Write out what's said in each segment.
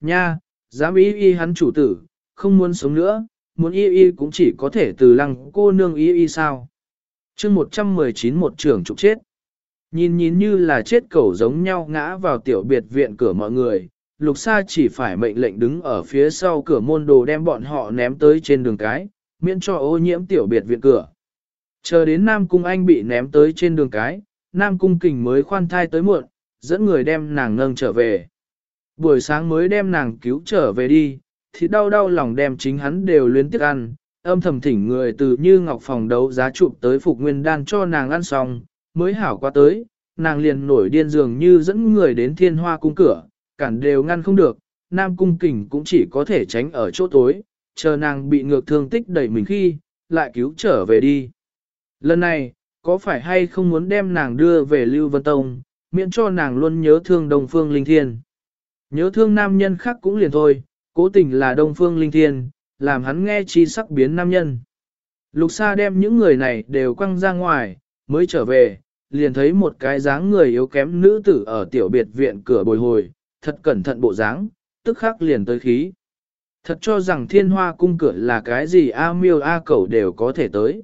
Nha, dám y y hắn chủ tử, không muốn sống nữa, muốn y y cũng chỉ có thể từ lăng cô nương y y sao. chương 119 một trưởng trục chết. Nhìn nhìn như là chết cẩu giống nhau ngã vào tiểu biệt viện cửa mọi người, lục sa chỉ phải mệnh lệnh đứng ở phía sau cửa môn đồ đem bọn họ ném tới trên đường cái, miễn cho ô nhiễm tiểu biệt viện cửa. Chờ đến Nam Cung Anh bị ném tới trên đường cái, Nam Cung Kình mới khoan thai tới muộn, dẫn người đem nàng nâng trở về. Buổi sáng mới đem nàng cứu trở về đi, thì đau đau lòng đem chính hắn đều luyến tiếc ăn, âm thầm thỉnh người từ như ngọc phòng đấu giá chụp tới phục nguyên đan cho nàng ăn xong, mới hảo qua tới, nàng liền nổi điên dường như dẫn người đến thiên hoa cung cửa, cản đều ngăn không được, nam cung kình cũng chỉ có thể tránh ở chỗ tối, chờ nàng bị ngược thương tích đẩy mình khi, lại cứu trở về đi. Lần này, có phải hay không muốn đem nàng đưa về Lưu Vân Tông, miễn cho nàng luôn nhớ thương Đông Phương Linh Thiên. Nhớ thương nam nhân khác cũng liền thôi, cố tình là Đông Phương Linh Thiên, làm hắn nghe chi sắc biến nam nhân. Lục Sa đem những người này đều quăng ra ngoài, mới trở về, liền thấy một cái dáng người yếu kém nữ tử ở tiểu biệt viện cửa bồi hồi, thật cẩn thận bộ dáng, tức khắc liền tới khí. Thật cho rằng thiên hoa cung cửa là cái gì A miêu A cẩu đều có thể tới.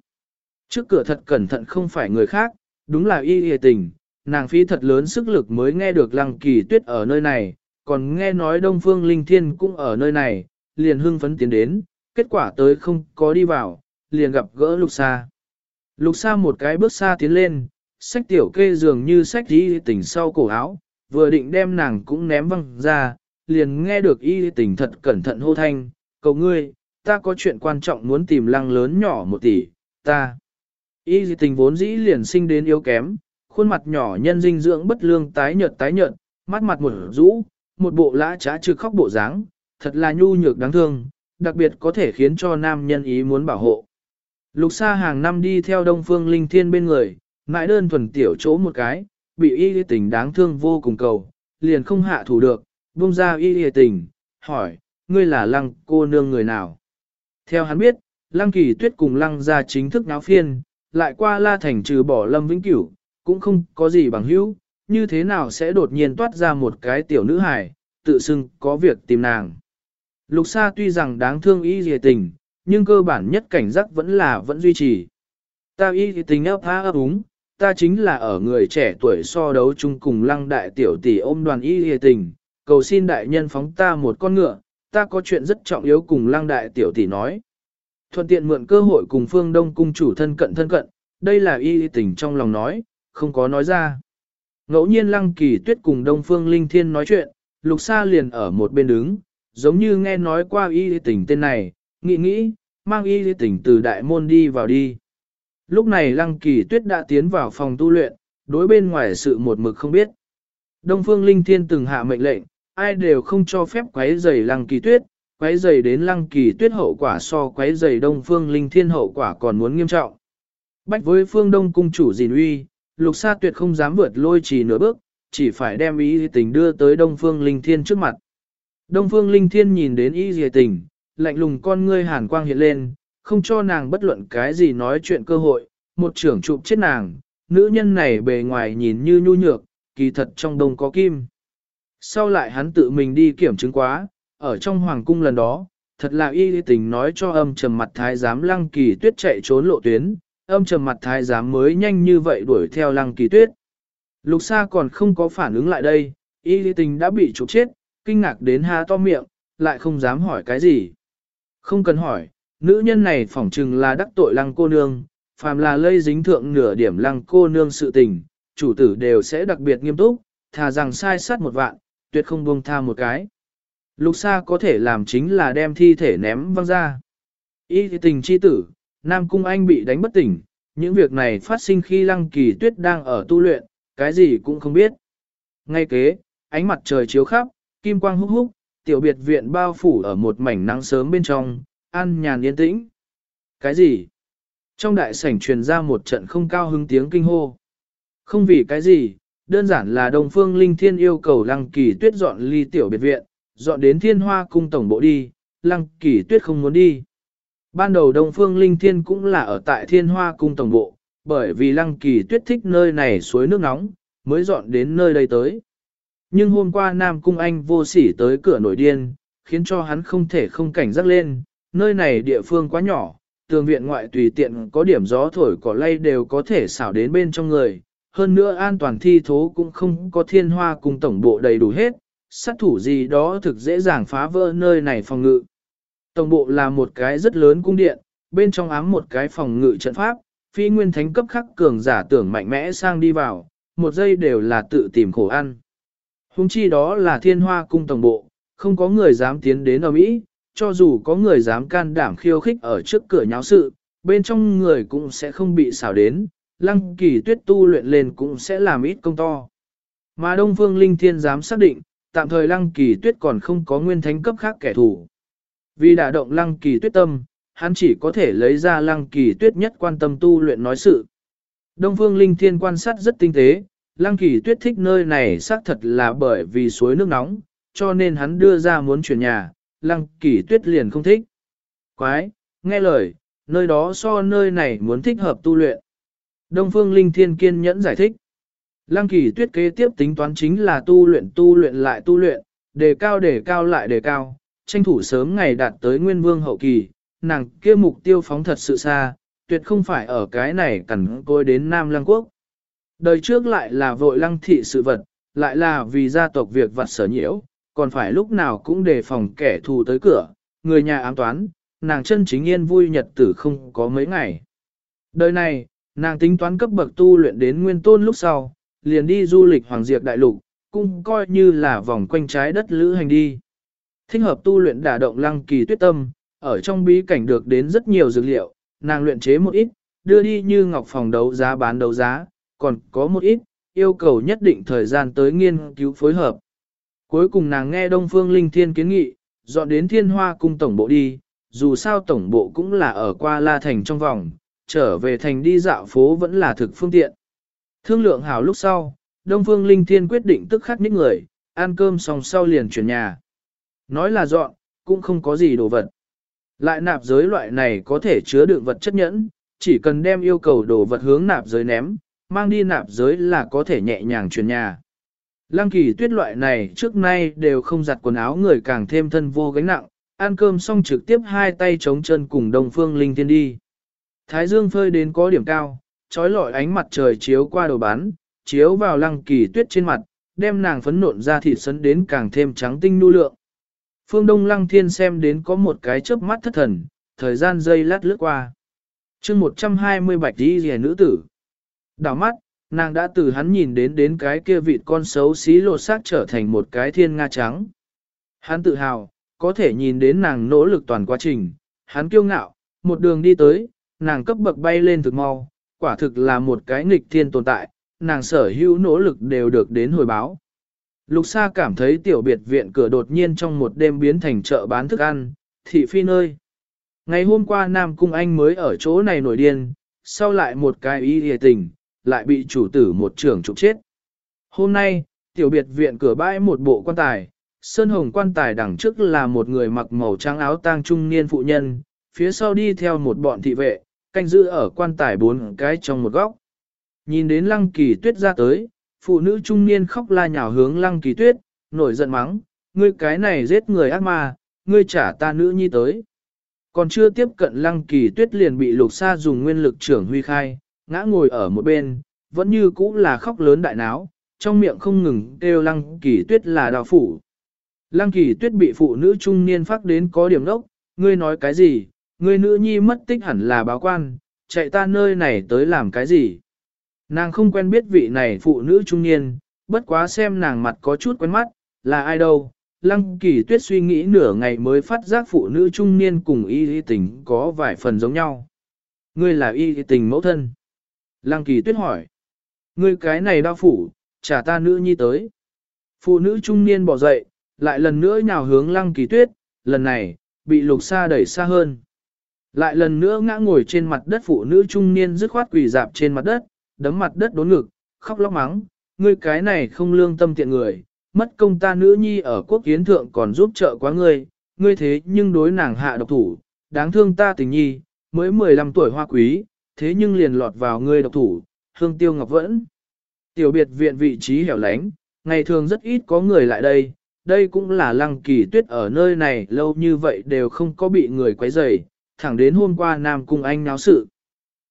Trước cửa thật cẩn thận không phải người khác, đúng là y y tình, nàng phí thật lớn sức lực mới nghe được lăng kỳ tuyết ở nơi này, còn nghe nói Đông Phương Linh Thiên cũng ở nơi này, liền hưng phấn tiến đến, kết quả tới không có đi vào, liền gặp gỡ Lục Sa. Lục Sa một cái bước xa tiến lên, sách tiểu kê dường như sách y tỉnh sau cổ áo, vừa định đem nàng cũng ném văng ra, liền nghe được y tỉnh thật cẩn thận hô thanh, cầu ngươi, ta có chuyện quan trọng muốn tìm lăng lớn nhỏ một tỷ, ta. Y tình vốn dĩ liền sinh đến yếu kém, khuôn mặt nhỏ nhân dinh dưỡng bất lương tái nhợt tái nhợt, mắt mặt một rũ, một bộ lã trá trực khóc bộ dáng, thật là nhu nhược đáng thương, đặc biệt có thể khiến cho nam nhân ý muốn bảo hộ. Lục Sa hàng năm đi theo Đông Phương Linh Thiên bên người, mãi đơn thuần tiểu chỗ một cái, bị y tình đáng thương vô cùng cầu, liền không hạ thủ được, buông ra y tình, hỏi, ngươi là lăng cô nương người nào? Theo hắn biết, lăng kỳ tuyết cùng lăng ra chính thức náo phiên, lại qua la thành trừ bỏ lâm vĩnh cửu, cũng không có gì bằng hữu, như thế nào sẽ đột nhiên toát ra một cái tiểu nữ hài, tự xưng có việc tìm nàng. Lục Sa tuy rằng đáng thương y dề tình, nhưng cơ bản nhất cảnh giác vẫn là vẫn duy trì. Ta y thì tình ấp há ấp úng, ta chính là ở người trẻ tuổi so đấu chung cùng lăng đại tiểu tỷ ôm đoàn y dề tình, cầu xin đại nhân phóng ta một con ngựa, ta có chuyện rất trọng yếu cùng lăng đại tiểu tỷ nói. Thuận tiện mượn cơ hội cùng phương đông cung chủ thân cận thân cận, đây là y tình trong lòng nói, không có nói ra. Ngẫu nhiên lăng kỳ tuyết cùng đông phương linh thiên nói chuyện, lục sa liền ở một bên đứng, giống như nghe nói qua y tình tên này, nghĩ nghĩ, mang y tình từ đại môn đi vào đi. Lúc này lăng kỳ tuyết đã tiến vào phòng tu luyện, đối bên ngoài sự một mực không biết. Đông phương linh thiên từng hạ mệnh lệnh, ai đều không cho phép quấy rầy lăng kỳ tuyết, quấy rầy đến lăng kỳ tuyết hậu quả so quấy rầy đông phương linh thiên hậu quả còn muốn nghiêm trọng. Bách với phương đông cung chủ gìn uy, lục sa tuyệt không dám vượt lôi chỉ nửa bước, chỉ phải đem ý tình đưa tới đông phương linh thiên trước mặt. Đông phương linh thiên nhìn đến ý dì tình, lạnh lùng con ngươi hàn quang hiện lên, không cho nàng bất luận cái gì nói chuyện cơ hội, một trưởng chụp chết nàng, nữ nhân này bề ngoài nhìn như nhu nhược, kỳ thật trong đông có kim. Sau lại hắn tự mình đi kiểm chứng quá, ở trong hoàng cung lần đó, thật là y tình nói cho âm trầm mặt thái giám lăng kỳ tuyết chạy trốn lộ tuyến, âm trầm mặt thái giám mới nhanh như vậy đuổi theo lăng kỳ tuyết. Lục Sa còn không có phản ứng lại đây, y Lý tình đã bị trục chết, kinh ngạc đến há to miệng, lại không dám hỏi cái gì. Không cần hỏi, nữ nhân này phỏng chừng là đắc tội lăng cô nương, phàm là lây dính thượng nửa điểm lăng cô nương sự tình, chủ tử đều sẽ đặc biệt nghiêm túc, thà rằng sai sát một vạn, tuyệt không buông tha một cái. Lục Sa có thể làm chính là đem thi thể ném văng ra. Y tình chi tử, Nam Cung Anh bị đánh bất tỉnh, những việc này phát sinh khi Lăng Kỳ Tuyết đang ở tu luyện, cái gì cũng không biết. Ngay kế, ánh mặt trời chiếu khắp, kim quang húc húc, tiểu biệt viện bao phủ ở một mảnh nắng sớm bên trong, an nhàn yên tĩnh. Cái gì? Trong đại sảnh truyền ra một trận không cao hứng tiếng kinh hô. Không vì cái gì, đơn giản là Đông Phương Linh Thiên yêu cầu Lăng Kỳ Tuyết dọn ly tiểu biệt viện, dọn đến Thiên Hoa cung tổng bộ đi, Lăng Kỳ Tuyết không muốn đi. Ban đầu Đông Phương Linh Thiên cũng là ở tại Thiên Hoa cung tổng bộ, bởi vì Lăng Kỳ Tuyết thích nơi này suối nước nóng, mới dọn đến nơi đây tới. Nhưng hôm qua Nam Cung Anh vô sỉ tới cửa nổi điên, khiến cho hắn không thể không cảnh giác lên, nơi này địa phương quá nhỏ, tường viện ngoại tùy tiện có điểm gió thổi cỏ lay đều có thể xảo đến bên trong người, hơn nữa an toàn thi thố cũng không có thiên hoa cùng tổng bộ đầy đủ hết, sát thủ gì đó thực dễ dàng phá vỡ nơi này phòng ngự. Tổng bộ là một cái rất lớn cung điện, bên trong ám một cái phòng ngự trận pháp, phi nguyên thánh cấp khắc cường giả tưởng mạnh mẽ sang đi vào, một giây đều là tự tìm khổ ăn. Hùng chi đó là thiên hoa cung tổng bộ, không có người dám tiến đến ở Mỹ, cho dù có người dám can đảm khiêu khích ở trước cửa nháo sự, bên trong người cũng sẽ không bị xảo đến, lăng kỳ tuyết tu luyện lên cũng sẽ làm ít công to. Mà Đông Phương Linh Thiên dám xác định, tạm thời lăng kỳ tuyết còn không có nguyên thánh cấp khác kẻ thù. Vì đã động lăng kỳ tuyết tâm, hắn chỉ có thể lấy ra lăng kỳ tuyết nhất quan tâm tu luyện nói sự. Đông Phương Linh Thiên quan sát rất tinh tế, lăng kỳ tuyết thích nơi này xác thật là bởi vì suối nước nóng, cho nên hắn đưa ra muốn chuyển nhà, lăng kỳ tuyết liền không thích. Quái, nghe lời, nơi đó so nơi này muốn thích hợp tu luyện. Đông Phương Linh Thiên kiên nhẫn giải thích. Lăng kỳ tuyết kế tiếp tính toán chính là tu luyện tu luyện lại tu luyện, đề cao đề cao lại đề cao, tranh thủ sớm ngày đạt tới nguyên vương hậu kỳ, nàng kia mục tiêu phóng thật sự xa, tuyệt không phải ở cái này cần côi đến Nam Lăng Quốc. Đời trước lại là vội lăng thị sự vật, lại là vì gia tộc việc vật sở nhiễu, còn phải lúc nào cũng đề phòng kẻ thù tới cửa, người nhà ám toán, nàng chân chính yên vui nhật tử không có mấy ngày. Đời này, nàng tính toán cấp bậc tu luyện đến nguyên tôn lúc sau, liền đi du lịch Hoàng Diệp Đại Lục, cũng coi như là vòng quanh trái đất lữ hành đi. Thích hợp tu luyện đả động lăng kỳ tuyết tâm, ở trong bí cảnh được đến rất nhiều dược liệu, nàng luyện chế một ít, đưa đi như ngọc phòng đấu giá bán đấu giá, còn có một ít, yêu cầu nhất định thời gian tới nghiên cứu phối hợp. Cuối cùng nàng nghe Đông Phương Linh Thiên kiến nghị, dọn đến Thiên Hoa cung tổng bộ đi, dù sao tổng bộ cũng là ở qua La Thành trong vòng, trở về thành đi dạo phố vẫn là thực phương tiện. Thương lượng hảo lúc sau, Đông Phương Linh Thiên quyết định tức khắc những người, ăn cơm xong sau liền chuyển nhà. Nói là dọn, cũng không có gì đồ vật. Lại nạp giới loại này có thể chứa đựng vật chất nhẫn, chỉ cần đem yêu cầu đồ vật hướng nạp giới ném, mang đi nạp giới là có thể nhẹ nhàng chuyển nhà. Lăng kỳ tuyết loại này trước nay đều không giặt quần áo người càng thêm thân vô gánh nặng, ăn cơm xong trực tiếp hai tay chống chân cùng đồng Phương Linh Thiên đi. Thái dương phơi đến có điểm cao, trói lọi ánh mặt trời chiếu qua đầu bán, chiếu vào lăng kỳ tuyết trên mặt, đem nàng phấn nộn ra thịt sấn đến càng thêm trắng tinh nu lượng. Phương Đông Lăng Thiên xem đến có một cái chớp mắt thất thần, thời gian dây lát lướt qua. chương 120 bạch đi rẻ nữ tử. Đảo mắt, nàng đã từ hắn nhìn đến đến cái kia vịt con xấu xí lột xác trở thành một cái thiên nga trắng. Hắn tự hào, có thể nhìn đến nàng nỗ lực toàn quá trình, hắn kiêu ngạo, một đường đi tới, nàng cấp bậc bay lên thực mau, quả thực là một cái nghịch thiên tồn tại, nàng sở hữu nỗ lực đều được đến hồi báo. Lục Sa cảm thấy tiểu biệt viện cửa đột nhiên trong một đêm biến thành chợ bán thức ăn, thị phi nơi. Ngày hôm qua Nam Cung Anh mới ở chỗ này nổi điên, sau lại một cái ý hề tình, lại bị chủ tử một trưởng trục chết. Hôm nay, tiểu biệt viện cửa bãi một bộ quan tài, sơn hồng quan tài đằng trước là một người mặc màu trắng áo tang trung niên phụ nhân, phía sau đi theo một bọn thị vệ, canh giữ ở quan tài bốn cái trong một góc. Nhìn đến lăng kỳ tuyết ra tới, phụ nữ trung niên khóc la nhào hướng lăng kỳ tuyết, nổi giận mắng, ngươi cái này giết người ác ma, ngươi trả ta nữ nhi tới. Còn chưa tiếp cận lăng kỳ tuyết liền bị lục sa dùng nguyên lực trưởng huy khai, ngã ngồi ở một bên, vẫn như cũ là khóc lớn đại náo, trong miệng không ngừng kêu lăng kỳ tuyết là đào phủ. Lăng kỳ tuyết bị phụ nữ trung niên phát đến có điểm đốc, ngươi nói cái gì, ngươi nữ nhi mất tích hẳn là báo quan, chạy ta nơi này tới làm cái gì. Nàng không quen biết vị này phụ nữ trung niên, bất quá xem nàng mặt có chút quen mắt, là ai đâu. Lăng kỳ tuyết suy nghĩ nửa ngày mới phát giác phụ nữ trung niên cùng y y tình có vài phần giống nhau. Ngươi là y y tình mẫu thân. Lăng kỳ tuyết hỏi. Ngươi cái này đau phủ, trả ta nữ nhi tới. Phụ nữ trung niên bỏ dậy, lại lần nữa nhào hướng lăng kỳ tuyết, lần này, bị lục xa đẩy xa hơn. Lại lần nữa ngã ngồi trên mặt đất phụ nữ trung niên dứt khoát quỳ dạp trên mặt đất, đấm mặt đất đốn ngực, khóc lóc mắng, ngươi cái này không lương tâm tiện người, mất công ta nữ nhi ở quốc kiến thượng còn giúp trợ quá ngươi, ngươi thế nhưng đối nàng hạ độc thủ, đáng thương ta tình nhi, mới 15 tuổi hoa quý, thế nhưng liền lọt vào ngươi độc thủ, hương tiêu ngọc vẫn. Tiểu biệt viện vị trí hẻo lánh, ngày thường rất ít có người lại đây, đây cũng là lăng kỳ tuyết ở nơi này lâu như vậy đều không có bị người quấy rầy, thẳng đến hôm qua Nam Cung Anh náo sự.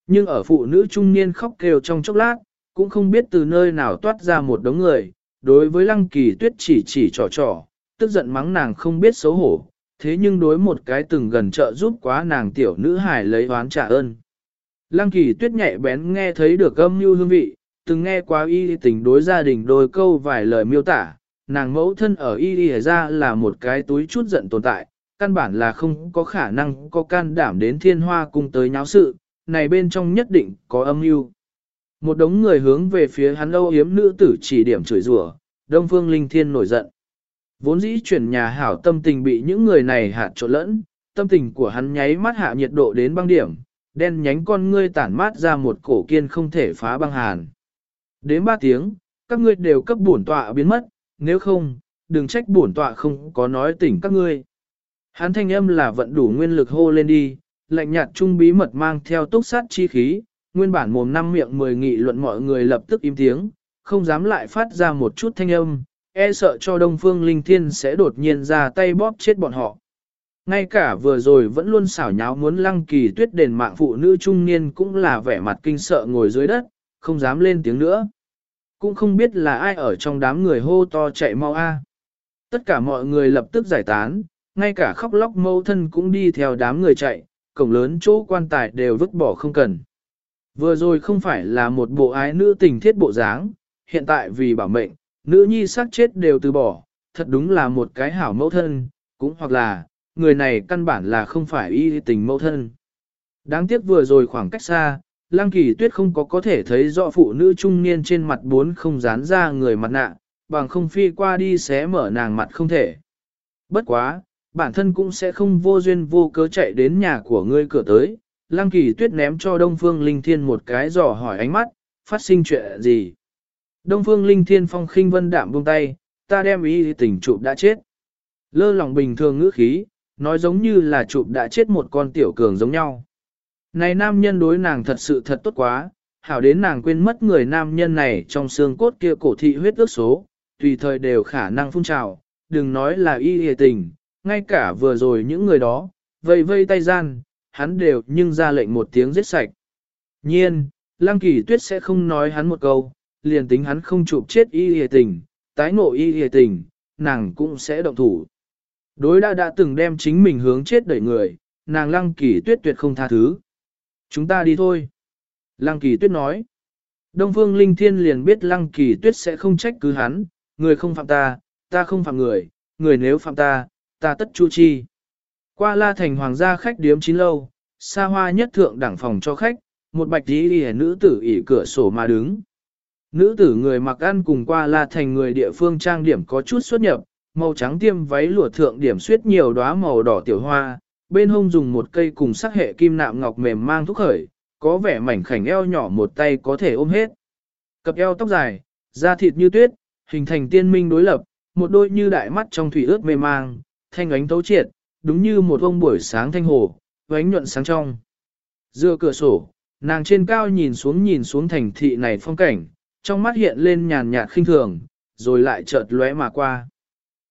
Nhưng ở phụ nữ trung niên khóc kêu trong chốc lát, cũng không biết từ nơi nào toát ra một đống người, đối với lăng kỳ tuyết chỉ chỉ trò trò, tức giận mắng nàng không biết xấu hổ, thế nhưng đối một cái từng gần trợ giúp quá nàng tiểu nữ hài lấy oán trả ơn. Lăng kỳ tuyết nhẹ bén nghe thấy được âm mưu hương vị, từng nghe qua y tình đối gia đình đôi câu vài lời miêu tả, nàng mẫu thân ở y y ra là một cái túi chút giận tồn tại, căn bản là không có khả năng có can đảm đến thiên hoa cung tới nháo sự, này bên trong nhất định có âm mưu. Một đống người hướng về phía hắn âu yếm nữ tử chỉ điểm chửi rủa, Đông Phương Linh Thiên nổi giận. Vốn dĩ chuyển nhà hảo tâm tình bị những người này hạt trộn lẫn, tâm tình của hắn nháy mắt hạ nhiệt độ đến băng điểm, đen nhánh con ngươi tản mát ra một cổ kiên không thể phá băng hàn. Đến ba tiếng, các ngươi đều cấp bổn tọa biến mất, nếu không, đừng trách bổn tọa không có nói tỉnh các ngươi. Hắn thanh âm là vận đủ nguyên lực hô lên đi, lạnh nhạt trung bí mật mang theo túc sát chi khí, nguyên bản mồm năm miệng mười nghị luận mọi người lập tức im tiếng, không dám lại phát ra một chút thanh âm, e sợ cho Đông Phương Linh Thiên sẽ đột nhiên ra tay bóp chết bọn họ. Ngay cả vừa rồi vẫn luôn xảo nháo muốn lăng kỳ tuyết đền mạng phụ nữ trung niên cũng là vẻ mặt kinh sợ ngồi dưới đất, không dám lên tiếng nữa. Cũng không biết là ai ở trong đám người hô to chạy mau a. Tất cả mọi người lập tức giải tán, ngay cả khóc lóc mâu thân cũng đi theo đám người chạy, cổng lớn chỗ quan tài đều vứt bỏ không cần. Vừa rồi không phải là một bộ ái nữ tình thiết bộ dáng, hiện tại vì bảo mệnh, nữ nhi xác chết đều từ bỏ, thật đúng là một cái hảo mẫu thân, cũng hoặc là, người này căn bản là không phải y tình mẫu thân. Đáng tiếc vừa rồi khoảng cách xa, Lăng Kỳ Tuyết không có có thể thấy rõ phụ nữ trung niên trên mặt bốn không dán ra người mặt nạ, bằng không phi qua đi xé mở nàng mặt không thể. Bất quá, bản thân cũng sẽ không vô duyên vô cớ chạy đến nhà của ngươi cửa tới. Lăng Kỳ Tuyết ném cho Đông Phương Linh Thiên một cái dò hỏi ánh mắt, phát sinh chuyện gì? Đông Phương Linh Thiên phong khinh vân đạm buông tay, ta đem ý tình chụp đã chết. Lơ lòng bình thường ngữ khí, nói giống như là chụp đã chết một con tiểu cường giống nhau. Này nam nhân đối nàng thật sự thật tốt quá, hảo đến nàng quên mất người nam nhân này trong xương cốt kia cổ thị huyết ước số, tùy thời đều khả năng phun trào, đừng nói là y hề tình, ngay cả vừa rồi những người đó, vây vây tay gian, hắn đều nhưng ra lệnh một tiếng giết sạch. Nhiên, Lăng Kỳ Tuyết sẽ không nói hắn một câu, liền tính hắn không chụp chết y hề tình, tái ngộ y hề tình, nàng cũng sẽ động thủ. Đối đã đã từng đem chính mình hướng chết đẩy người, nàng Lăng Kỳ Tuyết tuyệt không tha thứ. Chúng ta đi thôi. Lăng Kỳ Tuyết nói. Đông Phương Linh Thiên liền biết Lăng Kỳ Tuyết sẽ không trách cứ hắn, người không phạm ta, ta không phạm người, người nếu phạm ta, ta tất chu chi. Qua la thành hoàng gia khách điếm chín lâu, xa hoa nhất thượng đẳng phòng cho khách, một bạch tí đi nữ tử ỉ cửa sổ mà đứng. Nữ tử người mặc ăn cùng qua la thành người địa phương trang điểm có chút xuất nhập, màu trắng tiêm váy lụa thượng điểm suyết nhiều đóa màu đỏ tiểu hoa, bên hông dùng một cây cùng sắc hệ kim nạm ngọc mềm mang thúc khởi, có vẻ mảnh khảnh eo nhỏ một tay có thể ôm hết. Cặp eo tóc dài, da thịt như tuyết, hình thành tiên minh đối lập, một đôi như đại mắt trong thủy ướt mê mang, thanh ánh tấu triệt, đúng như một ông buổi sáng thanh hồ, ánh nhuận sáng trong. Dựa cửa sổ, nàng trên cao nhìn xuống nhìn xuống thành thị này phong cảnh, trong mắt hiện lên nhàn nhạt khinh thường, rồi lại chợt lóe mà qua.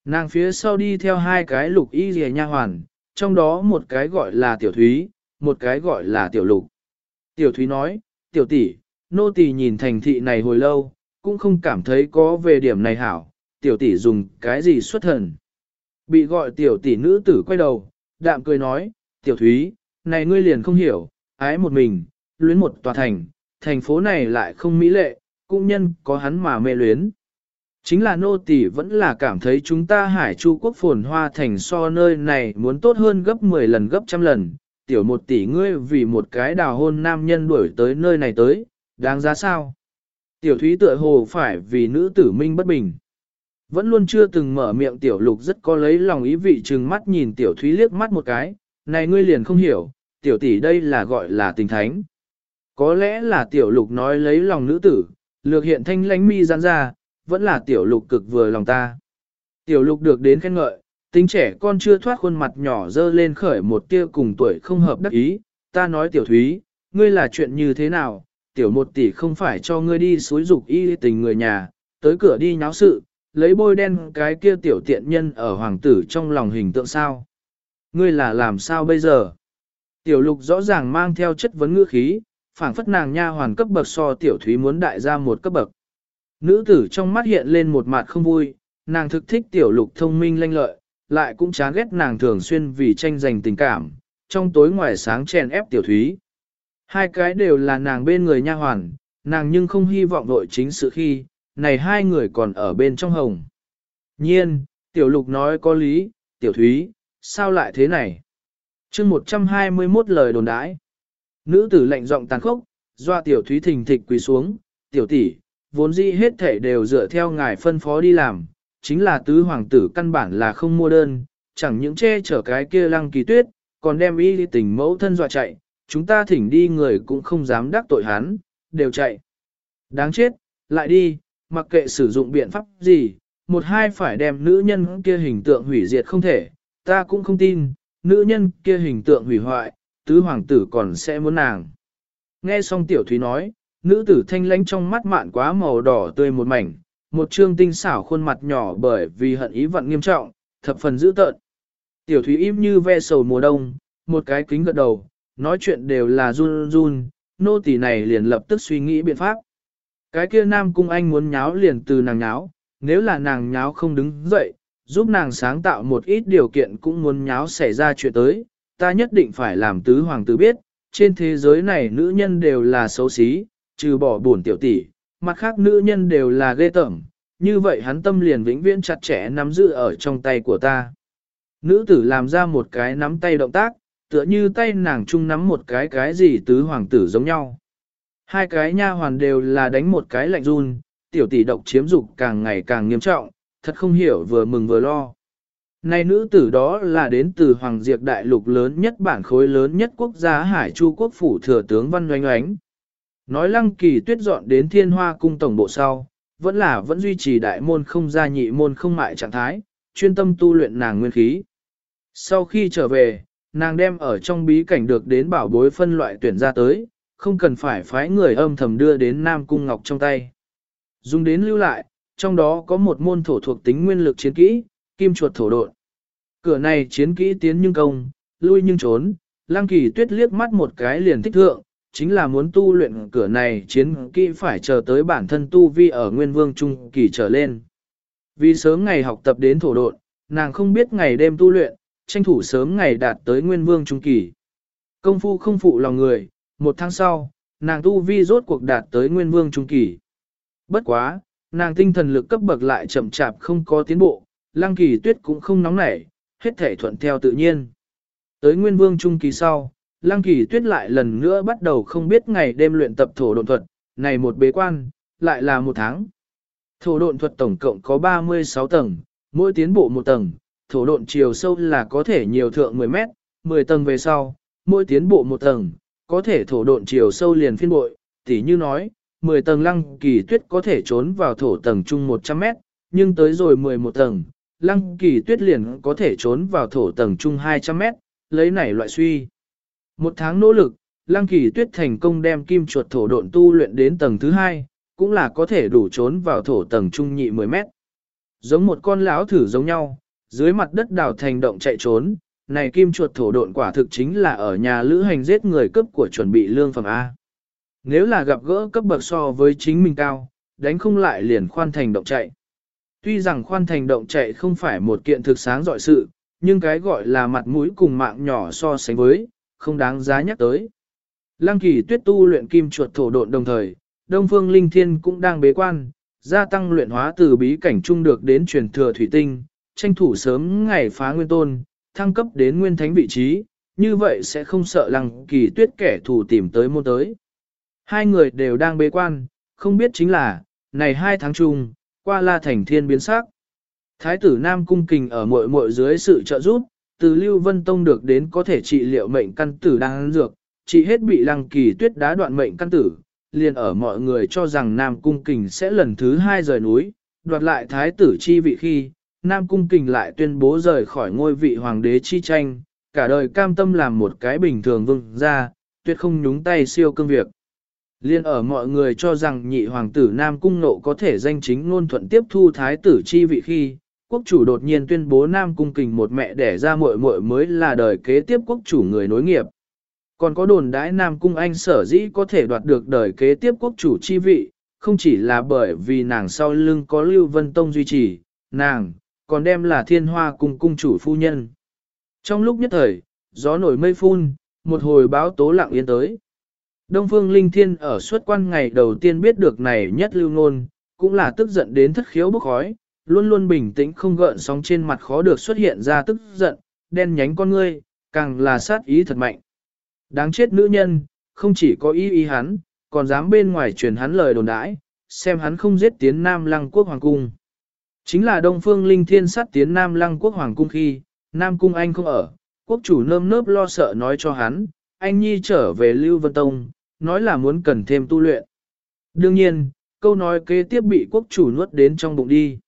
Nàng phía sau đi theo hai cái lục y rìa nha hoàn, trong đó một cái gọi là tiểu thúy, một cái gọi là tiểu lục. Tiểu thúy nói, tiểu tỷ, nô tỳ nhìn thành thị này hồi lâu, cũng không cảm thấy có về điểm này hảo, tiểu tỷ dùng cái gì xuất thần. Bị gọi tiểu tỷ nữ tử quay đầu, đạm cười nói, tiểu thúy, này ngươi liền không hiểu, ái một mình, luyến một tòa thành, thành phố này lại không mỹ lệ, cũng nhân có hắn mà mê luyến. Chính là nô tỳ vẫn là cảm thấy chúng ta hải chu quốc phồn hoa thành so nơi này muốn tốt hơn gấp 10 lần gấp trăm lần, tiểu một tỷ ngươi vì một cái đào hôn nam nhân đuổi tới nơi này tới, đáng giá sao? Tiểu thúy tựa hồ phải vì nữ tử minh bất bình. Vẫn luôn chưa từng mở miệng tiểu lục rất có lấy lòng ý vị trừng mắt nhìn tiểu thúy liếc mắt một cái, này ngươi liền không hiểu, tiểu tỷ đây là gọi là tình thánh. Có lẽ là tiểu lục nói lấy lòng nữ tử, lược hiện thanh lánh mi giãn ra, vẫn là tiểu lục cực vừa lòng ta. Tiểu lục được đến khen ngợi, tính trẻ con chưa thoát khuôn mặt nhỏ dơ lên khởi một tia cùng tuổi không hợp đắc ý, ta nói tiểu thúy, ngươi là chuyện như thế nào, tiểu một tỷ không phải cho ngươi đi suối dục y tình người nhà, tới cửa đi nháo sự, lấy bôi đen cái kia tiểu tiện nhân ở hoàng tử trong lòng hình tượng sao. Ngươi là làm sao bây giờ? Tiểu lục rõ ràng mang theo chất vấn ngữ khí, phảng phất nàng nha hoàn cấp bậc so tiểu thúy muốn đại ra một cấp bậc. Nữ tử trong mắt hiện lên một mặt không vui, nàng thực thích tiểu lục thông minh lanh lợi, lại cũng chán ghét nàng thường xuyên vì tranh giành tình cảm, trong tối ngoài sáng chèn ép tiểu thúy. Hai cái đều là nàng bên người nha hoàn, nàng nhưng không hy vọng đội chính sự khi, này hai người còn ở bên trong hồng. Nhiên, tiểu lục nói có lý, tiểu thúy, sao lại thế này? chương 121 lời đồn đãi. Nữ tử lệnh giọng tàn khốc, doa tiểu thúy thình thịch quỳ xuống, tiểu tỷ, vốn dĩ hết thể đều dựa theo ngài phân phó đi làm, chính là tứ hoàng tử căn bản là không mua đơn, chẳng những che chở cái kia lăng kỳ tuyết, còn đem y tình mẫu thân dọa chạy, chúng ta thỉnh đi người cũng không dám đắc tội hắn, đều chạy. Đáng chết, lại đi, mặc kệ sử dụng biện pháp gì, một hai phải đem nữ nhân kia hình tượng hủy diệt không thể, ta cũng không tin, nữ nhân kia hình tượng hủy hoại, tứ hoàng tử còn sẽ muốn nàng. Nghe xong tiểu thúy nói, nữ tử thanh lãnh trong mắt mạn quá màu đỏ tươi một mảnh, một trương tinh xảo khuôn mặt nhỏ bởi vì hận ý vận nghiêm trọng, thập phần dữ tợn. Tiểu thúy im như ve sầu mùa đông, một cái kính gật đầu, nói chuyện đều là run run, nô tỳ này liền lập tức suy nghĩ biện pháp. Cái kia nam cung anh muốn nháo liền từ nàng nháo, nếu là nàng nháo không đứng dậy, giúp nàng sáng tạo một ít điều kiện cũng muốn nháo xảy ra chuyện tới, ta nhất định phải làm tứ hoàng tử biết, trên thế giới này nữ nhân đều là xấu xí, trừ bỏ buồn tiểu tỷ, mặt khác nữ nhân đều là ghê tởm, như vậy hắn tâm liền vĩnh viễn chặt chẽ nắm giữ ở trong tay của ta. Nữ tử làm ra một cái nắm tay động tác, tựa như tay nàng chung nắm một cái cái gì tứ hoàng tử giống nhau. Hai cái nha hoàn đều là đánh một cái lạnh run, tiểu tỷ độc chiếm dục càng ngày càng nghiêm trọng, thật không hiểu vừa mừng vừa lo. Này nữ tử đó là đến từ Hoàng Diệp Đại Lục lớn nhất bản khối lớn nhất quốc gia Hải Chu Quốc Phủ Thừa tướng Văn Oanh Oánh. Nói lăng kỳ tuyết dọn đến thiên hoa cung tổng bộ sau, vẫn là vẫn duy trì đại môn không gia nhị môn không mại trạng thái, chuyên tâm tu luyện nàng nguyên khí. Sau khi trở về, nàng đem ở trong bí cảnh được đến bảo bối phân loại tuyển ra tới, không cần phải phái người âm thầm đưa đến Nam Cung Ngọc trong tay. Dùng đến lưu lại, trong đó có một môn thổ thuộc tính nguyên lực chiến kỹ, kim chuột thổ độn. Cửa này chiến kỹ tiến nhưng công, lui nhưng trốn, Lăng Kỳ Tuyết liếc mắt một cái liền thích thượng, chính là muốn tu luyện cửa này chiến kỹ phải chờ tới bản thân tu vi ở Nguyên Vương Trung Kỳ trở lên. Vì sớm ngày học tập đến thổ độn, nàng không biết ngày đêm tu luyện, tranh thủ sớm ngày đạt tới Nguyên Vương Trung Kỳ. Công phu không phụ lòng người, một tháng sau, nàng tu vi rốt cuộc đạt tới Nguyên Vương Trung Kỳ. Bất quá, nàng tinh thần lực cấp bậc lại chậm chạp không có tiến bộ, Lăng Kỳ Tuyết cũng không nóng nảy, hết thể thuận theo tự nhiên. Tới Nguyên Vương Trung Kỳ sau, Lăng Kỳ Tuyết lại lần nữa bắt đầu không biết ngày đêm luyện tập thổ độn thuật, này một bế quan, lại là một tháng. Thổ độn thuật tổng cộng có 36 tầng, mỗi tiến bộ một tầng, thổ độn chiều sâu là có thể nhiều thượng 10 mét, 10 tầng về sau, mỗi tiến bộ một tầng, có thể thổ độn chiều sâu liền phiên bội, tỉ như nói, 10 tầng lăng kỳ tuyết có thể trốn vào thổ tầng chung 100 mét, nhưng tới rồi 11 tầng, lăng kỳ tuyết liền có thể trốn vào thổ tầng chung 200 mét, lấy này loại suy. Một tháng nỗ lực, lăng kỳ tuyết thành công đem kim chuột thổ độn tu luyện đến tầng thứ hai, cũng là có thể đủ trốn vào thổ tầng trung nhị 10 mét. Giống một con lão thử giống nhau, dưới mặt đất đảo thành động chạy trốn, này kim chuột thổ độn quả thực chính là ở nhà lữ hành giết người cấp của chuẩn bị lương phẩm A. Nếu là gặp gỡ cấp bậc so với chính mình cao, đánh không lại liền khoan thành động chạy. Tuy rằng khoan thành động chạy không phải một kiện thực sáng dọi sự, nhưng cái gọi là mặt mũi cùng mạng nhỏ so sánh với, không đáng giá nhắc tới. Lăng kỳ tuyết tu luyện kim chuột thổ độn đồng thời, Đông Phương Linh Thiên cũng đang bế quan, gia tăng luyện hóa từ bí cảnh trung được đến truyền thừa thủy tinh, tranh thủ sớm ngày phá nguyên tôn, thăng cấp đến nguyên thánh vị trí, như vậy sẽ không sợ lăng kỳ tuyết kẻ thù tìm tới môn tới. Hai người đều đang bế quan, không biết chính là, này hai tháng chung, qua la thành thiên biến sắc. Thái tử Nam Cung Kình ở muội muội dưới sự trợ giúp, từ Lưu Vân Tông được đến có thể trị liệu mệnh căn tử đang ăn dược, trị hết bị lăng kỳ tuyết đá đoạn mệnh căn tử, liền ở mọi người cho rằng Nam Cung Kình sẽ lần thứ hai rời núi, đoạt lại thái tử chi vị khi, Nam Cung Kình lại tuyên bố rời khỏi ngôi vị hoàng đế chi tranh, cả đời cam tâm làm một cái bình thường vương ra, tuyệt không nhúng tay siêu cương việc. Liên ở mọi người cho rằng nhị hoàng tử Nam Cung nộ có thể danh chính ngôn thuận tiếp thu thái tử chi vị khi, quốc chủ đột nhiên tuyên bố Nam Cung kình một mẹ đẻ ra muội muội mới là đời kế tiếp quốc chủ người nối nghiệp. Còn có đồn đãi Nam Cung Anh sở dĩ có thể đoạt được đời kế tiếp quốc chủ chi vị, không chỉ là bởi vì nàng sau lưng có Lưu Vân Tông duy trì, nàng, còn đem là thiên hoa cùng cung chủ phu nhân. Trong lúc nhất thời, gió nổi mây phun, một hồi báo tố lặng yên tới. Đông Phương Linh Thiên ở suốt quan ngày đầu tiên biết được này nhất lưu ngôn, cũng là tức giận đến thất khiếu bốc khói, luôn luôn bình tĩnh không gợn sóng trên mặt khó được xuất hiện ra tức giận, đen nhánh con ngươi, càng là sát ý thật mạnh. Đáng chết nữ nhân, không chỉ có ý ý hắn, còn dám bên ngoài truyền hắn lời đồn đãi, xem hắn không giết tiến Nam Lăng Quốc Hoàng Cung. Chính là Đông Phương Linh Thiên sát tiến Nam Lăng Quốc Hoàng Cung khi, Nam Cung Anh không ở, quốc chủ nơm nớp lo sợ nói cho hắn, anh Nhi trở về Lưu Vân Tông, nói là muốn cần thêm tu luyện. Đương nhiên, câu nói kế tiếp bị quốc chủ nuốt đến trong bụng đi.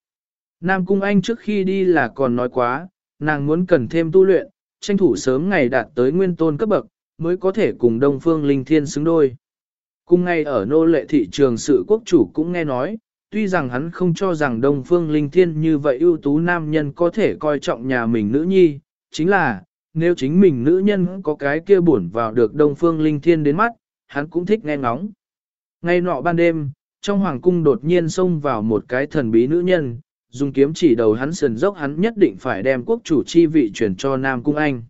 Nam Cung Anh trước khi đi là còn nói quá, nàng muốn cần thêm tu luyện, tranh thủ sớm ngày đạt tới nguyên tôn cấp bậc, mới có thể cùng Đông Phương Linh Thiên xứng đôi. Cùng ngay ở nô lệ thị trường sự quốc chủ cũng nghe nói, tuy rằng hắn không cho rằng Đông Phương Linh Thiên như vậy ưu tú nam nhân có thể coi trọng nhà mình nữ nhi, chính là, nếu chính mình nữ nhân có cái kia buồn vào được Đông Phương Linh Thiên đến mắt, hắn cũng thích nghe ngóng. Ngay nọ ban đêm, trong hoàng cung đột nhiên xông vào một cái thần bí nữ nhân, dùng kiếm chỉ đầu hắn sườn dốc hắn nhất định phải đem quốc chủ chi vị chuyển cho Nam Cung Anh.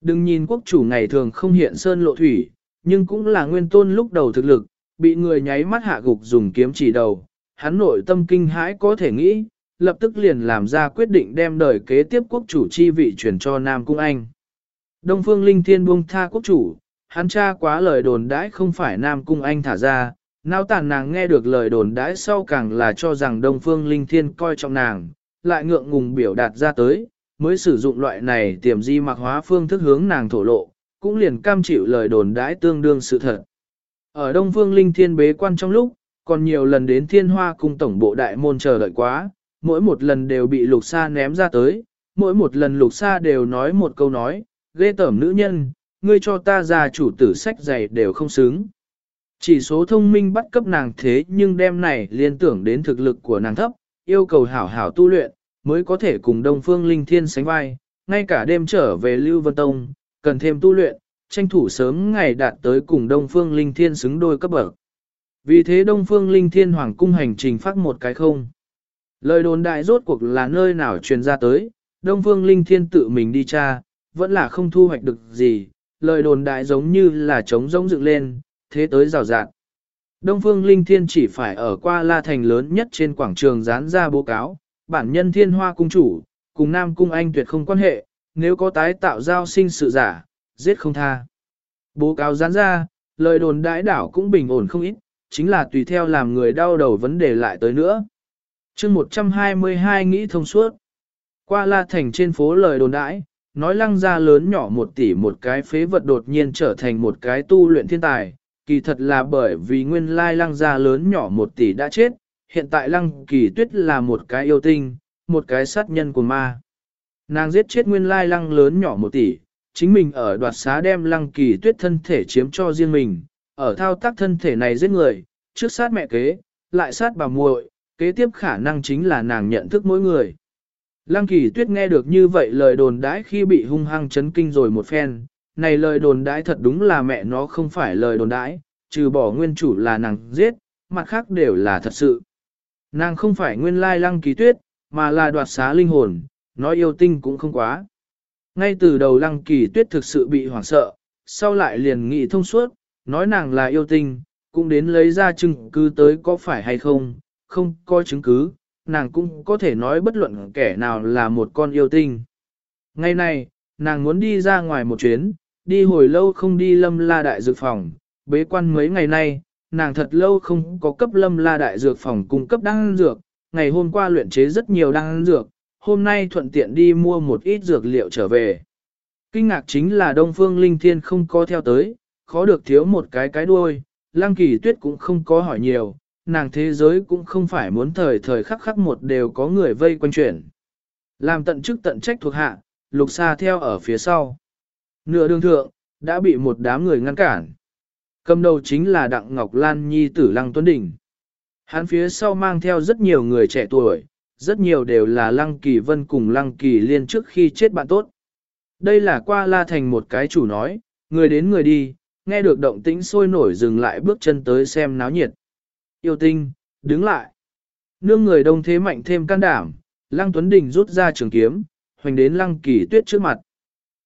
Đừng nhìn quốc chủ ngày thường không hiện sơn lộ thủy, nhưng cũng là nguyên tôn lúc đầu thực lực, bị người nháy mắt hạ gục dùng kiếm chỉ đầu, hắn nội tâm kinh hãi có thể nghĩ, lập tức liền làm ra quyết định đem đời kế tiếp quốc chủ chi vị chuyển cho Nam Cung Anh. Đông Phương Linh Thiên buông tha quốc chủ, hắn cha quá lời đồn đãi không phải Nam Cung Anh thả ra, nào tàn nàng nghe được lời đồn đãi sau càng là cho rằng Đông Phương Linh Thiên coi trọng nàng, lại ngượng ngùng biểu đạt ra tới, mới sử dụng loại này tiềm di mạc hóa phương thức hướng nàng thổ lộ, cũng liền cam chịu lời đồn đãi tương đương sự thật. Ở Đông Phương Linh Thiên bế quan trong lúc, còn nhiều lần đến Thiên Hoa cung tổng bộ đại môn chờ đợi quá, mỗi một lần đều bị lục sa ném ra tới, mỗi một lần lục sa đều nói một câu nói, ghê tởm nữ nhân, ngươi cho ta ra chủ tử sách giày đều không xứng. Chỉ số thông minh bắt cấp nàng thế nhưng đêm này liên tưởng đến thực lực của nàng thấp, yêu cầu hảo hảo tu luyện, mới có thể cùng Đông Phương Linh Thiên sánh vai, ngay cả đêm trở về Lưu Vân Tông, cần thêm tu luyện, tranh thủ sớm ngày đạt tới cùng Đông Phương Linh Thiên xứng đôi cấp bậc. Vì thế Đông Phương Linh Thiên Hoàng cung hành trình phát một cái không. Lời đồn đại rốt cuộc là nơi nào truyền ra tới, Đông Phương Linh Thiên tự mình đi tra, vẫn là không thu hoạch được gì, lời đồn đại giống như là trống rỗng dựng lên, thế tới rào rạt. Đông Phương Linh Thiên chỉ phải ở qua La Thành lớn nhất trên quảng trường dán ra báo cáo, bản nhân thiên hoa cung chủ, cùng Nam Cung Anh tuyệt không quan hệ, nếu có tái tạo giao sinh sự giả, giết không tha. Bố cáo dán ra, lời đồn đại đảo cũng bình ổn không ít, chính là tùy theo làm người đau đầu vấn đề lại tới nữa. chương 122 nghĩ thông suốt. Qua La Thành trên phố lời đồn đãi, nói lăng ra lớn nhỏ một tỷ một cái phế vật đột nhiên trở thành một cái tu luyện thiên tài, kỳ thật là bởi vì nguyên lai lăng ra lớn nhỏ một tỷ đã chết, hiện tại lăng kỳ tuyết là một cái yêu tinh, một cái sát nhân của ma. Nàng giết chết nguyên lai lăng lớn nhỏ một tỷ, chính mình ở đoạt xá đem lăng kỳ tuyết thân thể chiếm cho riêng mình, ở thao tác thân thể này giết người, trước sát mẹ kế, lại sát bà muội, kế tiếp khả năng chính là nàng nhận thức mỗi người. Lăng kỳ tuyết nghe được như vậy lời đồn đãi khi bị hung hăng chấn kinh rồi một phen, này lời đồn đãi thật đúng là mẹ nó không phải lời đồn đãi, trừ bỏ nguyên chủ là nàng giết, mặt khác đều là thật sự. Nàng không phải nguyên lai lăng kỳ tuyết, mà là đoạt xá linh hồn, nói yêu tinh cũng không quá. Ngay từ đầu lăng kỳ tuyết thực sự bị hoảng sợ, sau lại liền nghĩ thông suốt, nói nàng là yêu tinh, cũng đến lấy ra chứng cứ tới có phải hay không, không có chứng cứ, nàng cũng có thể nói bất luận kẻ nào là một con yêu tinh. Ngày này, nàng muốn đi ra ngoài một chuyến, đi hồi lâu không đi lâm la đại dược phòng, bế quan mấy ngày nay, nàng thật lâu không có cấp lâm la đại dược phòng cung cấp đăng dược, ngày hôm qua luyện chế rất nhiều đăng dược, hôm nay thuận tiện đi mua một ít dược liệu trở về. Kinh ngạc chính là Đông Phương Linh Thiên không có theo tới, khó được thiếu một cái cái đuôi, Lăng Kỳ Tuyết cũng không có hỏi nhiều, nàng thế giới cũng không phải muốn thời thời khắc khắc một đều có người vây quanh chuyển. Làm tận chức tận trách thuộc hạ, lục xa theo ở phía sau. Nửa đường thượng, đã bị một đám người ngăn cản. Cầm đầu chính là Đặng Ngọc Lan Nhi tử Lăng Tuấn Đình. Hắn phía sau mang theo rất nhiều người trẻ tuổi, rất nhiều đều là Lăng Kỳ Vân cùng Lăng Kỳ Liên trước khi chết bạn tốt. Đây là qua la thành một cái chủ nói, người đến người đi, nghe được động tĩnh sôi nổi dừng lại bước chân tới xem náo nhiệt. Yêu tinh, đứng lại. Nương người đông thế mạnh thêm can đảm, Lăng Tuấn Đình rút ra trường kiếm, hoành đến Lăng Kỳ Tuyết trước mặt.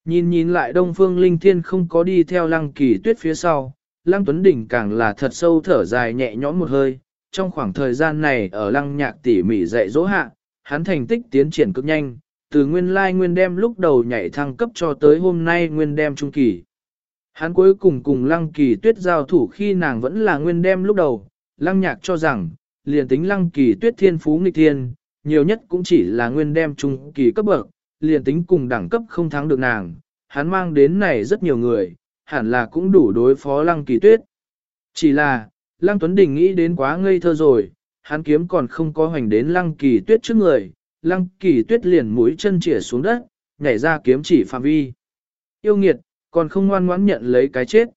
Nhìn nhìn lại Đông Phương Linh Thiên không có đi theo Lăng Kỳ Tuyết phía sau, Lăng Tuấn Đình càng là thật sâu thở dài nhẹ nhõm một hơi. Trong khoảng thời gian này ở Lăng Nhạc tỉ mỉ dạy dỗ hạ, hắn thành tích tiến triển cực nhanh, từ nguyên lai nguyên đem lúc đầu nhảy thăng cấp cho tới hôm nay nguyên đem trung kỳ. Hắn cuối cùng cùng Lăng Kỳ Tuyết giao thủ khi nàng vẫn là nguyên đem lúc đầu, Lăng Nhạc cho rằng, liền tính Lăng Kỳ Tuyết thiên phú nghịch thiên, nhiều nhất cũng chỉ là nguyên đem trung kỳ cấp bậc, liền tính cùng đẳng cấp không thắng được nàng, hắn mang đến này rất nhiều người, hẳn là cũng đủ đối phó Lăng Kỳ Tuyết. Chỉ là, Lăng Tuấn Đình nghĩ đến quá ngây thơ rồi, hắn kiếm còn không có hoành đến Lăng Kỳ Tuyết trước người, Lăng Kỳ Tuyết liền mũi chân chĩa xuống đất, nhảy ra kiếm chỉ phạm vi. Yêu nghiệt, còn không ngoan ngoãn nhận lấy cái chết.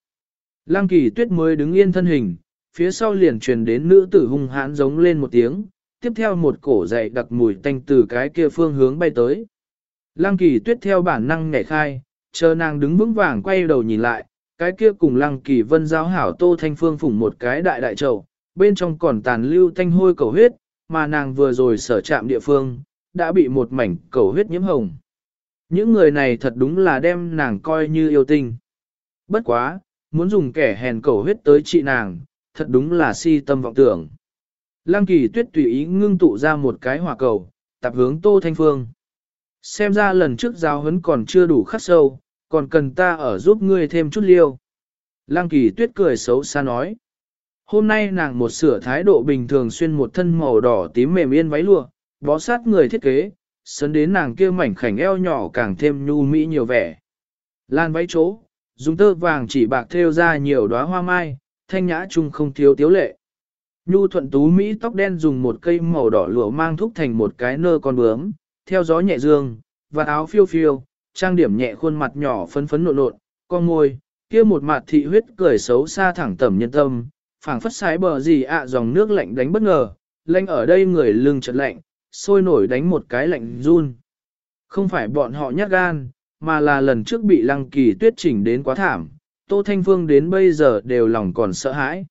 Lăng Kỳ Tuyết mới đứng yên thân hình, phía sau liền truyền đến nữ tử hung hãn giống lên một tiếng, tiếp theo một cổ dậy đặc mùi tanh từ cái kia phương hướng bay tới. Lăng kỳ tuyết theo bản năng nhảy khai, chờ nàng đứng vững vàng quay đầu nhìn lại, cái kia cùng lăng kỳ vân giáo hảo tô thanh phương phủng một cái đại đại trầu, bên trong còn tàn lưu thanh hôi cầu huyết, mà nàng vừa rồi sở chạm địa phương, đã bị một mảnh cầu huyết nhiễm hồng. Những người này thật đúng là đem nàng coi như yêu tinh. Bất quá, muốn dùng kẻ hèn cầu huyết tới trị nàng, thật đúng là si tâm vọng tưởng. Lăng kỳ tuyết tùy ý ngưng tụ ra một cái hỏa cầu, tập hướng Tô Thanh Phương. Xem ra lần trước giáo huấn còn chưa đủ khắc sâu, còn cần ta ở giúp ngươi thêm chút liêu. Lăng kỳ tuyết cười xấu xa nói. Hôm nay nàng một sửa thái độ bình thường xuyên một thân màu đỏ tím mềm yên váy lụa, bó sát người thiết kế, sấn đến nàng kia mảnh khảnh eo nhỏ càng thêm nhu mỹ nhiều vẻ. Lan váy chỗ, dùng tơ vàng chỉ bạc thêu ra nhiều đóa hoa mai, thanh nhã chung không thiếu tiếu lệ. Nhu thuận tú Mỹ tóc đen dùng một cây màu đỏ lụa mang thúc thành một cái nơ con bướm, theo gió nhẹ dương, và áo phiêu phiêu, trang điểm nhẹ khuôn mặt nhỏ phấn phấn nộn nộn, con môi, kia một mặt thị huyết cười xấu xa thẳng tầm nhân tâm, phảng phất sái bờ gì ạ dòng nước lạnh đánh bất ngờ, lạnh ở đây người lưng chợt lạnh, sôi nổi đánh một cái lạnh run. Không phải bọn họ nhát gan, mà là lần trước bị lăng kỳ tuyết chỉnh đến quá thảm, Tô Thanh Phương đến bây giờ đều lòng còn sợ hãi.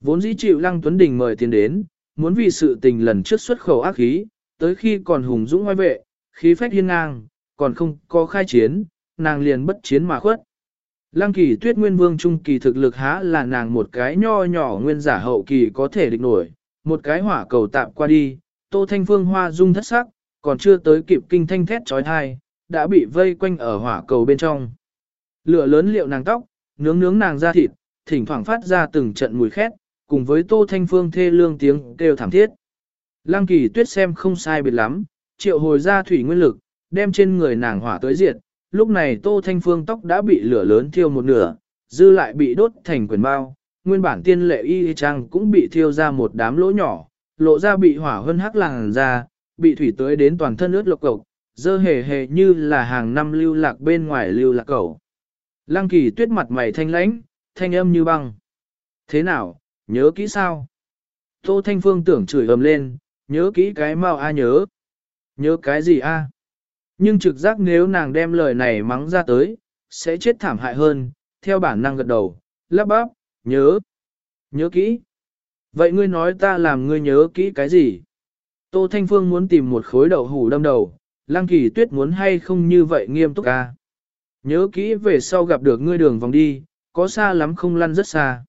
Vốn dĩ chịu Lăng Tuấn Đình mời tiền đến, muốn vì sự tình lần trước xuất khẩu ác khí, tới khi còn hùng dũng ngoài vệ, khí phách hiên ngang, còn không có khai chiến, nàng liền bất chiến mà khuất. Lăng kỳ tuyết nguyên vương trung kỳ thực lực há là nàng một cái nho nhỏ nguyên giả hậu kỳ có thể địch nổi, một cái hỏa cầu tạm qua đi, tô thanh phương hoa dung thất sắc, còn chưa tới kịp kinh thanh thét trói thai, đã bị vây quanh ở hỏa cầu bên trong. Lửa lớn liệu nàng tóc, nướng nướng nàng da thịt, thỉnh thoảng phát ra từng trận mùi khét, cùng với Tô Thanh Phương thê lương tiếng kêu thảm thiết. Lăng kỳ tuyết xem không sai biệt lắm, triệu hồi ra thủy nguyên lực, đem trên người nàng hỏa tới diệt, lúc này Tô Thanh Phương tóc đã bị lửa lớn thiêu một nửa, dư lại bị đốt thành quyền bao, nguyên bản tiên lệ y trang cũng bị thiêu ra một đám lỗ nhỏ, lộ ra bị hỏa hơn hắc làng ra, bị thủy tới đến toàn thân ướt lộc cộc, dơ hề hề như là hàng năm lưu lạc bên ngoài lưu lạc cầu. Lăng kỳ tuyết mặt mày thanh lãnh, thanh âm như băng. Thế nào, nhớ kỹ sao? Tô Thanh Phương tưởng chửi ầm lên, nhớ kỹ cái mau a nhớ. Nhớ cái gì a? Nhưng trực giác nếu nàng đem lời này mắng ra tới, sẽ chết thảm hại hơn, theo bản năng gật đầu, lắp bắp, nhớ. Nhớ kỹ. Vậy ngươi nói ta làm ngươi nhớ kỹ cái gì? Tô Thanh Phương muốn tìm một khối đậu hủ đâm đầu, Lăng Kỳ Tuyết muốn hay không như vậy nghiêm túc à? Nhớ kỹ về sau gặp được ngươi đường vòng đi, có xa lắm không lăn rất xa.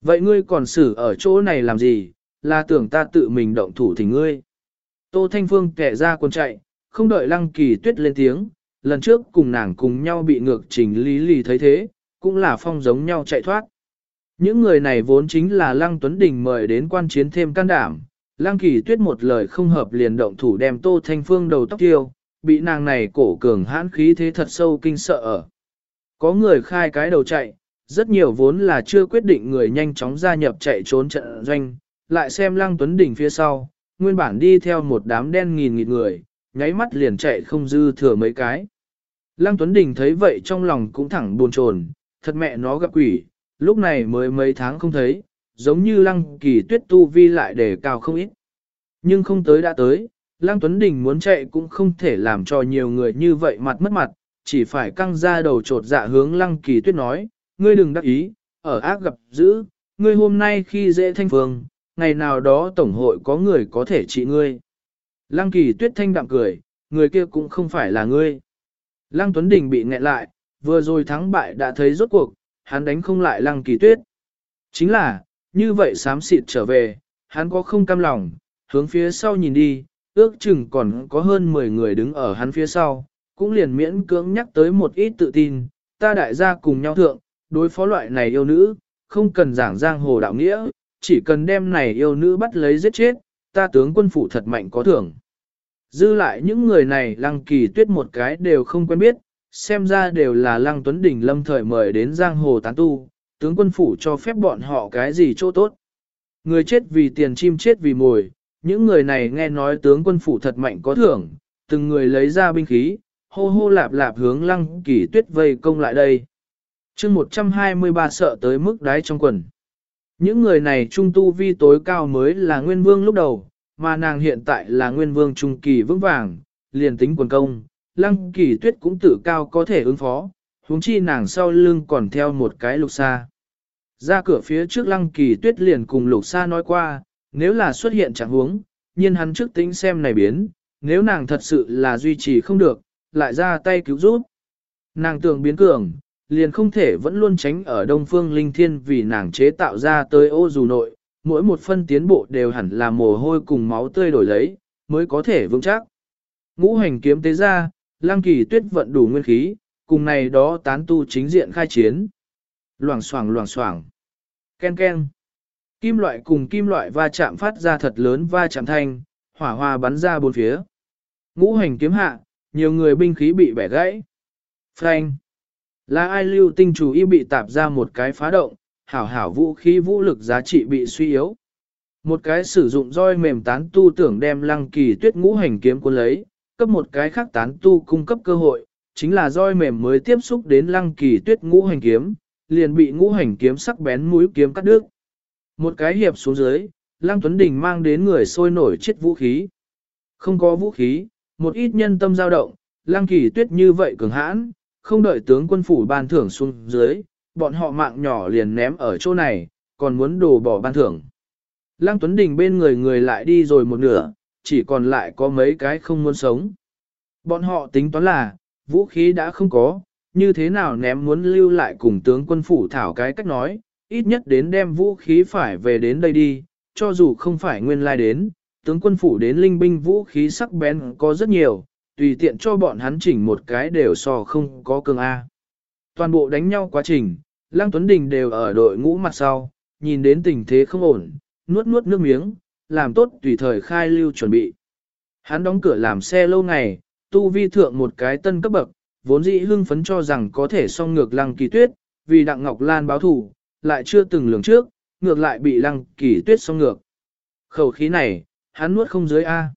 Vậy ngươi còn xử ở chỗ này làm gì, là tưởng ta tự mình động thủ thì ngươi. Tô Thanh Phương kẻ ra quân chạy, không đợi lăng kỳ tuyết lên tiếng, lần trước cùng nàng cùng nhau bị ngược trình lý lì thấy thế, cũng là phong giống nhau chạy thoát. Những người này vốn chính là lăng Tuấn Đình mời đến quan chiến thêm can đảm, lăng kỳ tuyết một lời không hợp liền động thủ đem Tô Thanh Phương đầu tóc tiêu, bị nàng này cổ cường hãn khí thế thật sâu kinh sợ ở. Có người khai cái đầu chạy, rất nhiều vốn là chưa quyết định người nhanh chóng gia nhập chạy trốn trận doanh, lại xem Lăng Tuấn Đình phía sau, nguyên bản đi theo một đám đen nghìn nghịt người, nháy mắt liền chạy không dư thừa mấy cái. Lăng Tuấn Đình thấy vậy trong lòng cũng thẳng buồn chồn, thật mẹ nó gặp quỷ, lúc này mới mấy tháng không thấy, giống như lăng kỳ tuyết tu vi lại để cao không ít. Nhưng không tới đã tới, lăng Tuấn Đình muốn chạy cũng không thể làm cho nhiều người như vậy mặt mất mặt, chỉ phải căng ra đầu trột dạ hướng lăng kỳ tuyết nói, ngươi đừng đắc ý, ở ác gặp dữ, ngươi hôm nay khi dễ thanh phương, ngày nào đó tổng hội có người có thể trị ngươi. Lăng kỳ tuyết thanh đạm cười, người kia cũng không phải là ngươi. Lăng Tuấn Đình bị nghẹn lại, vừa rồi thắng bại đã thấy rốt cuộc, hắn đánh không lại lăng kỳ tuyết. Chính là, như vậy sám xịt trở về, hắn có không cam lòng, hướng phía sau nhìn đi, ước chừng còn có hơn 10 người đứng ở hắn phía sau, cũng liền miễn cưỡng nhắc tới một ít tự tin, ta đại gia cùng nhau thượng, đối phó loại này yêu nữ, không cần giảng giang hồ đạo nghĩa, chỉ cần đem này yêu nữ bắt lấy giết chết, ta tướng quân phụ thật mạnh có thưởng. Dư lại những người này lăng kỳ tuyết một cái đều không quen biết, xem ra đều là lăng tuấn Đình lâm thời mời đến giang hồ tán tu, tướng quân phủ cho phép bọn họ cái gì chỗ tốt. Người chết vì tiền chim chết vì mồi, những người này nghe nói tướng quân phủ thật mạnh có thưởng, từng người lấy ra binh khí, hô hô lạp lạp hướng lăng kỳ tuyết vây công lại đây. chương 123 sợ tới mức đáy trong quần. Những người này trung tu vi tối cao mới là nguyên vương lúc đầu, mà nàng hiện tại là nguyên vương trung kỳ vững vàng, liền tính quần công, lăng kỳ tuyết cũng tự cao có thể ứng phó, huống chi nàng sau lưng còn theo một cái lục xa. Ra cửa phía trước lăng kỳ tuyết liền cùng lục xa nói qua, nếu là xuất hiện chẳng huống, nhiên hắn trước tính xem này biến, nếu nàng thật sự là duy trì không được, lại ra tay cứu giúp. Nàng tưởng biến cường, liền không thể vẫn luôn tránh ở Đông Phương Linh Thiên vì nàng chế tạo ra tới ô dù nội, mỗi một phân tiến bộ đều hẳn là mồ hôi cùng máu tươi đổi lấy, mới có thể vững chắc. Ngũ hành kiếm tế ra, lang kỳ tuyết vận đủ nguyên khí, cùng này đó tán tu chính diện khai chiến. Loảng xoảng loảng xoảng. Ken ken. Kim loại cùng kim loại va chạm phát ra thật lớn va chạm thanh, hỏa hoa bắn ra bốn phía. Ngũ hành kiếm hạ, nhiều người binh khí bị bẻ gãy. Frank. Là ai lưu tinh chủ y bị tạp ra một cái phá động, hảo hảo vũ khí vũ lực giá trị bị suy yếu. Một cái sử dụng roi mềm tán tu tưởng đem lăng kỳ tuyết ngũ hành kiếm cuốn lấy, cấp một cái khác tán tu cung cấp cơ hội, chính là roi mềm mới tiếp xúc đến lăng kỳ tuyết ngũ hành kiếm, liền bị ngũ hành kiếm sắc bén mũi kiếm cắt đứt. Một cái hiệp xuống dưới, lăng tuấn đình mang đến người sôi nổi chết vũ khí. Không có vũ khí, một ít nhân tâm dao động, lăng kỳ tuyết như vậy cường hãn, không đợi tướng quân phủ ban thưởng xuống dưới, bọn họ mạng nhỏ liền ném ở chỗ này, còn muốn đổ bỏ ban thưởng. Lăng Tuấn Đình bên người người lại đi rồi một nửa, chỉ còn lại có mấy cái không muốn sống. Bọn họ tính toán là, vũ khí đã không có, như thế nào ném muốn lưu lại cùng tướng quân phủ thảo cái cách nói, ít nhất đến đem vũ khí phải về đến đây đi, cho dù không phải nguyên lai đến, tướng quân phủ đến linh binh vũ khí sắc bén có rất nhiều, tùy tiện cho bọn hắn chỉnh một cái đều so không có cương A. Toàn bộ đánh nhau quá trình, Lăng Tuấn Đình đều ở đội ngũ mặt sau, nhìn đến tình thế không ổn, nuốt nuốt nước miếng, làm tốt tùy thời khai lưu chuẩn bị. Hắn đóng cửa làm xe lâu ngày, tu vi thượng một cái tân cấp bậc, vốn dĩ hưng phấn cho rằng có thể song ngược Lăng Kỳ Tuyết, vì Đặng Ngọc Lan báo thủ, lại chưa từng lường trước, ngược lại bị Lăng Kỳ Tuyết song ngược. Khẩu khí này, hắn nuốt không dưới A.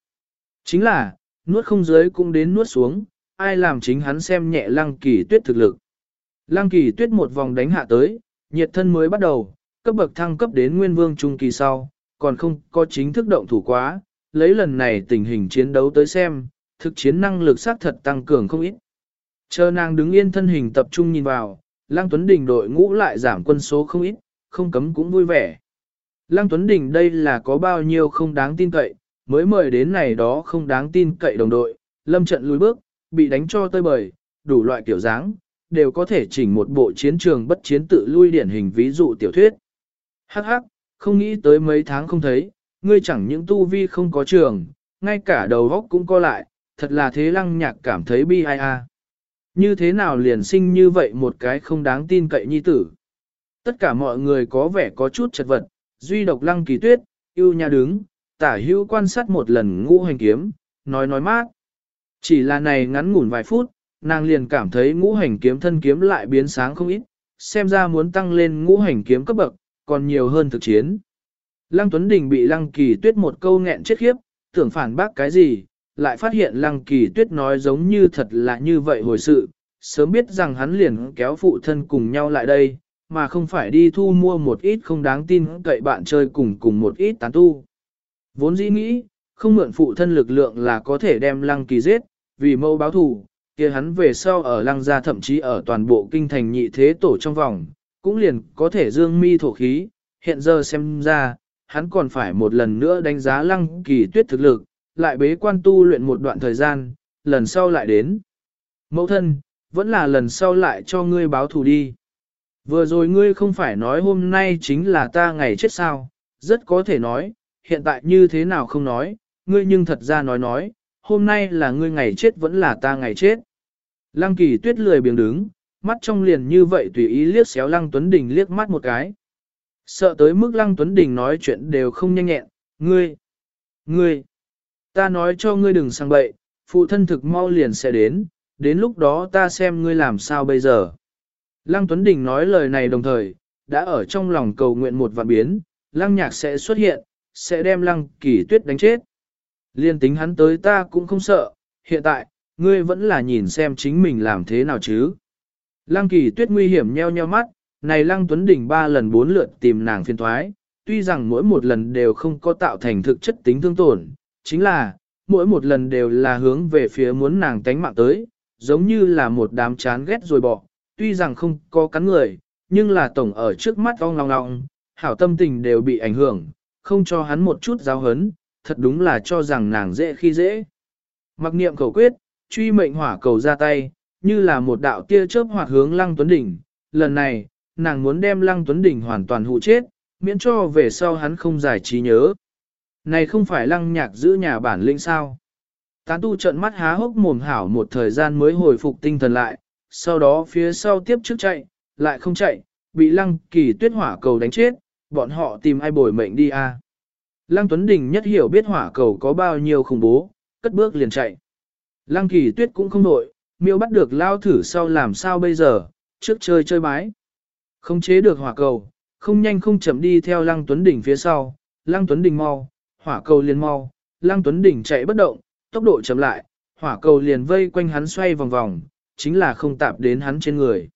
Chính là, nuốt không dưới cũng đến nuốt xuống, ai làm chính hắn xem nhẹ Lăng Kỳ Tuyết thực lực. Lăng kỳ tuyết một vòng đánh hạ tới, nhiệt thân mới bắt đầu, cấp bậc thăng cấp đến nguyên vương trung kỳ sau, còn không có chính thức động thủ quá, lấy lần này tình hình chiến đấu tới xem, thực chiến năng lực xác thật tăng cường không ít. Chờ nàng đứng yên thân hình tập trung nhìn vào, Lăng Tuấn Đình đội ngũ lại giảm quân số không ít, không cấm cũng vui vẻ. Lăng Tuấn Đình đây là có bao nhiêu không đáng tin cậy, mới mời đến này đó không đáng tin cậy đồng đội, lâm trận lùi bước, bị đánh cho tơi bời, đủ loại kiểu dáng, đều có thể chỉnh một bộ chiến trường bất chiến tự lui điển hình ví dụ tiểu thuyết. Hắc hắc, không nghĩ tới mấy tháng không thấy, ngươi chẳng những tu vi không có trường, ngay cả đầu góc cũng co lại, thật là thế lăng nhạc cảm thấy bi ai a. Như thế nào liền sinh như vậy một cái không đáng tin cậy nhi tử. Tất cả mọi người có vẻ có chút chật vật, duy độc lăng kỳ tuyết, yêu nhà đứng, tả hữu quan sát một lần ngũ hành kiếm, nói nói mát. Chỉ là này ngắn ngủn vài phút, nàng liền cảm thấy ngũ hành kiếm thân kiếm lại biến sáng không ít, xem ra muốn tăng lên ngũ hành kiếm cấp bậc, còn nhiều hơn thực chiến. Lăng Tuấn Đình bị Lăng Kỳ Tuyết một câu nghẹn chết khiếp, tưởng phản bác cái gì, lại phát hiện Lăng Kỳ Tuyết nói giống như thật là như vậy hồi sự, sớm biết rằng hắn liền kéo phụ thân cùng nhau lại đây, mà không phải đi thu mua một ít không đáng tin cậy bạn chơi cùng cùng một ít tán tu. Vốn dĩ nghĩ, không mượn phụ thân lực lượng là có thể đem lăng kỳ giết, vì mâu báo thù, kia hắn về sau ở lăng gia thậm chí ở toàn bộ kinh thành nhị thế tổ trong vòng, cũng liền có thể dương mi thổ khí, hiện giờ xem ra, hắn còn phải một lần nữa đánh giá lăng kỳ tuyết thực lực, lại bế quan tu luyện một đoạn thời gian, lần sau lại đến. Mẫu thân, vẫn là lần sau lại cho ngươi báo thù đi. Vừa rồi ngươi không phải nói hôm nay chính là ta ngày chết sao, rất có thể nói, hiện tại như thế nào không nói, ngươi nhưng thật ra nói nói, hôm nay là ngươi ngày chết vẫn là ta ngày chết. Lăng kỳ tuyết lười biếng đứng, mắt trong liền như vậy tùy ý liếc xéo Lăng Tuấn Đình liếc mắt một cái. Sợ tới mức Lăng Tuấn Đình nói chuyện đều không nhanh nhẹn, ngươi, ngươi, ta nói cho ngươi đừng sang bậy, phụ thân thực mau liền sẽ đến, đến lúc đó ta xem ngươi làm sao bây giờ. Lăng Tuấn Đình nói lời này đồng thời, đã ở trong lòng cầu nguyện một vạn biến, Lăng Nhạc sẽ xuất hiện, sẽ đem Lăng Kỳ Tuyết đánh chết. Liên tính hắn tới ta cũng không sợ, hiện tại, ngươi vẫn là nhìn xem chính mình làm thế nào chứ. Lăng Kỳ Tuyết nguy hiểm nheo nheo mắt, này Lăng Tuấn Đình ba lần bốn lượt tìm nàng phiền thoái, tuy rằng mỗi một lần đều không có tạo thành thực chất tính thương tổn, chính là, mỗi một lần đều là hướng về phía muốn nàng tánh mạng tới, giống như là một đám chán ghét rồi bỏ, tuy rằng không có cắn người, nhưng là tổng ở trước mắt ong long long, hảo tâm tình đều bị ảnh hưởng, không cho hắn một chút giáo hấn, thật đúng là cho rằng nàng dễ khi dễ. Mặc niệm cầu quyết, truy mệnh hỏa cầu ra tay, như là một đạo tia chớp hoạt hướng Lăng Tuấn Đỉnh. Lần này, nàng muốn đem Lăng Tuấn Đỉnh hoàn toàn hụ chết, miễn cho về sau hắn không giải trí nhớ. Này không phải Lăng Nhạc giữ nhà bản lĩnh sao? Tán tu trận mắt há hốc mồm hảo một thời gian mới hồi phục tinh thần lại, sau đó phía sau tiếp trước chạy, lại không chạy, bị Lăng Kỳ Tuyết hỏa cầu đánh chết, bọn họ tìm ai bồi mệnh đi a? Lăng Tuấn Đình nhất hiểu biết hỏa cầu có bao nhiêu khủng bố, cất bước liền chạy. Lăng Kỳ Tuyết cũng không nổi, miêu bắt được lao thử sau làm sao bây giờ, trước chơi chơi bái. Không chế được hỏa cầu, không nhanh không chậm đi theo Lăng Tuấn Đỉnh phía sau, Lăng Tuấn Đỉnh mau, hỏa cầu liền mau, Lăng Tuấn Đỉnh chạy bất động, tốc độ chậm lại, hỏa cầu liền vây quanh hắn xoay vòng vòng, chính là không tạp đến hắn trên người.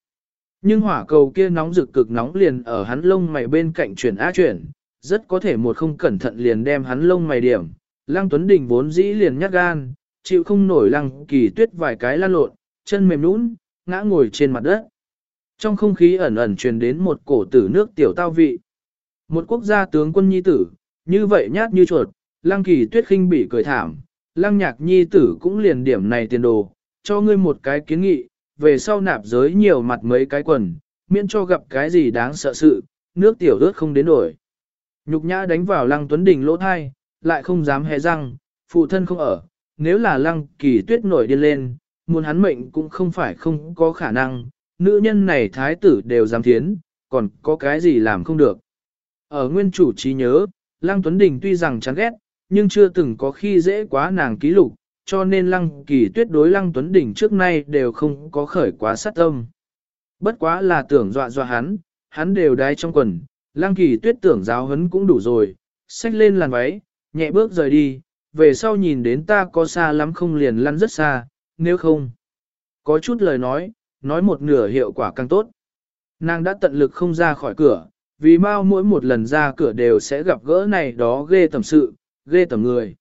Nhưng hỏa cầu kia nóng rực cực nóng liền ở hắn lông mày bên cạnh chuyển á chuyển, rất có thể một không cẩn thận liền đem hắn lông mày điểm. Lăng Tuấn Đình vốn dĩ liền nhát gan, chịu không nổi lăng kỳ tuyết vài cái lan lộn, chân mềm nũng, ngã ngồi trên mặt đất. Trong không khí ẩn ẩn truyền đến một cổ tử nước tiểu tao vị. Một quốc gia tướng quân nhi tử, như vậy nhát như chuột, lăng kỳ tuyết khinh bị cười thảm, lăng nhạc nhi tử cũng liền điểm này tiền đồ, cho ngươi một cái kiến nghị, về sau nạp giới nhiều mặt mấy cái quần, miễn cho gặp cái gì đáng sợ sự, nước tiểu ướt không đến nổi Nhục nhã đánh vào lăng tuấn đình lỗ thai, lại không dám hé răng, phụ thân không ở, nếu là lăng kỳ tuyết nổi điên lên, muốn hắn mệnh cũng không phải không có khả năng, nữ nhân này thái tử đều dám thiến, còn có cái gì làm không được. Ở nguyên chủ trí nhớ, lăng tuấn đình tuy rằng chán ghét, nhưng chưa từng có khi dễ quá nàng ký lục, cho nên lăng kỳ tuyết đối lăng tuấn đình trước nay đều không có khởi quá sát tâm. Bất quá là tưởng dọa dọa hắn, hắn đều đai trong quần, lăng kỳ tuyết tưởng giáo hấn cũng đủ rồi, xách lên làn váy, nhẹ bước rời đi, về sau nhìn đến ta có xa lắm không liền lăn rất xa, nếu không. Có chút lời nói, nói một nửa hiệu quả càng tốt. Nàng đã tận lực không ra khỏi cửa, vì mau mỗi một lần ra cửa đều sẽ gặp gỡ này đó ghê tầm sự, ghê tầm người.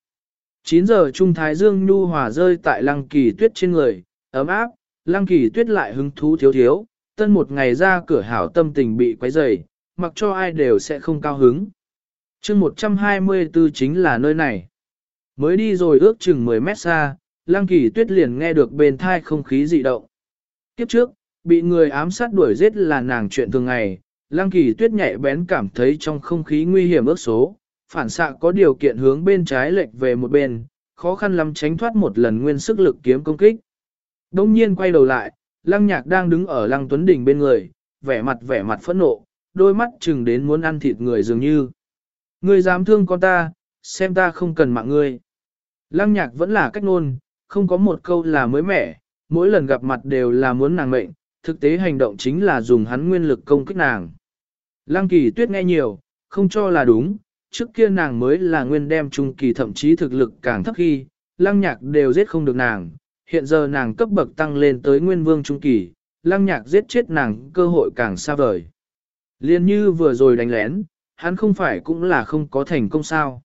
9 giờ Trung Thái Dương Nhu Hòa rơi tại lăng kỳ tuyết trên người, ấm áp, lăng kỳ tuyết lại hứng thú thiếu thiếu, tân một ngày ra cửa hảo tâm tình bị quấy rầy, mặc cho ai đều sẽ không cao hứng. chương 124 chính là nơi này. Mới đi rồi ước chừng 10 mét xa, lăng kỳ tuyết liền nghe được bên thai không khí dị động. Kiếp trước, bị người ám sát đuổi giết là nàng chuyện thường ngày, lăng kỳ tuyết nhạy bén cảm thấy trong không khí nguy hiểm ước số, phản xạ có điều kiện hướng bên trái lệch về một bên, khó khăn lắm tránh thoát một lần nguyên sức lực kiếm công kích. Đông nhiên quay đầu lại, lăng nhạc đang đứng ở lăng tuấn đỉnh bên người, vẻ mặt vẻ mặt phẫn nộ, đôi mắt chừng đến muốn ăn thịt người dường như. Ngươi dám thương con ta, xem ta không cần mạng ngươi. Lăng nhạc vẫn là cách ngôn, không có một câu là mới mẻ, mỗi lần gặp mặt đều là muốn nàng mệnh, thực tế hành động chính là dùng hắn nguyên lực công kích nàng. Lăng kỳ tuyết nghe nhiều, không cho là đúng, trước kia nàng mới là nguyên đem trung kỳ thậm chí thực lực càng thấp khi, lăng nhạc đều giết không được nàng, hiện giờ nàng cấp bậc tăng lên tới nguyên vương trung kỳ, lăng nhạc giết chết nàng cơ hội càng xa vời. Liên như vừa rồi đánh lén, hắn không phải cũng là không có thành công sao.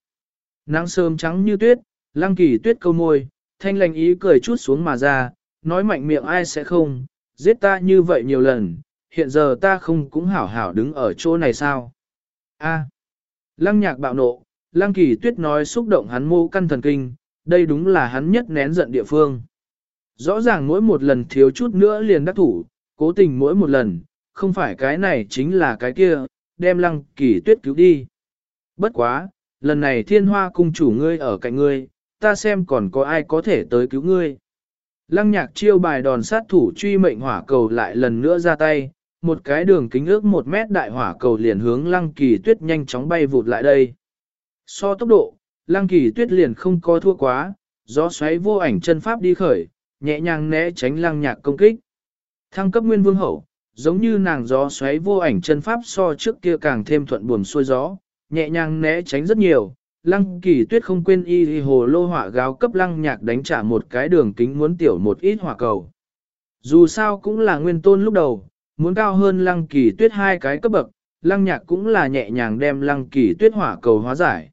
Nắng sớm trắng như tuyết, lăng kỳ tuyết câu môi, thanh lành ý cười chút xuống mà ra, nói mạnh miệng ai sẽ không, giết ta như vậy nhiều lần, hiện giờ ta không cũng hảo hảo đứng ở chỗ này sao. A. Lăng nhạc bạo nộ, lăng kỳ tuyết nói xúc động hắn mô căn thần kinh, đây đúng là hắn nhất nén giận địa phương. Rõ ràng mỗi một lần thiếu chút nữa liền đắc thủ, cố tình mỗi một lần, không phải cái này chính là cái kia, đem lăng kỳ tuyết cứu đi. Bất quá, lần này thiên hoa cung chủ ngươi ở cạnh ngươi, ta xem còn có ai có thể tới cứu ngươi. Lăng nhạc chiêu bài đòn sát thủ truy mệnh hỏa cầu lại lần nữa ra tay, một cái đường kính ước một mét đại hỏa cầu liền hướng lăng kỳ tuyết nhanh chóng bay vụt lại đây. So tốc độ, lăng kỳ tuyết liền không có thua quá, gió xoáy vô ảnh chân pháp đi khởi, nhẹ nhàng né tránh lăng nhạc công kích. Thăng cấp nguyên vương hậu, giống như nàng gió xoáy vô ảnh chân pháp so trước kia càng thêm thuận buồm xuôi gió, nhẹ nhàng né tránh rất nhiều. Lăng kỳ tuyết không quên y hồ lô hỏa gáo cấp lăng nhạc đánh trả một cái đường kính muốn tiểu một ít hỏa cầu. Dù sao cũng là nguyên tôn lúc đầu, muốn cao hơn lăng kỳ tuyết hai cái cấp bậc, lăng nhạc cũng là nhẹ nhàng đem lăng kỳ tuyết hỏa cầu hóa giải.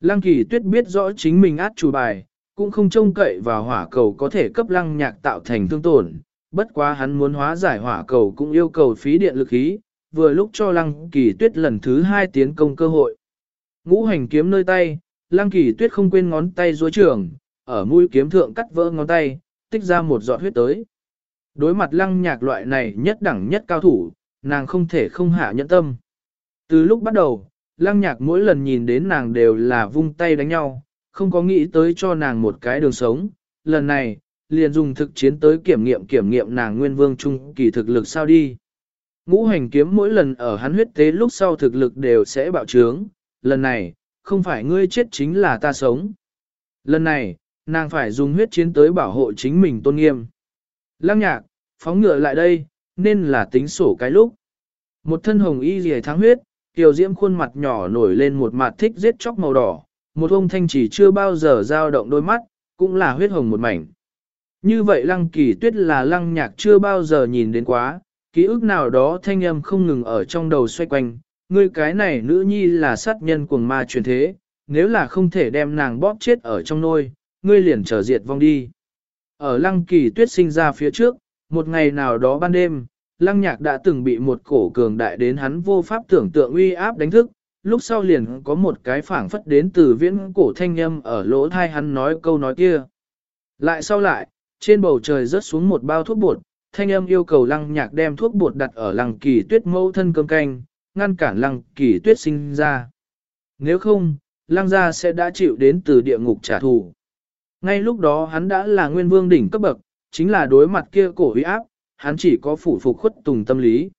Lăng kỳ tuyết biết rõ chính mình át chủ bài, cũng không trông cậy vào hỏa cầu có thể cấp lăng nhạc tạo thành thương tổn, bất quá hắn muốn hóa giải hỏa cầu cũng yêu cầu phí điện lực khí, vừa lúc cho lăng kỳ tuyết lần thứ hai tiến công cơ hội. Ngũ hành kiếm nơi tay, lăng kỳ tuyết không quên ngón tay dối trường, ở mũi kiếm thượng cắt vỡ ngón tay, tích ra một giọt huyết tới. Đối mặt lăng nhạc loại này nhất đẳng nhất cao thủ, nàng không thể không hạ nhẫn tâm. Từ lúc bắt đầu, lăng nhạc mỗi lần nhìn đến nàng đều là vung tay đánh nhau, không có nghĩ tới cho nàng một cái đường sống. Lần này, liền dùng thực chiến tới kiểm nghiệm kiểm nghiệm nàng nguyên vương trung kỳ thực lực sao đi. Ngũ hành kiếm mỗi lần ở hắn huyết tế lúc sau thực lực đều sẽ bạo trướng, lần này, không phải ngươi chết chính là ta sống. Lần này, nàng phải dùng huyết chiến tới bảo hộ chính mình tôn nghiêm. Lăng nhạc, phóng ngựa lại đây, nên là tính sổ cái lúc. Một thân hồng y rìa thắng huyết, tiểu diễm khuôn mặt nhỏ nổi lên một mặt thích giết chóc màu đỏ, một ông thanh chỉ chưa bao giờ dao động đôi mắt, cũng là huyết hồng một mảnh. Như vậy lăng kỳ tuyết là lăng nhạc chưa bao giờ nhìn đến quá, ký ức nào đó thanh âm không ngừng ở trong đầu xoay quanh, ngươi cái này nữ nhi là sát nhân cuồng ma truyền thế, nếu là không thể đem nàng bóp chết ở trong nôi, ngươi liền trở diệt vong đi. Ở lăng kỳ tuyết sinh ra phía trước, một ngày nào đó ban đêm, lăng nhạc đã từng bị một cổ cường đại đến hắn vô pháp tưởng tượng uy áp đánh thức, lúc sau liền có một cái phảng phất đến từ viễn cổ thanh âm ở lỗ thai hắn nói câu nói kia. Lại sau lại, trên bầu trời rớt xuống một bao thuốc bột, thanh âm yêu cầu lăng nhạc đem thuốc bột đặt ở lăng kỳ tuyết mẫu thân cơm canh, ngăn cản lăng kỳ tuyết sinh ra. Nếu không, lăng gia sẽ đã chịu đến từ địa ngục trả thù. Ngay lúc đó hắn đã là nguyên vương đỉnh cấp bậc, chính là đối mặt kia cổ uy áp, hắn chỉ có phủ phục khuất tùng tâm lý.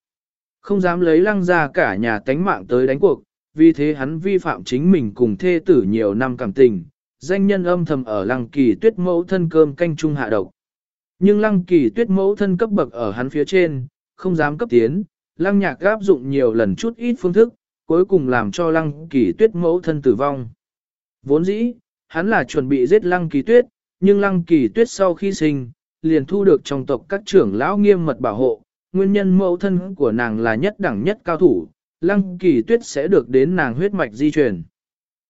Không dám lấy lăng gia cả nhà tánh mạng tới đánh cuộc, vì thế hắn vi phạm chính mình cùng thê tử nhiều năm cảm tình, danh nhân âm thầm ở lăng kỳ tuyết mẫu thân cơm canh trung hạ độc. Nhưng lăng kỳ tuyết mẫu thân cấp bậc ở hắn phía trên, không dám cấp tiến, lăng nhạc gáp dụng nhiều lần chút ít phương thức, cuối cùng làm cho lăng kỳ tuyết mẫu thân tử vong. Vốn dĩ, hắn là chuẩn bị giết lăng kỳ tuyết, nhưng lăng kỳ tuyết sau khi sinh, liền thu được trong tộc các trưởng lão nghiêm mật bảo hộ, nguyên nhân mẫu thân của nàng là nhất đẳng nhất cao thủ, lăng kỳ tuyết sẽ được đến nàng huyết mạch di truyền.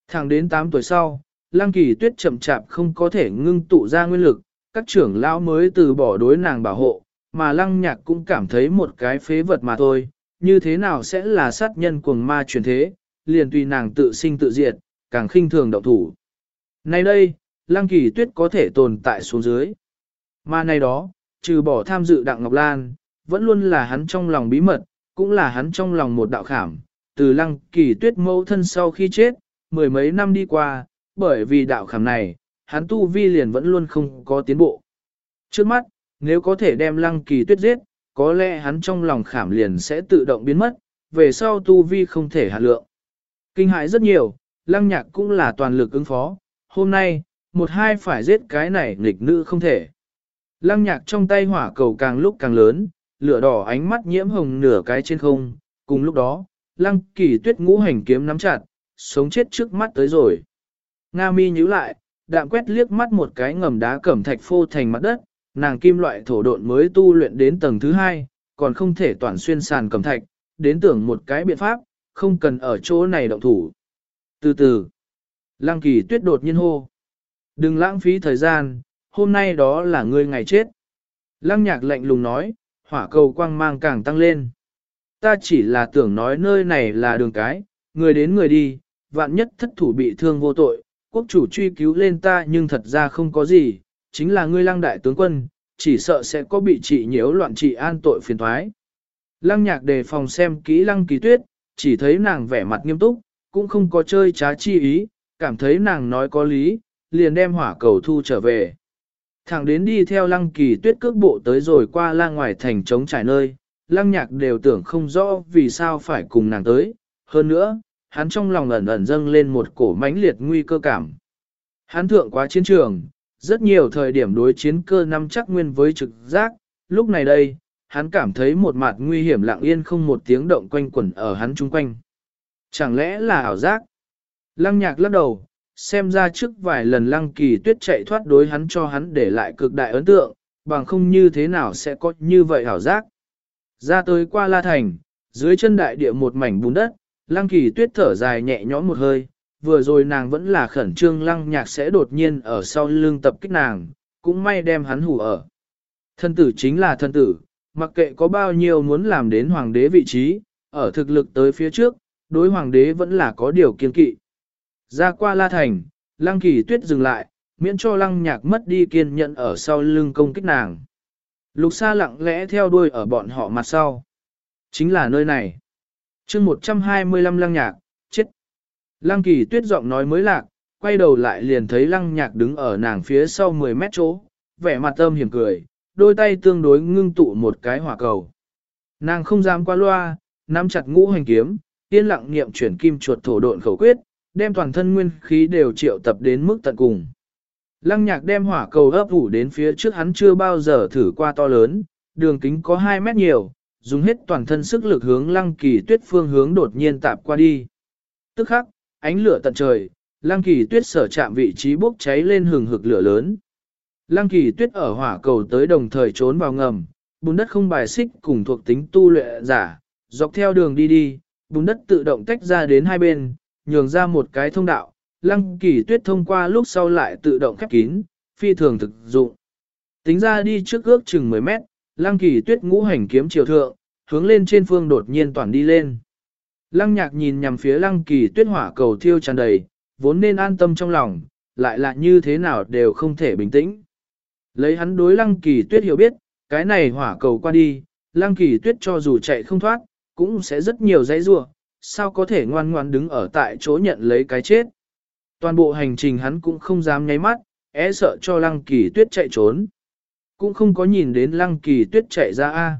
Thẳng đến 8 tuổi sau, lăng kỳ tuyết chậm chạp không có thể ngưng tụ ra nguyên lực, các trưởng lão mới từ bỏ đối nàng bảo hộ, mà lăng nhạc cũng cảm thấy một cái phế vật mà thôi, như thế nào sẽ là sát nhân cuồng ma truyền thế, liền tùy nàng tự sinh tự diệt, càng khinh thường động thủ. Nay đây, lăng kỳ tuyết có thể tồn tại xuống dưới. Mà này đó, trừ bỏ tham dự Đặng Ngọc Lan, vẫn luôn là hắn trong lòng bí mật, cũng là hắn trong lòng một đạo khảm. Từ lăng kỳ tuyết mẫu thân sau khi chết, mười mấy năm đi qua, bởi vì đạo khảm này, hắn tu vi liền vẫn luôn không có tiến bộ. Trước mắt, nếu có thể đem lăng kỳ tuyết giết, có lẽ hắn trong lòng khảm liền sẽ tự động biến mất, về sau tu vi không thể hạ lượng. Kinh hại rất nhiều, lăng nhạc cũng là toàn lực ứng phó, hôm nay, một hai phải giết cái này nghịch nữ không thể. Lăng nhạc trong tay hỏa cầu càng lúc càng lớn, lửa đỏ ánh mắt nhiễm hồng nửa cái trên không, cùng lúc đó, lăng kỳ tuyết ngũ hành kiếm nắm chặt, sống chết trước mắt tới rồi. Nga mi nhíu lại, đạm quét liếc mắt một cái ngầm đá cẩm thạch phô thành mặt đất, nàng kim loại thổ độn mới tu luyện đến tầng thứ hai, còn không thể toàn xuyên sàn cầm thạch, đến tưởng một cái biện pháp, không cần ở chỗ này động thủ. Từ từ, lăng kỳ tuyết đột nhiên hô. Đừng lãng phí thời gian, hôm nay đó là ngươi ngày chết. Lăng nhạc lạnh lùng nói, hỏa cầu quang mang càng tăng lên. Ta chỉ là tưởng nói nơi này là đường cái, người đến người đi, vạn nhất thất thủ bị thương vô tội, quốc chủ truy cứu lên ta nhưng thật ra không có gì, chính là ngươi lăng đại tướng quân, chỉ sợ sẽ có bị trị nhiễu loạn trị an tội phiền thoái. Lăng nhạc đề phòng xem kỹ lăng kỳ tuyết, chỉ thấy nàng vẻ mặt nghiêm túc, cũng không có chơi trá chi ý, cảm thấy nàng nói có lý, liền đem hỏa cầu thu trở về. Thẳng đến đi theo lăng kỳ tuyết cước bộ tới rồi qua la ngoài thành trống trải nơi, lăng nhạc đều tưởng không rõ vì sao phải cùng nàng tới. Hơn nữa, hắn trong lòng ẩn ẩn dâng lên một cổ mãnh liệt nguy cơ cảm. Hắn thượng quá chiến trường, rất nhiều thời điểm đối chiến cơ năm chắc nguyên với trực giác, lúc này đây, hắn cảm thấy một mặt nguy hiểm lặng yên không một tiếng động quanh quẩn ở hắn chung quanh. Chẳng lẽ là ảo giác? Lăng nhạc lắc đầu, xem ra trước vài lần lăng kỳ tuyết chạy thoát đối hắn cho hắn để lại cực đại ấn tượng, bằng không như thế nào sẽ có như vậy ảo giác. Ra tới qua La Thành, dưới chân đại địa một mảnh bùn đất, lăng kỳ tuyết thở dài nhẹ nhõm một hơi, vừa rồi nàng vẫn là khẩn trương lăng nhạc sẽ đột nhiên ở sau lưng tập kích nàng, cũng may đem hắn hủ ở. Thân tử chính là thân tử, mặc kệ có bao nhiêu muốn làm đến hoàng đế vị trí, ở thực lực tới phía trước, đối hoàng đế vẫn là có điều kiên kỵ. Ra qua La Thành, lăng kỳ tuyết dừng lại, miễn cho lăng nhạc mất đi kiên nhẫn ở sau lưng công kích nàng. Lục xa lặng lẽ theo đuôi ở bọn họ mặt sau. Chính là nơi này. chương 125 lăng nhạc. Lăng kỳ tuyết giọng nói mới lạc, quay đầu lại liền thấy lăng nhạc đứng ở nàng phía sau 10 mét chỗ, vẻ mặt âm hiểm cười, đôi tay tương đối ngưng tụ một cái hỏa cầu. Nàng không dám qua loa, nắm chặt ngũ hành kiếm, yên lặng niệm chuyển kim chuột thổ độn khẩu quyết, đem toàn thân nguyên khí đều triệu tập đến mức tận cùng. Lăng nhạc đem hỏa cầu ấp ủ đến phía trước hắn chưa bao giờ thử qua to lớn, đường kính có 2 mét nhiều, dùng hết toàn thân sức lực hướng lăng kỳ tuyết phương hướng đột nhiên tạp qua đi. Tức khắc, ánh lửa tận trời, lăng kỳ tuyết sở chạm vị trí bốc cháy lên hừng hực lửa lớn. Lăng kỳ tuyết ở hỏa cầu tới đồng thời trốn vào ngầm, bùn đất không bài xích cùng thuộc tính tu luyện giả, dọc theo đường đi đi, bùn đất tự động tách ra đến hai bên, nhường ra một cái thông đạo, lăng kỳ tuyết thông qua lúc sau lại tự động khép kín, phi thường thực dụng. Tính ra đi trước ước chừng 10 mét, lăng kỳ tuyết ngũ hành kiếm chiều thượng, hướng lên trên phương đột nhiên toàn đi lên. Lăng nhạc nhìn nhằm phía lăng kỳ tuyết hỏa cầu thiêu tràn đầy, vốn nên an tâm trong lòng, lại là như thế nào đều không thể bình tĩnh. Lấy hắn đối lăng kỳ tuyết hiểu biết, cái này hỏa cầu qua đi, lăng kỳ tuyết cho dù chạy không thoát, cũng sẽ rất nhiều dãy rua, sao có thể ngoan ngoan đứng ở tại chỗ nhận lấy cái chết. Toàn bộ hành trình hắn cũng không dám nháy mắt, é sợ cho lăng kỳ tuyết chạy trốn. Cũng không có nhìn đến lăng kỳ tuyết chạy ra A.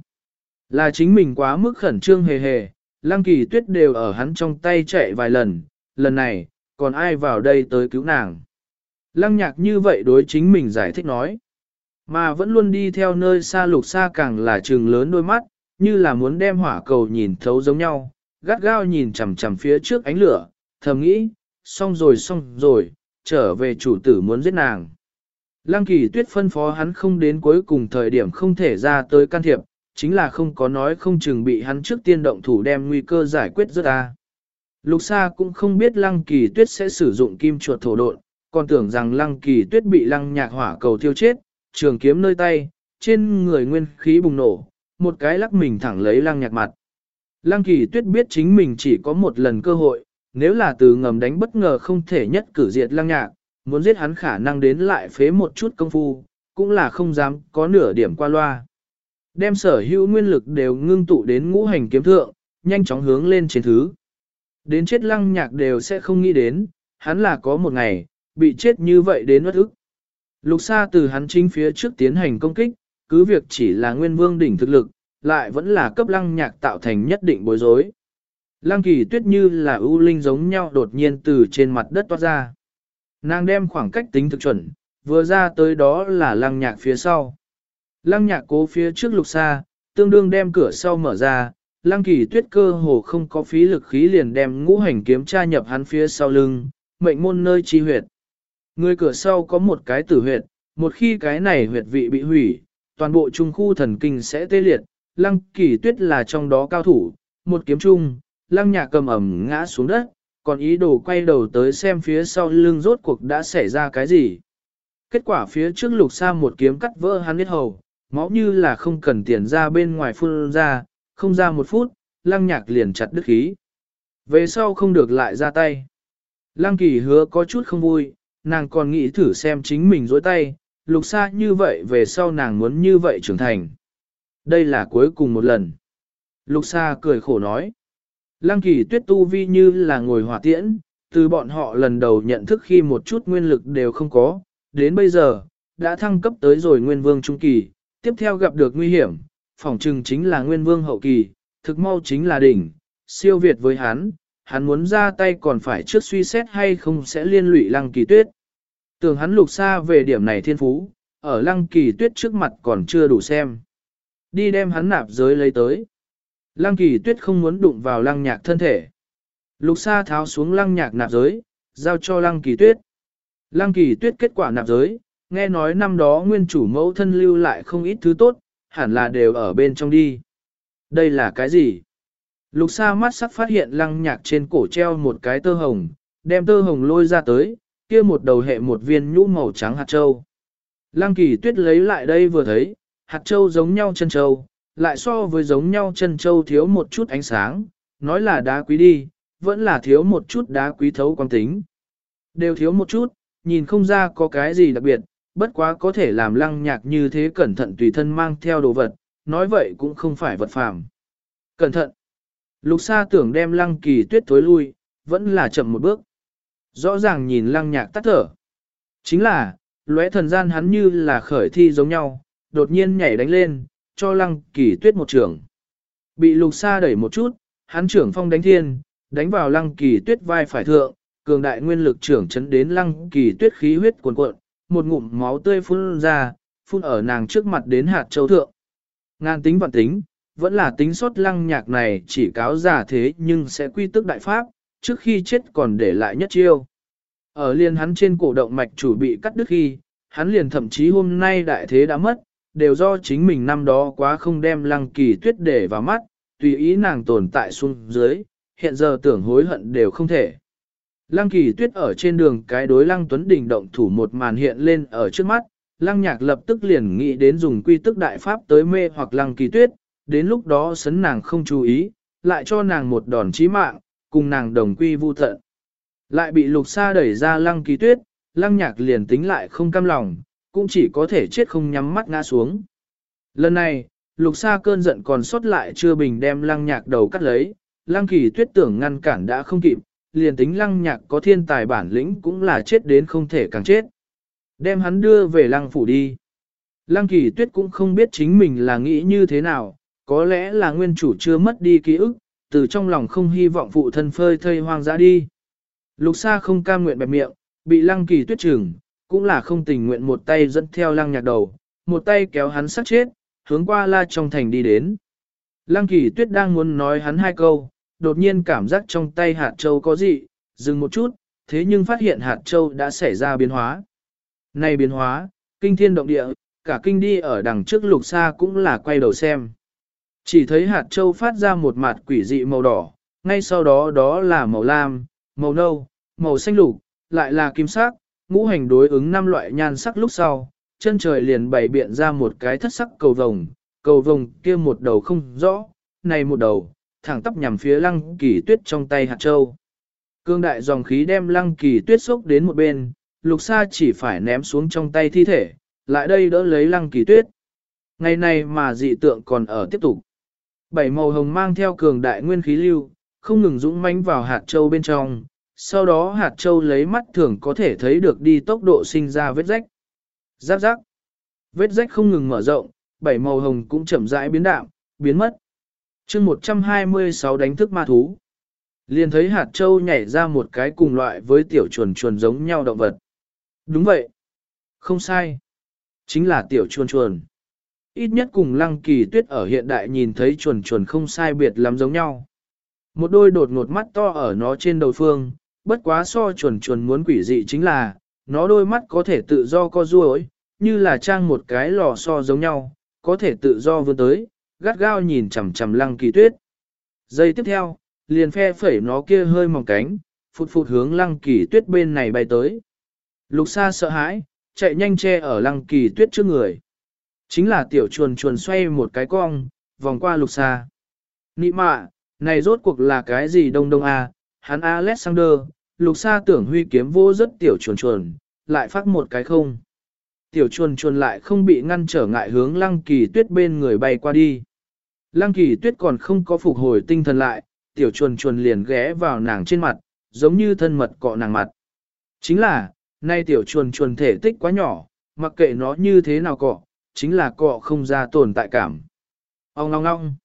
Là chính mình quá mức khẩn trương hề hề, lăng kỳ tuyết đều ở hắn trong tay chạy vài lần, lần này, còn ai vào đây tới cứu nàng. Lăng nhạc như vậy đối chính mình giải thích nói. Mà vẫn luôn đi theo nơi xa lục xa càng là trừng lớn đôi mắt, như là muốn đem hỏa cầu nhìn thấu giống nhau, gắt gao nhìn chằm chằm phía trước ánh lửa, thầm nghĩ, xong rồi xong rồi, trở về chủ tử muốn giết nàng. Lăng kỳ tuyết phân phó hắn không đến cuối cùng thời điểm không thể ra tới can thiệp, chính là không có nói không chừng bị hắn trước tiên động thủ đem nguy cơ giải quyết rất ta. Lục Sa cũng không biết lăng kỳ tuyết sẽ sử dụng kim chuột thổ độn, còn tưởng rằng lăng kỳ tuyết bị lăng nhạc hỏa cầu thiêu chết, trường kiếm nơi tay, trên người nguyên khí bùng nổ, một cái lắc mình thẳng lấy lăng nhạc mặt. Lăng kỳ tuyết biết chính mình chỉ có một lần cơ hội, nếu là từ ngầm đánh bất ngờ không thể nhất cử diệt lăng nhạc, muốn giết hắn khả năng đến lại phế một chút công phu, cũng là không dám có nửa điểm qua loa. Đem sở hữu nguyên lực đều ngưng tụ đến ngũ hành kiếm thượng, nhanh chóng hướng lên trên thứ. Đến chết lăng nhạc đều sẽ không nghĩ đến, hắn là có một ngày, bị chết như vậy đến mất ức. Lục xa từ hắn chính phía trước tiến hành công kích, cứ việc chỉ là nguyên vương đỉnh thực lực, lại vẫn là cấp lăng nhạc tạo thành nhất định bối rối. Lăng kỳ tuyết như là ưu linh giống nhau đột nhiên từ trên mặt đất toát ra. Nàng đem khoảng cách tính thực chuẩn, vừa ra tới đó là lăng nhạc phía sau. Lăng nhạc cố phía trước lục xa, tương đương đem cửa sau mở ra, lăng kỳ tuyết cơ hồ không có phí lực khí liền đem ngũ hành kiếm tra nhập hắn phía sau lưng, mệnh môn nơi chi huyệt. Người cửa sau có một cái tử huyệt, một khi cái này huyệt vị bị hủy, toàn bộ trung khu thần kinh sẽ tê liệt, lăng kỳ tuyết là trong đó cao thủ, một kiếm chung, lăng nhạc cầm ẩm ngã xuống đất, còn ý đồ quay đầu tới xem phía sau lưng rốt cuộc đã xảy ra cái gì. Kết quả phía trước lục xa một kiếm cắt vỡ hắn biết hầu, máu như là không cần tiền ra bên ngoài phun ra, không ra một phút, lăng nhạc liền chặt đứt khí. Về sau không được lại ra tay. Lăng kỳ hứa có chút không vui, nàng còn nghĩ thử xem chính mình dối tay, lục xa như vậy về sau nàng muốn như vậy trưởng thành. Đây là cuối cùng một lần. Lục xa cười khổ nói. Lăng kỳ tuyết tu vi như là ngồi hỏa tiễn, từ bọn họ lần đầu nhận thức khi một chút nguyên lực đều không có, đến bây giờ, đã thăng cấp tới rồi nguyên vương trung kỳ, tiếp theo gặp được nguy hiểm, phỏng trừng chính là nguyên vương hậu kỳ, thực mau chính là đỉnh, siêu việt với hắn, hắn muốn ra tay còn phải trước suy xét hay không sẽ liên lụy lăng kỳ tuyết. Tưởng hắn lục xa về điểm này thiên phú, ở lăng kỳ tuyết trước mặt còn chưa đủ xem. Đi đem hắn nạp giới lấy tới. Lăng kỳ tuyết không muốn đụng vào lăng nhạc thân thể. Lục xa tháo xuống lăng nhạc nạp giới, giao cho lăng kỳ tuyết. Lăng kỳ tuyết kết quả nạp giới, nghe nói năm đó nguyên chủ mẫu thân lưu lại không ít thứ tốt, hẳn là đều ở bên trong đi. Đây là cái gì? Lục Sa mắt sắc phát hiện lăng nhạc trên cổ treo một cái tơ hồng, đem tơ hồng lôi ra tới, kia một đầu hệ một viên nhũ màu trắng hạt châu. Lăng kỳ tuyết lấy lại đây vừa thấy, hạt châu giống nhau chân châu, lại so với giống nhau chân châu thiếu một chút ánh sáng, nói là đá quý đi, vẫn là thiếu một chút đá quý thấu quang tính. Đều thiếu một chút, nhìn không ra có cái gì đặc biệt, bất quá có thể làm lăng nhạc như thế cẩn thận tùy thân mang theo đồ vật, nói vậy cũng không phải vật phàm. Cẩn thận! Lục Sa tưởng đem lăng kỳ tuyết tối lui, vẫn là chậm một bước. Rõ ràng nhìn lăng nhạc tắt thở. Chính là, lóe thần gian hắn như là khởi thi giống nhau, đột nhiên nhảy đánh lên, cho lăng kỳ tuyết một trường. Bị lục Sa đẩy một chút, hắn trưởng phong đánh thiên, đánh vào lăng kỳ tuyết vai phải thượng, cường đại nguyên lực trưởng chấn đến lăng kỳ tuyết khí huyết cuồn cuộn, một ngụm máu tươi phun ra, phun ở nàng trước mặt đến hạt châu thượng. Ngan tính vạn tính, vẫn là tính sót lăng nhạc này chỉ cáo giả thế nhưng sẽ quy tức đại pháp, trước khi chết còn để lại nhất chiêu. Ở liền hắn trên cổ động mạch chủ bị cắt đứt khi, hắn liền thậm chí hôm nay đại thế đã mất, đều do chính mình năm đó quá không đem lăng kỳ tuyết để vào mắt, tùy ý nàng tồn tại xuống dưới, hiện giờ tưởng hối hận đều không thể. Lăng kỳ tuyết ở trên đường cái đối lăng tuấn đỉnh động thủ một màn hiện lên ở trước mắt, lăng nhạc lập tức liền nghĩ đến dùng quy tức đại pháp tới mê hoặc lăng kỳ tuyết, đến lúc đó sấn nàng không chú ý, lại cho nàng một đòn chí mạng, cùng nàng đồng quy vu tận. Lại bị lục sa đẩy ra lăng kỳ tuyết, lăng nhạc liền tính lại không cam lòng, cũng chỉ có thể chết không nhắm mắt ngã xuống. Lần này, lục sa cơn giận còn sót lại chưa bình đem lăng nhạc đầu cắt lấy, lăng kỳ tuyết tưởng ngăn cản đã không kịp, liền tính lăng nhạc có thiên tài bản lĩnh cũng là chết đến không thể càng chết. Đem hắn đưa về lăng phủ đi. Lăng kỳ tuyết cũng không biết chính mình là nghĩ như thế nào, có lẽ là nguyên chủ chưa mất đi ký ức, từ trong lòng không hy vọng phụ thân phơi thây hoang dã đi. Lục Sa không cam nguyện bẹp miệng, bị Lăng Kỳ tuyết trừng, cũng là không tình nguyện một tay dẫn theo Lăng Nhạc đầu, một tay kéo hắn sát chết, hướng qua La trong thành đi đến. Lăng Kỳ tuyết đang muốn nói hắn hai câu, đột nhiên cảm giác trong tay hạt châu có gì, dừng một chút, thế nhưng phát hiện hạt châu đã xảy ra biến hóa. Này biến hóa, kinh thiên động địa, cả kinh đi ở đằng trước lục xa cũng là quay đầu xem. Chỉ thấy hạt châu phát ra một mặt quỷ dị màu đỏ, ngay sau đó đó là màu lam, màu nâu, màu xanh lục, lại là kim sắc, ngũ hành đối ứng năm loại nhan sắc lúc sau, chân trời liền bày biện ra một cái thất sắc cầu vồng, cầu vồng kia một đầu không rõ, này một đầu, thẳng tắp nhằm phía lăng kỳ tuyết trong tay hạt châu. Cương đại dòng khí đem lăng kỳ tuyết sốc đến một bên, lục sa chỉ phải ném xuống trong tay thi thể, lại đây đỡ lấy lăng kỳ tuyết. Ngày này mà dị tượng còn ở tiếp tục. Bảy màu hồng mang theo cường đại nguyên khí lưu, không ngừng dũng mãnh vào hạt châu bên trong, sau đó hạt châu lấy mắt thường có thể thấy được đi tốc độ sinh ra vết rách. Giáp giáp. Vết rách không ngừng mở rộng, bảy màu hồng cũng chậm rãi biến đạm, biến mất chương 126 đánh thức ma thú. Liền thấy hạt châu nhảy ra một cái cùng loại với tiểu chuồn chuồn giống nhau động vật. Đúng vậy. Không sai. Chính là tiểu chuồn chuồn. Ít nhất cùng lăng kỳ tuyết ở hiện đại nhìn thấy chuồn chuồn không sai biệt lắm giống nhau. Một đôi đột ngột mắt to ở nó trên đầu phương, bất quá so chuồn chuồn muốn quỷ dị chính là, nó đôi mắt có thể tự do co duỗi, như là trang một cái lò so giống nhau, có thể tự do vươn tới, gắt gao nhìn chằm chằm lăng kỳ tuyết. Giây tiếp theo, liền phe phẩy nó kia hơi mỏng cánh, phụt phụt hướng lăng kỳ tuyết bên này bay tới. Lục xa sợ hãi, chạy nhanh che ở lăng kỳ tuyết trước người. Chính là tiểu chuồn chuồn xoay một cái cong, vòng qua lục xa. Nị mạ, này rốt cuộc là cái gì đông đông a? À? Hắn Alexander, lục xa tưởng huy kiếm vô rất tiểu chuồn chuồn, lại phát một cái không. Tiểu chuồn chuồn lại không bị ngăn trở ngại hướng lăng kỳ tuyết bên người bay qua đi. Lăng kỳ tuyết còn không có phục hồi tinh thần lại, tiểu chuồn chuồn liền ghé vào nàng trên mặt, giống như thân mật cọ nàng mặt. Chính là, nay tiểu chuồn chuồn thể tích quá nhỏ, mặc kệ nó như thế nào cọ, chính là cọ không ra tồn tại cảm. Ông ngong ngong.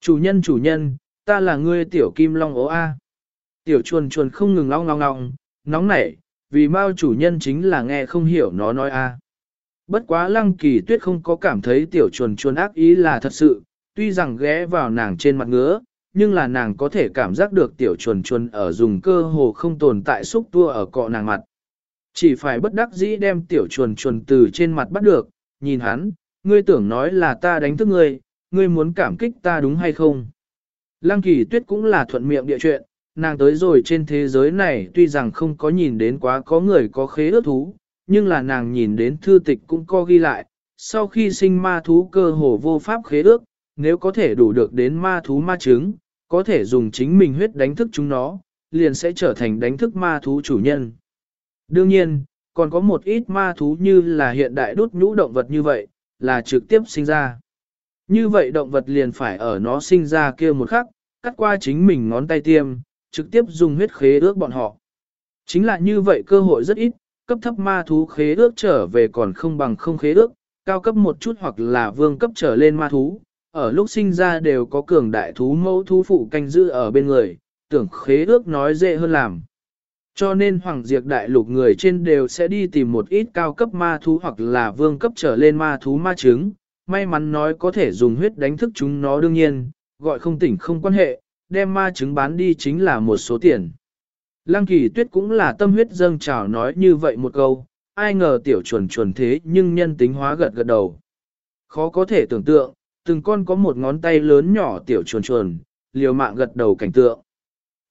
Chủ nhân chủ nhân, ta là ngươi tiểu kim long ố A. Tiểu chuồn chuồn không ngừng long ngong ngong, nóng nảy, vì mau chủ nhân chính là nghe không hiểu nó nói A. Bất quá lăng kỳ tuyết không có cảm thấy tiểu chuồn chuồn ác ý là thật sự, tuy rằng ghé vào nàng trên mặt ngứa, nhưng là nàng có thể cảm giác được tiểu chuồn chuồn ở dùng cơ hồ không tồn tại xúc tua ở cọ nàng mặt. Chỉ phải bất đắc dĩ đem tiểu chuồn chuồn từ trên mặt bắt được, nhìn hắn, ngươi tưởng nói là ta đánh thức ngươi, ngươi muốn cảm kích ta đúng hay không? Lăng kỳ tuyết cũng là thuận miệng địa chuyện, nàng tới rồi trên thế giới này tuy rằng không có nhìn đến quá có người có khế ước thú, nhưng là nàng nhìn đến thư tịch cũng có ghi lại, sau khi sinh ma thú cơ hồ vô pháp khế ước, nếu có thể đủ được đến ma thú ma trứng, có thể dùng chính mình huyết đánh thức chúng nó, liền sẽ trở thành đánh thức ma thú chủ nhân. Đương nhiên, còn có một ít ma thú như là hiện đại đốt nhũ động vật như vậy, là trực tiếp sinh ra. Như vậy động vật liền phải ở nó sinh ra kia một khắc, cắt qua chính mình ngón tay tiêm, trực tiếp dùng huyết khế ước bọn họ. Chính là như vậy cơ hội rất ít, cấp thấp ma thú khế ước trở về còn không bằng không khế ước, cao cấp một chút hoặc là vương cấp trở lên ma thú, ở lúc sinh ra đều có cường đại thú mẫu thú phụ canh giữ ở bên người, tưởng khế ước nói dễ hơn làm. Cho nên hoàng diệt đại lục người trên đều sẽ đi tìm một ít cao cấp ma thú hoặc là vương cấp trở lên ma thú ma trứng, may mắn nói có thể dùng huyết đánh thức chúng nó đương nhiên, gọi không tỉnh không quan hệ, đem ma trứng bán đi chính là một số tiền. Lăng kỳ tuyết cũng là tâm huyết dâng trào nói như vậy một câu, ai ngờ tiểu chuẩn chuẩn thế nhưng nhân tính hóa gật gật đầu. Khó có thể tưởng tượng, từng con có một ngón tay lớn nhỏ tiểu chuồn chuồn, liều mạng gật đầu cảnh tượng.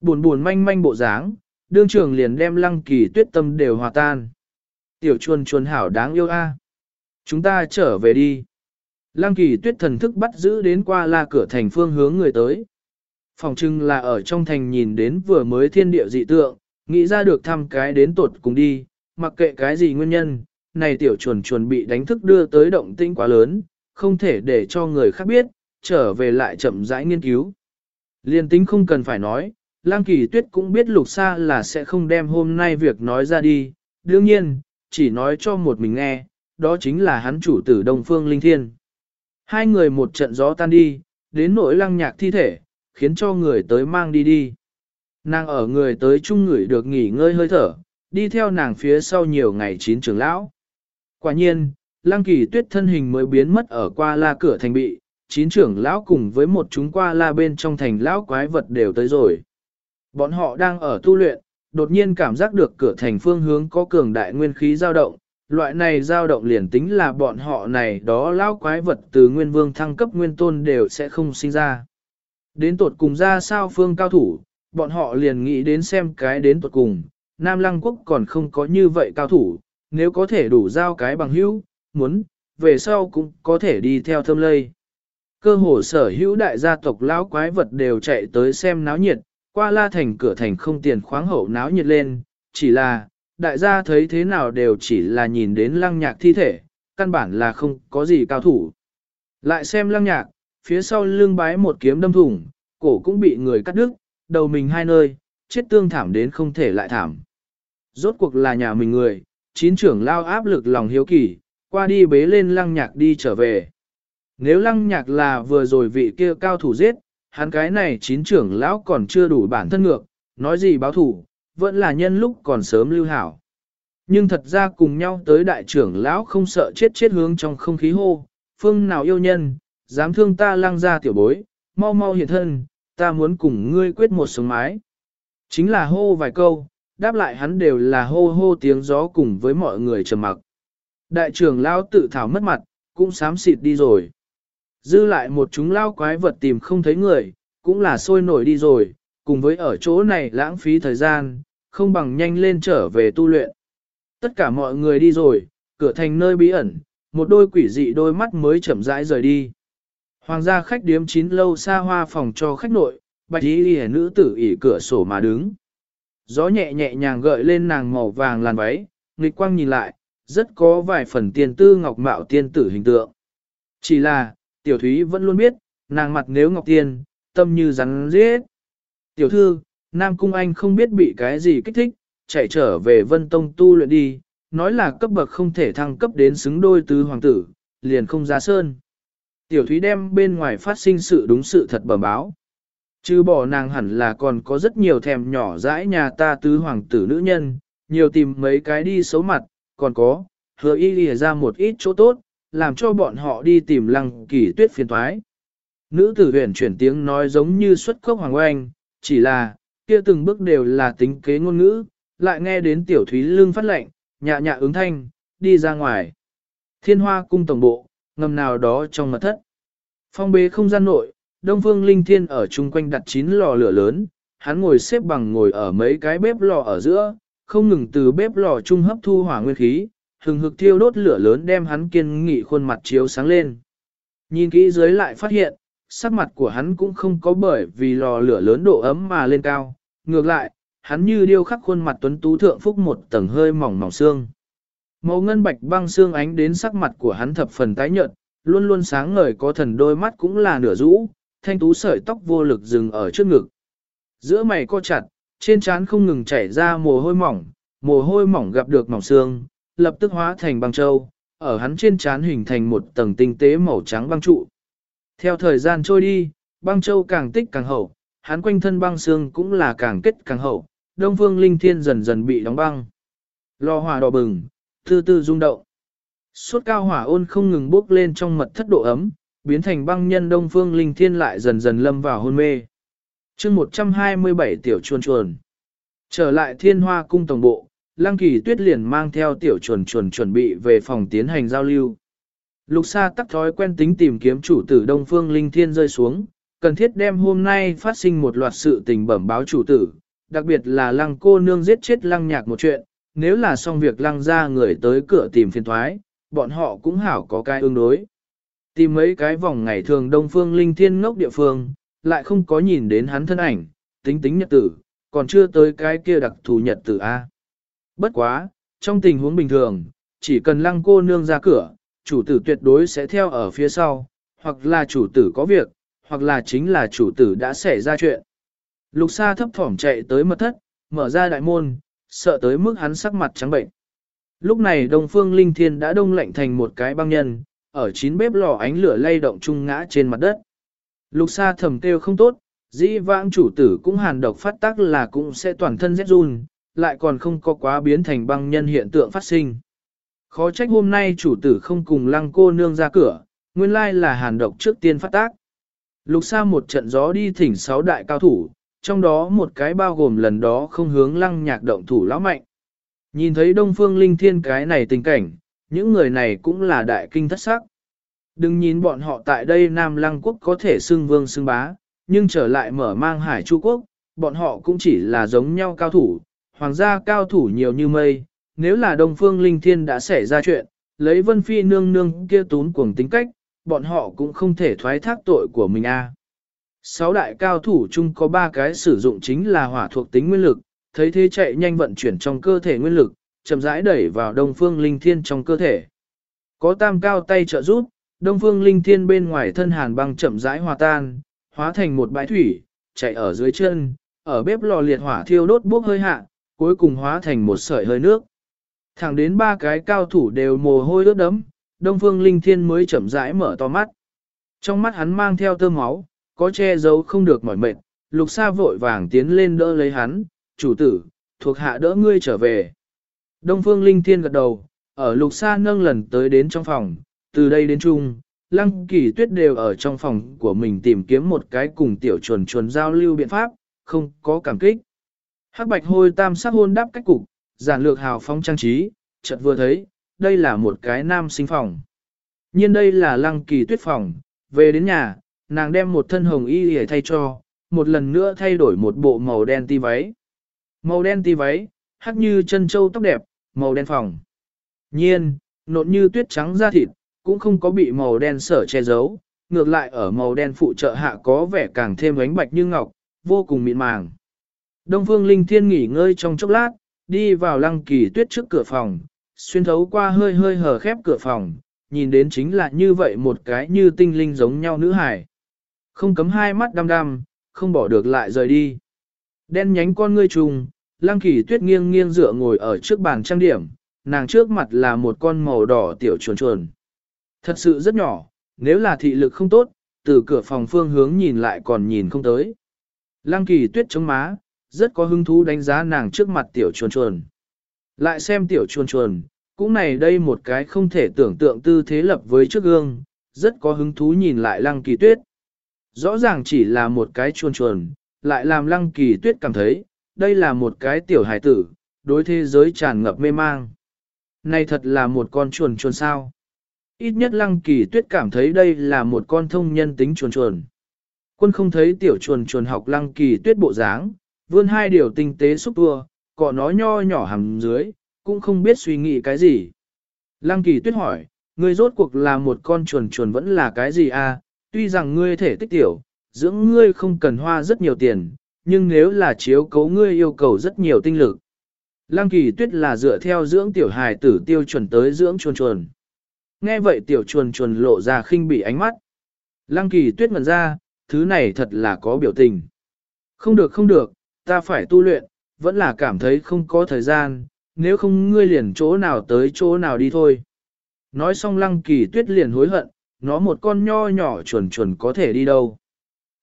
Buồn buồn manh manh bộ dáng, đương trường liền đem lăng kỳ tuyết tâm đều hòa tan. Tiểu chuồn chuồn hảo đáng yêu a. Chúng ta trở về đi. Lăng kỳ tuyết thần thức bắt giữ đến qua la cửa thành phương hướng người tới. Phòng trưng là ở trong thành nhìn đến vừa mới thiên địa dị tượng, nghĩ ra được thăm cái đến tột cùng đi, mặc kệ cái gì nguyên nhân, này tiểu chuồn chuồn bị đánh thức đưa tới động tinh quá lớn, không thể để cho người khác biết, trở về lại chậm rãi nghiên cứu. Liên tính không cần phải nói, Lang Kỳ Tuyết cũng biết Lục Sa là sẽ không đem hôm nay việc nói ra đi, đương nhiên, chỉ nói cho một mình nghe, đó chính là hắn chủ tử Đông Phương Linh Thiên. Hai người một trận gió tan đi, đến nỗi lăng nhạc thi thể, khiến cho người tới mang đi đi. Nàng ở người tới chung người được nghỉ ngơi hơi thở, đi theo nàng phía sau nhiều ngày chín trưởng lão. Quả nhiên, Lăng kỳ tuyết thân hình mới biến mất ở qua la cửa thành bị, chín trưởng lão cùng với một chúng qua la bên trong thành lão quái vật đều tới rồi. Bọn họ đang ở tu luyện, đột nhiên cảm giác được cửa thành phương hướng có cường đại nguyên khí dao động, loại này dao động liền tính là bọn họ này đó lão quái vật từ nguyên vương thăng cấp nguyên tôn đều sẽ không sinh ra. Đến tột cùng ra sao phương cao thủ, bọn họ liền nghĩ đến xem cái đến tột cùng, Nam Lăng Quốc còn không có như vậy cao thủ, nếu có thể đủ giao cái bằng hữu, muốn, về sau cũng có thể đi theo thâm lây. Cơ hồ sở hữu đại gia tộc lão quái vật đều chạy tới xem náo nhiệt, qua la thành cửa thành không tiền khoáng hậu náo nhiệt lên, chỉ là, đại gia thấy thế nào đều chỉ là nhìn đến lăng nhạc thi thể, căn bản là không có gì cao thủ. Lại xem lăng nhạc, phía sau lưng bái một kiếm đâm thủng, cổ cũng bị người cắt đứt, đầu mình hai nơi, chết tương thảm đến không thể lại thảm. Rốt cuộc là nhà mình người, chín trưởng lao áp lực lòng hiếu kỳ, qua đi bế lên lăng nhạc đi trở về. Nếu lăng nhạc là vừa rồi vị kia cao thủ giết, hắn cái này chín trưởng lão còn chưa đủ bản thân ngược, nói gì báo thủ, vẫn là nhân lúc còn sớm lưu hảo. Nhưng thật ra cùng nhau tới đại trưởng lão không sợ chết chết hướng trong không khí hô, phương nào yêu nhân, dám thương ta lăng ra tiểu bối, mau mau hiện thân, ta muốn cùng ngươi quyết một sống mái. Chính là hô vài câu, đáp lại hắn đều là hô hô tiếng gió cùng với mọi người trầm mặc. Đại trưởng lao tự thảo mất mặt, cũng sám xịt đi rồi. Dư lại một chúng lao quái vật tìm không thấy người, cũng là sôi nổi đi rồi, cùng với ở chỗ này lãng phí thời gian, không bằng nhanh lên trở về tu luyện. Tất cả mọi người đi rồi, cửa thành nơi bí ẩn, một đôi quỷ dị đôi mắt mới chậm rãi rời đi. Hoàng gia khách điếm chín lâu xa hoa phòng cho khách nội, bạch y lìa nữ tử ỉ cửa sổ mà đứng. Gió nhẹ nhẹ nhàng gợi lên nàng màu vàng làn váy, nghịch quang nhìn lại, rất có vài phần tiền tư ngọc mạo tiên tử hình tượng. Chỉ là, tiểu thúy vẫn luôn biết, nàng mặt nếu ngọc tiên, tâm như rắn giết. Tiểu thư, Nam Cung Anh không biết bị cái gì kích thích, chạy trở về Vân Tông tu luyện đi, nói là cấp bậc không thể thăng cấp đến xứng đôi tứ hoàng tử, liền không ra sơn. Tiểu Thúy đem bên ngoài phát sinh sự đúng sự thật bẩm báo. Chứ bỏ nàng hẳn là còn có rất nhiều thèm nhỏ dãi nhà ta tứ hoàng tử nữ nhân, nhiều tìm mấy cái đi xấu mặt, còn có, hứa y lìa ra một ít chỗ tốt, làm cho bọn họ đi tìm lăng kỳ tuyết phiền thoái. Nữ tử huyền chuyển tiếng nói giống như xuất cốc hoàng oanh, chỉ là, kia từng bước đều là tính kế ngôn ngữ, lại nghe đến tiểu thúy lương phát lệnh, nhạ nhạ ứng thanh, đi ra ngoài. Thiên hoa cung tổng bộ, ngầm nào đó trong mật thất. Phong bế không gian nội, Đông Phương Linh Thiên ở chung quanh đặt chín lò lửa lớn, hắn ngồi xếp bằng ngồi ở mấy cái bếp lò ở giữa, không ngừng từ bếp lò trung hấp thu hỏa nguyên khí, hừng hực thiêu đốt lửa lớn đem hắn kiên nghị khuôn mặt chiếu sáng lên. Nhìn kỹ dưới lại phát hiện, sắc mặt của hắn cũng không có bởi vì lò lửa lớn độ ấm mà lên cao, ngược lại, hắn như điêu khắc khuôn mặt tuấn tú thượng phúc một tầng hơi mỏng mỏng xương. Màu ngân bạch băng xương ánh đến sắc mặt của hắn thập phần tái nhợt, luôn luôn sáng ngời có thần đôi mắt cũng là nửa rũ, thanh tú sợi tóc vô lực dừng ở trước ngực. Giữa mày co chặt, trên trán không ngừng chảy ra mồ hôi mỏng, mồ hôi mỏng gặp được mỏng xương, lập tức hóa thành băng châu, ở hắn trên trán hình thành một tầng tinh tế màu trắng băng trụ. Theo thời gian trôi đi, băng châu càng tích càng hậu, hắn quanh thân băng xương cũng là càng kết càng hậu, đông phương linh thiên dần dần bị đóng băng. Lò hỏa đỏ bừng, tư tư rung động. Suốt cao hỏa ôn không ngừng bốc lên trong mật thất độ ấm, biến thành băng nhân đông phương linh thiên lại dần dần lâm vào hôn mê chương 127 tiểu chuồn chuồn. Trở lại thiên hoa cung tổng bộ, lăng kỳ tuyết liền mang theo tiểu chuồn chuồn chuẩn bị về phòng tiến hành giao lưu. Lục Sa tắc thói quen tính tìm kiếm chủ tử Đông Phương Linh Thiên rơi xuống, cần thiết đem hôm nay phát sinh một loạt sự tình bẩm báo chủ tử, đặc biệt là lăng cô nương giết chết lăng nhạc một chuyện, nếu là xong việc lăng ra người tới cửa tìm phiền thoái, bọn họ cũng hảo có cái ứng đối. Tìm mấy cái vòng ngày thường Đông Phương Linh Thiên ngốc địa phương, lại không có nhìn đến hắn thân ảnh, tính tính nhật tử, còn chưa tới cái kia đặc thù nhật tử A. Bất quá, trong tình huống bình thường, chỉ cần lăng cô nương ra cửa, chủ tử tuyệt đối sẽ theo ở phía sau, hoặc là chủ tử có việc, hoặc là chính là chủ tử đã xảy ra chuyện. Lục Sa thấp thỏm chạy tới mật thất, mở ra đại môn, sợ tới mức hắn sắc mặt trắng bệnh. Lúc này Đông Phương Linh Thiên đã đông lạnh thành một cái băng nhân, ở chín bếp lò ánh lửa lay động chung ngã trên mặt đất. Lục Sa thầm kêu không tốt, dĩ vãng chủ tử cũng hàn độc phát tác là cũng sẽ toàn thân rét run, lại còn không có quá biến thành băng nhân hiện tượng phát sinh. Khó trách hôm nay chủ tử không cùng lăng cô nương ra cửa, nguyên lai là hàn độc trước tiên phát tác. Lục Sa một trận gió đi thỉnh sáu đại cao thủ, trong đó một cái bao gồm lần đó không hướng lăng nhạc động thủ lão mạnh. Nhìn thấy Đông Phương Linh Thiên cái này tình cảnh, những người này cũng là đại kinh thất sắc. Đừng nhìn bọn họ tại đây Nam Lăng Quốc có thể xưng vương xưng bá, nhưng trở lại mở mang hải Chu Quốc, bọn họ cũng chỉ là giống nhau cao thủ, hoàng gia cao thủ nhiều như mây. Nếu là Đông Phương Linh Thiên đã xảy ra chuyện, lấy Vân Phi nương nương kia tún cuồng tính cách, bọn họ cũng không thể thoái thác tội của mình a. Sáu đại cao thủ chung có ba cái sử dụng chính là hỏa thuộc tính nguyên lực, thấy thế chạy nhanh vận chuyển trong cơ thể nguyên lực, chậm rãi đẩy vào Đông Phương Linh Thiên trong cơ thể. Có tam cao tay trợ giúp, Đông Phương Linh Thiên bên ngoài thân hàn băng chậm rãi hòa tan, hóa thành một bãi thủy, chạy ở dưới chân, ở bếp lò liệt hỏa thiêu đốt bốc hơi hạ, cuối cùng hóa thành một sợi hơi nước. Thẳng đến ba cái cao thủ đều mồ hôi ướt đấm, Đông Phương Linh Thiên mới chậm rãi mở to mắt. Trong mắt hắn mang theo tơ máu, có che giấu không được mỏi mệt, lục sa vội vàng tiến lên đỡ lấy hắn, chủ tử, thuộc hạ đỡ ngươi trở về. Đông Phương Linh Thiên gật đầu, ở lục sa nâng lần tới đến trong phòng, từ đây đến chung, lăng kỳ tuyết đều ở trong phòng của mình tìm kiếm một cái cùng tiểu chuẩn chuẩn giao lưu biện pháp, không có cảm kích. Hắc bạch hôi tam sắc hôn đáp cách cục, giản lược hào phóng trang trí, chợt vừa thấy, đây là một cái nam sinh phòng. Nhiên đây là lăng kỳ tuyết phòng, về đến nhà, nàng đem một thân hồng y để thay cho, một lần nữa thay đổi một bộ màu đen ti váy. Màu đen ti váy, hắc như chân châu tóc đẹp, màu đen phòng. Nhiên, nộn như tuyết trắng da thịt, cũng không có bị màu đen sở che giấu, ngược lại ở màu đen phụ trợ hạ có vẻ càng thêm ánh bạch như ngọc, vô cùng mịn màng. Đông Phương Linh Thiên nghỉ ngơi trong chốc lát, đi vào lăng kỳ tuyết trước cửa phòng, xuyên thấu qua hơi hơi hở khép cửa phòng, nhìn đến chính là như vậy một cái như tinh linh giống nhau nữ hải. Không cấm hai mắt đăm đăm, không bỏ được lại rời đi. Đen nhánh con ngươi trùng, lăng kỳ tuyết nghiêng nghiêng dựa ngồi ở trước bàn trang điểm, nàng trước mặt là một con màu đỏ tiểu chuồn chuồn. Thật sự rất nhỏ, nếu là thị lực không tốt, từ cửa phòng phương hướng nhìn lại còn nhìn không tới. Lăng kỳ tuyết chống má, rất có hứng thú đánh giá nàng trước mặt tiểu chuồn chuồn. Lại xem tiểu chuồn chuồn, cũng này đây một cái không thể tưởng tượng tư thế lập với trước gương, rất có hứng thú nhìn lại lăng kỳ tuyết. Rõ ràng chỉ là một cái chuồn chuồn, lại làm lăng kỳ tuyết cảm thấy, đây là một cái tiểu hải tử, đối thế giới tràn ngập mê mang. Này thật là một con chuồn chuồn sao. Ít nhất lăng kỳ tuyết cảm thấy đây là một con thông nhân tính chuồn chuồn. Quân không thấy tiểu chuồn chuồn học lăng kỳ tuyết bộ dáng, vươn hai điều tinh tế xúc tua, cọ nó nho nhỏ hầm dưới, cũng không biết suy nghĩ cái gì. Lăng kỳ tuyết hỏi, ngươi rốt cuộc là một con chuồn chuồn vẫn là cái gì à, tuy rằng ngươi thể tích tiểu, dưỡng ngươi không cần hoa rất nhiều tiền, nhưng nếu là chiếu cấu ngươi yêu cầu rất nhiều tinh lực. Lăng kỳ tuyết là dựa theo dưỡng tiểu hài tử tiêu chuẩn tới dưỡng chuồn chuồn. Nghe vậy tiểu chuồn chuồn lộ ra khinh bị ánh mắt. Lăng kỳ tuyết ngần ra, thứ này thật là có biểu tình. Không được không được, ta phải tu luyện, vẫn là cảm thấy không có thời gian, nếu không ngươi liền chỗ nào tới chỗ nào đi thôi. Nói xong lăng kỳ tuyết liền hối hận, nó một con nho nhỏ chuồn chuồn có thể đi đâu.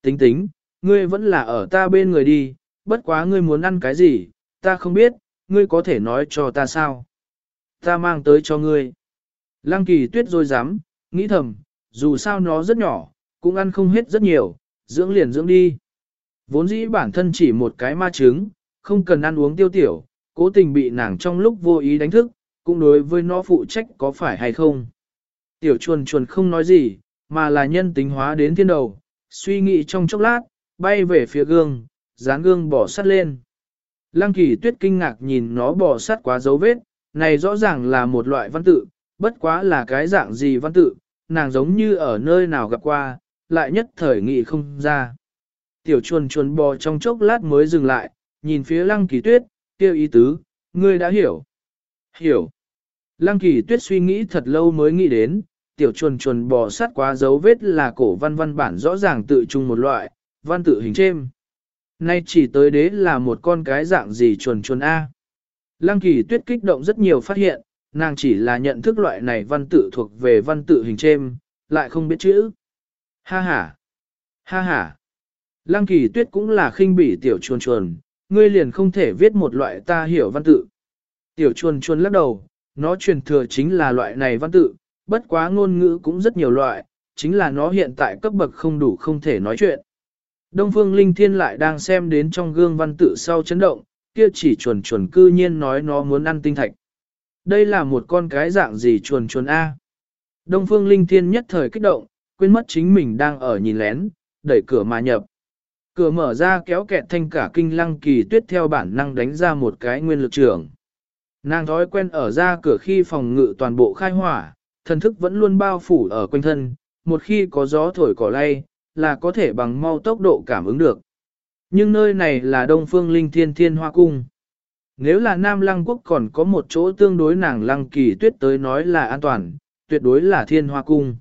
Tính tính, ngươi vẫn là ở ta bên người đi, bất quá ngươi muốn ăn cái gì, ta không biết, ngươi có thể nói cho ta sao. Ta mang tới cho ngươi. Lăng kỳ tuyết rồi dám, nghĩ thầm, dù sao nó rất nhỏ, cũng ăn không hết rất nhiều, dưỡng liền dưỡng đi. Vốn dĩ bản thân chỉ một cái ma trứng, không cần ăn uống tiêu tiểu, cố tình bị nàng trong lúc vô ý đánh thức, cũng đối với nó phụ trách có phải hay không. Tiểu chuồn chuồn không nói gì, mà là nhân tính hóa đến thiên đầu, suy nghĩ trong chốc lát, bay về phía gương, dán gương bỏ sắt lên. Lăng kỳ tuyết kinh ngạc nhìn nó bỏ sắt quá dấu vết, này rõ ràng là một loại văn tự, bất quá là cái dạng gì văn tự, nàng giống như ở nơi nào gặp qua, lại nhất thời nghị không ra. Tiểu chuồn chuồn bò trong chốc lát mới dừng lại, nhìn phía lăng kỳ tuyết, kêu ý tứ, ngươi đã hiểu. Hiểu. Lăng kỳ tuyết suy nghĩ thật lâu mới nghĩ đến, tiểu chuồn chuồn bò sát quá dấu vết là cổ văn văn bản rõ ràng tự chung một loại, văn tự hình chêm. Nay chỉ tới đế là một con cái dạng gì chuồn chuồn A. Lăng kỳ tuyết kích động rất nhiều phát hiện, nàng chỉ là nhận thức loại này văn tự thuộc về văn tự hình chêm, lại không biết chữ. Ha ha! Ha ha! Lăng kỳ tuyết cũng là khinh bỉ tiểu chuồn chuồn, ngươi liền không thể viết một loại ta hiểu văn tự. Tiểu chuồn chuồn lắc đầu, nó truyền thừa chính là loại này văn tự, bất quá ngôn ngữ cũng rất nhiều loại, chính là nó hiện tại cấp bậc không đủ không thể nói chuyện. Đông Phương Linh Thiên lại đang xem đến trong gương văn tự sau chấn động, kia chỉ chuồn chuồn cư nhiên nói nó muốn ăn tinh thạch. Đây là một con cái dạng gì chuồn chuồn A. Đông Phương Linh Thiên nhất thời kích động, quên mất chính mình đang ở nhìn lén, đẩy cửa mà nhập. Cửa mở ra kéo kẹt thanh cả kinh lăng kỳ tuyết theo bản năng đánh ra một cái nguyên lực trường. Nàng thói quen ở ra cửa khi phòng ngự toàn bộ khai hỏa, thần thức vẫn luôn bao phủ ở quanh thân, một khi có gió thổi cỏ lay, là có thể bằng mau tốc độ cảm ứng được. Nhưng nơi này là Đông Phương Linh Thiên Thiên Hoa Cung. Nếu là Nam Lăng Quốc còn có một chỗ tương đối nàng Lăng Kỳ Tuyết tới nói là an toàn, tuyệt đối là Thiên Hoa Cung.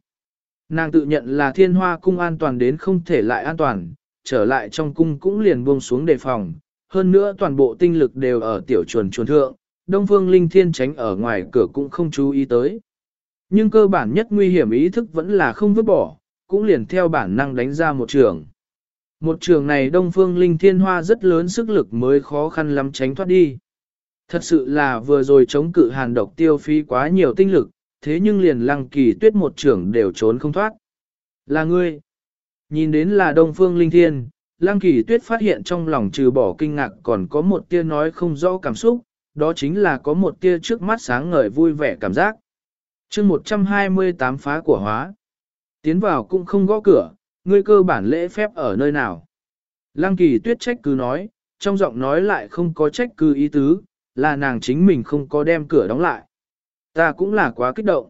Nàng tự nhận là Thiên Hoa Cung an toàn đến không thể lại an toàn, trở lại trong cung cũng liền buông xuống đề phòng. Hơn nữa toàn bộ tinh lực đều ở tiểu chuồn chuồn thượng, Đông Phương Linh Thiên tránh ở ngoài cửa cũng không chú ý tới. Nhưng cơ bản nhất nguy hiểm ý thức vẫn là không vứt bỏ, cũng liền theo bản năng đánh ra một trường. Một trường này Đông Phương Linh Thiên Hoa rất lớn sức lực mới khó khăn lắm tránh thoát đi. Thật sự là vừa rồi chống cự hàn độc tiêu phí quá nhiều tinh lực, thế nhưng liền lăng kỳ tuyết một trưởng đều trốn không thoát. Là ngươi. Nhìn đến là Đông Phương Linh Thiên, lăng kỳ tuyết phát hiện trong lòng trừ bỏ kinh ngạc còn có một tia nói không rõ cảm xúc, đó chính là có một tia trước mắt sáng ngời vui vẻ cảm giác. chương 128 phá của hóa. Tiến vào cũng không gõ cửa, ngươi cơ bản lễ phép ở nơi nào. Lăng kỳ tuyết trách cứ nói, trong giọng nói lại không có trách cứ ý tứ, là nàng chính mình không có đem cửa đóng lại. Ta cũng là quá kích động.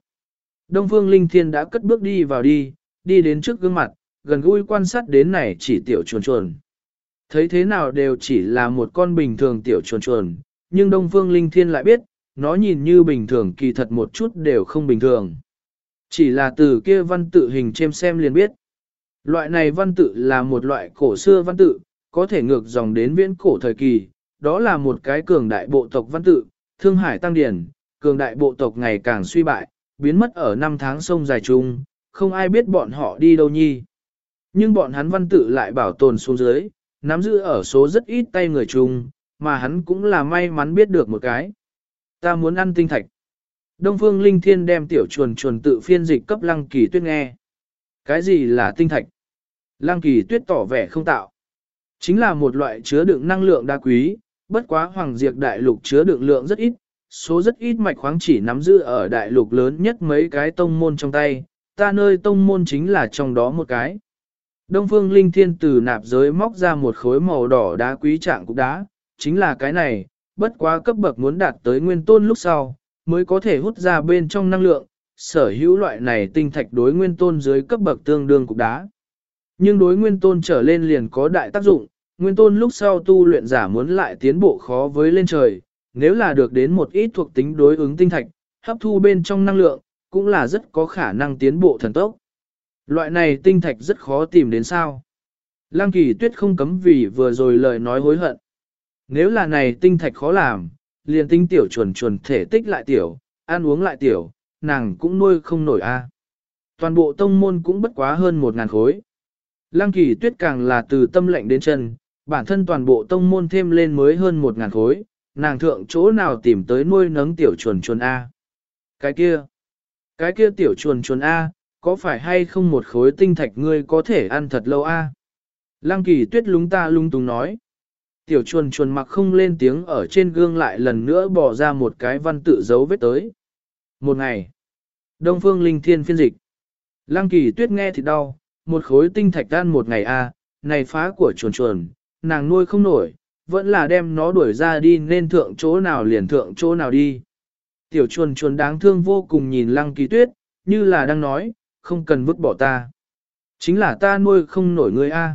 Đông Phương Linh Thiên đã cất bước đi vào đi, đi đến trước gương mặt, gần gũi quan sát đến này chỉ tiểu chuồn chuồn. Thấy thế nào đều chỉ là một con bình thường tiểu chuồn chuồn, nhưng Đông Phương Linh Thiên lại biết, nó nhìn như bình thường kỳ thật một chút đều không bình thường. Chỉ là từ kia văn tự hình chêm xem liền biết. Loại này văn tự là một loại cổ xưa văn tự, có thể ngược dòng đến viễn cổ thời kỳ, đó là một cái cường đại bộ tộc văn tự, Thương Hải Tăng Điển, cường đại bộ tộc ngày càng suy bại, biến mất ở năm tháng sông dài chung, không ai biết bọn họ đi đâu nhi. Nhưng bọn hắn văn tự lại bảo tồn xuống dưới, nắm giữ ở số rất ít tay người chung, mà hắn cũng là may mắn biết được một cái. Ta muốn ăn tinh thạch. Đông Phương Linh Thiên đem tiểu chuồn chuồn tự phiên dịch cấp Lăng Kỳ Tuyết nghe. Cái gì là tinh thạch? Lăng Kỳ Tuyết tỏ vẻ không tạo. Chính là một loại chứa đựng năng lượng đa quý, bất quá hoàng diệt đại lục chứa đựng lượng rất ít, số rất ít mạch khoáng chỉ nắm giữ ở đại lục lớn nhất mấy cái tông môn trong tay, ta nơi tông môn chính là trong đó một cái. Đông Phương Linh Thiên từ nạp giới móc ra một khối màu đỏ đá quý trạng cục đá, chính là cái này, bất quá cấp bậc muốn đạt tới nguyên tôn lúc sau, mới có thể hút ra bên trong năng lượng, sở hữu loại này tinh thạch đối nguyên tôn dưới cấp bậc tương đương cục đá. Nhưng đối nguyên tôn trở lên liền có đại tác dụng, nguyên tôn lúc sau tu luyện giả muốn lại tiến bộ khó với lên trời, nếu là được đến một ít thuộc tính đối ứng tinh thạch, hấp thu bên trong năng lượng, cũng là rất có khả năng tiến bộ thần tốc. Loại này tinh thạch rất khó tìm đến sao. Lăng kỳ tuyết không cấm vì vừa rồi lời nói hối hận. Nếu là này tinh thạch khó làm, liền tinh tiểu chuẩn chuẩn thể tích lại tiểu, ăn uống lại tiểu, nàng cũng nuôi không nổi a. Toàn bộ tông môn cũng bất quá hơn một ngàn khối. Lăng kỳ tuyết càng là từ tâm lệnh đến chân, bản thân toàn bộ tông môn thêm lên mới hơn một ngàn khối, nàng thượng chỗ nào tìm tới nuôi nấng tiểu chuồn chuồn A. Cái kia, cái kia tiểu chuồn chuồn A, có phải hay không một khối tinh thạch ngươi có thể ăn thật lâu A? Lăng kỳ tuyết lúng ta lung tung nói. Tiểu chuồn chuồn mặc không lên tiếng ở trên gương lại lần nữa bỏ ra một cái văn tự dấu vết tới. Một ngày, Đông Phương Linh Thiên phiên dịch. Lăng kỳ tuyết nghe thì đau, một khối tinh thạch tan một ngày a, này phá của chuồn chuồn, nàng nuôi không nổi, vẫn là đem nó đuổi ra đi nên thượng chỗ nào liền thượng chỗ nào đi. Tiểu chuồn chuồn đáng thương vô cùng nhìn lăng kỳ tuyết, như là đang nói, không cần vứt bỏ ta. Chính là ta nuôi không nổi ngươi a.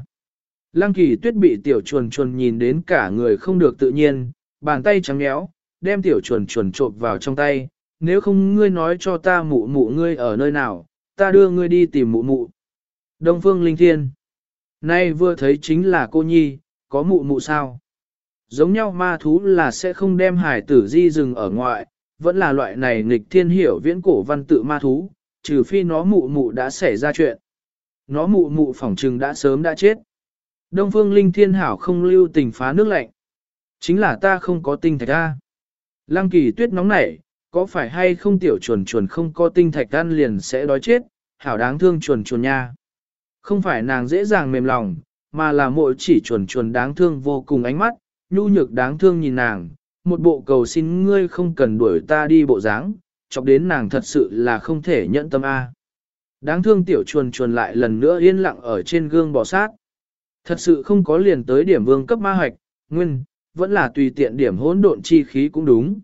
Lăng kỳ tuyết bị tiểu chuồn chuồn nhìn đến cả người không được tự nhiên, bàn tay trắng nhéo, đem tiểu chuồn chuồn trộn vào trong tay, nếu không ngươi nói cho ta mụ mụ ngươi ở nơi nào, ta đưa ngươi đi tìm mụ mụ. Đông Phương Linh Thiên Nay vừa thấy chính là cô nhi, có mụ mụ sao? Giống nhau ma thú là sẽ không đem hải tử di rừng ở ngoại, vẫn là loại này nghịch thiên hiểu viễn cổ văn tự ma thú, trừ phi nó mụ mụ đã xảy ra chuyện. Nó mụ mụ phỏng trừng đã sớm đã chết. Đông phương linh thiên hảo không lưu tình phá nước lạnh. Chính là ta không có tinh thạch A. Lăng kỳ tuyết nóng nảy, có phải hay không tiểu chuồn chuồn không có tinh thạch ăn liền sẽ đói chết, hảo đáng thương chuồn chuồn nha. Không phải nàng dễ dàng mềm lòng, mà là mỗi chỉ chuồn chuồn đáng thương vô cùng ánh mắt, nhu nhược đáng thương nhìn nàng, một bộ cầu xin ngươi không cần đuổi ta đi bộ dáng, chọc đến nàng thật sự là không thể nhận tâm A. Đáng thương tiểu chuồn chuồn lại lần nữa yên lặng ở trên gương bò sát. Thật sự không có liền tới điểm vương cấp ma hoạch, nguyên, vẫn là tùy tiện điểm hỗn độn chi khí cũng đúng.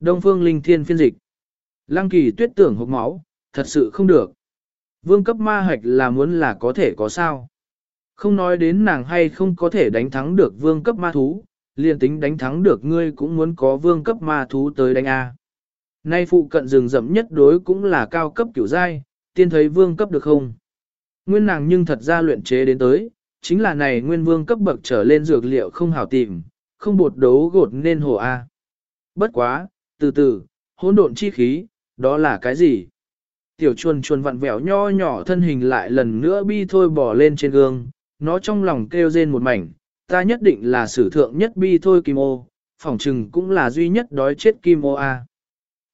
Đông phương linh thiên phiên dịch. Lăng kỳ tuyết tưởng hộp máu, thật sự không được. Vương cấp ma hoạch là muốn là có thể có sao. Không nói đến nàng hay không có thể đánh thắng được vương cấp ma thú, liền tính đánh thắng được ngươi cũng muốn có vương cấp ma thú tới đánh A. Nay phụ cận rừng rậm nhất đối cũng là cao cấp kiểu giai, tiên thấy vương cấp được không? Nguyên nàng nhưng thật ra luyện chế đến tới, chính là này nguyên vương cấp bậc trở lên dược liệu không hảo tìm, không bột đấu gột nên hồ A. Bất quá, từ từ, hỗn độn chi khí, đó là cái gì? Tiểu chuồn chuồn vặn vẹo nho nhỏ thân hình lại lần nữa bi thôi bỏ lên trên gương, nó trong lòng kêu rên một mảnh, ta nhất định là sử thượng nhất bi thôi kim ô, phỏng trừng cũng là duy nhất đói chết kim ô A.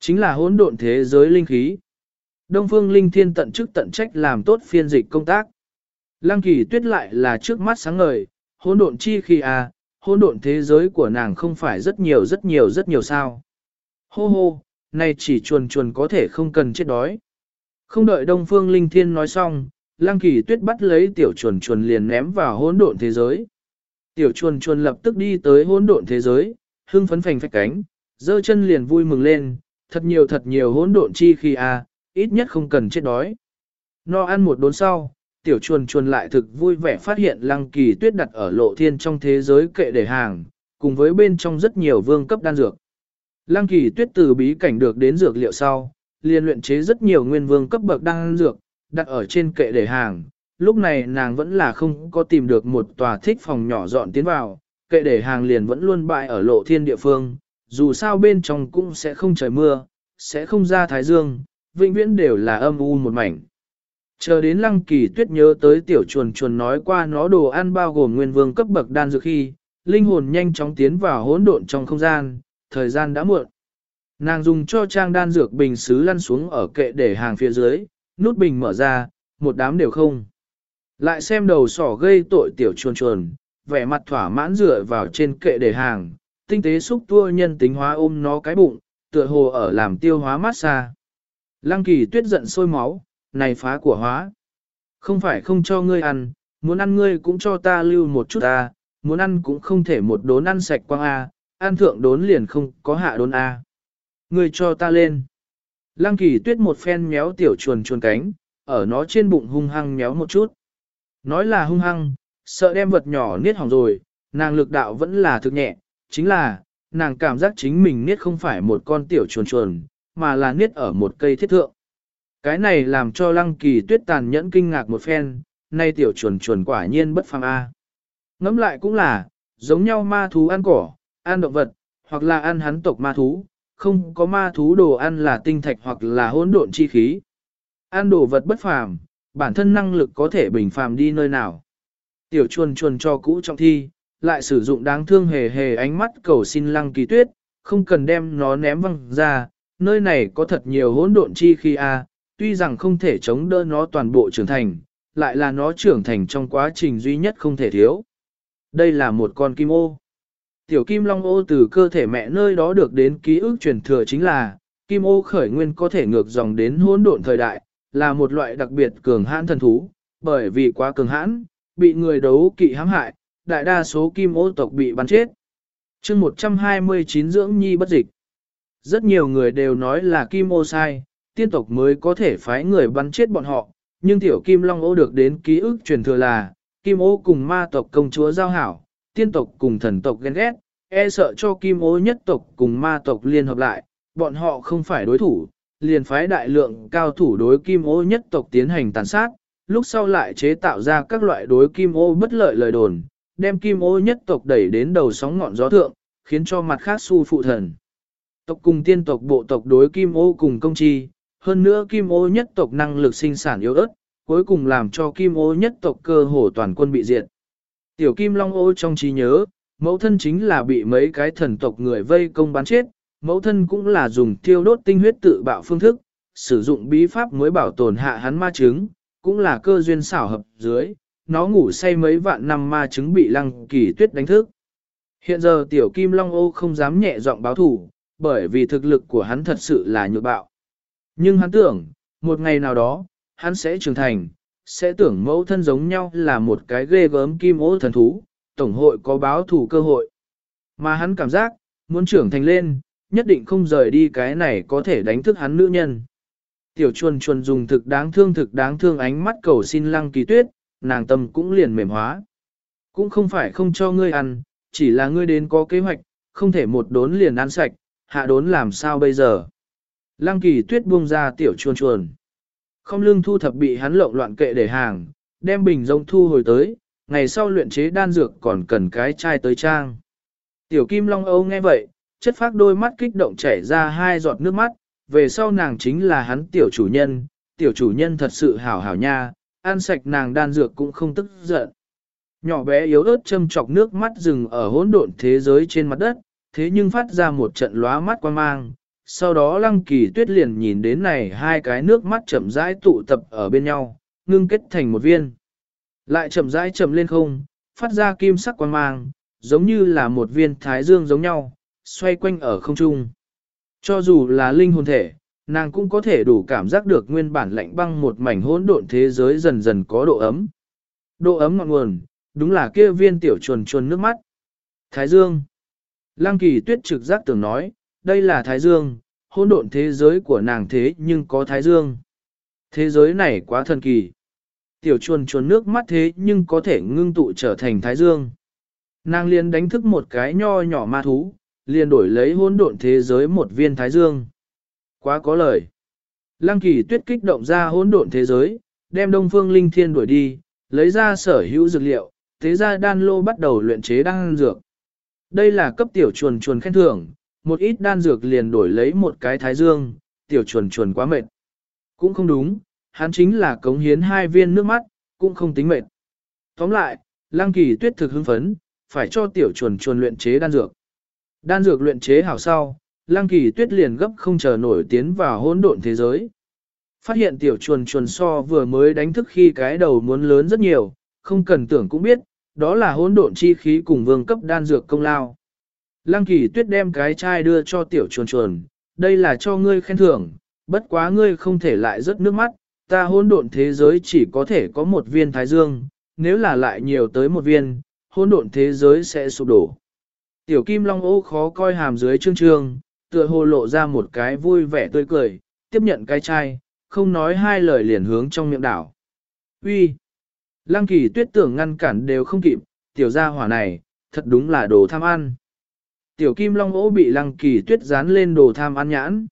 Chính là hỗn độn thế giới linh khí. Đông phương linh thiên tận chức tận trách làm tốt phiên dịch công tác. Lăng kỳ tuyết lại là trước mắt sáng ngời, hỗn độn chi khi A, hỗn độn thế giới của nàng không phải rất nhiều rất nhiều rất nhiều sao. Hô hô, này chỉ chuồn chuồn có thể không cần chết đói. Không đợi Đông Phương Linh Thiên nói xong, Lăng Kỳ Tuyết bắt lấy tiểu chuồn chuồn liền ném vào hỗn độn thế giới. Tiểu chuồn chuồn lập tức đi tới hỗn độn thế giới, hưng phấn phành phách cánh, giơ chân liền vui mừng lên, thật nhiều thật nhiều hỗn độn chi khi a, à, ít nhất không cần chết đói. No ăn một đốn sau, tiểu chuồn chuồn lại thực vui vẻ phát hiện lăng kỳ tuyết đặt ở lộ thiên trong thế giới kệ để hàng, cùng với bên trong rất nhiều vương cấp đan dược. Lăng kỳ tuyết từ bí cảnh được đến dược liệu sau, liền luyện chế rất nhiều nguyên vương cấp bậc đan dược, đặt ở trên kệ để hàng. Lúc này nàng vẫn là không có tìm được một tòa thích phòng nhỏ dọn tiến vào, kệ để hàng liền vẫn luôn bại ở lộ thiên địa phương, dù sao bên trong cũng sẽ không trời mưa, sẽ không ra thái dương, vĩnh viễn đều là âm u một mảnh. Chờ đến lăng kỳ tuyết nhớ tới tiểu chuồn chuồn nói qua nó đồ ăn bao gồm nguyên vương cấp bậc đan dược khi, linh hồn nhanh chóng tiến vào hỗn độn trong không gian, thời gian đã muộn. Nàng dùng cho trang đan dược bình xứ lăn xuống ở kệ để hàng phía dưới, nút bình mở ra, một đám đều không. Lại xem đầu sỏ gây tội tiểu chuồn chuồn, vẻ mặt thỏa mãn dựa vào trên kệ để hàng, tinh tế xúc tua nhân tính hóa ôm nó cái bụng, tựa hồ ở làm tiêu hóa mát xa. Lăng kỳ tuyết giận sôi máu, này phá của hóa. Không phải không cho ngươi ăn, muốn ăn ngươi cũng cho ta lưu một chút ta, muốn ăn cũng không thể một đốn ăn sạch quang A, ăn thượng đốn liền không có hạ đốn A. Ngươi cho ta lên. Lăng kỳ tuyết một phen méo tiểu chuồn chuồn cánh, ở nó trên bụng hung hăng méo một chút. Nói là hung hăng, sợ đem vật nhỏ niết hỏng rồi, nàng lực đạo vẫn là thực nhẹ, chính là, nàng cảm giác chính mình niết không phải một con tiểu chuồn chuồn, mà là niết ở một cây thiết thượng. Cái này làm cho lăng kỳ tuyết tàn nhẫn kinh ngạc một phen, nay tiểu chuồn chuồn quả nhiên bất phàm A. Ngắm lại cũng là, giống nhau ma thú ăn cỏ, ăn động vật, hoặc là ăn hắn tộc ma thú, không có ma thú đồ ăn là tinh thạch hoặc là hỗn độn chi khí. Ăn đồ vật bất phàm, bản thân năng lực có thể bình phàm đi nơi nào. Tiểu chuồn chuồn cho cũ trọng thi, lại sử dụng đáng thương hề hề ánh mắt cầu xin lăng kỳ tuyết, không cần đem nó ném văng ra, nơi này có thật nhiều hỗn độn chi khí a, tuy rằng không thể chống đỡ nó toàn bộ trưởng thành, lại là nó trưởng thành trong quá trình duy nhất không thể thiếu. Đây là một con kim ô. Tiểu kim long ô từ cơ thể mẹ nơi đó được đến ký ức truyền thừa chính là, kim ô khởi nguyên có thể ngược dòng đến hỗn độn thời đại, là một loại đặc biệt cường hãn thần thú, bởi vì quá cường hãn, bị người đấu kỵ hãm hại, đại đa số kim ô tộc bị bắn chết. chương 129 dưỡng nhi bất dịch. Rất nhiều người đều nói là kim ô sai, tiên tộc mới có thể phái người bắn chết bọn họ, nhưng tiểu kim long ô được đến ký ức truyền thừa là, kim ô cùng ma tộc công chúa giao hảo, tiên tộc cùng thần tộc ghen ghét, e sợ cho kim ô nhất tộc cùng ma tộc liên hợp lại, bọn họ không phải đối thủ, liền phái đại lượng cao thủ đối kim ô nhất tộc tiến hành tàn sát, lúc sau lại chế tạo ra các loại đối kim ô bất lợi lời đồn, đem kim ô nhất tộc đẩy đến đầu sóng ngọn gió thượng, khiến cho mặt khác su phụ thần. Tộc cùng tiên tộc bộ tộc đối kim ô cùng công chi, hơn nữa kim ô nhất tộc năng lực sinh sản yếu ớt, cuối cùng làm cho kim ô nhất tộc cơ hồ toàn quân bị diệt. Tiểu kim long ô trong trí nhớ, mẫu thân chính là bị mấy cái thần tộc người vây công bắn chết, mẫu thân cũng là dùng tiêu đốt tinh huyết tự bạo phương thức, sử dụng bí pháp mới bảo tồn hạ hắn ma trứng, cũng là cơ duyên xảo hợp dưới, nó ngủ say mấy vạn năm ma trứng bị lăng kỳ tuyết đánh thức. Hiện giờ tiểu kim long ô không dám nhẹ giọng báo thủ, bởi vì thực lực của hắn thật sự là nhược bạo. Nhưng hắn tưởng, một ngày nào đó, hắn sẽ trưởng thành, sẽ tưởng mẫu thân giống nhau là một cái ghê gớm kim ố thần thú, tổng hội có báo thù cơ hội. Mà hắn cảm giác, muốn trưởng thành lên, nhất định không rời đi cái này có thể đánh thức hắn nữ nhân. Tiểu chuồn chuồn dùng thực đáng thương thực đáng thương ánh mắt cầu xin lăng kỳ tuyết, nàng tâm cũng liền mềm hóa. Cũng không phải không cho ngươi ăn, chỉ là ngươi đến có kế hoạch, không thể một đốn liền ăn sạch, hạ đốn làm sao bây giờ. Lăng kỳ tuyết buông ra tiểu chuồn chuồn. Không lương thu thập bị hắn lộn loạn kệ để hàng, đem bình rông thu hồi tới, ngày sau luyện chế đan dược còn cần cái chai tới trang. Tiểu kim long âu nghe vậy, chất phát đôi mắt kích động chảy ra hai giọt nước mắt, về sau nàng chính là hắn tiểu chủ nhân, tiểu chủ nhân thật sự hảo hảo nha, ăn sạch nàng đan dược cũng không tức giận. Nhỏ bé yếu ớt châm chọc nước mắt rừng ở hỗn độn thế giới trên mặt đất, thế nhưng phát ra một trận lóa mắt quan mang. Sau đó lăng kỳ tuyết liền nhìn đến này hai cái nước mắt chậm rãi tụ tập ở bên nhau, ngưng kết thành một viên. Lại chậm rãi chậm lên không, phát ra kim sắc quang mang, giống như là một viên thái dương giống nhau, xoay quanh ở không trung. Cho dù là linh hồn thể, nàng cũng có thể đủ cảm giác được nguyên bản lạnh băng một mảnh hỗn độn thế giới dần dần có độ ấm. Độ ấm ngọn nguồn, đúng là kia viên tiểu chuồn chuồn nước mắt. Thái Dương. Lăng kỳ tuyết trực giác tưởng nói, đây là Thái Dương, hỗn độn thế giới của nàng thế nhưng có Thái Dương. Thế giới này quá thần kỳ. Tiểu chuồn chuồn nước mắt thế nhưng có thể ngưng tụ trở thành Thái Dương. Nàng liền đánh thức một cái nho nhỏ ma thú, liền đổi lấy hỗn độn thế giới một viên Thái Dương. Quá có lời. Lăng kỳ tuyết kích động ra hỗn độn thế giới, đem đông phương linh thiên đuổi đi, lấy ra sở hữu dược liệu, thế ra đan lô bắt đầu luyện chế đan dược. Đây là cấp tiểu chuồn chuồn khen thưởng, một ít đan dược liền đổi lấy một cái thái dương, tiểu chuẩn chuẩn quá mệt. Cũng không đúng, hắn chính là cống hiến hai viên nước mắt, cũng không tính mệt. Tóm lại, lăng kỳ tuyết thực hưng phấn, phải cho tiểu chuẩn chuẩn luyện chế đan dược. Đan dược luyện chế hảo sau, lăng kỳ tuyết liền gấp không chờ nổi tiến vào hỗn độn thế giới. Phát hiện tiểu chuồn chuồn so vừa mới đánh thức khi cái đầu muốn lớn rất nhiều, không cần tưởng cũng biết, đó là hỗn độn chi khí cùng vương cấp đan dược công lao. Lăng kỳ tuyết đem cái chai đưa cho tiểu chuồn chuồn, đây là cho ngươi khen thưởng, bất quá ngươi không thể lại rớt nước mắt, ta hôn độn thế giới chỉ có thể có một viên thái dương, nếu là lại nhiều tới một viên, hôn độn thế giới sẽ sụp đổ. Tiểu kim long ô khó coi hàm dưới trương trương, tựa hồ lộ ra một cái vui vẻ tươi cười, tiếp nhận cái chai, không nói hai lời liền hướng trong miệng đảo. Uy, Lăng kỳ tuyết tưởng ngăn cản đều không kịp, tiểu gia hỏa này, thật đúng là đồ tham ăn. Tiểu kim long ố bị lăng kỳ tuyết dán lên đồ tham ăn nhãn.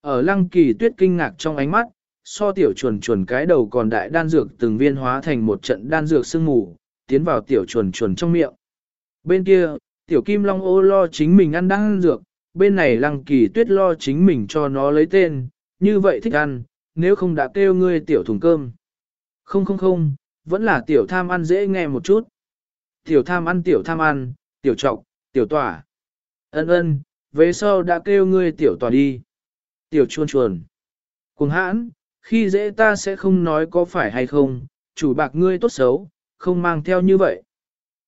Ở lăng kỳ tuyết kinh ngạc trong ánh mắt, so tiểu chuồn chuồn cái đầu còn đại đan dược từng viên hóa thành một trận đan dược sương mù, tiến vào tiểu chuồn chuồn trong miệng. Bên kia, tiểu kim long ô lo chính mình ăn đan dược, bên này lăng kỳ tuyết lo chính mình cho nó lấy tên, như vậy thích ăn, nếu không đã kêu ngươi tiểu thùng cơm. Không không không, vẫn là tiểu tham ăn dễ nghe một chút. Tiểu tham ăn tiểu tham ăn, tiểu trọng, tiểu tỏa. Ân ân, về sau đã kêu ngươi tiểu tòa đi. Tiểu chuồn chuồn. Cùng hãn, khi dễ ta sẽ không nói có phải hay không, chủ bạc ngươi tốt xấu, không mang theo như vậy.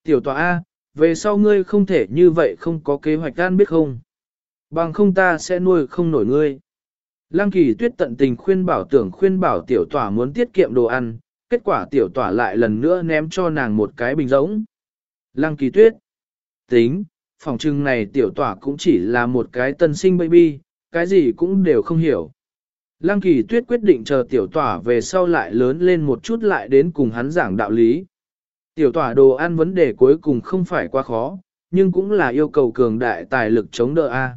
Tiểu tòa A, về sau ngươi không thể như vậy không có kế hoạch gan biết không. Bằng không ta sẽ nuôi không nổi ngươi. Lăng kỳ tuyết tận tình khuyên bảo tưởng khuyên bảo tiểu tỏa muốn tiết kiệm đồ ăn, kết quả tiểu tỏa lại lần nữa ném cho nàng một cái bình rỗng. Lăng kỳ tuyết. Tính, phòng trưng này tiểu tỏa cũng chỉ là một cái tân sinh baby, cái gì cũng đều không hiểu. Lăng kỳ tuyết quyết định chờ tiểu tỏa về sau lại lớn lên một chút lại đến cùng hắn giảng đạo lý. Tiểu tỏa đồ ăn vấn đề cuối cùng không phải quá khó, nhưng cũng là yêu cầu cường đại tài lực chống đỡ A.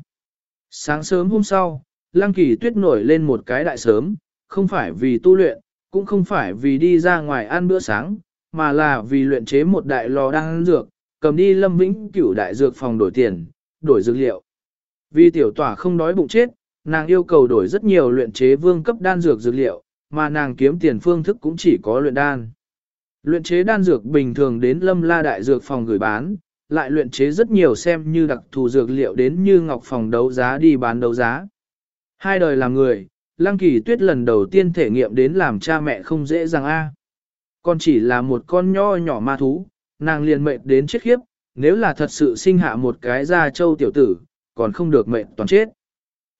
Sáng sớm hôm sau, Lăng kỳ tuyết nổi lên một cái đại sớm, không phải vì tu luyện, cũng không phải vì đi ra ngoài ăn bữa sáng, mà là vì luyện chế một đại lò đang dược, cầm đi lâm vĩnh cửu đại dược phòng đổi tiền, đổi dược liệu. Vì tiểu tỏa không đói bụng chết, nàng yêu cầu đổi rất nhiều luyện chế vương cấp đan dược dược liệu, mà nàng kiếm tiền phương thức cũng chỉ có luyện đan. Luyện chế đan dược bình thường đến lâm la đại dược phòng gửi bán, lại luyện chế rất nhiều xem như đặc thù dược liệu đến như ngọc phòng đấu giá đi bán đấu giá. Hai đời làm người, Lăng Kỳ Tuyết lần đầu tiên thể nghiệm đến làm cha mẹ không dễ dàng a. Con chỉ là một con nho nhỏ ma thú, nàng liền mệt đến chết khiếp, nếu là thật sự sinh hạ một cái gia châu tiểu tử, còn không được mệt toàn chết.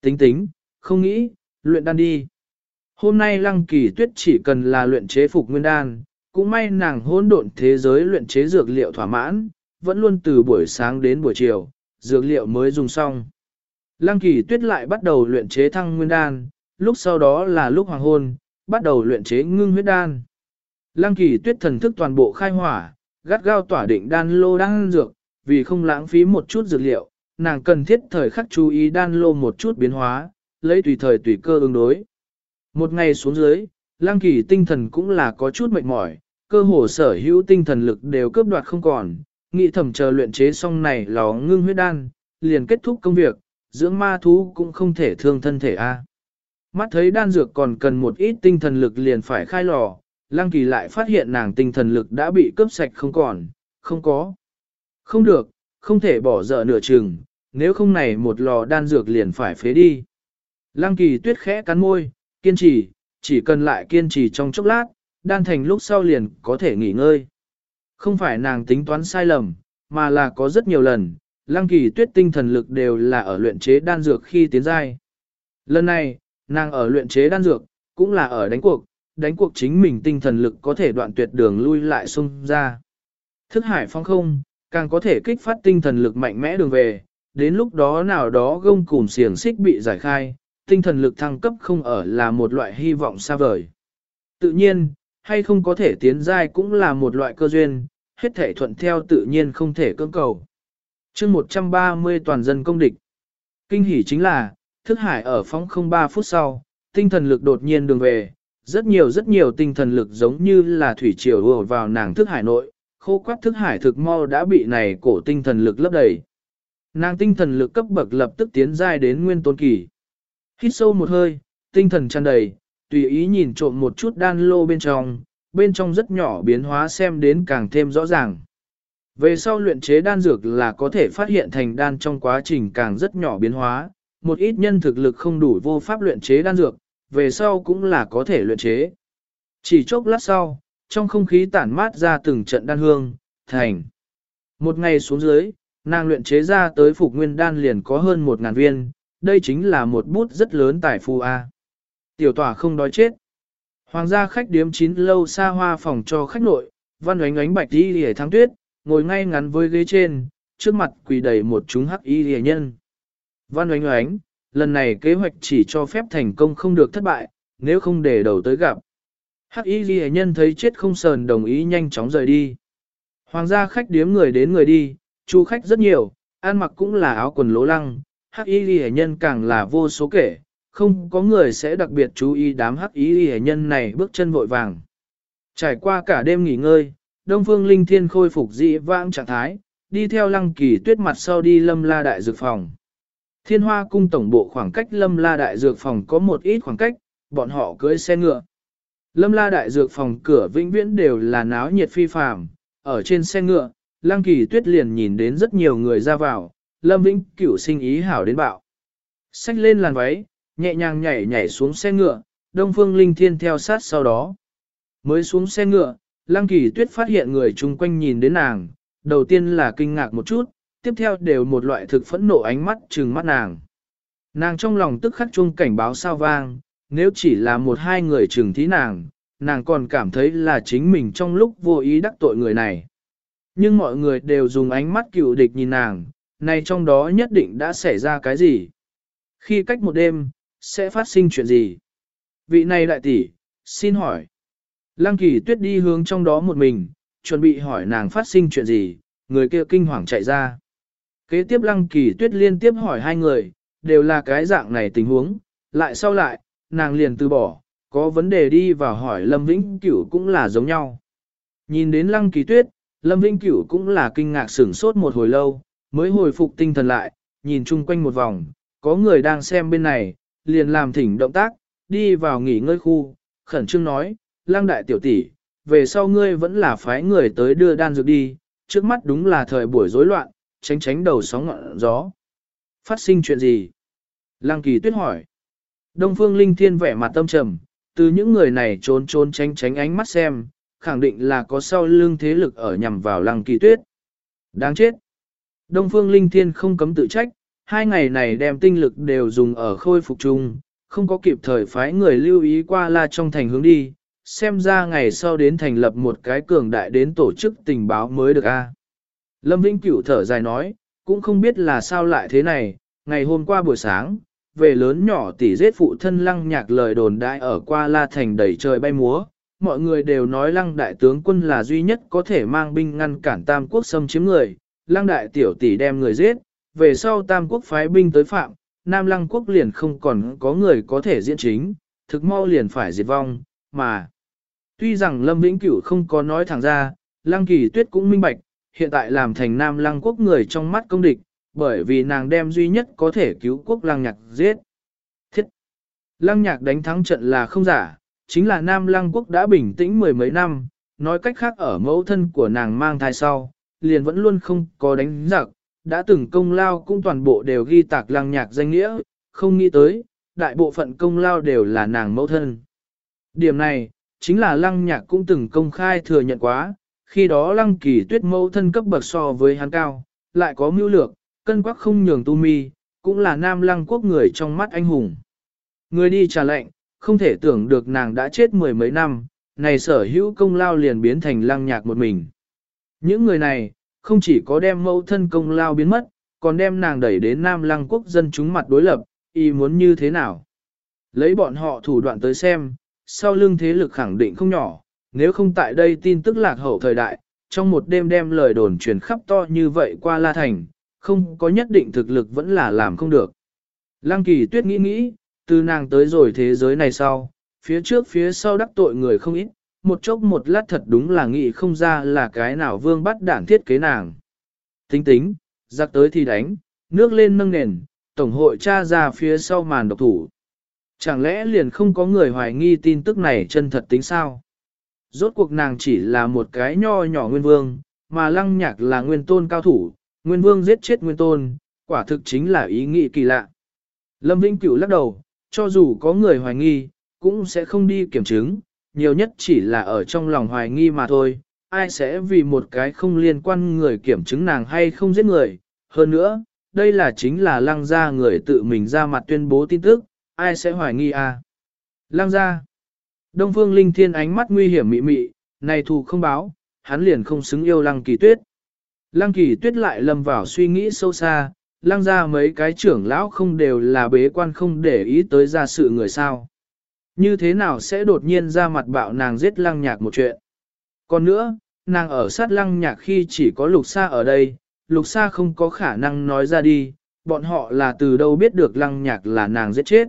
Tính tính, không nghĩ, luyện đan đi. Hôm nay Lăng Kỳ Tuyết chỉ cần là luyện chế phục nguyên đan, cũng may nàng hỗn độn thế giới luyện chế dược liệu thỏa mãn, vẫn luôn từ buổi sáng đến buổi chiều, dược liệu mới dùng xong. Lăng kỳ tuyết lại bắt đầu luyện chế thăng nguyên đan, lúc sau đó là lúc hoàng hôn, bắt đầu luyện chế ngưng huyết đan. Lăng kỳ tuyết thần thức toàn bộ khai hỏa, gắt gao tỏa định đan lô đan dược, vì không lãng phí một chút dược liệu, nàng cần thiết thời khắc chú ý đan lô một chút biến hóa, lấy tùy thời tùy cơ ứng đối. Một ngày xuống dưới, lang kỳ tinh thần cũng là có chút mệt mỏi, cơ hồ sở hữu tinh thần lực đều cướp đoạt không còn, nghĩ thầm chờ luyện chế xong này lò ngưng huyết đan, liền kết thúc công việc, dưỡng ma thú cũng không thể thương thân thể a. Mắt thấy đan dược còn cần một ít tinh thần lực liền phải khai lò, Lăng Kỳ lại phát hiện nàng tinh thần lực đã bị cướp sạch không còn, không có. Không được, không thể bỏ dở nửa chừng, nếu không này một lò đan dược liền phải phế đi. Lăng Kỳ tuyết khẽ cắn môi, kiên trì, chỉ cần lại kiên trì trong chốc lát, đan thành lúc sau liền có thể nghỉ ngơi. Không phải nàng tính toán sai lầm, mà là có rất nhiều lần, lăng kỳ tuyết tinh thần lực đều là ở luyện chế đan dược khi tiến giai. Lần này, nàng ở luyện chế đan dược, cũng là ở đánh cuộc, đánh cuộc chính mình tinh thần lực có thể đoạn tuyệt đường lui lại xung ra. Thức hải phong không, càng có thể kích phát tinh thần lực mạnh mẽ đường về, đến lúc đó nào đó gông cùm xiềng xích bị giải khai, tinh thần lực thăng cấp không ở là một loại hy vọng xa vời. Tự nhiên, hay không có thể tiến giai cũng là một loại cơ duyên, hết thể thuận theo tự nhiên không thể cưỡng cầu. chương 130 toàn dân công địch. Kinh hỉ chính là, thức hải ở phóng không 3 phút sau, tinh thần lực đột nhiên đường về, rất nhiều rất nhiều tinh thần lực giống như là thủy triều ùa vào nàng thức hải nội, khô quát thức hải thực mau đã bị này cổ tinh thần lực lấp đầy. Nàng tinh thần lực cấp bậc lập tức tiến giai đến nguyên tôn kỳ. Hít sâu một hơi, tinh thần tràn đầy, tùy ý nhìn trộm một chút đan lô bên trong, bên trong rất nhỏ biến hóa xem đến càng thêm rõ ràng. Về sau luyện chế đan dược là có thể phát hiện thành đan trong quá trình càng rất nhỏ biến hóa, một ít nhân thực lực không đủ vô pháp luyện chế đan dược, về sau cũng là có thể luyện chế. Chỉ chốc lát sau, trong không khí tản mát ra từng trận đan hương, thành. Một ngày xuống dưới, nàng luyện chế ra tới phục nguyên đan liền có hơn một ngàn viên, đây chính là một bút rất lớn tài phù A. Tiểu tỏa không đói chết. Hoàng gia khách điếm chín lâu xa hoa phòng cho khách nội, văn ánh ánh bạch y lìa thắng tuyết, ngồi ngay ngắn với ghế trên, trước mặt quỳ đầy một chúng hắc y lìa nhân. Văn ánh ánh, lần này kế hoạch chỉ cho phép thành công không được thất bại, nếu không để đầu tới gặp. Hắc y ghi nhân thấy chết không sờn đồng ý nhanh chóng rời đi. Hoàng gia khách điếm người đến người đi, chu khách rất nhiều, ăn mặc cũng là áo quần lố lăng, hắc y ghi nhân càng là vô số kể, không có người sẽ đặc biệt chú ý đám hắc y ghi nhân này bước chân vội vàng. Trải qua cả đêm nghỉ ngơi, Đông Phương Linh Thiên khôi phục dị vãng trạng thái, đi theo lăng kỳ tuyết mặt sau đi lâm la đại dược phòng. Thiên hoa cung tổng bộ khoảng cách lâm la đại dược phòng có một ít khoảng cách, bọn họ cưỡi xe ngựa. Lâm la đại dược phòng cửa vĩnh viễn đều là náo nhiệt phi phàm, ở trên xe ngựa, Lăng Kỳ Tuyết liền nhìn đến rất nhiều người ra vào, Lâm Vĩnh Cửu sinh ý hảo đến bạo. Xách lên làn váy, nhẹ nhàng nhảy nhảy xuống xe ngựa, Đông Phương Linh Thiên theo sát sau đó. Mới xuống xe ngựa, Lăng Kỳ Tuyết phát hiện người chung quanh nhìn đến nàng, đầu tiên là kinh ngạc một chút, tiếp theo đều một loại thực phẫn nộ ánh mắt trừng mắt nàng. Nàng trong lòng tức khắc chuông cảnh báo sao vang, nếu chỉ là một hai người trừng thí nàng, nàng còn cảm thấy là chính mình trong lúc vô ý đắc tội người này. Nhưng mọi người đều dùng ánh mắt cựu địch nhìn nàng, này trong đó nhất định đã xảy ra cái gì? Khi cách một đêm, sẽ phát sinh chuyện gì? Vị này đại tỷ, xin hỏi. Lăng kỳ tuyết đi hướng trong đó một mình, chuẩn bị hỏi nàng phát sinh chuyện gì, người kia kinh hoàng chạy ra. Kế tiếp lăng kỳ tuyết liên tiếp hỏi hai người, đều là cái dạng này tình huống, lại sau lại, nàng liền từ bỏ, có vấn đề đi vào hỏi Lâm Vĩnh Cửu cũng là giống nhau. Nhìn đến lăng kỳ tuyết, Lâm Vĩnh Cửu cũng là kinh ngạc sửng sốt một hồi lâu, mới hồi phục tinh thần lại, nhìn chung quanh một vòng, có người đang xem bên này, liền làm thỉnh động tác, đi vào nghỉ ngơi khu, khẩn trương nói, lăng đại tiểu tỷ, về sau ngươi vẫn là phái người tới đưa đan dược đi, trước mắt đúng là thời buổi rối loạn, tránh tránh đầu sóng ngọn gió. Phát sinh chuyện gì? Lăng kỳ tuyết hỏi. Đông phương linh thiên vẻ mặt tâm trầm, từ những người này trốn trốn tránh tránh ánh mắt xem, khẳng định là có sau lưng thế lực ở nhằm vào lăng kỳ tuyết. Đáng chết. Đông phương linh thiên không cấm tự trách, hai ngày này đem tinh lực đều dùng ở khôi phục chung, không có kịp thời phái người lưu ý qua la trong thành hướng đi, xem ra ngày sau đến thành lập một cái cường đại đến tổ chức tình báo mới được a. Lâm Vĩnh Cửu thở dài nói, cũng không biết là sao lại thế này, ngày hôm qua buổi sáng, về lớn nhỏ tỷ giết phụ thân lăng nhạc lời đồn đại ở qua la thành đầy trời bay múa, mọi người đều nói lăng đại tướng quân là duy nhất có thể mang binh ngăn cản tam quốc xâm chiếm người, lăng đại tiểu tỷ đem người giết, về sau tam quốc phái binh tới phạm, nam lăng quốc liền không còn có người có thể diễn chính, thực mau liền phải diệt vong, mà. Tuy rằng Lâm Vĩnh Cửu không có nói thẳng ra, lăng kỳ tuyết cũng minh bạch, hiện tại làm thành nam lăng quốc người trong mắt công địch, bởi vì nàng đem duy nhất có thể cứu quốc lăng nhạc giết. Thiết! Lăng nhạc đánh thắng trận là không giả, chính là nam lăng quốc đã bình tĩnh mười mấy năm, nói cách khác ở mẫu thân của nàng mang thai sau, liền vẫn luôn không có đánh giặc, đã từng công lao cũng toàn bộ đều ghi tạc lăng nhạc danh nghĩa, không nghĩ tới, đại bộ phận công lao đều là nàng mẫu thân. Điểm này, chính là lăng nhạc cũng từng công khai thừa nhận quá, khi đó lăng kỳ tuyết mẫu thân cấp bậc so với hắn cao, lại có mưu lược, cân quắc không nhường tu mi, cũng là nam lăng quốc người trong mắt anh hùng. Người đi trả lệnh, không thể tưởng được nàng đã chết mười mấy năm, này sở hữu công lao liền biến thành lăng nhạc một mình. Những người này, không chỉ có đem mẫu thân công lao biến mất, còn đem nàng đẩy đến Nam Lăng quốc dân chúng mặt đối lập, y muốn như thế nào. Lấy bọn họ thủ đoạn tới xem, sau lưng thế lực khẳng định không nhỏ, nếu không tại đây tin tức lạc hậu thời đại, trong một đêm đem lời đồn truyền khắp to như vậy qua La Thành, không có nhất định thực lực vẫn là làm không được. Lăng kỳ tuyết nghĩ nghĩ, từ nàng tới rồi thế giới này sau, phía trước phía sau đắc tội người không ít, một chốc một lát thật đúng là nghĩ không ra là cái nào vương bắt đản thiết kế nàng. Tính tính, giặc tới thì đánh, nước lên nâng nền, tổng hội tra ra phía sau màn độc thủ. Chẳng lẽ liền không có người hoài nghi tin tức này chân thật tính sao? Rốt cuộc nàng chỉ là một cái nho nhỏ nguyên vương, mà lăng nhạc là nguyên tôn cao thủ, nguyên vương giết chết nguyên tôn, quả thực chính là ý nghĩ kỳ lạ. Lâm Vĩnh Cửu lắc đầu, cho dù có người hoài nghi, cũng sẽ không đi kiểm chứng, nhiều nhất chỉ là ở trong lòng hoài nghi mà thôi, ai sẽ vì một cái không liên quan người kiểm chứng nàng hay không giết người. Hơn nữa, đây là chính là lăng gia người tự mình ra mặt tuyên bố tin tức, ai sẽ hoài nghi à? Lăng gia. Đông Phương Linh Thiên ánh mắt nguy hiểm mị mị, này thù không báo, hắn liền không xứng yêu lăng kỳ tuyết. Lăng kỳ tuyết lại lâm vào suy nghĩ sâu xa, lăng ra mấy cái trưởng lão không đều là bế quan không để ý tới ra sự người sao. Như thế nào sẽ đột nhiên ra mặt bạo nàng giết lăng nhạc một chuyện. Còn nữa, nàng ở sát lăng nhạc khi chỉ có lục xa ở đây, lục xa không có khả năng nói ra đi, bọn họ là từ đâu biết được lăng nhạc là nàng giết chết.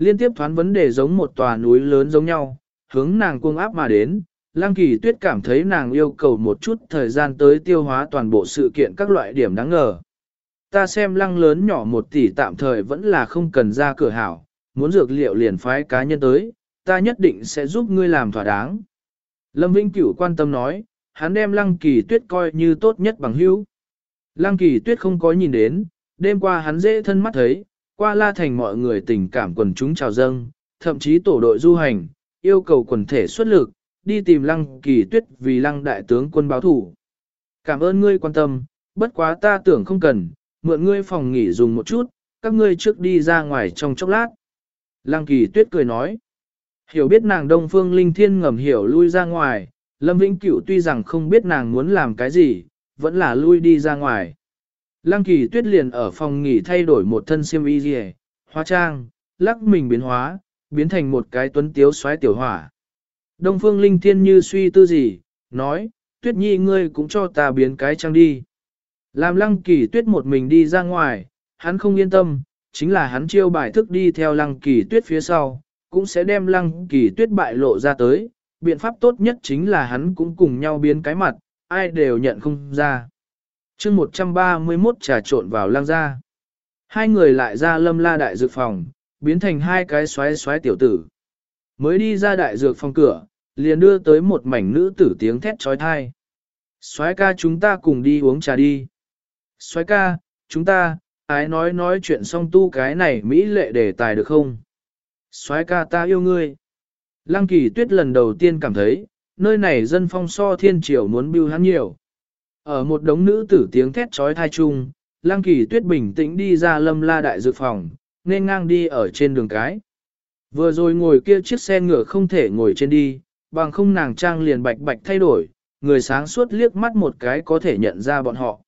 Liên tiếp thoán vấn đề giống một tòa núi lớn giống nhau, hướng nàng cuồng áp mà đến, lăng kỳ tuyết cảm thấy nàng yêu cầu một chút thời gian tới tiêu hóa toàn bộ sự kiện các loại điểm đáng ngờ. Ta xem lăng lớn nhỏ một tỷ tạm thời vẫn là không cần ra cửa hảo, muốn dược liệu liền phái cá nhân tới, ta nhất định sẽ giúp ngươi làm thỏa đáng. Lâm Vĩnh Cửu quan tâm nói, hắn đem lăng kỳ tuyết coi như tốt nhất bằng hữu. Lăng kỳ tuyết không có nhìn đến, đêm qua hắn dễ thân mắt thấy, qua la thành mọi người tình cảm quần chúng chào dâng, thậm chí tổ đội du hành, yêu cầu quần thể xuất lực, đi tìm lăng kỳ tuyết vì lăng đại tướng quân báo thủ. Cảm ơn ngươi quan tâm, bất quá ta tưởng không cần, mượn ngươi phòng nghỉ dùng một chút, các ngươi trước đi ra ngoài trong chốc lát. Lăng kỳ tuyết cười nói. Hiểu biết nàng Đông Phương Linh Thiên ngầm hiểu lui ra ngoài, Lâm Vĩnh Cửu tuy rằng không biết nàng muốn làm cái gì, vẫn là lui đi ra ngoài. Lăng kỳ tuyết liền ở phòng nghỉ thay đổi một thân xiêm y rìa, hóa trang, lắc mình biến hóa, biến thành một cái tuấn tiếu xoáy tiểu hỏa. Đông Phương Linh Thiên như suy tư gì, nói, tuyết nhi ngươi cũng cho ta biến cái trang đi. Làm lăng kỳ tuyết một mình đi ra ngoài, hắn không yên tâm, chính là hắn chiêu bài thức đi theo lăng kỳ tuyết phía sau, cũng sẽ đem lăng kỳ tuyết bại lộ ra tới. Biện pháp tốt nhất chính là hắn cũng cùng nhau biến cái mặt, ai đều nhận không ra chương 131 trà trộn vào lăng ra. Hai người lại ra lâm la đại dược phòng, biến thành hai cái xoáy xoáy tiểu tử. Mới đi ra đại dược phòng cửa, liền đưa tới một mảnh nữ tử tiếng thét trói thai. Xoáy ca chúng ta cùng đi uống trà đi. Xoáy ca, chúng ta, ái nói nói chuyện xong tu cái này mỹ lệ đề tài được không? Xoáy ca ta yêu ngươi. Lăng kỳ tuyết lần đầu tiên cảm thấy, nơi này dân phong so thiên triều muốn bưu hắn nhiều. Ở một đống nữ tử tiếng thét trói thai chung, lăng kỳ tuyết bình tĩnh đi ra lâm la đại dược phòng, nên ngang đi ở trên đường cái. Vừa rồi ngồi kia chiếc xe ngựa không thể ngồi trên đi, bằng không nàng trang liền bạch bạch thay đổi, người sáng suốt liếc mắt một cái có thể nhận ra bọn họ.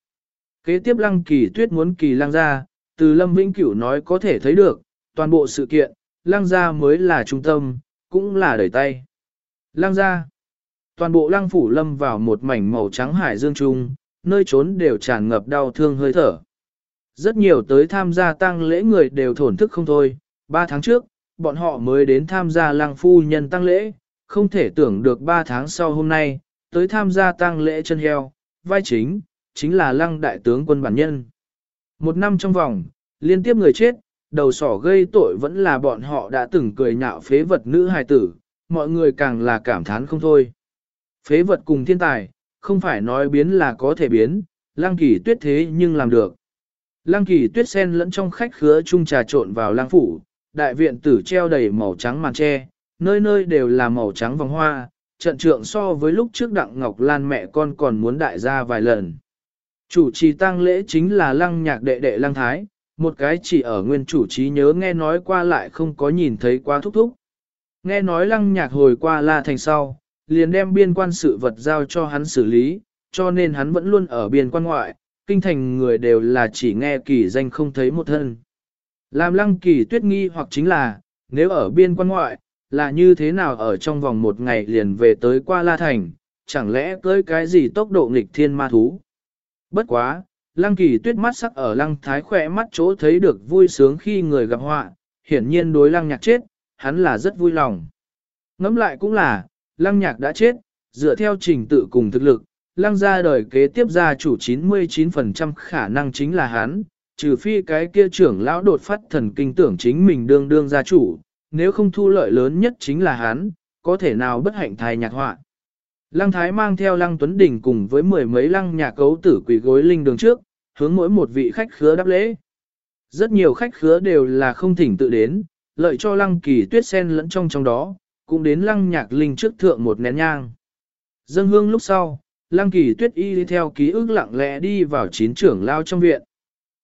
Kế tiếp lăng kỳ tuyết muốn kỳ lăng ra, từ lâm vĩnh cửu nói có thể thấy được, toàn bộ sự kiện, lăng ra mới là trung tâm, cũng là đẩy tay. Lăng ra, toàn bộ lăng phủ lâm vào một mảnh màu trắng hải dương trung, nơi trốn đều tràn ngập đau thương hơi thở. Rất nhiều tới tham gia tang lễ người đều thổn thức không thôi, ba tháng trước, bọn họ mới đến tham gia lăng phu nhân tăng lễ, không thể tưởng được ba tháng sau hôm nay, tới tham gia tang lễ chân heo, vai chính, chính là lăng đại tướng quân bản nhân. Một năm trong vòng, liên tiếp người chết, đầu sỏ gây tội vẫn là bọn họ đã từng cười nhạo phế vật nữ hài tử, mọi người càng là cảm thán không thôi. Phế vật cùng thiên tài, không phải nói biến là có thể biến, lăng kỳ tuyết thế nhưng làm được. Lăng kỳ tuyết sen lẫn trong khách khứa chung trà trộn vào lăng phủ, đại viện tử treo đầy màu trắng màn tre, nơi nơi đều là màu trắng vòng hoa, trận trượng so với lúc trước đặng ngọc lan mẹ con còn muốn đại gia vài lần. Chủ trì tang lễ chính là lăng nhạc đệ đệ lăng thái, một cái chỉ ở nguyên chủ trí nhớ nghe nói qua lại không có nhìn thấy quá thúc thúc. Nghe nói lăng nhạc hồi qua la thành sau, liền đem biên quan sự vật giao cho hắn xử lý, cho nên hắn vẫn luôn ở biên quan ngoại, kinh thành người đều là chỉ nghe kỳ danh không thấy một thân. Làm lăng kỳ tuyết nghi hoặc chính là, nếu ở biên quan ngoại, là như thế nào ở trong vòng một ngày liền về tới qua La Thành, chẳng lẽ tới cái gì tốc độ nghịch thiên ma thú. Bất quá, lăng kỳ tuyết mắt sắc ở lăng thái khỏe mắt chỗ thấy được vui sướng khi người gặp họa, hiển nhiên đối lăng nhạc chết, hắn là rất vui lòng. Ngẫm lại cũng là, lăng nhạc đã chết, dựa theo trình tự cùng thực lực, lăng ra đời kế tiếp gia chủ 99% khả năng chính là hắn, trừ phi cái kia trưởng lão đột phát thần kinh tưởng chính mình đương đương gia chủ, nếu không thu lợi lớn nhất chính là hắn, có thể nào bất hạnh thai nhạc họa. Lăng Thái mang theo Lăng Tuấn Đình cùng với mười mấy lăng nhà cấu tử quỷ gối linh đường trước, hướng mỗi một vị khách khứa đáp lễ. Rất nhiều khách khứa đều là không thỉnh tự đến, lợi cho Lăng Kỳ Tuyết xen lẫn trong trong đó, cũng đến Lăng Nhạc Linh trước thượng một nén nhang. Dân hương lúc sau, Lăng Kỳ Tuyết y đi theo ký ức lặng lẽ đi vào chín trưởng lao trong viện.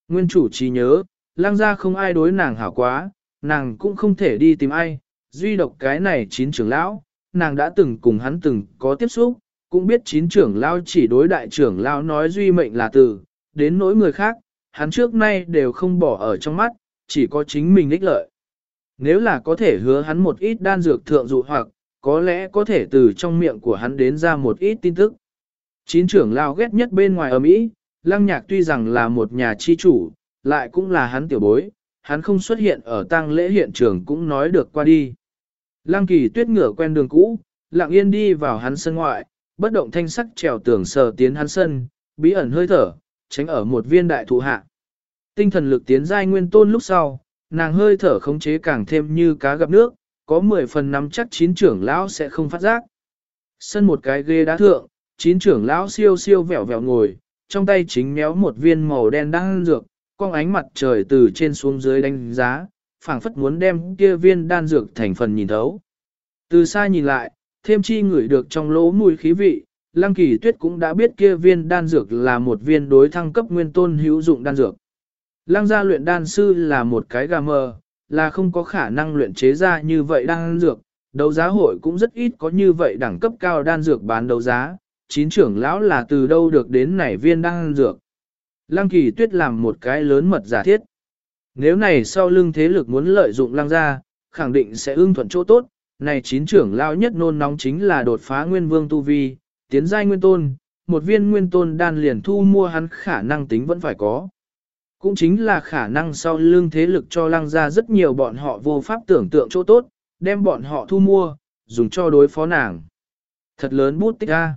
Nguyên chủ trí nhớ, Lăng gia không ai đối nàng hảo quá, nàng cũng không thể đi tìm ai, duy độc cái này chín trưởng lão, nàng đã từng cùng hắn từng có tiếp xúc, cũng biết chín trưởng lão chỉ đối đại trưởng lão nói duy mệnh là từ, đến nỗi người khác, hắn trước nay đều không bỏ ở trong mắt, chỉ có chính mình ích lợi. Nếu là có thể hứa hắn một ít đan dược thượng dụ hoặc, có lẽ có thể từ trong miệng của hắn đến ra một ít tin tức. Chín trưởng lao ghét nhất bên ngoài ở Mỹ, lăng nhạc tuy rằng là một nhà chi chủ, lại cũng là hắn tiểu bối, hắn không xuất hiện ở tang lễ hiện trường cũng nói được qua đi. Lăng kỳ tuyết ngửa quen đường cũ, lặng yên đi vào hắn sân ngoại, bất động thanh sắc trèo tường sờ tiến hắn sân, bí ẩn hơi thở, tránh ở một viên đại thụ hạ. Tinh thần lực tiến giai nguyên tôn lúc sau, nàng hơi thở khống chế càng thêm như cá gặp nước, có 10 phần năm chắc chín trưởng lão sẽ không phát giác. Sân một cái ghê đá thượng, chín trưởng lão siêu siêu vẹo vẹo ngồi, trong tay chính méo một viên màu đen đang dược, con ánh mặt trời từ trên xuống dưới đánh giá, phảng phất muốn đem kia viên đan dược thành phần nhìn thấu. Từ xa nhìn lại, thêm chi ngửi được trong lỗ mùi khí vị, Lăng Kỳ Tuyết cũng đã biết kia viên đan dược là một viên đối thăng cấp nguyên tôn hữu dụng đan dược. Lăng gia luyện đan sư là một cái gà mờ, là không có khả năng luyện chế ra như vậy đan dược, đấu giá hội cũng rất ít có như vậy đẳng cấp cao đan dược bán đấu giá, chín trưởng lão là từ đâu được đến nảy viên đan dược. Lăng kỳ tuyết làm một cái lớn mật giả thiết. Nếu này sau lưng thế lực muốn lợi dụng lăng gia, khẳng định sẽ ưng thuận chỗ tốt, này chín trưởng lão nhất nôn nóng chính là đột phá nguyên vương tu vi, tiến giai nguyên tôn, một viên nguyên tôn đan liền thu mua hắn khả năng tính vẫn phải có. Cũng chính là khả năng sau lưng thế lực cho lăng ra rất nhiều bọn họ vô pháp tưởng tượng chỗ tốt, đem bọn họ thu mua, dùng cho đối phó nàng. Thật lớn bút tích ra.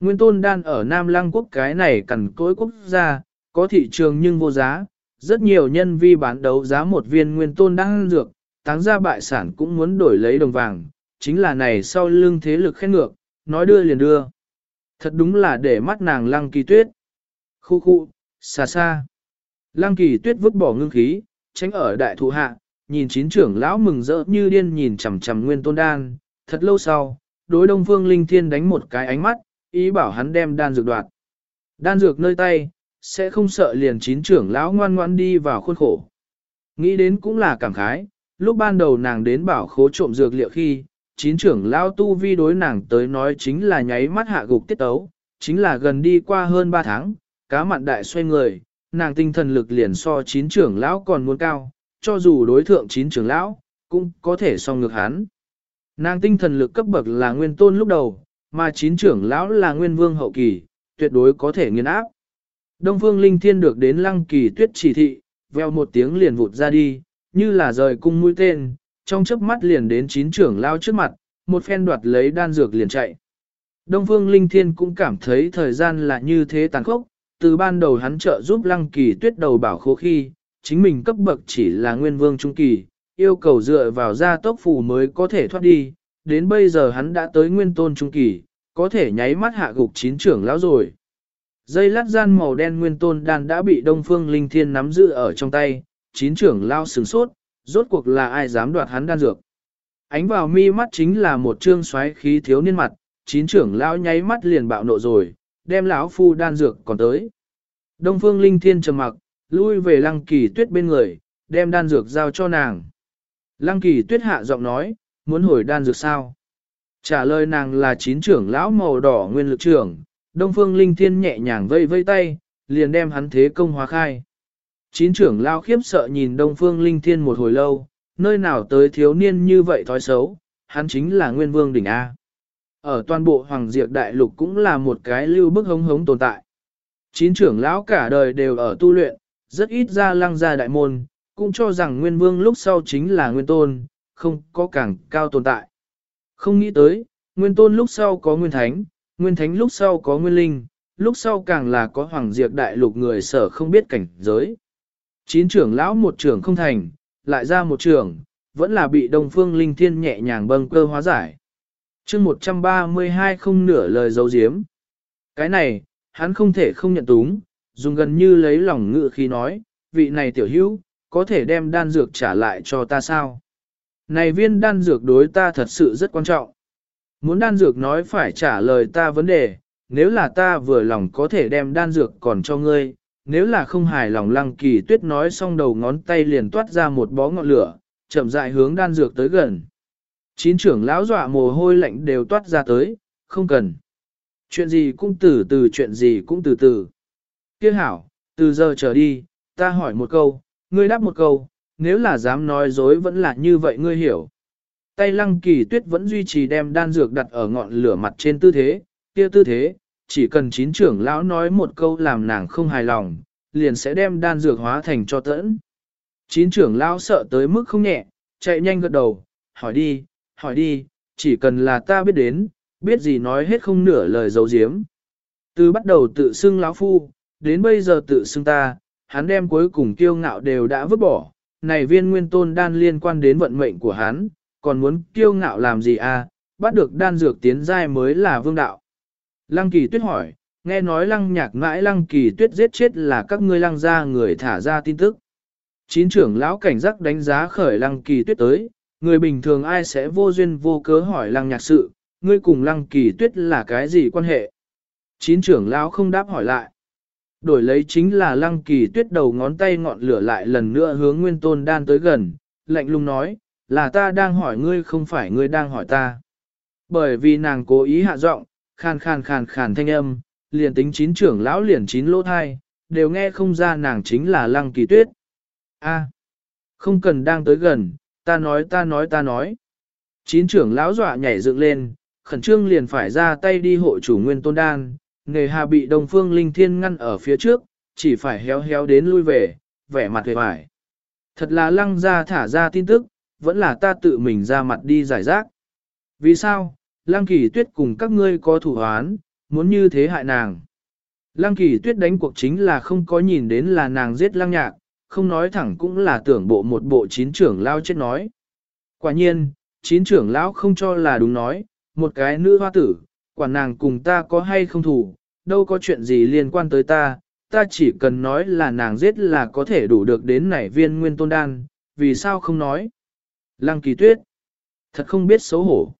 Nguyên tôn đan ở Nam Lăng quốc cái này cằn cối quốc gia, có thị trường nhưng vô giá, rất nhiều nhân vi bán đấu giá một viên nguyên tôn đang dược, táng ra bại sản cũng muốn đổi lấy đồng vàng, chính là này sau lưng thế lực khen ngược, nói đưa liền đưa. Thật đúng là để mắt nàng lăng kỳ tuyết. Khu khu, xa xa. Lăng kỳ tuyết vứt bỏ ngưng khí, tránh ở đại thụ hạ, nhìn chín trưởng lão mừng rỡ như điên nhìn chằm chằm nguyên tôn đan, thật lâu sau, đối đông phương linh thiên đánh một cái ánh mắt, ý bảo hắn đem đan dược đoạt. Đan dược nơi tay, sẽ không sợ liền chín trưởng lão ngoan ngoan đi vào khuôn khổ. Nghĩ đến cũng là cảm khái, lúc ban đầu nàng đến bảo khố trộm dược liệu khi, chín trưởng lão tu vi đối nàng tới nói chính là nháy mắt hạ gục tiết tấu, chính là gần đi qua hơn 3 tháng, cá mặn đại xoay người, nàng tinh thần lực liền so chín trưởng lão còn muốn cao, cho dù đối thượng chín trưởng lão, cũng có thể song ngược hắn. Nàng tinh thần lực cấp bậc là nguyên tôn lúc đầu, mà chín trưởng lão là nguyên vương hậu kỳ, tuyệt đối có thể nghiên áp. Đông Phương Linh Thiên được đến lăng kỳ tuyết chỉ thị, veo một tiếng liền vụt ra đi, như là rời cung mũi tên, trong chớp mắt liền đến chín trưởng lão trước mặt, một phen đoạt lấy đan dược liền chạy. Đông Phương Linh Thiên cũng cảm thấy thời gian là như thế tàn khốc, từ ban đầu hắn trợ giúp lăng kỳ tuyết đầu bảo khố khi, chính mình cấp bậc chỉ là nguyên vương trung kỳ, yêu cầu dựa vào gia tốc phù mới có thể thoát đi, đến bây giờ hắn đã tới nguyên tôn trung kỳ, có thể nháy mắt hạ gục chín trưởng lão rồi. Dây lát gian màu đen nguyên tôn đan đã bị Đông Phương Linh Thiên nắm giữ ở trong tay, chín trưởng lao sừng sốt, rốt cuộc là ai dám đoạt hắn đan dược. Ánh vào mi mắt chính là một trương xoáy khí thiếu niên mặt, chín trưởng lão nháy mắt liền bạo nộ rồi, đem lão phu đan dược còn tới. Đông Phương Linh Thiên trầm mặc, lui về Lăng Kỳ Tuyết bên người, đem đan dược giao cho nàng. Lăng Kỳ Tuyết hạ giọng nói, muốn hồi đan dược sao? Trả lời nàng là chín trưởng lão màu đỏ nguyên lực trưởng, Đông Phương Linh Thiên nhẹ nhàng vây vây tay, liền đem hắn thế công hóa khai. Chín trưởng lao khiếp sợ nhìn Đông Phương Linh Thiên một hồi lâu, nơi nào tới thiếu niên như vậy thói xấu, hắn chính là Nguyên Vương đỉnh A. Ở toàn bộ Hoàng Diệp Đại Lục cũng là một cái lưu bức hống hống tồn tại. Chín trưởng lão cả đời đều ở tu luyện, rất ít ra lăng ra đại môn, cũng cho rằng Nguyên Vương lúc sau chính là Nguyên Tôn, không có càng cao tồn tại. Không nghĩ tới, Nguyên Tôn lúc sau có Nguyên Thánh, Nguyên Thánh lúc sau có Nguyên Linh, lúc sau càng là có Hoàng Diệp Đại Lục người sở không biết cảnh giới. Chín trưởng lão một trưởng không thành, lại ra một trưởng, vẫn là bị Đông Phương Linh Thiên nhẹ nhàng bâng cơ hóa giải chương 132 không nửa lời dấu diếm. Cái này, hắn không thể không nhận túng, dùng gần như lấy lòng ngự khi nói, vị này tiểu hữu, có thể đem đan dược trả lại cho ta sao? Này viên đan dược đối ta thật sự rất quan trọng. Muốn đan dược nói phải trả lời ta vấn đề, nếu là ta vừa lòng có thể đem đan dược còn cho ngươi, nếu là không hài lòng lăng kỳ tuyết nói xong đầu ngón tay liền toát ra một bó ngọn lửa, chậm rãi hướng đan dược tới gần. Chín trưởng lão dọa mồ hôi lạnh đều toát ra tới, không cần. Chuyện gì cũng từ từ chuyện gì cũng từ từ. Kiếc hảo, từ giờ trở đi, ta hỏi một câu, ngươi đáp một câu, nếu là dám nói dối vẫn là như vậy ngươi hiểu. Tay lăng kỳ tuyết vẫn duy trì đem đan dược đặt ở ngọn lửa mặt trên tư thế, kia tư thế, chỉ cần chín trưởng lão nói một câu làm nàng không hài lòng, liền sẽ đem đan dược hóa thành cho tẫn. Chín trưởng lão sợ tới mức không nhẹ, chạy nhanh gật đầu, hỏi đi, hỏi đi, chỉ cần là ta biết đến, biết gì nói hết không nửa lời dấu diếm. Từ bắt đầu tự xưng lão phu, đến bây giờ tự xưng ta, hắn đem cuối cùng kiêu ngạo đều đã vứt bỏ, này viên nguyên tôn đan liên quan đến vận mệnh của hắn, còn muốn kiêu ngạo làm gì à, bắt được đan dược tiến giai mới là vương đạo. Lăng kỳ tuyết hỏi, nghe nói lăng nhạc mãi lăng kỳ tuyết giết chết là các ngươi lăng ra người thả ra tin tức. Chín trưởng lão cảnh giác đánh giá khởi lăng kỳ tuyết tới, người bình thường ai sẽ vô duyên vô cớ hỏi lăng nhạc sự, ngươi cùng lăng kỳ tuyết là cái gì quan hệ? Chín trưởng lão không đáp hỏi lại. Đổi lấy chính là lăng kỳ tuyết đầu ngón tay ngọn lửa lại lần nữa hướng nguyên tôn đan tới gần, lạnh lùng nói, là ta đang hỏi ngươi không phải ngươi đang hỏi ta. Bởi vì nàng cố ý hạ giọng, khàn khàn khàn khàn thanh âm, liền tính chín trưởng lão liền chín lỗ thai, đều nghe không ra nàng chính là lăng kỳ tuyết. A, không cần đang tới gần, ta nói ta nói ta nói. Chín trưởng lão dọa nhảy dựng lên, khẩn trương liền phải ra tay đi hộ chủ nguyên tôn đan, nghề hà bị đồng phương linh thiên ngăn ở phía trước, chỉ phải héo héo đến lui về, vẻ mặt hề vải. Thật là lăng ra thả ra tin tức, vẫn là ta tự mình ra mặt đi giải rác. Vì sao, lăng kỳ tuyết cùng các ngươi có thủ hoán, muốn như thế hại nàng. Lăng kỳ tuyết đánh cuộc chính là không có nhìn đến là nàng giết lăng nhạc, không nói thẳng cũng là tưởng bộ một bộ chín trưởng lao chết nói. Quả nhiên, chín trưởng lão không cho là đúng nói, một cái nữ hoa tử, quả nàng cùng ta có hay không thủ, đâu có chuyện gì liên quan tới ta, ta chỉ cần nói là nàng giết là có thể đủ được đến nảy viên nguyên tôn đan, vì sao không nói. Lăng kỳ tuyết, thật không biết xấu hổ.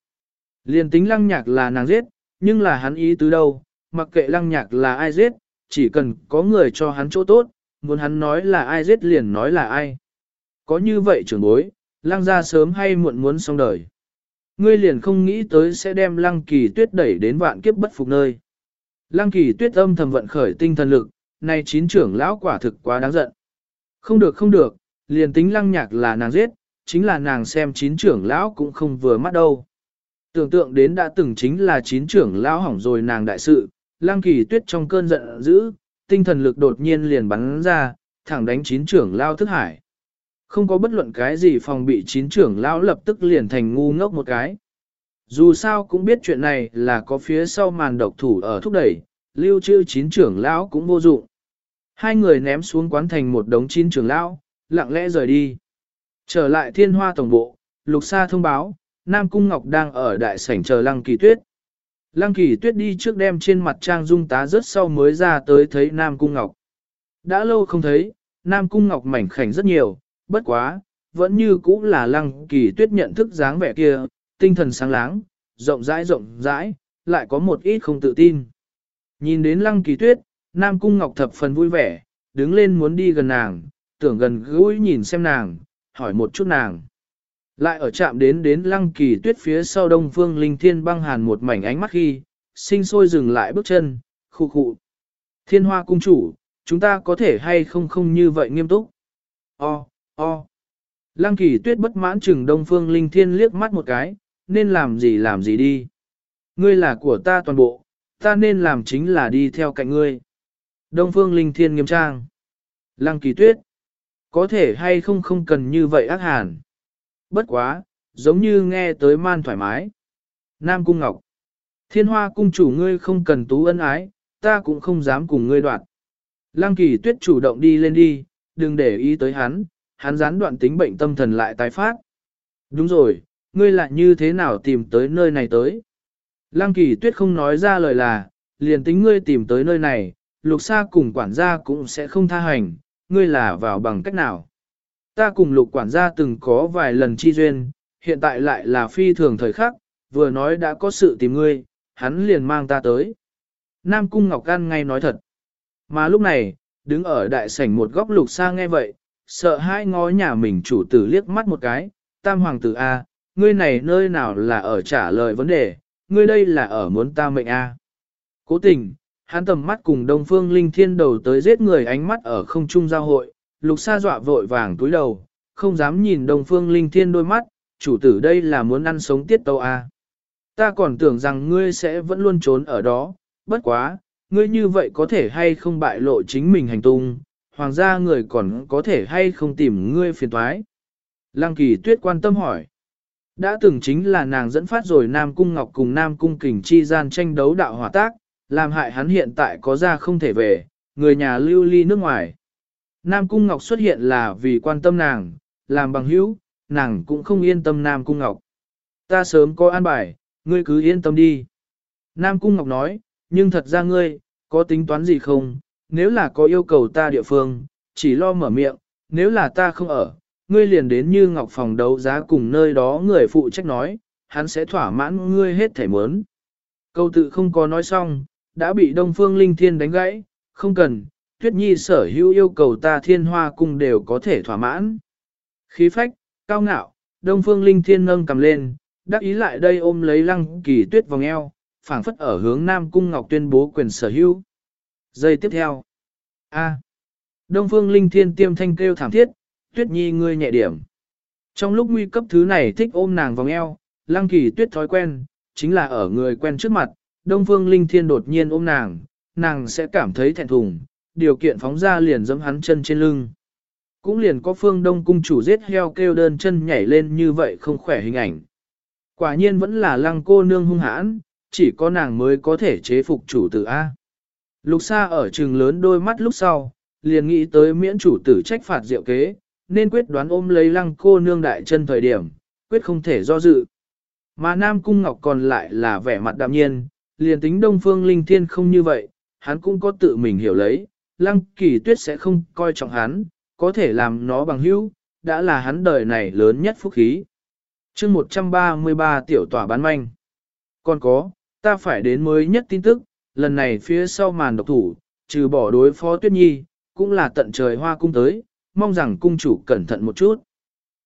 Liên tính lăng nhạc là nàng giết, nhưng là hắn ý tứ đâu, mặc kệ lăng nhạc là ai giết, chỉ cần có người cho hắn chỗ tốt, muốn hắn nói là ai giết liền nói là ai. Có như vậy trưởng bối, lăng ra sớm hay muộn muốn xong đời. Ngươi liền không nghĩ tới sẽ đem lăng kỳ tuyết đẩy đến vạn kiếp bất phục nơi. Lăng kỳ tuyết âm thầm vận khởi tinh thần lực, này chín trưởng lão quả thực quá đáng giận. Không được không được, liền tính lăng nhạc là nàng giết, chính là nàng xem chín trưởng lão cũng không vừa mắt đâu. Tưởng tượng đến đã từng chính là chín trưởng lão hỏng rồi nàng đại sự, lăng kỳ tuyết trong cơn giận dữ, tinh thần lực đột nhiên liền bắn ra, thẳng đánh chín trưởng lão thức hải. Không có bất luận cái gì phòng bị chín trưởng lão lập tức liền thành ngu ngốc một cái. Dù sao cũng biết chuyện này là có phía sau màn độc thủ ở thúc đẩy, lưu trữ chín trưởng lão cũng vô dụng. Hai người ném xuống quán thành một đống chín trưởng lão, lặng lẽ rời đi. Trở lại thiên hoa tổng bộ, lục sa thông báo, Nam Cung Ngọc đang ở đại sảnh chờ Lăng Kỳ Tuyết. Lăng Kỳ Tuyết đi trước đem trên mặt trang dung tá rớt sau mới ra tới thấy Nam Cung Ngọc. Đã lâu không thấy, Nam Cung Ngọc mảnh khảnh rất nhiều, bất quá, vẫn như cũ là Lăng Kỳ Tuyết nhận thức dáng vẻ kia, tinh thần sáng láng, rộng rãi rộng rãi, lại có một ít không tự tin. Nhìn đến Lăng Kỳ Tuyết, Nam Cung Ngọc thập phần vui vẻ, đứng lên muốn đi gần nàng, tưởng gần gũi nhìn xem nàng, hỏi một chút nàng. Lại ở chạm đến đến lăng kỳ tuyết phía sau đông phương linh thiên băng hàn một mảnh ánh mắt khi, sinh sôi dừng lại bước chân, khu khu. Thiên hoa cung chủ, chúng ta có thể hay không không như vậy nghiêm túc. O, o. Lăng kỳ tuyết bất mãn chừng đông phương linh thiên liếc mắt một cái, nên làm gì làm gì đi. Ngươi là của ta toàn bộ, ta nên làm chính là đi theo cạnh ngươi. Đông phương linh thiên nghiêm trang. Lăng kỳ tuyết. Có thể hay không không cần như vậy ác hàn. Bất quá, giống như nghe tới man thoải mái. Nam Cung Ngọc. Thiên hoa cung chủ ngươi không cần tú ân ái, ta cũng không dám cùng ngươi đoạn. Lăng kỳ tuyết chủ động đi lên đi, đừng để ý tới hắn, hắn gián đoạn tính bệnh tâm thần lại tái phát. Đúng rồi, ngươi lại như thế nào tìm tới nơi này tới? Lăng kỳ tuyết không nói ra lời là, liền tính ngươi tìm tới nơi này, lục sa cùng quản gia cũng sẽ không tha hành, ngươi là vào bằng cách nào? Ta cùng lục quản gia từng có vài lần chi duyên, hiện tại lại là phi thường thời khắc, vừa nói đã có sự tìm ngươi, hắn liền mang ta tới. Nam Cung Ngọc Can ngay nói thật. Mà lúc này, đứng ở đại sảnh một góc lục xa nghe vậy, sợ hai ngó nhà mình chủ tử liếc mắt một cái, tam hoàng tử A, ngươi này nơi nào là ở trả lời vấn đề, ngươi đây là ở muốn ta mệnh A. Cố tình, hắn tầm mắt cùng đông phương linh thiên đầu tới giết người ánh mắt ở không trung giao hội, lục Sa dọa vội vàng túi đầu, không dám nhìn đông phương linh thiên đôi mắt, chủ tử đây là muốn ăn sống tiết tâu à? Ta còn tưởng rằng ngươi sẽ vẫn luôn trốn ở đó, bất quá, ngươi như vậy có thể hay không bại lộ chính mình hành tung, hoàng gia người còn có thể hay không tìm ngươi phiền toái. Lăng kỳ tuyết quan tâm hỏi. Đã từng chính là nàng dẫn phát rồi Nam Cung Ngọc cùng Nam Cung Kình chi gian tranh đấu đạo hỏa tác, làm hại hắn hiện tại có ra không thể về, người nhà lưu ly nước ngoài. Nam Cung Ngọc xuất hiện là vì quan tâm nàng, làm bằng hữu, nàng cũng không yên tâm Nam Cung Ngọc. Ta sớm có an bài, ngươi cứ yên tâm đi. Nam Cung Ngọc nói, nhưng thật ra ngươi, có tính toán gì không, nếu là có yêu cầu ta địa phương, chỉ lo mở miệng, nếu là ta không ở, ngươi liền đến như Ngọc phòng đấu giá cùng nơi đó người phụ trách nói, hắn sẽ thỏa mãn ngươi hết thể muốn. Câu tự không có nói xong, đã bị Đông Phương Linh Thiên đánh gãy, không cần, Tuyết Nhi sở hữu yêu cầu ta thiên hoa cung đều có thể thỏa mãn. Khí phách, cao ngạo, Đông Phương Linh Thiên nâng cầm lên, đắc ý lại đây ôm lấy lăng kỳ tuyết vòng eo, phảng phất ở hướng Nam Cung Ngọc tuyên bố quyền sở hữu. Giây tiếp theo. A. Đông Phương Linh Thiên tiêm thanh kêu thảm thiết, tuyết nhi ngươi nhẹ điểm. Trong lúc nguy cấp thứ này thích ôm nàng vòng eo, lăng kỳ tuyết thói quen, chính là ở người quen trước mặt, Đông Phương Linh Thiên đột nhiên ôm nàng, nàng sẽ cảm thấy thẹn thùng, điều kiện phóng ra liền giẫm hắn chân trên lưng. Cũng liền có phương đông cung chủ giết heo kêu đơn chân nhảy lên như vậy không khỏe hình ảnh. Quả nhiên vẫn là lăng cô nương hung hãn, chỉ có nàng mới có thể chế phục chủ tử A. Lục Sa ở trường lớn đôi mắt lúc sau, liền nghĩ tới miễn chủ tử trách phạt diệu kế, nên quyết đoán ôm lấy lăng cô nương đại chân thời điểm, quyết không thể do dự. Mà Nam Cung Ngọc còn lại là vẻ mặt đạm nhiên, liền tính Đông Phương Linh Thiên không như vậy, hắn cũng có tự mình hiểu lấy, lăng kỳ tuyết sẽ không coi trọng hắn, có thể làm nó bằng hữu, đã là hắn đời này lớn nhất phúc khí. chương 133 tiểu tỏa bán manh. Còn có, ta phải đến mới nhất tin tức, lần này phía sau màn độc thủ, trừ bỏ đối phó Tuyết Nhi, cũng là tận trời hoa cung tới, mong rằng cung chủ cẩn thận một chút.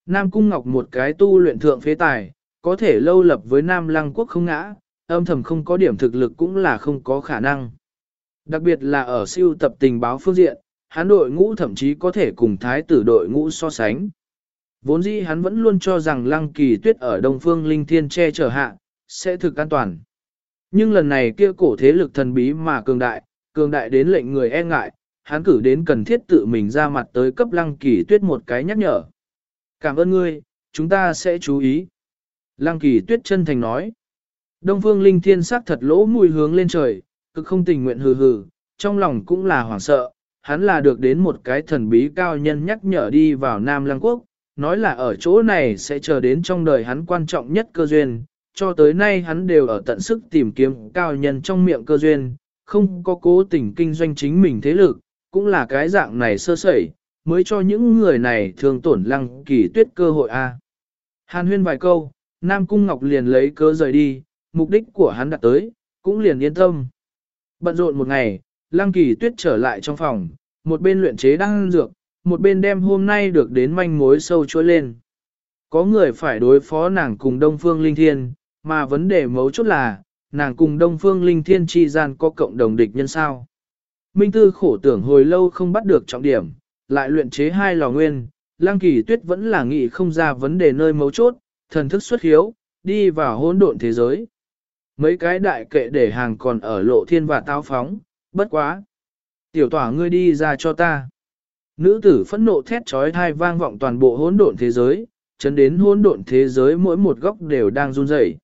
Nam Cung Ngọc một cái tu luyện thượng phế tài, có thể lâu lập với Nam Lăng Quốc không ngã, âm thầm không có điểm thực lực cũng là không có khả năng. Đặc biệt là ở siêu tập tình báo phương diện, hắn đội ngũ thậm chí có thể cùng thái tử đội ngũ so sánh. Vốn dĩ hắn vẫn luôn cho rằng Lăng Kỳ Tuyết ở Đông Phương Linh Thiên che chở hạ, sẽ thực an toàn. Nhưng lần này kia cổ thế lực thần bí mà cường đại, cường đại đến lệnh người e ngại, hắn cử đến cần thiết tự mình ra mặt tới cấp lăng kỳ tuyết một cái nhắc nhở. Cảm ơn ngươi, chúng ta sẽ chú ý. Lăng kỳ tuyết chân thành nói. Đông phương linh thiên sắc thật lỗ mùi hướng lên trời, cực không tình nguyện hừ hừ, trong lòng cũng là hoảng sợ, hắn là được đến một cái thần bí cao nhân nhắc nhở đi vào Nam Lăng Quốc, nói là ở chỗ này sẽ chờ đến trong đời hắn quan trọng nhất cơ duyên, cho tới nay hắn đều ở tận sức tìm kiếm cao nhân trong miệng cơ duyên, không có cố tình kinh doanh chính mình thế lực, cũng là cái dạng này sơ sẩy, mới cho những người này thường tổn lăng kỳ tuyết cơ hội a. Hàn huyên vài câu, Nam Cung Ngọc liền lấy cơ rời đi, mục đích của hắn đã tới, cũng liền yên tâm. Bận rộn một ngày, lăng kỳ tuyết trở lại trong phòng, một bên luyện chế đan dược, một bên đem hôm nay được đến manh mối sâu chuỗi lên. Có người phải đối phó nàng cùng Đông Phương Linh Thiên, mà vấn đề mấu chốt là, nàng cùng Đông Phương Linh Thiên chi gian có cộng đồng địch nhân sao. Minh Tư khổ tưởng hồi lâu không bắt được trọng điểm, lại luyện chế hai lò nguyên, Lăng Kỳ Tuyết vẫn là nghĩ không ra vấn đề nơi mấu chốt, thần thức xuất hiếu, đi vào hỗn độn thế giới. Mấy cái đại kệ để hàng còn ở lộ thiên và tao phóng, bất quá. Tiểu tỏa ngươi đi ra cho ta. Nữ tử phẫn nộ thét trói thai vang vọng toàn bộ hỗn độn thế giới, chấn đến hỗn độn thế giới mỗi một góc đều đang run rẩy.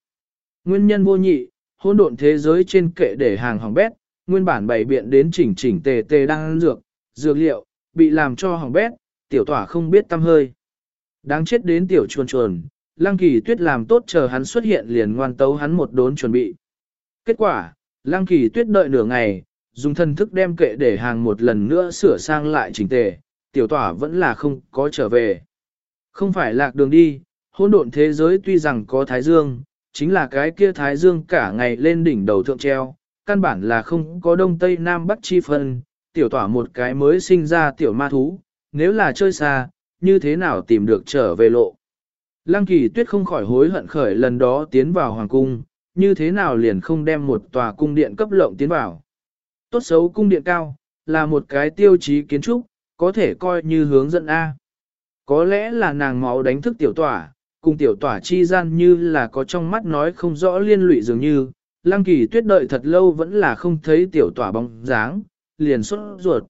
Nguyên nhân vô nhị, hỗn độn thế giới trên kệ để hàng hỏng bét, nguyên bản bày biện đến chỉnh chỉnh tề tề đang ăn dược, dược liệu, bị làm cho hỏng bét, tiểu tỏa không biết tâm hơi. Đáng chết đến tiểu chuồn chuồn, lăng kỳ tuyết làm tốt chờ hắn xuất hiện liền ngoan tấu hắn một đốn chuẩn bị. Kết quả, lăng kỳ tuyết đợi nửa ngày, dùng thân thức đem kệ để hàng một lần nữa sửa sang lại chỉnh tề, tiểu tỏa vẫn là không có trở về. Không phải lạc đường đi, hỗn độn thế giới tuy rằng có thái dương, chính là cái kia thái dương cả ngày lên đỉnh đầu thượng treo, căn bản là không có đông tây nam bắc chi phân, tiểu tỏa một cái mới sinh ra tiểu ma thú, nếu là chơi xa, như thế nào tìm được trở về lộ. Lăng kỳ tuyết không khỏi hối hận khởi lần đó tiến vào hoàng cung, như thế nào liền không đem một tòa cung điện cấp lộng tiến vào. Tốt xấu cung điện cao, là một cái tiêu chí kiến trúc, có thể coi như hướng dẫn A. Có lẽ là nàng máu đánh thức tiểu tỏa, cùng tiểu tỏa chi gian như là có trong mắt nói không rõ liên lụy dường như, lăng kỳ tuyết đợi thật lâu vẫn là không thấy tiểu tỏa bóng dáng, liền xuất ruột.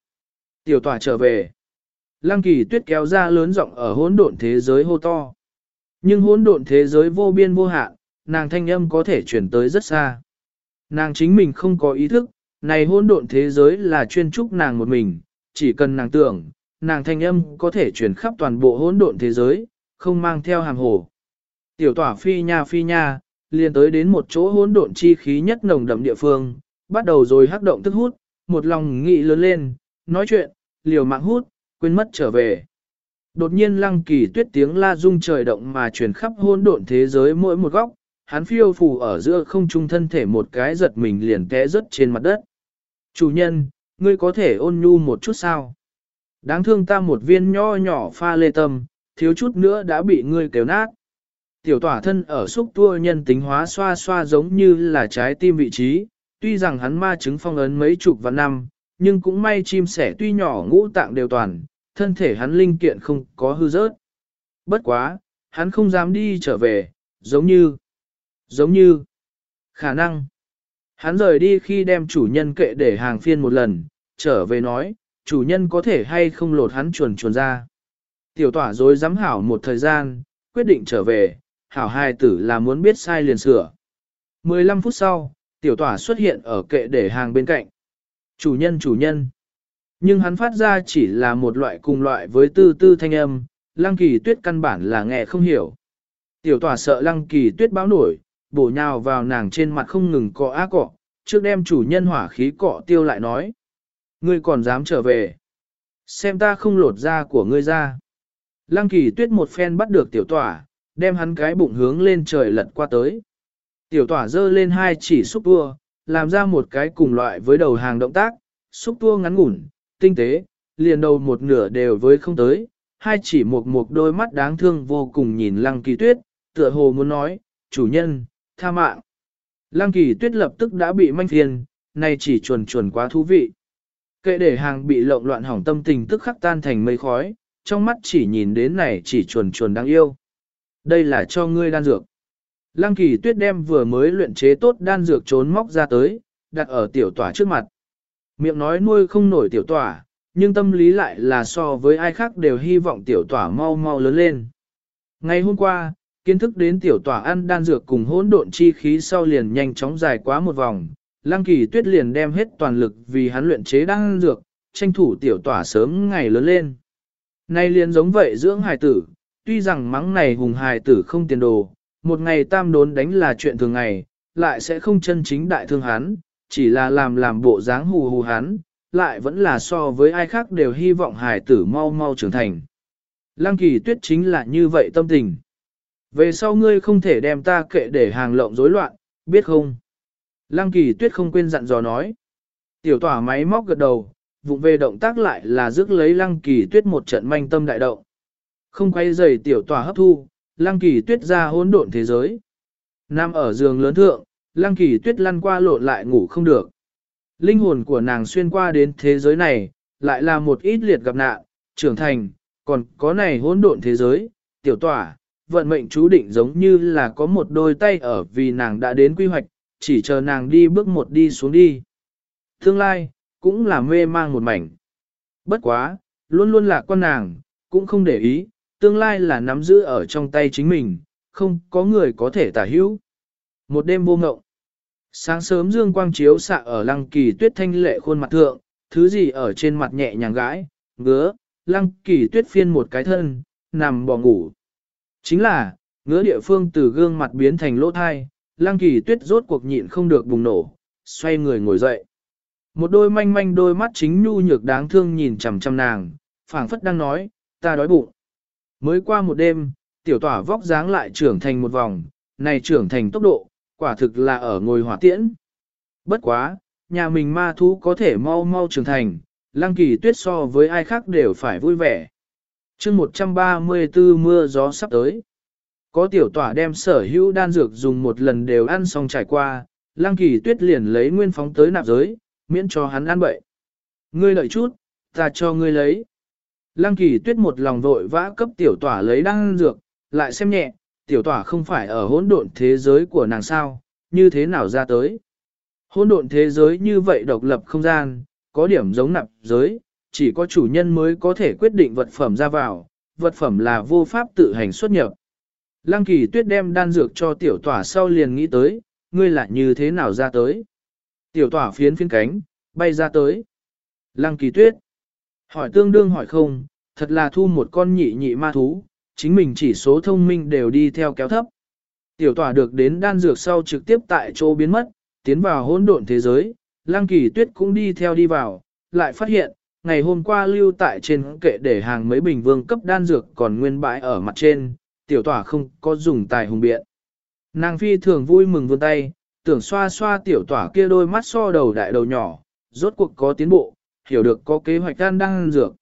Tiểu tỏa trở về. Lăng kỳ tuyết kéo ra lớn rộng ở hỗn độn thế giới hô to. Nhưng hỗn độn thế giới vô biên vô hạn, nàng thanh âm có thể chuyển tới rất xa. Nàng chính mình không có ý thức, này hỗn độn thế giới là chuyên trúc nàng một mình, chỉ cần nàng tưởng, nàng thanh âm có thể chuyển khắp toàn bộ hỗn độn thế giới, không mang theo hàng hồ. Tiểu tỏa phi nha phi nha, liền tới đến một chỗ hỗn độn chi khí nhất nồng đậm địa phương, bắt đầu rồi hắc động tức hút, một lòng nghị lớn lên, nói chuyện, liều mạng hút, quên mất trở về. Đột nhiên lăng kỳ tuyết tiếng la rung trời động mà truyền khắp hỗn độn thế giới mỗi một góc, hắn phiêu phù ở giữa không trung thân thể một cái giật mình liền té rớt trên mặt đất. Chủ nhân, ngươi có thể ôn nhu một chút sao? Đáng thương ta một viên nho nhỏ pha lê tâm, thiếu chút nữa đã bị ngươi kéo nát. Tiểu tỏa thân ở xúc tua nhân tính hóa xoa xoa giống như là trái tim vị trí, tuy rằng hắn ma chứng phong ấn mấy chục vạn năm, nhưng cũng may chim sẻ tuy nhỏ ngũ tạng đều toàn, thân thể hắn linh kiện không có hư rớt. Bất quá, hắn không dám đi trở về, giống như, giống như, khả năng. Hắn rời đi khi đem chủ nhân kệ để hàng phiên một lần, trở về nói, chủ nhân có thể hay không lột hắn chuồn chuồn ra. Tiểu tỏa dối dám hảo một thời gian, quyết định trở về, hảo hai tử là muốn biết sai liền sửa. 15 phút sau, tiểu tỏa xuất hiện ở kệ để hàng bên cạnh. Chủ nhân chủ nhân. Nhưng hắn phát ra chỉ là một loại cùng loại với tư tư thanh âm, lăng kỳ tuyết căn bản là nghe không hiểu. Tiểu tỏa sợ lăng kỳ tuyết báo nổi, bổ nhào vào nàng trên mặt không ngừng cọ á cọ, trước đem chủ nhân hỏa khí cọ tiêu lại nói. Ngươi còn dám trở về. Xem ta không lột da của ngươi ra. Lăng kỳ tuyết một phen bắt được tiểu tỏa, đem hắn cái bụng hướng lên trời lật qua tới. Tiểu tỏa dơ lên hai chỉ xúc tua, làm ra một cái cùng loại với đầu hàng động tác, xúc tua ngắn ngủn, tinh tế, liền đầu một nửa đều với không tới, hai chỉ một một đôi mắt đáng thương vô cùng nhìn lăng kỳ tuyết, tựa hồ muốn nói, chủ nhân, tha mạng. Lăng kỳ tuyết lập tức đã bị manh phiền, nay chỉ chuồn chuồn quá thú vị. Kệ để hàng bị lộn loạn hỏng tâm tình tức khắc tan thành mây khói, trong mắt chỉ nhìn đến này chỉ chuồn chuồn đáng yêu. Đây là cho ngươi đan dược. Lăng kỳ tuyết đem vừa mới luyện chế tốt đan dược trốn móc ra tới, đặt ở tiểu tỏa trước mặt. Miệng nói nuôi không nổi tiểu tỏa, nhưng tâm lý lại là so với ai khác đều hy vọng tiểu tỏa mau mau lớn lên. Ngày hôm qua, kiến thức đến tiểu tỏa ăn đan dược cùng hỗn độn chi khí sau liền nhanh chóng dài quá một vòng, Lăng Kỳ Tuyết liền đem hết toàn lực vì hắn luyện chế đan dược, tranh thủ tiểu tỏa sớm ngày lớn lên. Nay liền giống vậy dưỡng hài tử, tuy rằng mắng này hùng hài tử không tiền đồ, một ngày tam đốn đánh là chuyện thường ngày, lại sẽ không chân chính đại thương hắn, chỉ là làm làm bộ dáng hù hù hắn, lại vẫn là so với ai khác đều hy vọng hài tử mau mau trưởng thành. Lăng kỳ tuyết chính là như vậy tâm tình. Về sau ngươi không thể đem ta kệ để hàng lộng rối loạn, biết không? Lăng kỳ tuyết không quên dặn dò nói. Tiểu tỏa máy móc gật đầu, vụng về động tác lại là rước lấy lăng kỳ tuyết một trận manh tâm đại động. Không quay dày tiểu tỏa hấp thu, lăng kỳ tuyết ra hỗn độn thế giới. Nam ở giường lớn thượng, lăng kỳ tuyết lăn qua lộn lại ngủ không được. Linh hồn của nàng xuyên qua đến thế giới này, lại là một ít liệt gặp nạn, trưởng thành, còn có này hỗn độn thế giới, tiểu tỏa, vận mệnh chú định giống như là có một đôi tay ở vì nàng đã đến quy hoạch, chỉ chờ nàng đi bước một đi xuống đi. Tương lai, cũng là mê mang một mảnh. Bất quá, luôn luôn là con nàng, cũng không để ý, tương lai là nắm giữ ở trong tay chính mình, không có người có thể tả hữu. Một đêm vô ngộng. Sáng sớm dương quang chiếu xạ ở lăng kỳ tuyết thanh lệ khuôn mặt thượng, thứ gì ở trên mặt nhẹ nhàng gãi, ngứa, lăng kỳ tuyết phiên một cái thân, nằm bỏ ngủ. Chính là, ngứa địa phương từ gương mặt biến thành lỗ thai, lăng kỳ tuyết rốt cuộc nhịn không được bùng nổ, xoay người ngồi dậy. Một đôi manh manh đôi mắt chính nhu nhược đáng thương nhìn chằm chằm nàng, phảng phất đang nói, ta đói bụng. Mới qua một đêm, tiểu tỏa vóc dáng lại trưởng thành một vòng, này trưởng thành tốc độ, quả thực là ở ngồi hỏa tiễn. Bất quá, nhà mình ma thú có thể mau mau trưởng thành, lăng kỳ tuyết so với ai khác đều phải vui vẻ. chương 134 mưa gió sắp tới. Có tiểu tỏa đem sở hữu đan dược dùng một lần đều ăn xong trải qua, lăng kỳ tuyết liền lấy nguyên phóng tới nạp giới, miễn cho hắn ăn bậy. Ngươi lợi chút, ta cho ngươi lấy. Lăng kỳ tuyết một lòng vội vã cấp tiểu tỏa lấy đan dược, lại xem nhẹ, tiểu tỏa không phải ở hỗn độn thế giới của nàng sao, như thế nào ra tới. Hỗn độn thế giới như vậy độc lập không gian, có điểm giống nạp giới, chỉ có chủ nhân mới có thể quyết định vật phẩm ra vào, vật phẩm là vô pháp tự hành xuất nhập. Lăng kỳ tuyết đem đan dược cho tiểu tỏa sau liền nghĩ tới, ngươi lại như thế nào ra tới. Tiểu tỏa phiến phiến cánh, bay ra tới. Lăng kỳ tuyết. Hỏi tương đương hỏi không, thật là thu một con nhị nhị ma thú, chính mình chỉ số thông minh đều đi theo kéo thấp. Tiểu tỏa được đến đan dược sau trực tiếp tại chỗ biến mất, tiến vào hỗn độn thế giới, lăng kỳ tuyết cũng đi theo đi vào, lại phát hiện, ngày hôm qua lưu tại trên kệ để hàng mấy bình vương cấp đan dược còn nguyên bãi ở mặt trên, tiểu tỏa không có dùng tài hùng biện. Nàng phi thường vui mừng vươn tay, tưởng xoa xoa tiểu tỏa kia đôi mắt so đầu đại đầu nhỏ, rốt cuộc có tiến bộ, hiểu được có kế hoạch đan đan dược.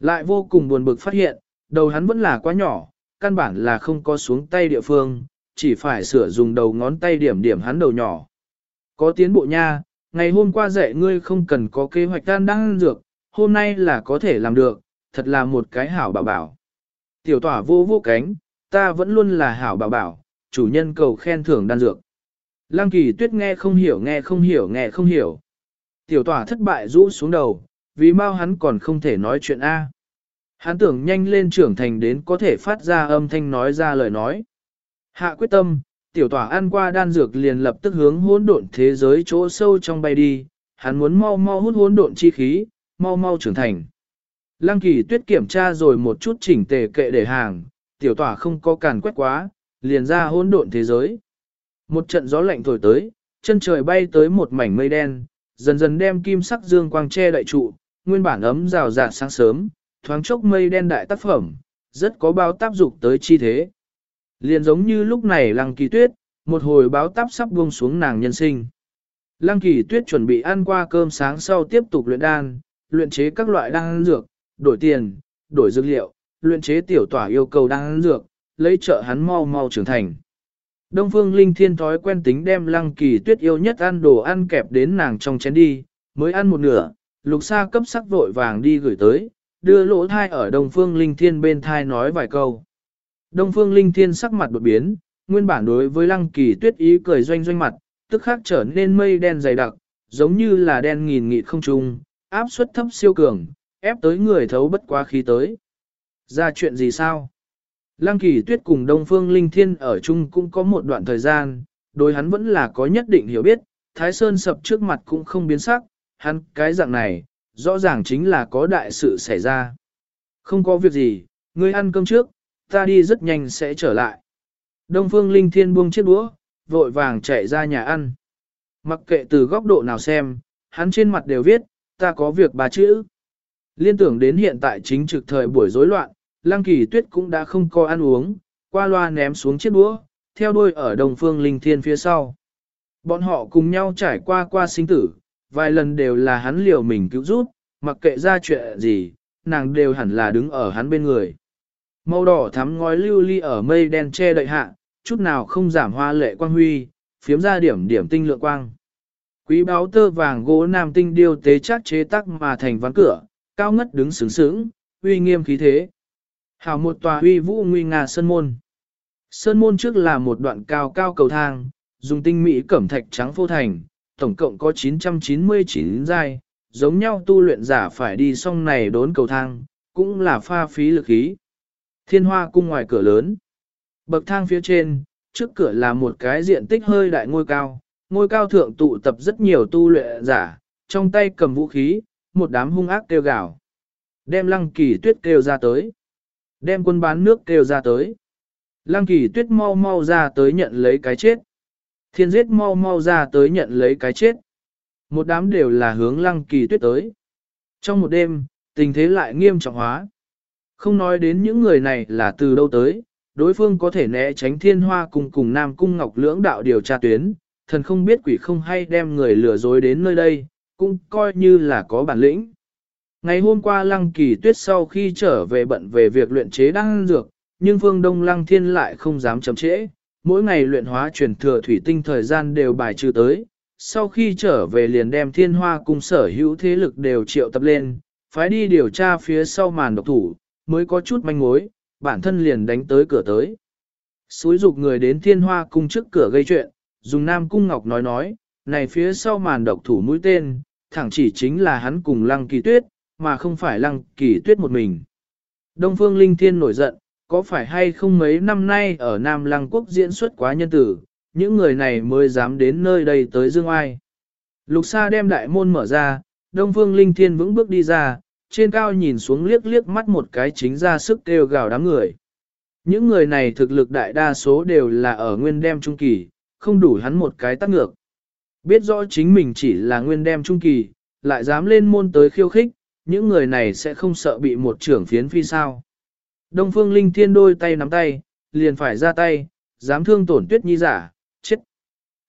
Lại vô cùng buồn bực phát hiện, đầu hắn vẫn là quá nhỏ, căn bản là không có xuống tay địa phương, chỉ phải sửa dùng đầu ngón tay điểm điểm hắn đầu nhỏ. Có tiến bộ nha, ngày hôm qua dạy ngươi không cần có kế hoạch đan đang dược, hôm nay là có thể làm được, thật là một cái hảo bảo bảo. Tiểu tỏa vô vô cánh, ta vẫn luôn là hảo bảo bảo, chủ nhân cầu khen thưởng đan dược. Lăng kỳ tuyết nghe không hiểu nghe không hiểu nghe không hiểu. Tiểu tỏa thất bại rũ xuống đầu, vì mau hắn còn không thể nói chuyện A. Hắn tưởng nhanh lên trưởng thành đến có thể phát ra âm thanh nói ra lời nói. Hạ quyết tâm, tiểu tỏa ăn qua đan dược liền lập tức hướng hỗn độn thế giới chỗ sâu trong bay đi, hắn muốn mau mau hút hỗn độn chi khí, mau mau trưởng thành. Lăng kỳ tuyết kiểm tra rồi một chút chỉnh tề kệ để hàng, tiểu tỏa không có càn quét quá, liền ra hỗn độn thế giới. Một trận gió lạnh thổi tới, chân trời bay tới một mảnh mây đen, dần dần đem kim sắc dương quang che đậy trụ, nguyên bản ấm rào rạt sáng sớm, thoáng chốc mây đen đại tác phẩm, rất có báo táp dục tới chi thế. Liền giống như lúc này lăng kỳ tuyết, một hồi báo táp sắp buông xuống nàng nhân sinh. Lăng kỳ tuyết chuẩn bị ăn qua cơm sáng sau tiếp tục luyện đan, luyện chế các loại đan dược, đổi tiền, đổi dược liệu, luyện chế tiểu tỏa yêu cầu đan dược, lấy trợ hắn mau mau trưởng thành. Đông Phương Linh Thiên thói quen tính đem lăng kỳ tuyết yêu nhất ăn đồ ăn kẹp đến nàng trong chén đi, mới ăn một nửa, lục sa cấp sắc vội vàng đi gửi tới, đưa lỗ thai ở Đông Phương Linh Thiên bên thai nói vài câu. Đông Phương Linh Thiên sắc mặt đột biến, nguyên bản đối với lăng kỳ tuyết ý cười doanh doanh mặt, tức khắc trở nên mây đen dày đặc, giống như là đen nghìn nghịt không trung, áp suất thấp siêu cường, ép tới người thấu bất quá khí tới. Ra chuyện gì sao? Lăng kỳ tuyết cùng Đông Phương Linh Thiên ở chung cũng có một đoạn thời gian, đối hắn vẫn là có nhất định hiểu biết, Thái Sơn sập trước mặt cũng không biến sắc, hắn cái dạng này, rõ ràng chính là có đại sự xảy ra. Không có việc gì, ngươi ăn cơm trước, ta đi rất nhanh sẽ trở lại. Đông Phương Linh Thiên buông chiếc đũa, vội vàng chạy ra nhà ăn. Mặc kệ từ góc độ nào xem, hắn trên mặt đều viết, ta có việc bà chữ. Liên tưởng đến hiện tại chính trực thời buổi rối loạn, Lăng Kỳ Tuyết cũng đã không có ăn uống, qua loa ném xuống chiếc đũa, theo đuôi ở Đông Phương Linh Thiên phía sau. Bọn họ cùng nhau trải qua qua sinh tử, vài lần đều là hắn liều mình cứu giúp, mặc kệ ra chuyện gì, nàng đều hẳn là đứng ở hắn bên người. Màu đỏ thắm ngói lưu ly ở mây đen che đậy hạ, chút nào không giảm hoa lệ quang huy, phiếm ra điểm điểm tinh lượng quang. Quý báo tơ vàng gỗ nam tinh điêu tế chắc chế tác mà thành ván cửa, cao ngất đứng sướng sướng, uy nghiêm khí thế. Hảo một tòa uy vũ nguy nga sơn môn. Sơn môn trước là một đoạn cao cao cầu thang, dùng tinh mỹ cẩm thạch trắng phô thành, tổng cộng có 999 giai, giống nhau tu luyện giả phải đi xong này đốn cầu thang, cũng là pha phí lực khí. Thiên hoa cung ngoài cửa lớn. Bậc thang phía trên, trước cửa là một cái diện tích hơi đại ngôi cao, ngôi cao thượng tụ tập rất nhiều tu luyện giả, trong tay cầm vũ khí, một đám hung ác kêu gào. Đem lăng kỳ tuyết kêu ra tới. Đem quân bán nước kêu ra tới. Lăng kỳ tuyết mau mau ra tới nhận lấy cái chết. Thiên giết mau mau ra tới nhận lấy cái chết. Một đám đều là hướng lăng kỳ tuyết tới. Trong một đêm, tình thế lại nghiêm trọng hóa. Không nói đến những người này là từ đâu tới, đối phương có thể né tránh thiên hoa cùng cùng nam cung ngọc lưỡng đạo điều tra tuyến, thần không biết quỷ không hay đem người lừa dối đến nơi đây, cũng coi như là có bản lĩnh. Ngày hôm qua lăng kỳ tuyết sau khi trở về bận về việc luyện chế đan dược, nhưng phương đông lăng thiên lại không dám chậm trễ, mỗi ngày luyện hóa truyền thừa thủy tinh thời gian đều bài trừ tới, sau khi trở về liền đem thiên hoa cùng sở hữu thế lực đều triệu tập lên, phải đi điều tra phía sau màn độc thủ, mới có chút manh mối, bản thân liền đánh tới cửa tới. Xúi dục người đến thiên hoa cung trước cửa gây chuyện, dùng nam cung ngọc nói nói, này phía sau màn độc thủ mũi tên, thẳng chỉ chính là hắn cùng lăng kỳ tuyết, mà không phải lăng kỳ tuyết một mình. Đông phương linh thiên nổi giận, có phải hay không mấy năm nay ở Nam Lăng Quốc diễn xuất quá nhân tử, những người này mới dám đến nơi đây tới Dương Ai. Lục Sa đem đại môn mở ra, Đông Phương Linh Thiên vững bước đi ra, trên cao nhìn xuống liếc liếc mắt một cái chính ra sức kêu gào đám người. Những người này thực lực đại đa số đều là ở nguyên đem trung kỳ, không đủ hắn một cái tắt ngược. Biết rõ chính mình chỉ là nguyên đem trung kỳ, lại dám lên môn tới khiêu khích, những người này sẽ không sợ bị một trưởng phiến phi sao. Đông Phương Linh Thiên đôi tay nắm tay, liền phải ra tay, dám thương tổn tuyết nhi giả, chết.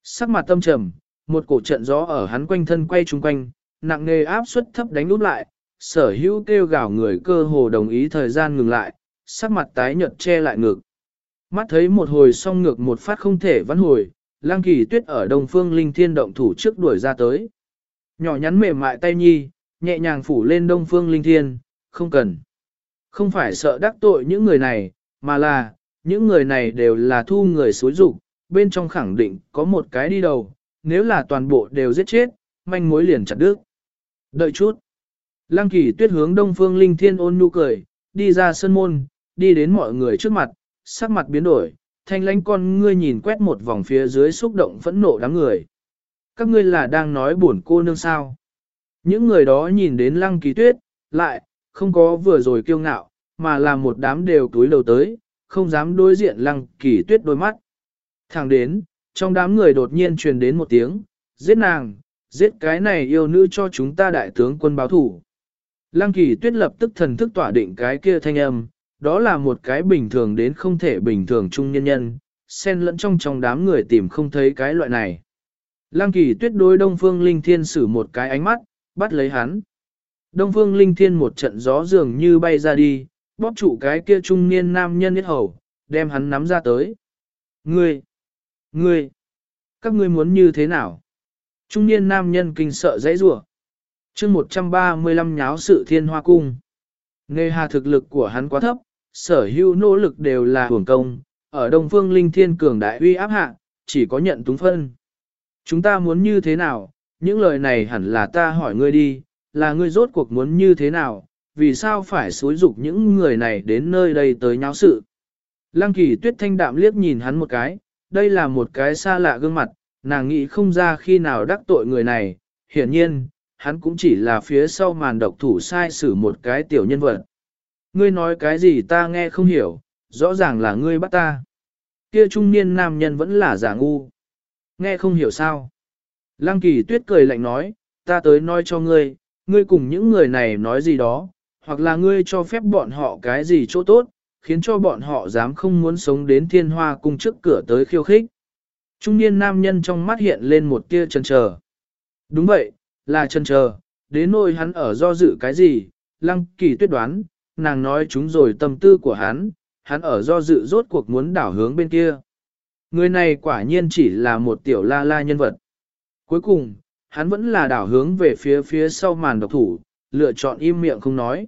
Sắc mặt tâm trầm, một cổ trận gió ở hắn quanh thân quay trung quanh, nặng nề áp suất thấp đánh úp lại, sở hữu kêu gào người cơ hồ đồng ý thời gian ngừng lại, sắc mặt tái nhợt che lại ngực. Mắt thấy một hồi song ngược một phát không thể vãn hồi, lang kỳ tuyết ở đông phương linh thiên động thủ trước đuổi ra tới. Nhỏ nhắn mềm mại tay nhi, nhẹ nhàng phủ lên đông phương linh thiên, không cần. Không phải sợ đắc tội những người này, mà là, những người này đều là thu người xối rục, bên trong khẳng định có một cái đi đầu, nếu là toàn bộ đều giết chết, manh mối liền chặt đứt. Đợi chút. Lăng kỳ tuyết hướng đông phương linh thiên ôn nhu cười, đi ra sân môn, đi đến mọi người trước mặt, sắc mặt biến đổi, thanh lãnh con ngươi nhìn quét một vòng phía dưới xúc động phẫn nộ đám người. Các ngươi là đang nói buồn cô nương sao. Những người đó nhìn đến lăng kỳ tuyết, lại, không có vừa rồi kiêu ngạo, mà là một đám đều túi đầu tới, không dám đối diện lăng kỳ tuyết đôi mắt. Thẳng đến, trong đám người đột nhiên truyền đến một tiếng, giết nàng, giết cái này yêu nữ cho chúng ta đại tướng quân báo thủ. Lăng kỳ tuyết lập tức thần thức tỏa định cái kia thanh âm, đó là một cái bình thường đến không thể bình thường trung nhân nhân, xen lẫn trong trong đám người tìm không thấy cái loại này. Lăng kỳ tuyết đối đông phương linh thiên sử một cái ánh mắt, bắt lấy hắn. Đông phương linh thiên một trận gió dường như bay ra đi, bóp trụ cái kia trung niên nam nhân nhất hầu, đem hắn nắm ra tới. Ngươi! Ngươi! Các ngươi muốn như thế nào? Trung niên nam nhân kinh sợ dãy rủa chương 135 nháo sự thiên hoa cung. Nghề hà thực lực của hắn quá thấp, sở hữu nỗ lực đều là hưởng công, ở Đông Phương Linh Thiên cường đại uy áp hạ, chỉ có nhận túng phân. Chúng ta muốn như thế nào, những lời này hẳn là ta hỏi ngươi đi, là ngươi rốt cuộc muốn như thế nào, vì sao phải xối dục những người này đến nơi đây tới nháo sự. Lăng kỳ tuyết thanh đạm liếc nhìn hắn một cái, đây là một cái xa lạ gương mặt, nàng nghĩ không ra khi nào đắc tội người này, hiển nhiên, hắn cũng chỉ là phía sau màn độc thủ sai xử một cái tiểu nhân vật. Ngươi nói cái gì ta nghe không hiểu, rõ ràng là ngươi bắt ta. Kia trung niên nam nhân vẫn là giả ngu. Nghe không hiểu sao. Lăng kỳ tuyết cười lạnh nói, ta tới nói cho ngươi, ngươi cùng những người này nói gì đó, hoặc là ngươi cho phép bọn họ cái gì chỗ tốt, khiến cho bọn họ dám không muốn sống đến thiên hoa cung trước cửa tới khiêu khích. Trung niên nam nhân trong mắt hiện lên một tia chần chờ. Đúng vậy, là chần chờ, đến nỗi hắn ở do dự cái gì, lăng kỳ tuyết đoán, nàng nói chúng rồi tâm tư của hắn, hắn ở do dự rốt cuộc muốn đảo hướng bên kia. Người này quả nhiên chỉ là một tiểu la la nhân vật. Cuối cùng, hắn vẫn là đảo hướng về phía phía sau màn độc thủ, lựa chọn im miệng không nói.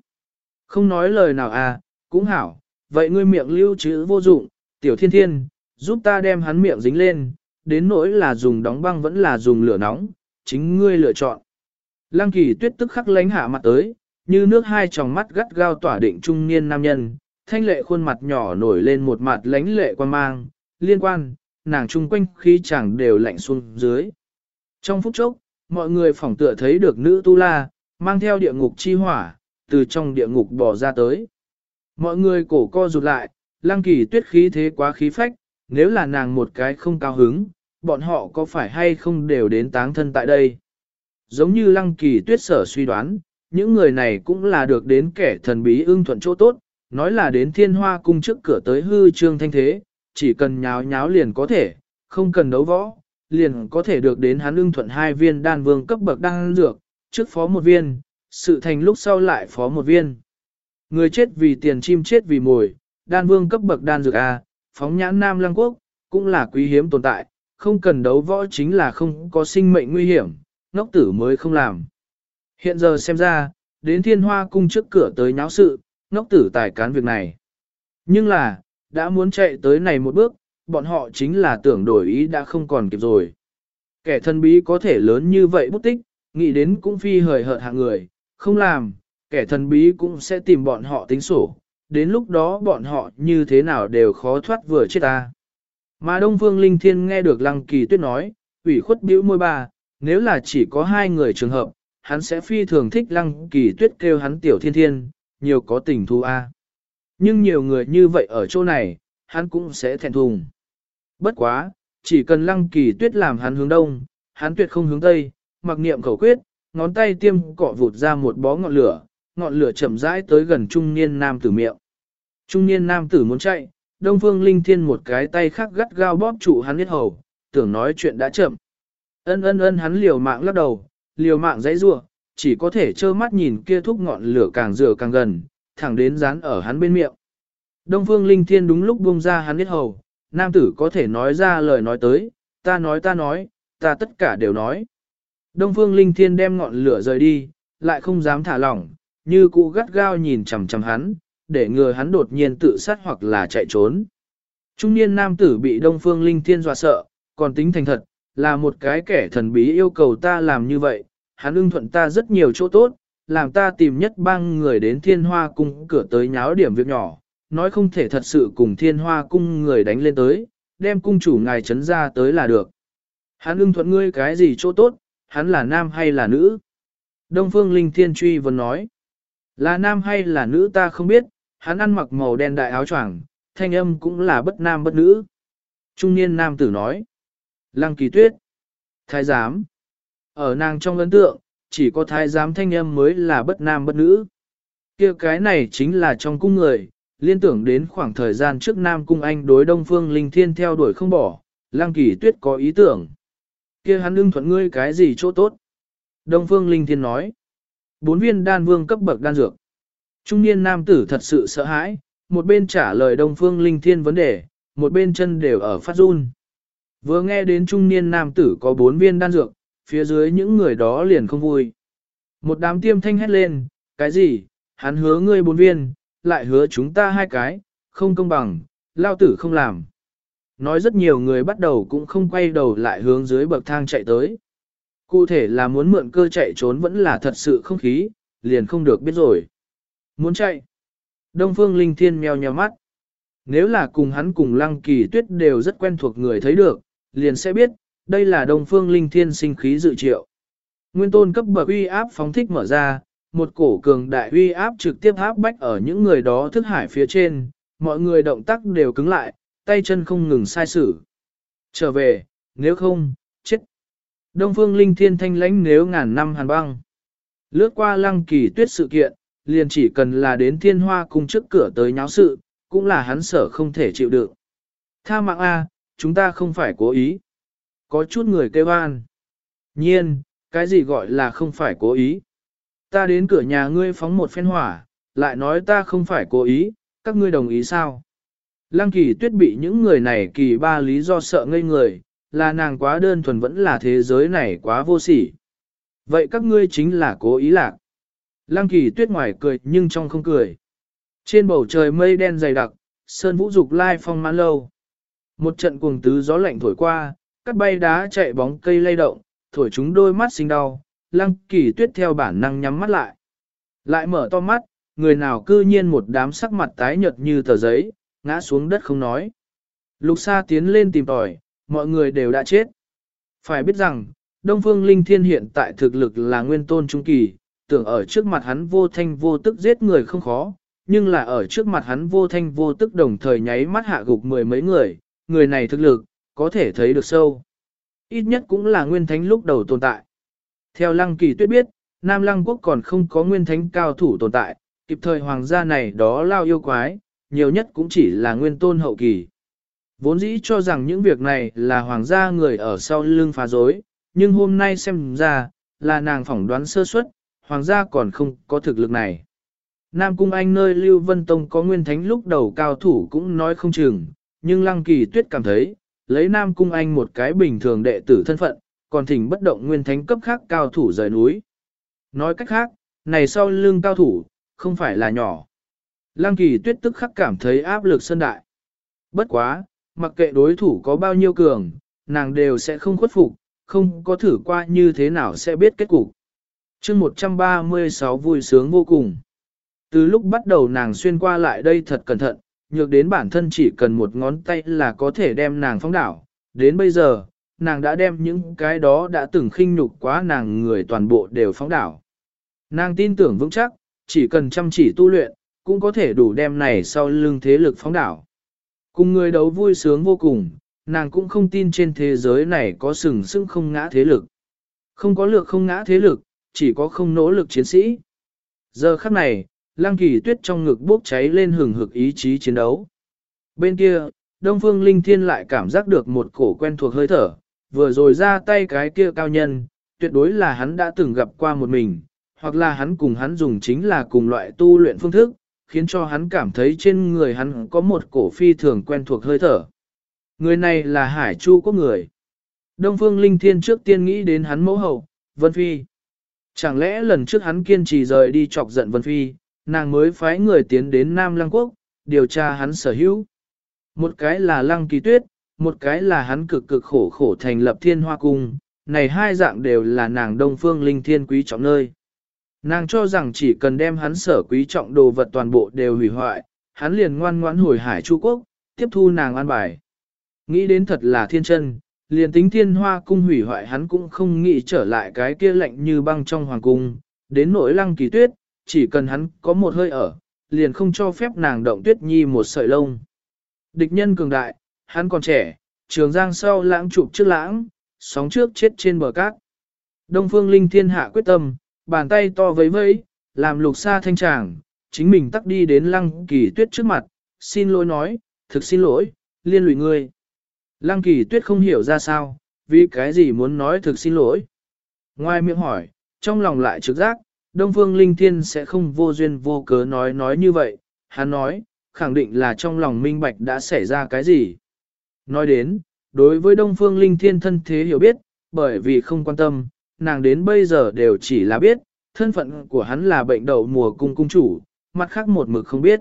Không nói lời nào à, cũng hảo, vậy ngươi miệng lưu trữ vô dụng, tiểu thiên thiên, giúp ta đem hắn miệng dính lên, đến nỗi là dùng đóng băng vẫn là dùng lửa nóng, chính ngươi lựa chọn. Lăng kỳ tuyết tức khắc lánh hạ mặt tới, như nước hai tròng mắt gắt gao tỏa định trung niên nam nhân, thanh lệ khuôn mặt nhỏ nổi lên một mặt lánh lệ quan mang, liên quan, nàng chung quanh khi chẳng đều lạnh xuống dưới. Trong phút chốc, mọi người phỏng tựa thấy được nữ tu la, mang theo địa ngục chi hỏa, từ trong địa ngục bỏ ra tới. Mọi người cổ co rụt lại, lăng kỳ tuyết khí thế quá khí phách, nếu là nàng một cái không cao hứng, bọn họ có phải hay không đều đến táng thân tại đây. Giống như lăng kỳ tuyết sở suy đoán, những người này cũng là được đến kẻ thần bí ưng thuận chỗ tốt, nói là đến thiên hoa cung trước cửa tới hư trương thanh thế, chỉ cần nháo nháo liền có thể, không cần đấu võ, liền có thể được đến hắn ưng thuận hai viên đan vương cấp bậc đan dược, trước phó một viên, sự thành lúc sau lại phó một viên. Người chết vì tiền chim chết vì mồi, đan vương cấp bậc đan dược A, phóng nhãn Nam Lăng Quốc, cũng là quý hiếm tồn tại, không cần đấu võ chính là không có sinh mệnh nguy hiểm, ngốc tử mới không làm. Hiện giờ xem ra, đến thiên hoa cung trước cửa tới nháo sự, ngốc tử tài cán việc này. Nhưng là, đã muốn chạy tới này một bước, bọn họ chính là tưởng đổi ý đã không còn kịp rồi. Kẻ thân bí có thể lớn như vậy bút tích, nghĩ đến cũng phi hời hợt hạng người, không làm, kẻ thần bí cũng sẽ tìm bọn họ tính sổ, đến lúc đó bọn họ như thế nào đều khó thoát vừa chết ta. Mà Đông Phương Linh Thiên nghe được Lăng Kỳ Tuyết nói, ủy khuất bĩu môi bà, nếu là chỉ có hai người trường hợp, hắn sẽ phi thường thích Lăng Kỳ Tuyết kêu hắn tiểu thiên thiên, nhiều có tình thu a. Nhưng nhiều người như vậy ở chỗ này, hắn cũng sẽ thẹn thùng. Bất quá, chỉ cần Lăng Kỳ Tuyết làm hắn hướng đông, hắn tuyệt không hướng tây, mặc niệm khẩu quyết, ngón tay tiêm cọ vụt ra một bó ngọn lửa, ngọn lửa chậm rãi tới gần trung niên nam tử miệng. Trung niên nam tử muốn chạy, Đông Phương Linh Thiên một cái tay khác gắt gao bóp trụ hắn biết hầu, tưởng nói chuyện đã chậm. Ân ân ân hắn liều mạng lắc đầu, liều mạng dãy rua, chỉ có thể trơ mắt nhìn kia thúc ngọn lửa càng rửa càng gần, thẳng đến dán ở hắn bên miệng. Đông Phương Linh Thiên đúng lúc buông ra hắn biết hầu, nam tử có thể nói ra lời nói tới, ta nói ta nói, ta tất cả đều nói. Đông Phương Linh Thiên đem ngọn lửa rời đi, lại không dám thả lỏng, như cụ gắt gao nhìn chằm chằm hắn, để ngừa hắn đột nhiên tự sát hoặc là chạy trốn. Trung niên nam tử bị Đông Phương Linh Thiên dọa sợ, còn tính thành thật, là một cái kẻ thần bí yêu cầu ta làm như vậy, hắn ưng thuận ta rất nhiều chỗ tốt, làm ta tìm nhất bang người đến thiên hoa cung cửa tới nháo điểm việc nhỏ, nói không thể thật sự cùng thiên hoa cung người đánh lên tới, đem cung chủ ngài trấn ra tới là được. Hắn ưng thuận ngươi cái gì chỗ tốt, hắn là nam hay là nữ? Đông Phương Linh Thiên truy vấn nói, là nam hay là nữ ta không biết, hắn ăn mặc màu đen đại áo choàng, thanh âm cũng là bất nam bất nữ. Trung niên nam tử nói, Lăng kỳ tuyết, thái giám. Ở nàng trong ấn tượng, chỉ có thái giám thanh âm mới là bất nam bất nữ. kia cái này chính là trong cung người, liên tưởng đến khoảng thời gian trước Nam Cung Anh đối Đông Phương Linh Thiên theo đuổi không bỏ, Lăng Kỳ Tuyết có ý tưởng. kia hắn ưng thuận ngươi cái gì chỗ tốt? Đông Phương Linh Thiên nói. Bốn viên đan vương cấp bậc đan dược. Trung niên nam tử thật sự sợ hãi, một bên trả lời Đông Phương Linh Thiên vấn đề, một bên chân đều ở phát run. Vừa nghe đến trung niên nam tử có bốn viên đan dược, phía dưới những người đó liền không vui. Một đám tiêm thanh hét lên, cái gì, hắn hứa ngươi bốn viên, lại hứa chúng ta hai cái, không công bằng, lao tử không làm. Nói rất nhiều người bắt đầu cũng không quay đầu lại hướng dưới bậc thang chạy tới. Cụ thể là muốn mượn cơ chạy trốn vẫn là thật sự không khí, liền không được biết rồi. Muốn chạy. Đông Phương Linh Thiên meo nheo mắt. Nếu là cùng hắn cùng Lăng Kỳ Tuyết đều rất quen thuộc người thấy được, liền sẽ biết, đây là Đông Phương Linh Thiên sinh khí dự triệu. Nguyên tôn cấp bậc uy áp phóng thích mở ra, một cổ cường đại uy áp trực tiếp áp bách ở những người đó thức hải phía trên, mọi người động tác đều cứng lại, tay chân không ngừng sai sử. Trở về, nếu không, chết. Đông Phương Linh Thiên thanh lãnh nếu ngàn năm hàn băng. Lướt qua lăng kỳ tuyết sự kiện, liền chỉ cần là đến thiên hoa cung trước cửa tới nháo sự, cũng là hắn sở không thể chịu đựng. Tha mạng A, chúng ta không phải cố ý. Có chút người kêu an. Nhiên, cái gì gọi là không phải cố ý? Ta đến cửa nhà ngươi phóng một phen hỏa, lại nói ta không phải cố ý, các ngươi đồng ý sao? Lăng kỳ tuyết bị những người này kỳ ba lý do sợ ngây người, là nàng quá đơn thuần vẫn là thế giới này quá vô sỉ. Vậy các ngươi chính là cố ý lạc. Lăng kỳ tuyết ngoài cười nhưng trong không cười. Trên bầu trời mây đen dày đặc, sơn vũ dục lai phong mãn lâu. Một trận cuồng tứ gió lạnh thổi qua, cắt bay đá chạy bóng cây lay động, thổi chúng đôi mắt sinh đau, lăng kỳ tuyết theo bản năng nhắm mắt lại. Lại mở to mắt, người nào cư nhiên một đám sắc mặt tái nhợt như tờ giấy, ngã xuống đất không nói. Lục Sa tiến lên tìm tòi, mọi người đều đã chết. Phải biết rằng, Đông Phương Linh Thiên hiện tại thực lực là nguyên tôn trung kỳ, tưởng ở trước mặt hắn vô thanh vô tức giết người không khó, nhưng là ở trước mặt hắn vô thanh vô tức đồng thời nháy mắt hạ gục mười mấy người, người này thực lực, có thể thấy được sâu. Ít nhất cũng là nguyên thánh lúc đầu tồn tại. Theo Lăng Kỳ Tuyết biết, Nam Lăng Quốc còn không có nguyên thánh cao thủ tồn tại, kịp thời hoàng gia này đó lao yêu quái, nhiều nhất cũng chỉ là nguyên tôn hậu kỳ. Vốn dĩ cho rằng những việc này là hoàng gia người ở sau lưng phá dối, nhưng hôm nay xem ra, là nàng phỏng đoán sơ suất, hoàng gia còn không có thực lực này. Nam Cung Anh nơi Lưu Vân Tông có nguyên thánh lúc đầu cao thủ cũng nói không chừng, nhưng Lăng Kỳ Tuyết cảm thấy, lấy Nam Cung Anh một cái bình thường đệ tử thân phận, còn thỉnh bất động nguyên thánh cấp khác cao thủ rời núi. Nói cách khác, này sau lưng cao thủ, không phải là nhỏ. Lăng Kỳ Tuyết tức khắc cảm thấy áp lực sân đại. Bất quá, mặc kệ đối thủ có bao nhiêu cường, nàng đều sẽ không khuất phục, không có thử qua như thế nào sẽ biết kết cục. chương 136 vui sướng vô cùng. Từ lúc bắt đầu nàng xuyên qua lại đây thật cẩn thận, nhược đến bản thân chỉ cần một ngón tay là có thể đem nàng phóng đảo. Đến bây giờ, nàng đã đem những cái đó đã từng khinh nhục quá nàng người toàn bộ đều phóng đảo. Nàng tin tưởng vững chắc, chỉ cần chăm chỉ tu luyện, cũng có thể đủ đem này sau lưng thế lực phóng đảo. Cùng người đấu vui sướng vô cùng, nàng cũng không tin trên thế giới này có sừng sững không ngã thế lực. Không có lược không ngã thế lực, chỉ có không nỗ lực chiến sĩ. Giờ khắc này, lang kỳ tuyết trong ngực bốc cháy lên hừng hực ý chí chiến đấu. Bên kia, Đông Phương Linh Thiên lại cảm giác được một cổ quen thuộc hơi thở, vừa rồi ra tay cái kia cao nhân, tuyệt đối là hắn đã từng gặp qua một mình, hoặc là hắn cùng hắn dùng chính là cùng loại tu luyện phương thức, khiến cho hắn cảm thấy trên người hắn có một cổ phi thường quen thuộc hơi thở. Người này là Hải Chu có người. Đông Phương Linh Thiên trước tiên nghĩ đến hắn mẫu hậu, Vân Phi. Chẳng lẽ lần trước hắn kiên trì rời đi chọc giận Vân Phi, nàng mới phái người tiến đến Nam Lăng Quốc, điều tra hắn sở hữu. Một cái là Lăng Kỳ Tuyết, một cái là hắn cực cực khổ khổ thành lập thiên hoa cung, này hai dạng đều là nàng Đông Phương Linh Thiên quý trọng nơi. Nàng cho rằng chỉ cần đem hắn sở quý trọng đồ vật toàn bộ đều hủy hoại, hắn liền ngoan ngoãn hồi hải Chu Quốc, tiếp thu nàng an bài. Nghĩ đến thật là thiên chân, liền tính thiên hoa cung hủy hoại hắn cũng không nghĩ trở lại cái kia lạnh như băng trong hoàng cung, đến nỗi lăng kỳ tuyết, chỉ cần hắn có một hơi ở, liền không cho phép nàng động tuyết nhi một sợi lông. Địch nhân cường đại, hắn còn trẻ, trường giang sau lãng chụp trước lãng, sóng trước chết trên bờ cát. Đông phương linh thiên hạ quyết tâm, bàn tay to vấy vấy, làm lục xa thanh tràng, chính mình tắt đi đến lăng kỳ tuyết trước mặt, xin lỗi nói, thực xin lỗi, liên lụy ngươi. Lăng kỳ tuyết không hiểu ra sao, vì cái gì muốn nói thực xin lỗi. Ngoài miệng hỏi, trong lòng lại trực giác, Đông Phương Linh Thiên sẽ không vô duyên vô cớ nói nói như vậy, hắn nói, khẳng định là trong lòng minh bạch đã xảy ra cái gì. Nói đến, đối với Đông Phương Linh Thiên thân thế hiểu biết, bởi vì không quan tâm, nàng đến bây giờ đều chỉ là biết, thân phận của hắn là bệnh đậu mùa cung cung chủ, mặt khác một mực không biết.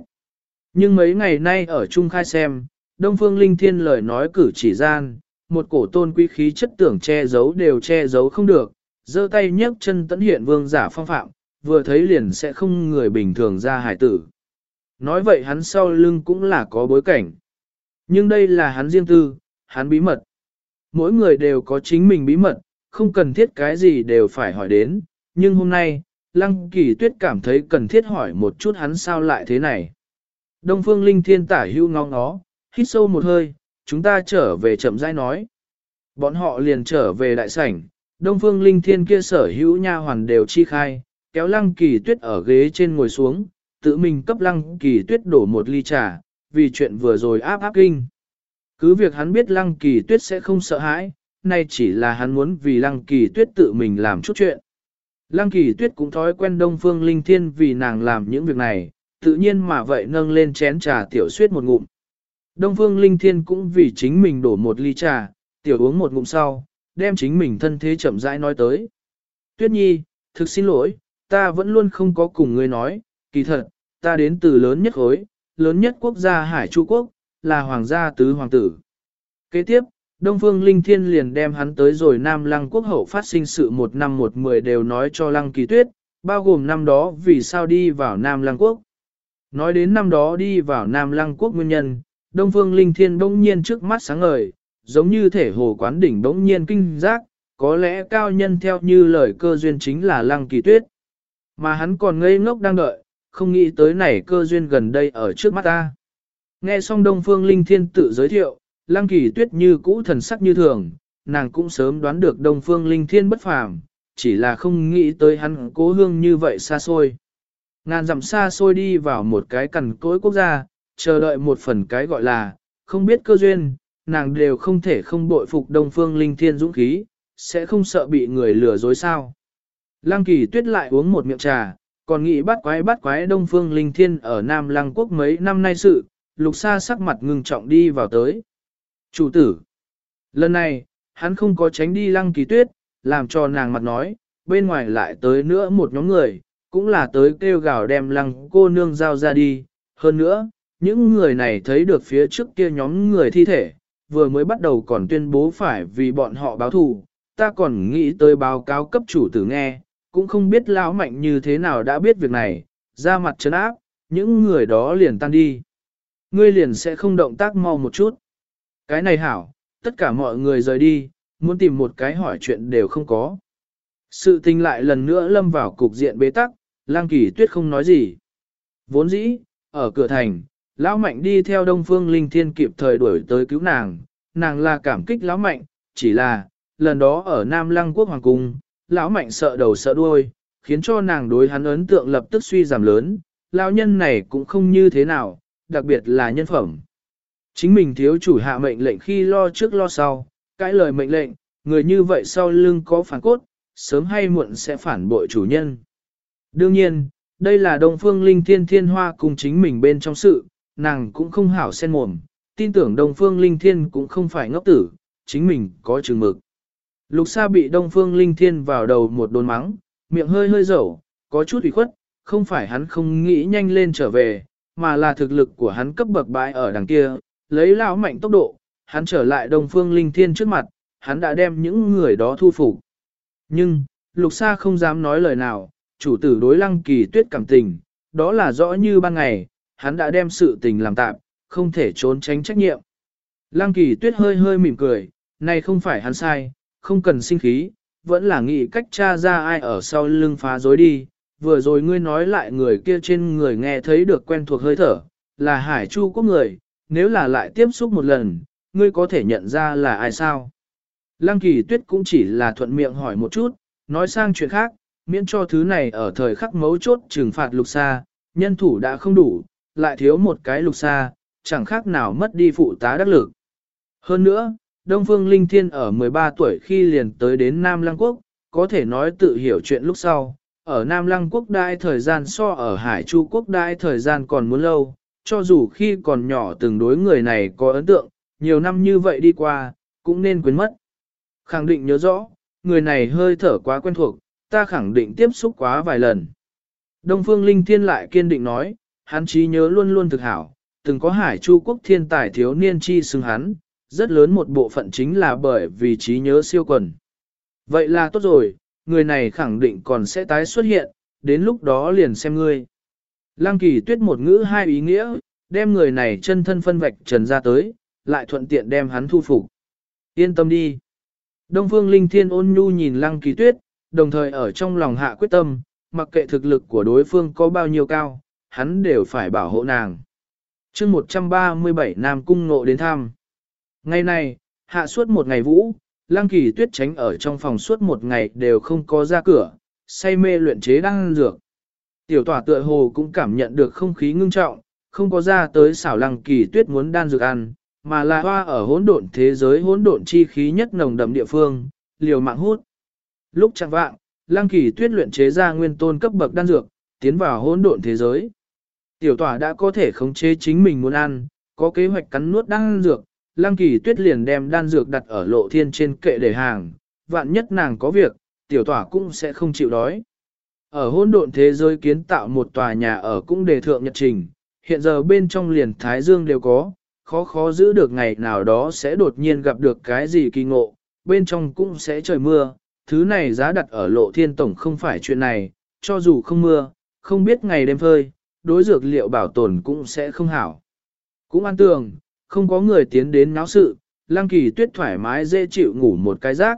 Nhưng mấy ngày nay ở Trung Khai xem, Đông Phương Linh Thiên lời nói cử chỉ gian, một cổ tôn quý khí chất tưởng che giấu đều che giấu không được, giơ tay nhấc chân tấn hiện vương giả phong phạm, vừa thấy liền sẽ không người bình thường ra hải tử. Nói vậy hắn sau lưng cũng là có bối cảnh. Nhưng đây là hắn riêng tư, hắn bí mật. Mỗi người đều có chính mình bí mật, không cần thiết cái gì đều phải hỏi đến, nhưng hôm nay, Lăng Kỳ Tuyết cảm thấy cần thiết hỏi một chút hắn sao lại thế này. Đông Phương Linh Thiên tả hưu ngóng nó, hít sâu một hơi, chúng ta trở về chậm rãi nói. Bọn họ liền trở về đại sảnh, Đông Phương Linh Thiên kia sở hữu nha hoàn đều chi khai, kéo lăng kỳ tuyết ở ghế trên ngồi xuống, tự mình cấp lăng kỳ tuyết đổ một ly trà, vì chuyện vừa rồi áp áp kinh. Cứ việc hắn biết lăng kỳ tuyết sẽ không sợ hãi, nay chỉ là hắn muốn vì lăng kỳ tuyết tự mình làm chút chuyện. Lăng kỳ tuyết cũng thói quen đông phương linh thiên vì nàng làm những việc này, tự nhiên mà vậy nâng lên chén trà tiểu suyết một ngụm. Đông Phương Linh Thiên cũng vì chính mình đổ một ly trà, tiểu uống một ngụm sau, đem chính mình thân thế chậm rãi nói tới. Tuyết Nhi, thực xin lỗi, ta vẫn luôn không có cùng ngươi nói, kỳ thật, ta đến từ lớn nhất khối, lớn nhất quốc gia Hải Chu Quốc, là Hoàng gia Tứ Hoàng tử. Kế tiếp, Đông Phương Linh Thiên liền đem hắn tới rồi Nam Lăng Quốc hậu phát sinh sự một năm một mười đều nói cho Lăng Kỳ Tuyết, bao gồm năm đó vì sao đi vào Nam Lăng Quốc. Nói đến năm đó đi vào Nam Lăng Quốc nguyên nhân, Đông Phương Linh Thiên bỗng nhiên trước mắt sáng ngời, giống như thể hồ quán đỉnh bỗng nhiên kinh giác, có lẽ cao nhân theo như lời cơ duyên chính là Lăng Kỳ Tuyết. Mà hắn còn ngây ngốc đang đợi, không nghĩ tới này cơ duyên gần đây ở trước mắt ta. Nghe xong Đông Phương Linh Thiên tự giới thiệu, Lăng Kỳ Tuyết như cũ thần sắc như thường, nàng cũng sớm đoán được Đông Phương Linh Thiên bất phàm, chỉ là không nghĩ tới hắn cố hương như vậy xa xôi. Ngàn dặm xa xôi đi vào một cái cằn cối quốc gia, chờ đợi một phần cái gọi là, không biết cơ duyên, nàng đều không thể không bội phục Đông Phương Linh Thiên dũng khí, sẽ không sợ bị người lừa dối sao. Lăng Kỳ Tuyết lại uống một miệng trà, còn nghĩ bắt quái bắt quái Đông Phương Linh Thiên ở Nam Lăng Quốc mấy năm nay sự, lục sa sắc mặt ngừng trọng đi vào tới. Chủ tử. Lần này, hắn không có tránh đi Lăng Kỳ Tuyết, làm cho nàng mặt nói, bên ngoài lại tới nữa một nhóm người, cũng là tới kêu gào đem Lăng cô nương giao ra đi. Hơn nữa, những người này thấy được phía trước kia nhóm người thi thể, vừa mới bắt đầu còn tuyên bố phải vì bọn họ báo thù, ta còn nghĩ tới báo cáo cấp chủ tử nghe, cũng không biết lão mạnh như thế nào đã biết việc này, ra mặt trấn áp, những người đó liền tan đi. Ngươi liền sẽ không động tác mau một chút. Cái này hảo, tất cả mọi người rời đi, muốn tìm một cái hỏi chuyện đều không có. Sự tình lại lần nữa lâm vào cục diện bế tắc, lang kỳ tuyết không nói gì. Vốn dĩ, ở cửa thành, lão mạnh đi theo đông phương linh thiên kịp thời đuổi tới cứu nàng, nàng là cảm kích lão mạnh, chỉ là, lần đó ở Nam Lăng Quốc Hoàng Cung, lão mạnh sợ đầu sợ đuôi, khiến cho nàng đối hắn ấn tượng lập tức suy giảm lớn, lão nhân này cũng không như thế nào, đặc biệt là nhân phẩm. Chính mình thiếu chủ hạ mệnh lệnh khi lo trước lo sau, cãi lời mệnh lệnh, người như vậy sau lưng có phản cốt, sớm hay muộn sẽ phản bội chủ nhân. Đương nhiên, đây là Đông Phương Linh Thiên Thiên Hoa cùng chính mình bên trong sự, nàng cũng không hảo sen mồm, tin tưởng Đông Phương Linh Thiên cũng không phải ngốc tử, chính mình có chừng mực. Lục Sa bị Đông Phương Linh Thiên vào đầu một đồn mắng, miệng hơi hơi dẩu, có chút ủy khuất, không phải hắn không nghĩ nhanh lên trở về, mà là thực lực của hắn cấp bậc bãi ở đằng kia, lấy lão mạnh tốc độ, hắn trở lại Đông Phương Linh Thiên trước mặt, hắn đã đem những người đó thu phục. Nhưng, Lục Sa không dám nói lời nào, chủ tử đối lăng kỳ tuyết cảm tình, đó là rõ như ban ngày, hắn đã đem sự tình làm tạm, không thể trốn tránh trách nhiệm. Lăng kỳ tuyết hơi hơi mỉm cười, này không phải hắn sai, không cần sinh khí, vẫn là nghĩ cách tra ra ai ở sau lưng phá dối đi. Vừa rồi ngươi nói lại người kia trên người nghe thấy được quen thuộc hơi thở, là hải chu quốc người, nếu là lại tiếp xúc một lần, ngươi có thể nhận ra là ai sao? Lăng kỳ tuyết cũng chỉ là thuận miệng hỏi một chút, nói sang chuyện khác, miễn cho thứ này ở thời khắc mấu chốt trừng phạt lục xa, nhân thủ đã không đủ, lại thiếu một cái lục xa, chẳng khác nào mất đi phụ tá đắc lực. Hơn nữa, Đông Phương Linh Thiên ở 13 tuổi khi liền tới đến Nam Lăng Quốc, có thể nói tự hiểu chuyện lúc sau. Ở Nam Lăng Quốc đai thời gian so ở Hải Chu Quốc đai thời gian còn muốn lâu, cho dù khi còn nhỏ từng đối người này có ấn tượng, nhiều năm như vậy đi qua, cũng nên quên mất. Khẳng định nhớ rõ, người này hơi thở quá quen thuộc, ta khẳng định tiếp xúc quá vài lần. Đông Phương Linh Thiên lại kiên định nói, hắn trí nhớ luôn luôn thực hảo, từng có Hải Chu Quốc thiên tài thiếu niên chi xưng hắn, rất lớn một bộ phận chính là bởi vì trí nhớ siêu quần. Vậy là tốt rồi, người này khẳng định còn sẽ tái xuất hiện, đến lúc đó liền xem ngươi. Lăng kỳ tuyết một ngữ hai ý nghĩa, đem người này chân thân phân vạch trần ra tới, lại thuận tiện đem hắn thu phục. Yên tâm đi. Đông phương linh thiên ôn nhu nhìn lăng kỳ tuyết, đồng thời ở trong lòng hạ quyết tâm, mặc kệ thực lực của đối phương có bao nhiêu cao, hắn đều phải bảo hộ nàng. chương 137 Nam Cung Ngộ đến thăm. Ngày này, hạ suốt một ngày vũ, Lăng Kỳ Tuyết tránh ở trong phòng suốt một ngày đều không có ra cửa, say mê luyện chế đan dược. Tiểu tỏa tựa hồ cũng cảm nhận được không khí ngưng trọng, không có ra tới xảo Lăng Kỳ Tuyết muốn đan dược ăn, mà là hoa ở hỗn độn thế giới hỗn độn chi khí nhất nồng đậm địa phương, liều mạng hút. Lúc chẳng vạng, Lăng Kỳ Tuyết luyện chế ra nguyên tôn cấp bậc đan dược, tiến vào hỗn độn thế giới. Tiểu tỏa đã có thể khống chế chính mình muốn ăn, có kế hoạch cắn nuốt đan dược, Lăng Kỳ Tuyết liền đem đan dược đặt ở lộ thiên trên kệ để hàng, vạn nhất nàng có việc, tiểu tỏa cũng sẽ không chịu đói. Ở hôn độn thế giới kiến tạo một tòa nhà ở cũng đề thượng nhật trình, hiện giờ bên trong liền Thái Dương đều có, khó khó giữ được ngày nào đó sẽ đột nhiên gặp được cái gì kỳ ngộ, bên trong cũng sẽ trời mưa, thứ này giá đặt ở lộ thiên tổng không phải chuyện này, cho dù không mưa, không biết ngày đêm phơi, đối dược liệu bảo tồn cũng sẽ không hảo. Cũng an tường, không có người tiến đến náo sự, Lăng Kỳ Tuyết thoải mái dễ chịu ngủ một cái giấc.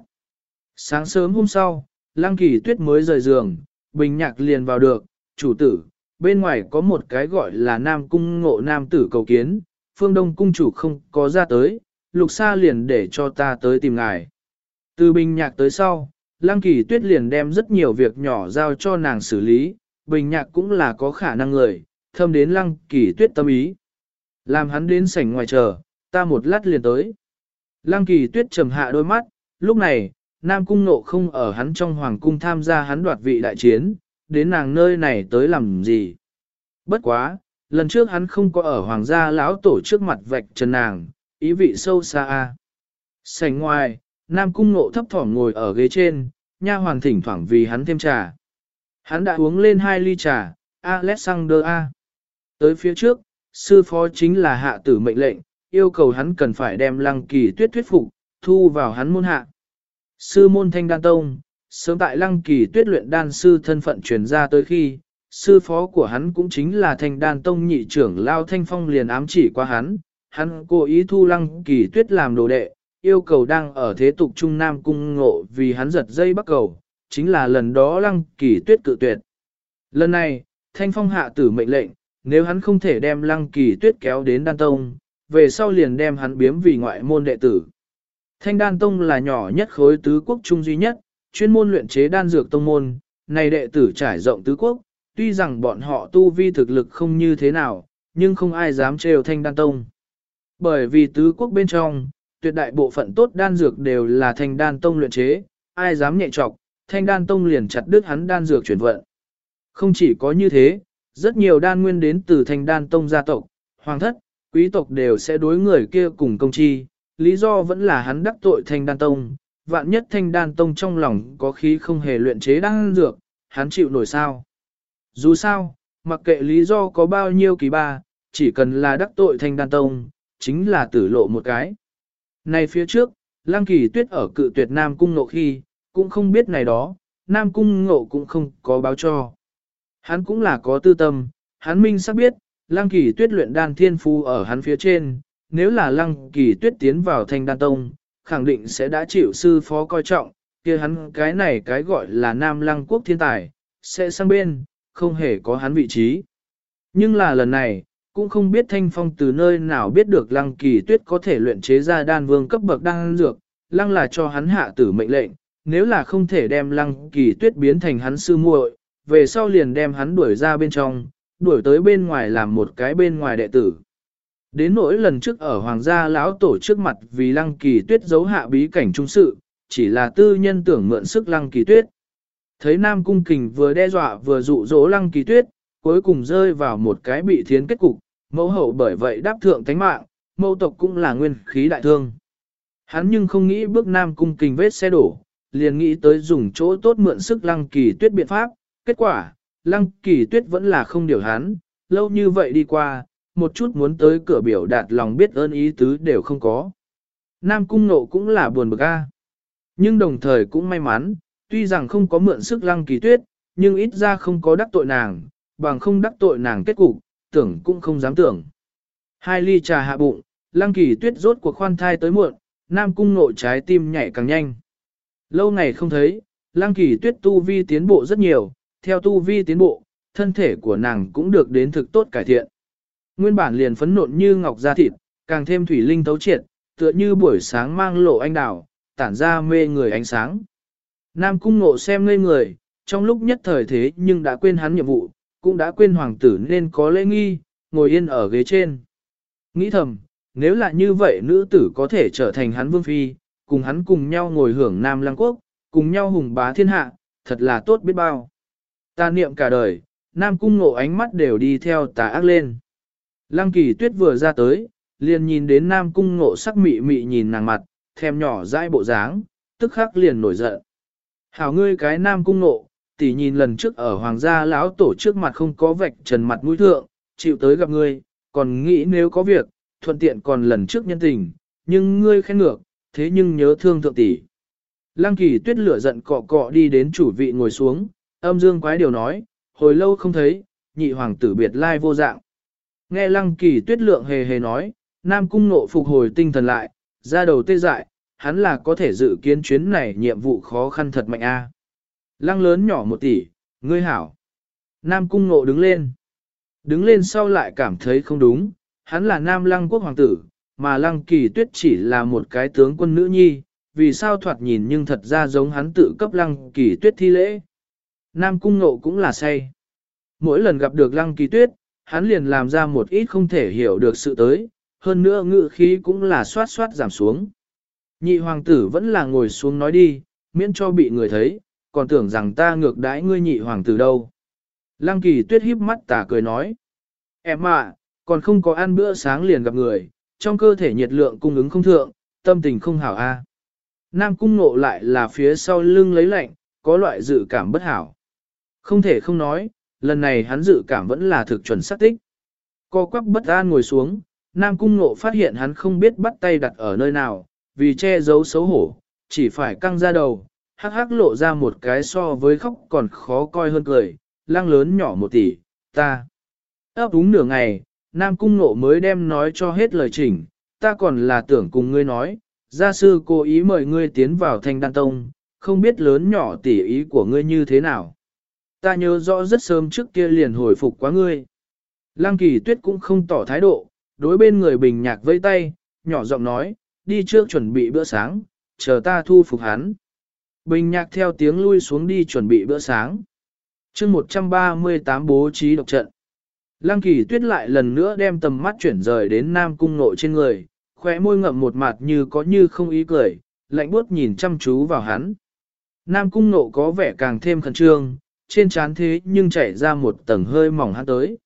Sáng sớm hôm sau, Lăng Kỳ Tuyết mới rời giường, Bình Nhạc liền vào được, chủ tử, bên ngoài có một cái gọi là Nam Cung ngộ Nam tử cầu kiến, phương Đông Cung chủ không có ra tới, lục sa liền để cho ta tới tìm ngài. Từ Bình Nhạc tới sau, Lăng Kỳ Tuyết liền đem rất nhiều việc nhỏ giao cho nàng xử lý, Bình Nhạc cũng là có khả năng người, thâm đến Lăng Kỳ Tuyết tâm ý. Làm hắn đến sảnh ngoài chờ, ta một lát liền tới. Lăng Kỳ Tuyết trầm hạ đôi mắt, lúc này, Nam Cung Nộ không ở hắn trong Hoàng Cung tham gia hắn đoạt vị đại chiến, đến nàng nơi này tới làm gì. Bất quá, lần trước hắn không có ở Hoàng gia lão tổ trước mặt vạch trần nàng, ý vị sâu xa. a. Sảnh ngoài, Nam Cung Nộ thấp thỏm ngồi ở ghế trên, nha hoàng thỉnh thoảng vì hắn thêm trà. Hắn đã uống lên hai ly trà, Alexander A. Tới phía trước, sư phó chính là hạ tử mệnh lệnh, yêu cầu hắn cần phải đem lăng kỳ tuyết thuyết phục, thu vào hắn môn hạ. Sư môn thanh đan tông, sớm tại lăng kỳ tuyết luyện đan sư thân phận truyền ra tới khi, sư phó của hắn cũng chính là thanh đan tông nhị trưởng Lao Thanh Phong liền ám chỉ qua hắn, hắn cố ý thu lăng kỳ tuyết làm đồ đệ, yêu cầu đang ở thế tục Trung Nam cung ngộ vì hắn giật dây bắt cầu, chính là lần đó lăng kỳ tuyết cự tuyệt. Lần này, Thanh Phong hạ tử mệnh lệnh, nếu hắn không thể đem lăng kỳ tuyết kéo đến đan tông, về sau liền đem hắn biếm vì ngoại môn đệ tử. Thanh đan tông là nhỏ nhất khối tứ quốc trung duy nhất, chuyên môn luyện chế đan dược tông môn, này đệ tử trải rộng tứ quốc, tuy rằng bọn họ tu vi thực lực không như thế nào, nhưng không ai dám trêu thanh đan tông. Bởi vì tứ quốc bên trong, tuyệt đại bộ phận tốt đan dược đều là thanh đan tông luyện chế, ai dám nhẹ trọc, thanh đan tông liền chặt đứt hắn đan dược chuyển vận. Không chỉ có như thế, rất nhiều đan nguyên đến từ thanh đan tông gia tộc, hoàng thất, quý tộc đều sẽ đối người kia cùng công chi, lý do vẫn là hắn đắc tội thanh đan tông, vạn nhất thanh đan tông trong lòng có khí không hề luyện chế đan dược, hắn chịu nổi sao. Dù sao, mặc kệ lý do có bao nhiêu kỳ ba, chỉ cần là đắc tội thanh đan tông, chính là tử lộ một cái. Này phía trước, Lăng Kỳ Tuyết ở cự tuyệt Nam Cung Ngộ khi, cũng không biết này đó, Nam Cung Ngộ cũng không có báo cho. Hắn cũng là có tư tâm, hắn minh sắp biết, Lăng Kỳ Tuyết luyện đan thiên phu ở hắn phía trên, nếu là Lăng Kỳ Tuyết tiến vào thanh đan tông, khẳng định sẽ đã chịu sư phó coi trọng, kia hắn cái này cái gọi là Nam Lăng quốc thiên tài, sẽ sang bên, không hề có hắn vị trí. Nhưng là lần này, cũng không biết Thanh Phong từ nơi nào biết được Lăng Kỳ Tuyết có thể luyện chế ra đan vương cấp bậc đan dược, Lăng là cho hắn hạ tử mệnh lệnh, nếu là không thể đem Lăng Kỳ Tuyết biến thành hắn sư muội, về sau liền đem hắn đuổi ra bên trong, đuổi tới bên ngoài làm một cái bên ngoài đệ tử. Đến nỗi lần trước ở hoàng gia lão tổ trước mặt vì lăng kỳ tuyết giấu hạ bí cảnh trung sự, chỉ là tư nhân tưởng mượn sức lăng kỳ tuyết. Thấy Nam Cung Kình vừa đe dọa vừa dụ dỗ lăng kỳ tuyết, cuối cùng rơi vào một cái bị thiến kết cục, mẫu hậu bởi vậy đáp thượng thánh mạng, mẫu tộc cũng là nguyên khí đại thương. Hắn nhưng không nghĩ bước Nam Cung Kình vết xe đổ, liền nghĩ tới dùng chỗ tốt mượn sức lăng kỳ tuyết biện pháp, kết quả, lăng kỳ tuyết vẫn là không điều hắn, lâu như vậy đi qua, một chút muốn tới cửa biểu đạt lòng biết ơn ý tứ đều không có. Nam cung nộ cũng là buồn bực a, Nhưng đồng thời cũng may mắn, tuy rằng không có mượn sức lăng kỳ tuyết, nhưng ít ra không có đắc tội nàng, bằng không đắc tội nàng kết cục, tưởng cũng không dám tưởng. Hai ly trà hạ bụng, lăng kỳ tuyết rốt cuộc khoan thai tới muộn, nam cung nộ trái tim nhảy càng nhanh. Lâu ngày không thấy, lăng kỳ tuyết tu vi tiến bộ rất nhiều, theo tu vi tiến bộ, thân thể của nàng cũng được đến thực tốt cải thiện. Nguyên bản liền phấn nộn như ngọc da thịt, càng thêm thủy linh tấu triệt, tựa như buổi sáng mang lộ anh đào, tản ra mê người ánh sáng. Nam cung ngộ xem ngây người, trong lúc nhất thời thế nhưng đã quên hắn nhiệm vụ, cũng đã quên hoàng tử nên có lễ nghi, ngồi yên ở ghế trên. Nghĩ thầm, nếu là như vậy nữ tử có thể trở thành hắn vương phi, cùng hắn cùng nhau ngồi hưởng Nam Lăng Quốc, cùng nhau hùng bá thiên hạ, thật là tốt biết bao. Ta niệm cả đời, Nam Cung ngộ ánh mắt đều đi theo tà ác lên. Lăng kỳ tuyết vừa ra tới, liền nhìn đến Nam Cung Ngộ sắc mị mị nhìn nàng mặt, thèm nhỏ dãi bộ dáng, tức khắc liền nổi giận. Hảo ngươi cái Nam Cung Ngộ, tỷ nhìn lần trước ở hoàng gia lão tổ trước mặt không có vạch trần mặt mũi thượng, chịu tới gặp ngươi, còn nghĩ nếu có việc, thuận tiện còn lần trước nhân tình, nhưng ngươi khen ngược, thế nhưng nhớ thương thượng tỷ. Lăng kỳ tuyết lửa giận cọ cọ đi đến chủ vị ngồi xuống, âm dương quái điều nói, hồi lâu không thấy, nhị hoàng tử biệt lai vô dạng. Nghe lăng kỳ tuyết lượng hề hề nói, nam cung nộ phục hồi tinh thần lại, ra đầu tê dại, hắn là có thể dự kiến chuyến này nhiệm vụ khó khăn thật mạnh a. Lăng lớn nhỏ một tỷ, ngươi hảo. Nam cung nộ đứng lên. Đứng lên sau lại cảm thấy không đúng, hắn là nam lăng quốc hoàng tử, mà lăng kỳ tuyết chỉ là một cái tướng quân nữ nhi, vì sao thoạt nhìn nhưng thật ra giống hắn tự cấp lăng kỳ tuyết thi lễ. Nam cung nộ cũng là say. Mỗi lần gặp được lăng kỳ tuyết, hắn liền làm ra một ít không thể hiểu được sự tới, hơn nữa ngự khí cũng là xoát xoát giảm xuống. Nhị hoàng tử vẫn là ngồi xuống nói đi, miễn cho bị người thấy, còn tưởng rằng ta ngược đãi ngươi nhị hoàng tử đâu. Lăng kỳ tuyết híp mắt tà cười nói. Em ạ, còn không có ăn bữa sáng liền gặp người, trong cơ thể nhiệt lượng cung ứng không thượng, tâm tình không hảo a. Nam cung nộ lại là phía sau lưng lấy lạnh, có loại dự cảm bất hảo. Không thể không nói, lần này hắn dự cảm vẫn là thực chuẩn xác tích. Co quắp bất an ngồi xuống, Nam cung nộ phát hiện hắn không biết bắt tay đặt ở nơi nào, vì che giấu xấu hổ, chỉ phải căng ra đầu, hắc hắc lộ ra một cái so với khóc còn khó coi hơn cười, lăng lớn nhỏ một tỷ, ta. ấp úng nửa ngày, Nam Cung Nộ mới đem nói cho hết lời chỉnh, ta còn là tưởng cùng ngươi nói, gia sư cố ý mời ngươi tiến vào thanh đan tông, không biết lớn nhỏ tỉ ý của ngươi như thế nào. Ta nhớ rõ rất sớm trước kia liền hồi phục quá ngươi. Lăng kỳ tuyết cũng không tỏ thái độ, đối bên người bình nhạc vây tay, nhỏ giọng nói, đi trước chuẩn bị bữa sáng, chờ ta thu phục hắn. Bình nhạc theo tiếng lui xuống đi chuẩn bị bữa sáng. chương 138 bố trí độc trận. Lăng kỳ tuyết lại lần nữa đem tầm mắt chuyển rời đến nam cung nội trên người, khóe môi ngậm một mặt như có như không ý cười, lạnh buốt nhìn chăm chú vào hắn. Nam cung nộ có vẻ càng thêm khẩn trương, trên trán thế nhưng chảy ra một tầng hơi mỏng hắn tới.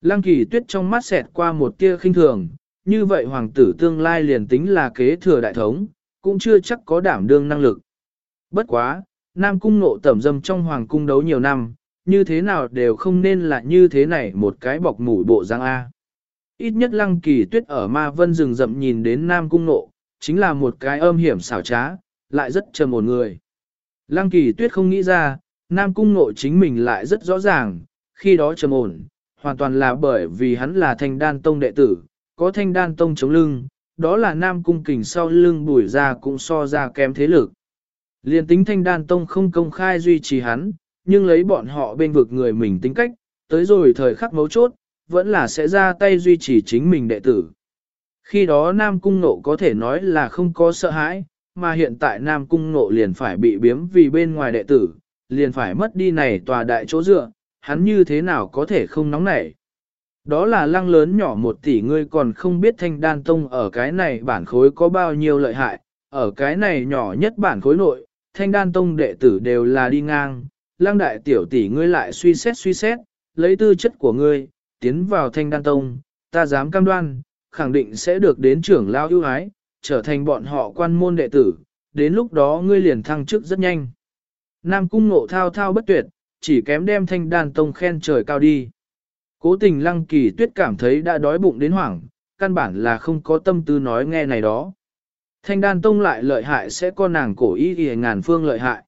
Lăng kỳ tuyết trong mắt xẹt qua một tia khinh thường, như vậy hoàng tử tương lai liền tính là kế thừa đại thống, cũng chưa chắc có đảm đương năng lực. Bất quá, Nam cung nộ tẩm dâm trong hoàng cung đấu nhiều năm, như thế nào đều không nên là như thế này một cái bọc mũi bộ răng A. Ít nhất lăng kỳ tuyết ở ma vân rừng rậm nhìn đến nam cung nộ, chính là một cái âm hiểm xảo trá, lại rất trầm một người. Lăng kỳ tuyết không nghĩ ra, nam cung nộ chính mình lại rất rõ ràng, khi đó trầm ổn, hoàn toàn là bởi vì hắn là thanh đan tông đệ tử, có thanh đan tông chống lưng, đó là nam cung kình sau lưng bùi ra cũng so ra kém thế lực. Liên tính thanh đan tông không công khai duy trì hắn, nhưng lấy bọn họ bên vực người mình tính cách, tới rồi thời khắc mấu chốt, vẫn là sẽ ra tay duy trì chính mình đệ tử. Khi đó Nam Cung Nộ có thể nói là không có sợ hãi, mà hiện tại Nam Cung Nộ liền phải bị biếm vì bên ngoài đệ tử, liền phải mất đi này tòa đại chỗ dựa, hắn như thế nào có thể không nóng nảy. Đó là lăng lớn nhỏ một tỷ ngươi còn không biết thanh đan tông ở cái này bản khối có bao nhiêu lợi hại, ở cái này nhỏ nhất bản khối nội, thanh đan tông đệ tử đều là đi ngang, lăng đại tiểu tỷ ngươi lại suy xét suy xét, lấy tư chất của ngươi, tiến vào thanh đan tông, ta dám cam đoan, khẳng định sẽ được đến trưởng lao ưu ái, trở thành bọn họ quan môn đệ tử, đến lúc đó ngươi liền thăng chức rất nhanh. Nam cung ngộ thao thao bất tuyệt, chỉ kém đem thanh đan tông khen trời cao đi. Cố tình lăng kỳ tuyết cảm thấy đã đói bụng đến hoảng, căn bản là không có tâm tư nói nghe này đó. Thanh đan tông lại lợi hại sẽ có nàng cổ ý y ngàn phương lợi hại.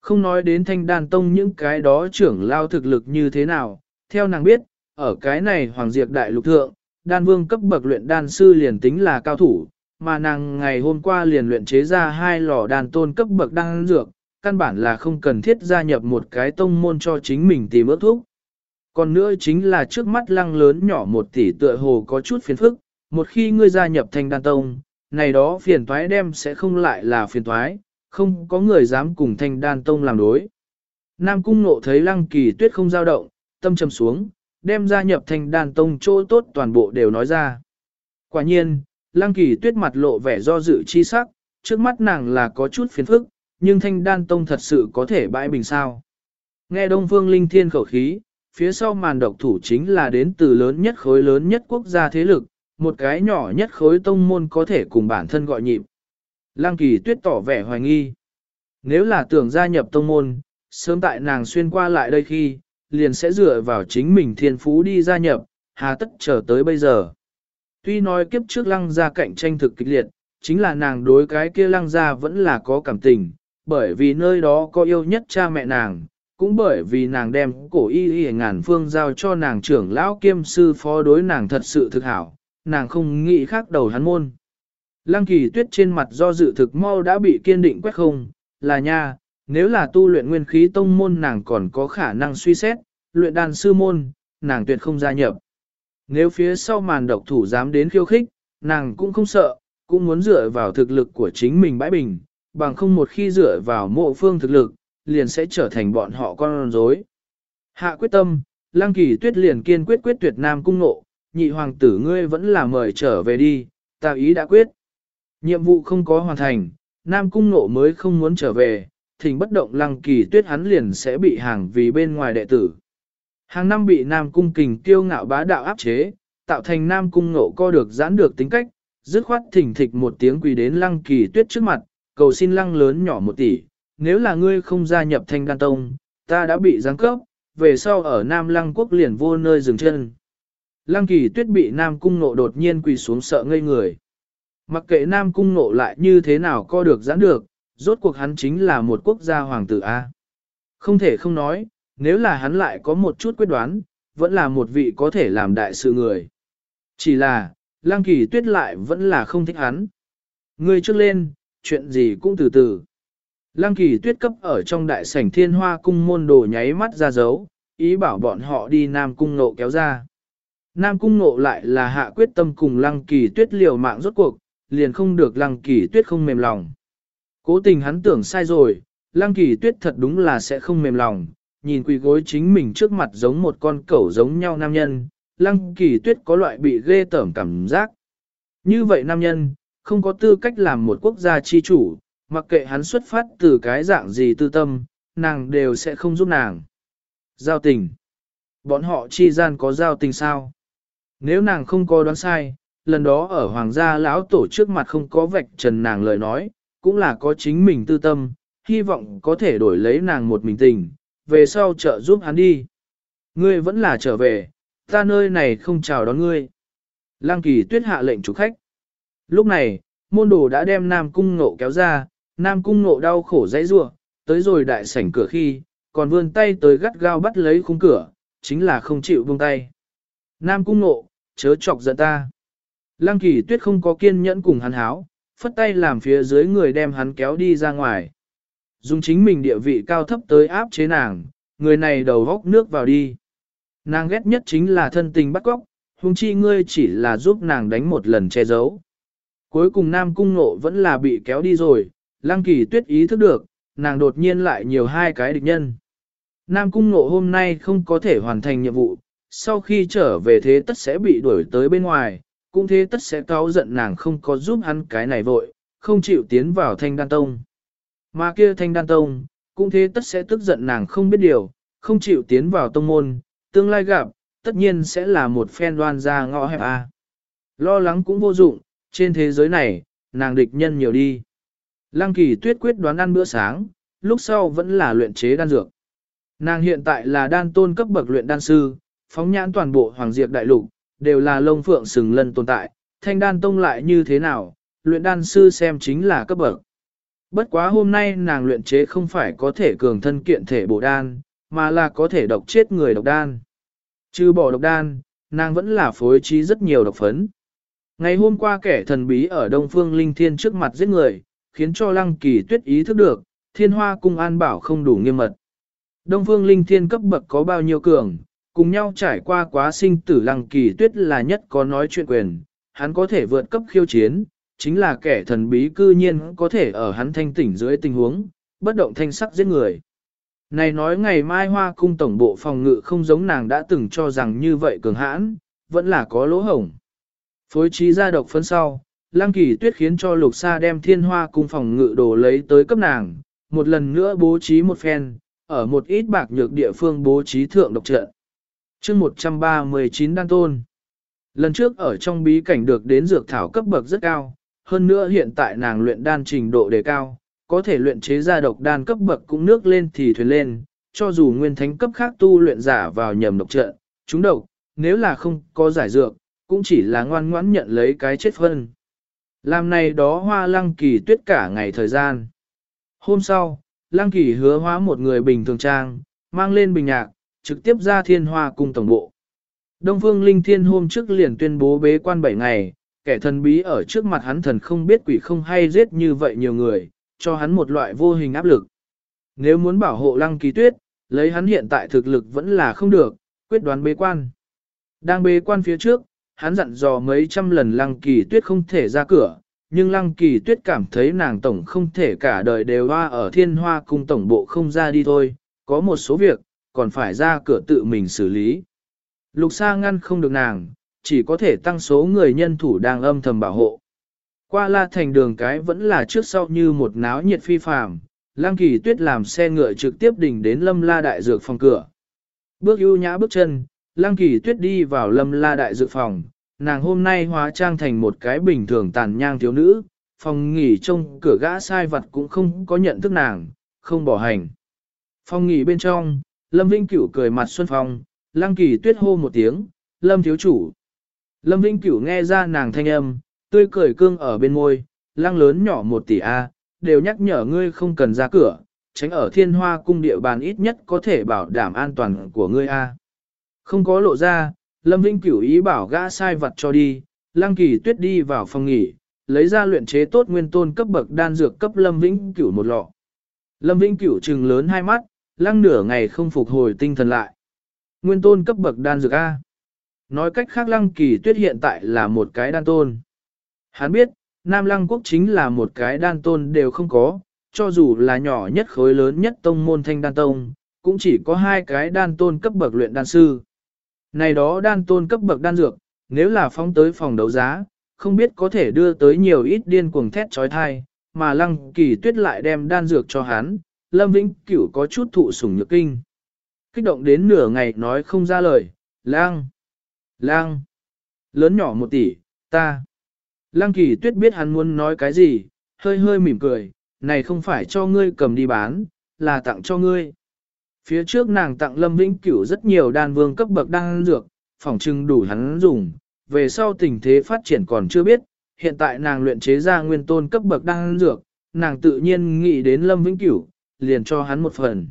Không nói đến thanh đan tông những cái đó trưởng lao thực lực như thế nào, theo nàng biết, ở cái này hoàng diệt đại lục thượng, đan vương cấp bậc luyện đan sư liền tính là cao thủ, mà nàng ngày hôm qua liền luyện chế ra hai lò đan tôn cấp bậc đan dược, căn bản là không cần thiết gia nhập một cái tông môn cho chính mình tìm ước thuốc. Còn nữa chính là trước mắt lăng lớn nhỏ một tỷ tựa hồ có chút phiền phức, một khi ngươi gia nhập thành đan tông, này đó phiền toái đem sẽ không lại là phiền toái, không có người dám cùng thanh đan tông làm đối. Nam cung nộ thấy lăng kỳ tuyết không dao động, tâm trầm xuống, đem gia nhập thanh đan tông chỗ tốt toàn bộ đều nói ra. Quả nhiên, lăng kỳ tuyết mặt lộ vẻ do dự chi sắc, trước mắt nàng là có chút phiền phức, nhưng thanh đan tông thật sự có thể bãi bình sao. Nghe Đông Phương Linh Thiên khẩu khí, phía sau màn độc thủ chính là đến từ lớn nhất khối lớn nhất quốc gia thế lực, một cái nhỏ nhất khối tông môn có thể cùng bản thân gọi nhịp. Lăng kỳ tuyết tỏ vẻ hoài nghi. Nếu là tưởng gia nhập tông môn, sớm tại nàng xuyên qua lại đây khi, liền sẽ dựa vào chính mình thiên phú đi gia nhập, hà tất chờ tới bây giờ. Tuy nói kiếp trước lăng gia cạnh tranh thực kịch liệt, chính là nàng đối cái kia lăng gia vẫn là có cảm tình, bởi vì nơi đó có yêu nhất cha mẹ nàng, cũng bởi vì nàng đem cổ y y ngàn phương giao cho nàng trưởng lão kiêm sư phó đối nàng thật sự thực hảo, nàng không nghĩ khác đầu hắn môn. Lăng kỳ tuyết trên mặt do dự thực mau đã bị kiên định quét không, là nha, nếu là tu luyện nguyên khí tông môn nàng còn có khả năng suy xét, luyện đàn sư môn, nàng tuyệt không gia nhập. Nếu phía sau màn độc thủ dám đến khiêu khích, nàng cũng không sợ, cũng muốn dựa vào thực lực của chính mình bãi bình, bằng không một khi dựa vào mộ phương thực lực, liền sẽ trở thành bọn họ con rối. Hạ quyết tâm, Lăng Kỳ Tuyết liền kiên quyết quyết tuyệt nam cung nộ, nhị hoàng tử ngươi vẫn là mời trở về đi, ta ý đã quyết. Nhiệm vụ không có hoàn thành, nam cung nộ mới không muốn trở về, thỉnh bất động Lăng Kỳ Tuyết hắn liền sẽ bị hàng vì bên ngoài đệ tử. Hàng năm bị nam cung kình tiêu ngạo bá đạo áp chế, tạo thành nam cung nộ co được giãn được tính cách, dứt khoát thỉnh thịch một tiếng quỳ đến Lăng Kỳ Tuyết trước mặt, cầu xin Lăng lớn nhỏ một tỷ, nếu là ngươi không gia nhập thanh đan tông, ta đã bị giáng cấp, về sau ở Nam Lăng quốc liền vô nơi dừng chân. Lăng kỳ tuyết bị Nam cung nộ đột nhiên quỳ xuống sợ ngây người. Mặc kệ Nam cung nộ lại như thế nào co được giãn được, rốt cuộc hắn chính là một quốc gia hoàng tử A. Không thể không nói, nếu là hắn lại có một chút quyết đoán, vẫn là một vị có thể làm đại sự người. Chỉ là, Lăng kỳ tuyết lại vẫn là không thích hắn. Ngươi trước lên, chuyện gì cũng từ từ. Lăng kỳ tuyết cấp ở trong đại sảnh thiên hoa cung môn đồ nháy mắt ra dấu, ý bảo bọn họ đi Nam cung nộ kéo ra. Nam cung nộ lại là hạ quyết tâm cùng lăng kỳ tuyết liều mạng rốt cuộc, liền không được lăng kỳ tuyết không mềm lòng. Cố tình hắn tưởng sai rồi, lăng kỳ tuyết thật đúng là sẽ không mềm lòng, nhìn quỳ gối chính mình trước mặt giống một con cẩu giống nhau nam nhân, lăng kỳ tuyết có loại bị ghê tởm cảm giác. Như vậy nam nhân, không có tư cách làm một quốc gia chi chủ, Mặc kệ hắn xuất phát từ cái dạng gì tư tâm, nàng đều sẽ không giúp nàng. Giao tình. Bọn họ chi gian có giao tình sao? Nếu nàng không có đoán sai, lần đó ở hoàng gia lão tổ trước mặt không có vạch trần nàng lời nói, cũng là có chính mình tư tâm, hy vọng có thể đổi lấy nàng một mình tình, về sau trợ giúp hắn đi. Ngươi vẫn là trở về, ta nơi này không chào đón ngươi. Lăng kỳ tuyết hạ lệnh chủ khách. Lúc này, môn đồ đã đem Nam Cung Ngộ kéo ra, Nam cung nộ đau khổ dãy rua, tới rồi đại sảnh cửa khi, còn vươn tay tới gắt gao bắt lấy khung cửa, chính là không chịu buông tay. Nam cung nộ, chớ chọc giận ta. Lăng kỳ tuyết không có kiên nhẫn cùng hắn háo, phất tay làm phía dưới người đem hắn kéo đi ra ngoài. Dùng chính mình địa vị cao thấp tới áp chế nàng, người này đầu góc nước vào đi. Nàng ghét nhất chính là thân tình bắt góc, huống chi ngươi chỉ là giúp nàng đánh một lần che giấu. Cuối cùng Nam Cung Nộ vẫn là bị kéo đi rồi, Lăng kỳ tuyết ý thức được, nàng đột nhiên lại nhiều hai cái địch nhân. Nam cung nộ hôm nay không có thể hoàn thành nhiệm vụ, sau khi trở về thế tất sẽ bị đuổi tới bên ngoài, cũng thế tất sẽ cáo giận nàng không có giúp hắn cái này vội, không chịu tiến vào thanh đan tông. Mà kia thanh đan tông, cũng thế tất sẽ tức giận nàng không biết điều, không chịu tiến vào tông môn, tương lai gặp, tất nhiên sẽ là một phen đoan ra ngõ hẹp a. Lo lắng cũng vô dụng, trên thế giới này, nàng địch nhân nhiều đi. Lăng kỳ tuyết quyết đoán ăn bữa sáng, lúc sau vẫn là luyện chế đan dược. Nàng hiện tại là đan tôn cấp bậc luyện đan sư, phóng nhãn toàn bộ hoàng diệt đại lục, đều là lông phượng sừng lân tồn tại, thanh đan tông lại như thế nào, luyện đan sư xem chính là cấp bậc. Bất quá hôm nay nàng luyện chế không phải có thể cường thân kiện thể bổ đan, mà là có thể độc chết người độc đan. Trừ bỏ độc đan, nàng vẫn là phối trí rất nhiều độc phấn. Ngày hôm qua kẻ thần bí ở Đông Phương Linh Thiên trước mặt giết người, khiến cho lăng kỳ tuyết ý thức được, thiên hoa cung an bảo không đủ nghiêm mật. Đông phương linh thiên cấp bậc có bao nhiêu cường, cùng nhau trải qua quá sinh tử lăng kỳ tuyết là nhất có nói chuyện quyền, hắn có thể vượt cấp khiêu chiến, chính là kẻ thần bí cư nhiên có thể ở hắn thanh tỉnh dưới tình huống, bất động thanh sắc giết người. Này nói ngày mai hoa cung tổng bộ phòng ngự không giống nàng đã từng cho rằng như vậy cường hãn, vẫn là có lỗ hổng. Phối trí ra độc phân sau, Lăng kỳ tuyết khiến cho lục sa đem thiên hoa cung phòng ngự đồ lấy tới cấp nàng, một lần nữa bố trí một phen, ở một ít bạc nhược địa phương bố trí thượng độc trận. chương 139 đan tôn. Lần trước ở trong bí cảnh được đến dược thảo cấp bậc rất cao, hơn nữa hiện tại nàng luyện đan trình độ đề cao, có thể luyện chế ra độc đan cấp bậc cũng nước lên thì thuyền lên, cho dù nguyên thánh cấp khác tu luyện giả vào nhầm độc trận, chúng độc, nếu là không có giải dược, cũng chỉ là ngoan ngoãn nhận lấy cái chết phân. Làm này đó hoa lăng kỳ tuyết cả ngày thời gian. Hôm sau, lăng kỳ hứa hóa một người bình thường trang, mang lên bình nhạc, trực tiếp ra thiên hoa cung tổng bộ. Đông Phương Linh Thiên hôm trước liền tuyên bố bế quan 7 ngày, kẻ thần bí ở trước mặt hắn thần không biết quỷ không hay giết như vậy nhiều người, cho hắn một loại vô hình áp lực. Nếu muốn bảo hộ lăng kỳ tuyết, lấy hắn hiện tại thực lực vẫn là không được, quyết đoán bế quan. Đang bế quan phía trước, hắn dặn dò mấy trăm lần lăng kỳ tuyết không thể ra cửa, nhưng lăng kỳ tuyết cảm thấy nàng tổng không thể cả đời đều hoa ở thiên hoa cung tổng bộ không ra đi thôi, có một số việc, còn phải ra cửa tự mình xử lý. Lục Sa ngăn không được nàng, chỉ có thể tăng số người nhân thủ đang âm thầm bảo hộ. Qua la thành đường cái vẫn là trước sau như một náo nhiệt phi phàm, Lăng Kỳ Tuyết làm xe ngựa trực tiếp đỉnh đến Lâm La đại dược phòng cửa. Bước ưu nhã bước chân, Lăng Kỳ Tuyết đi vào Lâm La đại Dự phòng, nàng hôm nay hóa trang thành một cái bình thường tàn nhang thiếu nữ, phòng nghỉ trong cửa gã sai vật cũng không có nhận thức nàng, không bỏ hành. Phòng nghỉ bên trong, Lâm Vinh Cửu cười mặt xuân phong, Lăng Kỳ Tuyết hô một tiếng, Lâm thiếu chủ. Lâm Vinh Cửu nghe ra nàng thanh âm, tươi cười cương ở bên môi, Lăng lớn nhỏ một tỷ A, đều nhắc nhở ngươi không cần ra cửa, tránh ở thiên hoa cung địa bàn ít nhất có thể bảo đảm an toàn của ngươi A. Không có lộ ra, Lâm Vinh Cửu ý bảo gã sai vật cho đi, Lăng Kỳ Tuyết đi vào phòng nghỉ, lấy ra luyện chế tốt nguyên tôn cấp bậc đan dược cấp Lâm Vinh Cửu một lọ. Lâm Vinh Cửu trừng lớn hai mắt, lăng nửa ngày không phục hồi tinh thần lại. Nguyên tôn cấp bậc đan dược A. Nói cách khác lăng kỳ tuyết hiện tại là một cái đan tôn. Hắn biết, Nam lăng quốc chính là một cái đan tôn đều không có, cho dù là nhỏ nhất khối lớn nhất tông môn thanh đan tông, cũng chỉ có hai cái đan tôn cấp bậc luyện đan sư. Này đó đan tôn cấp bậc đan dược, nếu là phóng tới phòng đấu giá, không biết có thể đưa tới nhiều ít điên cuồng thét trói thai, mà lăng kỳ tuyết lại đem đan dược cho hắn, Lâm Vĩnh Cửu có chút thụ sủng nhược kinh. Kích động đến nửa ngày nói không ra lời, lang, lang, lớn nhỏ một tỷ, ta. Lang kỳ tuyết biết hắn muốn nói cái gì, hơi hơi mỉm cười, này không phải cho ngươi cầm đi bán, là tặng cho ngươi. Phía trước nàng tặng Lâm Vĩnh Cửu rất nhiều đan vương cấp bậc đan dược, phỏng trưng đủ hắn dùng, về sau tình thế phát triển còn chưa biết, hiện tại nàng luyện chế ra nguyên tôn cấp bậc đan dược, nàng tự nhiên nghĩ đến Lâm Vĩnh Cửu, liền cho hắn một phần.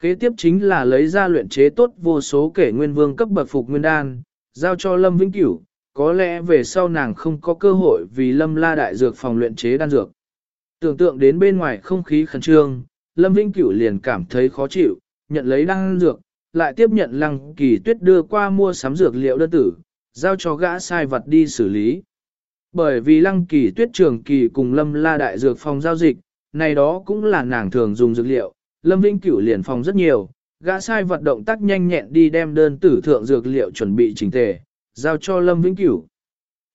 Kế tiếp chính là lấy ra luyện chế tốt vô số kể nguyên vương cấp bậc phục nguyên đan, giao cho Lâm Vĩnh Cửu, có lẽ về sau nàng không có cơ hội vì Lâm La đại dược phòng luyện chế đan dược. Tưởng tượng đến bên ngoài không khí khẩn trương, Lâm Vĩnh Cửu liền cảm thấy khó chịu, nhận lấy đăng dược, lại tiếp nhận Lăng Kỳ Tuyết đưa qua mua sắm dược liệu đơn tử, giao cho gã sai vật đi xử lý. Bởi vì Lăng Kỳ Tuyết trường kỳ cùng Lâm La đại dược phòng giao dịch, này đó cũng là nàng thường dùng dược liệu, Lâm Vĩnh Cửu liền phòng rất nhiều, gã sai vật động tác nhanh nhẹn đi đem đơn tử thượng dược liệu chuẩn bị chỉnh tề, giao cho Lâm Vĩnh Cửu.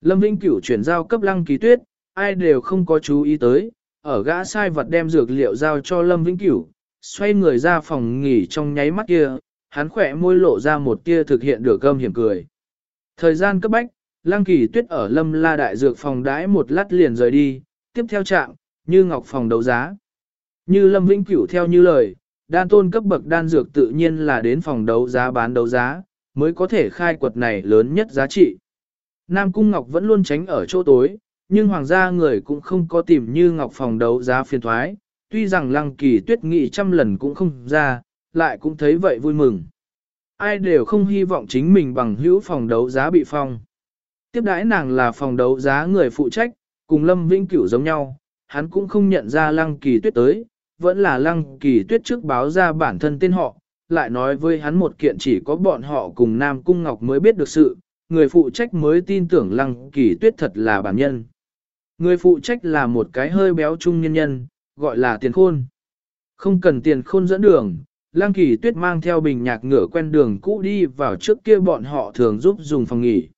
Lâm Vĩnh Cửu chuyển giao cấp lăng kỳ tuyết, ai đều không có chú ý tới, ở gã sai vật đem dược liệu giao cho Lâm Vĩnh Cửu, xoay người ra phòng nghỉ trong nháy mắt kia, hắn khỏe môi lộ ra một tia thực hiện được cơm hiểm cười. Thời gian cấp bách, Lăng Kỳ Tuyết ở Lâm La Đại Dược phòng đãi một lát liền rời đi, tiếp theo trạm, như ngọc phòng đấu giá. Như Lâm Vĩnh Cửu theo như lời, đan tôn cấp bậc đan dược tự nhiên là đến phòng đấu giá bán đấu giá, mới có thể khai quật này lớn nhất giá trị. Nam Cung Ngọc vẫn luôn tránh ở chỗ tối, nhưng hoàng gia người cũng không có tìm như Ngọc phòng đấu giá phiền thoái, tuy rằng lăng kỳ tuyết nghị trăm lần cũng không ra, lại cũng thấy vậy vui mừng. Ai đều không hy vọng chính mình bằng hữu phòng đấu giá bị phong. Tiếp đãi nàng là phòng đấu giá người phụ trách, cùng Lâm Vĩnh Cửu giống nhau, hắn cũng không nhận ra lăng kỳ tuyết tới, vẫn là lăng kỳ tuyết trước báo ra bản thân tên họ, lại nói với hắn một kiện chỉ có bọn họ cùng Nam Cung Ngọc mới biết được sự, người phụ trách mới tin tưởng lăng kỳ tuyết thật là bản nhân. Người phụ trách là một cái hơi béo trung nhân nhân, gọi là tiền khôn. Không cần tiền khôn dẫn đường, lăng kỳ tuyết mang theo bình nhạc ngửa quen đường cũ đi vào trước kia bọn họ thường giúp dùng phòng nghỉ.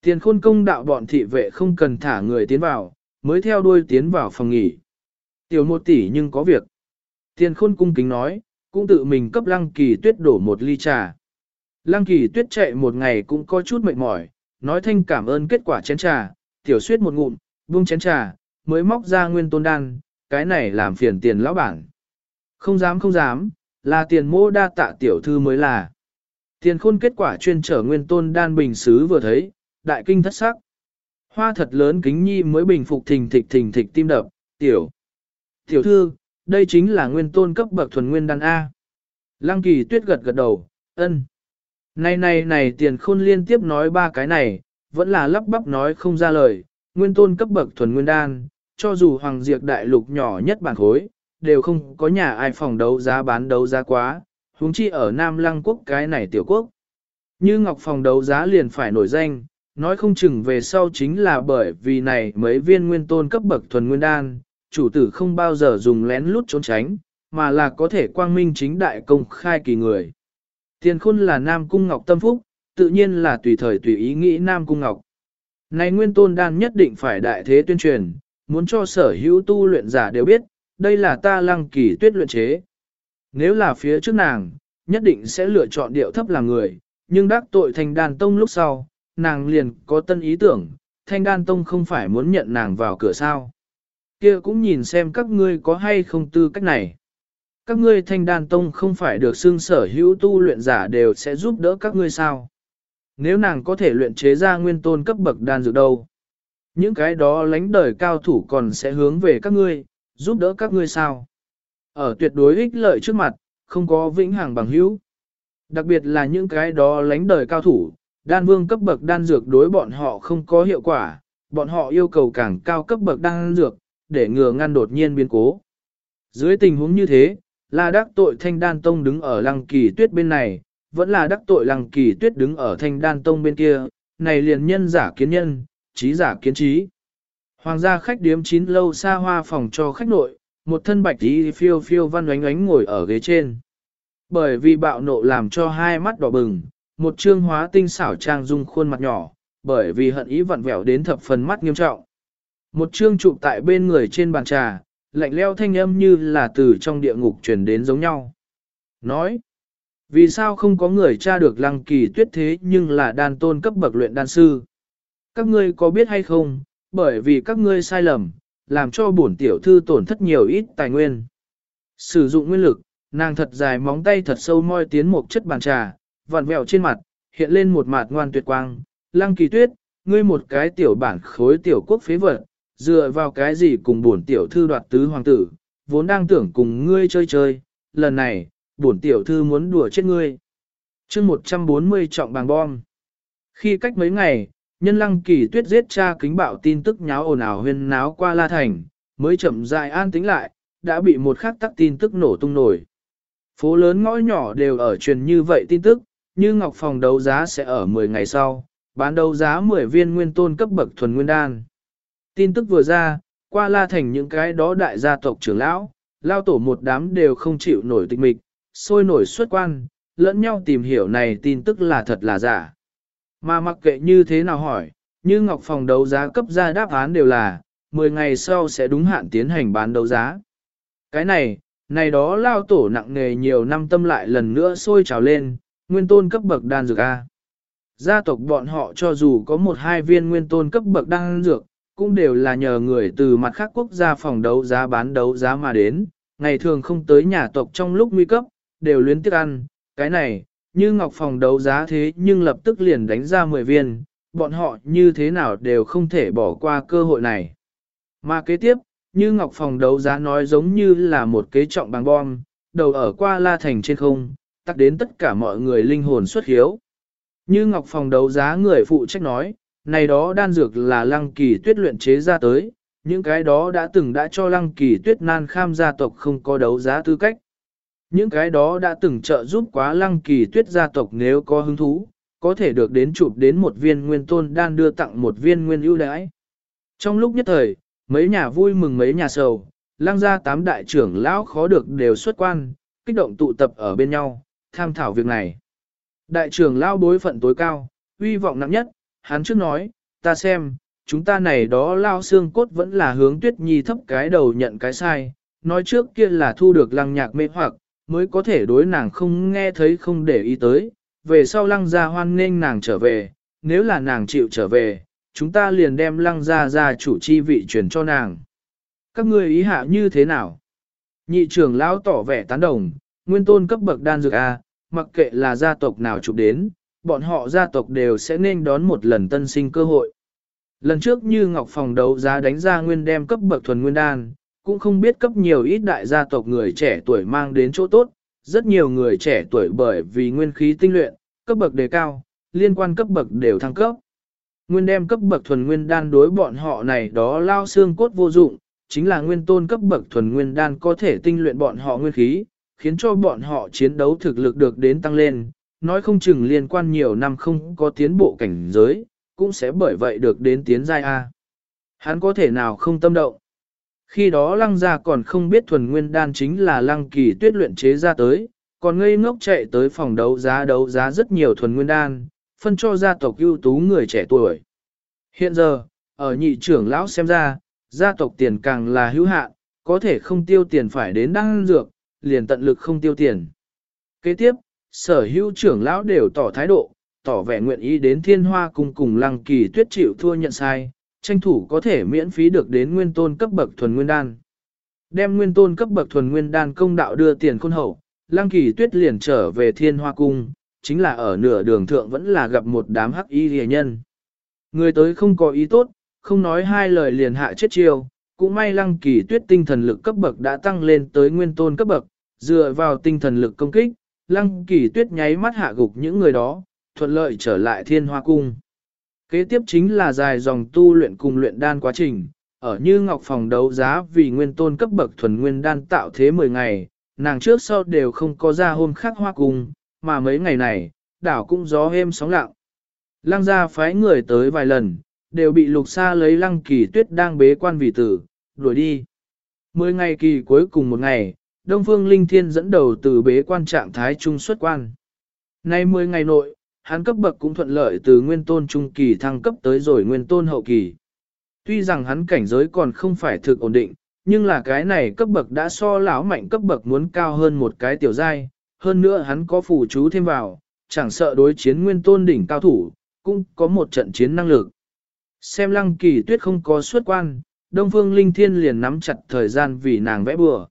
Tiền khôn công đạo bọn thị vệ không cần thả người tiến vào, mới theo đuôi tiến vào phòng nghỉ. Tiểu một tỷ nhưng có việc. Tiền khôn cung kính nói, cũng tự mình cấp lăng kỳ tuyết đổ một ly trà. Lăng kỳ tuyết chạy một ngày cũng có chút mệt mỏi, nói thanh cảm ơn kết quả chén trà, tiểu suyết một ngụm, buông chén trà, mới móc ra nguyên tôn đan, cái này làm phiền tiền lão bản. Không dám không dám, là tiền mô đa tạ tiểu thư mới là. Tiền khôn kết quả chuyên trở nguyên tôn đan bình xứ vừa thấy, đại kinh thất sắc. Hoa thật lớn kính nhi mới bình phục thình thịch thình thịch tim đập, tiểu. Tiểu thư, đây chính là nguyên tôn cấp bậc thuần nguyên đan A. Lăng kỳ tuyết gật gật đầu, ân. Này này này tiền khôn liên tiếp nói ba cái này, vẫn là lắp bắp nói không ra lời, nguyên tôn cấp bậc thuần nguyên đan, cho dù hoàng diệt đại lục nhỏ nhất bản khối, đều không có nhà ai phòng đấu giá bán đấu giá quá, huống chi ở Nam Lăng quốc cái này tiểu quốc. Như Ngọc phòng đấu giá liền phải nổi danh, nói không chừng về sau chính là bởi vì này mấy viên nguyên tôn cấp bậc thuần nguyên đan, chủ tử không bao giờ dùng lén lút trốn tránh, mà là có thể quang minh chính đại công khai kỳ người. Tiền khôn là Nam Cung Ngọc tâm phúc, tự nhiên là tùy thời tùy ý nghĩ Nam Cung Ngọc. Này nguyên tôn đan nhất định phải đại thế tuyên truyền, muốn cho sở hữu tu luyện giả đều biết, đây là ta lăng kỳ tuyết luyện chế. Nếu là phía trước nàng, nhất định sẽ lựa chọn điệu thấp làm người, nhưng đắc tội thành đàn tông lúc sau, nàng liền có tân ý tưởng, thanh đan tông không phải muốn nhận nàng vào cửa sao. kia cũng nhìn xem các ngươi có hay không tư cách này. Các ngươi thanh đan tông không phải được xưng sở hữu tu luyện giả đều sẽ giúp đỡ các ngươi sao. Nếu nàng có thể luyện chế ra nguyên tôn cấp bậc đan dược đâu. Những cái đó lãnh đời cao thủ còn sẽ hướng về các ngươi, giúp đỡ các ngươi sao. Ở tuyệt đối ích lợi trước mặt, không có vĩnh hằng bằng hữu. Đặc biệt là những cái đó lãnh đời cao thủ, đan vương cấp bậc đan dược đối bọn họ không có hiệu quả, bọn họ yêu cầu càng cao cấp bậc đan dược, để ngừa ngăn đột nhiên biến cố. Dưới tình huống như thế, là đắc tội thanh đan tông đứng ở lăng kỳ tuyết bên này, vẫn là đắc tội lăng kỳ tuyết đứng ở thanh đan tông bên kia, này liền nhân giả kiến nhân, trí giả kiến trí. Hoàng gia khách điếm chín lâu xa hoa phòng cho khách nội, một thân bạch tí phiêu phiêu văn oánh oánh ngồi ở ghế trên. Bởi vì bạo nộ làm cho hai mắt đỏ bừng, một trương hóa tinh xảo trang dung khuôn mặt nhỏ, bởi vì hận ý vặn vẹo đến thập phần mắt nghiêm trọng. Một trương trụ tại bên người trên bàn trà, lạnh leo thanh âm như là từ trong địa ngục truyền đến giống nhau. Nói, vì sao không có người tra được lăng kỳ tuyết thế nhưng là đan tôn cấp bậc luyện đan sư? Các ngươi có biết hay không, bởi vì các ngươi sai lầm, làm cho bổn tiểu thư tổn thất nhiều ít tài nguyên. Sử dụng nguyên lực, nàng thật dài móng tay thật sâu moi tiến một chất bàn trà, vặn vẹo trên mặt, hiện lên một mặt ngoan tuyệt quang. Lăng kỳ tuyết, ngươi một cái tiểu bản khối tiểu quốc phế vật, dựa vào cái gì cùng bổn tiểu thư đoạt tứ hoàng tử, vốn đang tưởng cùng ngươi chơi chơi, lần này, bổn tiểu thư muốn đùa chết ngươi. chương 140 trọng bàng bom. Khi cách mấy ngày, nhân lăng kỳ tuyết giết cha kính bạo tin tức nháo ồn ào huyên náo qua La Thành, mới chậm dài an tính lại, đã bị một khắc tắc tin tức nổ tung nổi. Phố lớn ngõ nhỏ đều ở truyền như vậy tin tức, như Ngọc Phòng đấu giá sẽ ở 10 ngày sau, bán đấu giá 10 viên nguyên tôn cấp bậc thuần nguyên đan. Tin tức vừa ra, qua La Thành những cái đó đại gia tộc trưởng lão, lao tổ một đám đều không chịu nổi tịch mịch, sôi nổi xuất quan, lẫn nhau tìm hiểu này tin tức là thật là giả. Mà mặc kệ như thế nào hỏi, như Ngọc Phòng đấu giá cấp ra đáp án đều là, 10 ngày sau sẽ đúng hạn tiến hành bán đấu giá. Cái này, này đó lao tổ nặng nề nhiều năm tâm lại lần nữa sôi trào lên, nguyên tôn cấp bậc đan dược A. Gia tộc bọn họ cho dù có một hai viên nguyên tôn cấp bậc đan dược, cũng đều là nhờ người từ mặt khác quốc gia phòng đấu giá bán đấu giá mà đến, ngày thường không tới nhà tộc trong lúc nguy cấp, đều luyến tiếc ăn, cái này, như ngọc phòng đấu giá thế nhưng lập tức liền đánh ra 10 viên, bọn họ như thế nào đều không thể bỏ qua cơ hội này. Mà kế tiếp, như ngọc phòng đấu giá nói giống như là một kế trọng bằng bom, đầu ở qua la thành trên không, tắt đến tất cả mọi người linh hồn xuất hiếu. Như ngọc phòng đấu giá người phụ trách nói, này đó đan dược là lăng kỳ tuyết luyện chế ra tới, những cái đó đã từng đã cho lăng kỳ tuyết nan kham gia tộc không có đấu giá tư cách. Những cái đó đã từng trợ giúp quá lăng kỳ tuyết gia tộc nếu có hứng thú, có thể được đến chụp đến một viên nguyên tôn đan đưa tặng một viên nguyên ưu đãi. Trong lúc nhất thời, mấy nhà vui mừng mấy nhà sầu, lăng gia tám đại trưởng lão khó được đều xuất quan, kích động tụ tập ở bên nhau, tham thảo việc này. Đại trưởng lão bối phận tối cao, uy vọng nặng nhất, hắn trước nói, ta xem, chúng ta này đó lao xương cốt vẫn là hướng tuyết nhi thấp cái đầu nhận cái sai, nói trước kia là thu được lăng nhạc mê hoặc, mới có thể đối nàng không nghe thấy không để ý tới, về sau lăng gia hoan nghênh nàng trở về, nếu là nàng chịu trở về, chúng ta liền đem lăng gia gia chủ chi vị truyền cho nàng. Các ngươi ý hạ như thế nào? Nhị trưởng lão tỏ vẻ tán đồng, nguyên tôn cấp bậc đan dược A, mặc kệ là gia tộc nào chụp đến, bọn họ gia tộc đều sẽ nên đón một lần tân sinh cơ hội. Lần trước như Ngọc Phòng đấu giá đánh ra nguyên đem cấp bậc thuần nguyên đan, cũng không biết cấp nhiều ít đại gia tộc người trẻ tuổi mang đến chỗ tốt, rất nhiều người trẻ tuổi bởi vì nguyên khí tinh luyện, cấp bậc đề cao, liên quan cấp bậc đều thăng cấp. Nguyên đem cấp bậc thuần nguyên đan đối bọn họ này đó lao xương cốt vô dụng, chính là nguyên tôn cấp bậc thuần nguyên đan có thể tinh luyện bọn họ nguyên khí, khiến cho bọn họ chiến đấu thực lực được đến tăng lên, nói không chừng liên quan nhiều năm không có tiến bộ cảnh giới, cũng sẽ bởi vậy được đến tiến giai A. Hắn có thể nào không tâm động. Khi đó lăng gia còn không biết thuần nguyên đan chính là lăng kỳ tuyết luyện chế ra tới, còn ngây ngốc chạy tới phòng đấu giá đấu giá rất nhiều thuần nguyên đan, phân cho gia tộc ưu tú người trẻ tuổi. Hiện giờ, ở nhị trưởng lão xem ra, gia tộc tiền càng là hữu hạn, có thể không tiêu tiền phải đến đăng dược, liền tận lực không tiêu tiền. Kế tiếp, sở hữu trưởng lão đều tỏ thái độ, tỏ vẻ nguyện ý đến thiên hoa cùng cùng lăng kỳ tuyết chịu thua nhận sai, tranh thủ có thể miễn phí được đến nguyên tôn cấp bậc thuần nguyên đan. Đem nguyên tôn cấp bậc thuần nguyên đan công đạo đưa tiền khôn hậu, lăng kỳ tuyết liền trở về thiên hoa cung, chính là ở nửa đường thượng vẫn là gặp một đám hắc y rìa nhân. Người tới không có ý tốt, không nói hai lời liền hạ chết chiêu, cũng may lăng kỳ tuyết tinh thần lực cấp bậc đã tăng lên tới nguyên tôn cấp bậc, dựa vào tinh thần lực công kích, lăng kỳ tuyết nháy mắt hạ gục những người đó, thuận lợi trở lại thiên hoa cung. Kế tiếp chính là dài dòng tu luyện cùng luyện đan quá trình, ở như ngọc phòng đấu giá vì nguyên tôn cấp bậc thuần nguyên đan tạo thế 10 ngày, nàng trước sau đều không có ra hôm khác hoa cùng, mà mấy ngày này, đảo cũng gió êm sóng lặng. Lăng gia phái người tới vài lần, đều bị lục xa lấy lăng kỳ tuyết đang bế quan vì tử, đuổi đi. Mười ngày kỳ cuối cùng một ngày, Đông Phương Linh Thiên dẫn đầu từ bế quan trạng thái trung xuất quan. Nay 10 ngày nội, hắn cấp bậc cũng thuận lợi từ nguyên tôn trung kỳ thăng cấp tới rồi nguyên tôn hậu kỳ. Tuy rằng hắn cảnh giới còn không phải thực ổn định, nhưng là cái này cấp bậc đã so lão mạnh cấp bậc muốn cao hơn một cái tiểu giai, hơn nữa hắn có phù chú thêm vào, chẳng sợ đối chiến nguyên tôn đỉnh cao thủ, cũng có một trận chiến năng lực. Xem lăng kỳ tuyết không có xuất quan, Đông Phương Linh Thiên liền nắm chặt thời gian vì nàng vẽ bừa.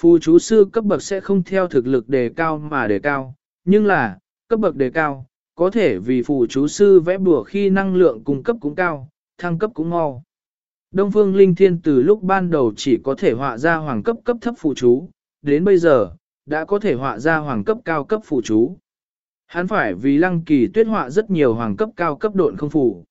Phù chú sư cấp bậc sẽ không theo thực lực đề cao mà đề cao, nhưng là, cấp bậc đề cao, có thể vì phù chú sư vẽ bùa khi năng lượng cung cấp cũng cao, thăng cấp cũng mau. Đông Phương Linh Thiên từ lúc ban đầu chỉ có thể họa ra hoàng cấp cấp thấp phù chú, đến bây giờ, đã có thể họa ra hoàng cấp cao cấp phù chú. Hắn phải vì lăng kỳ tuyết họa rất nhiều hoàng cấp cao cấp độn không phù.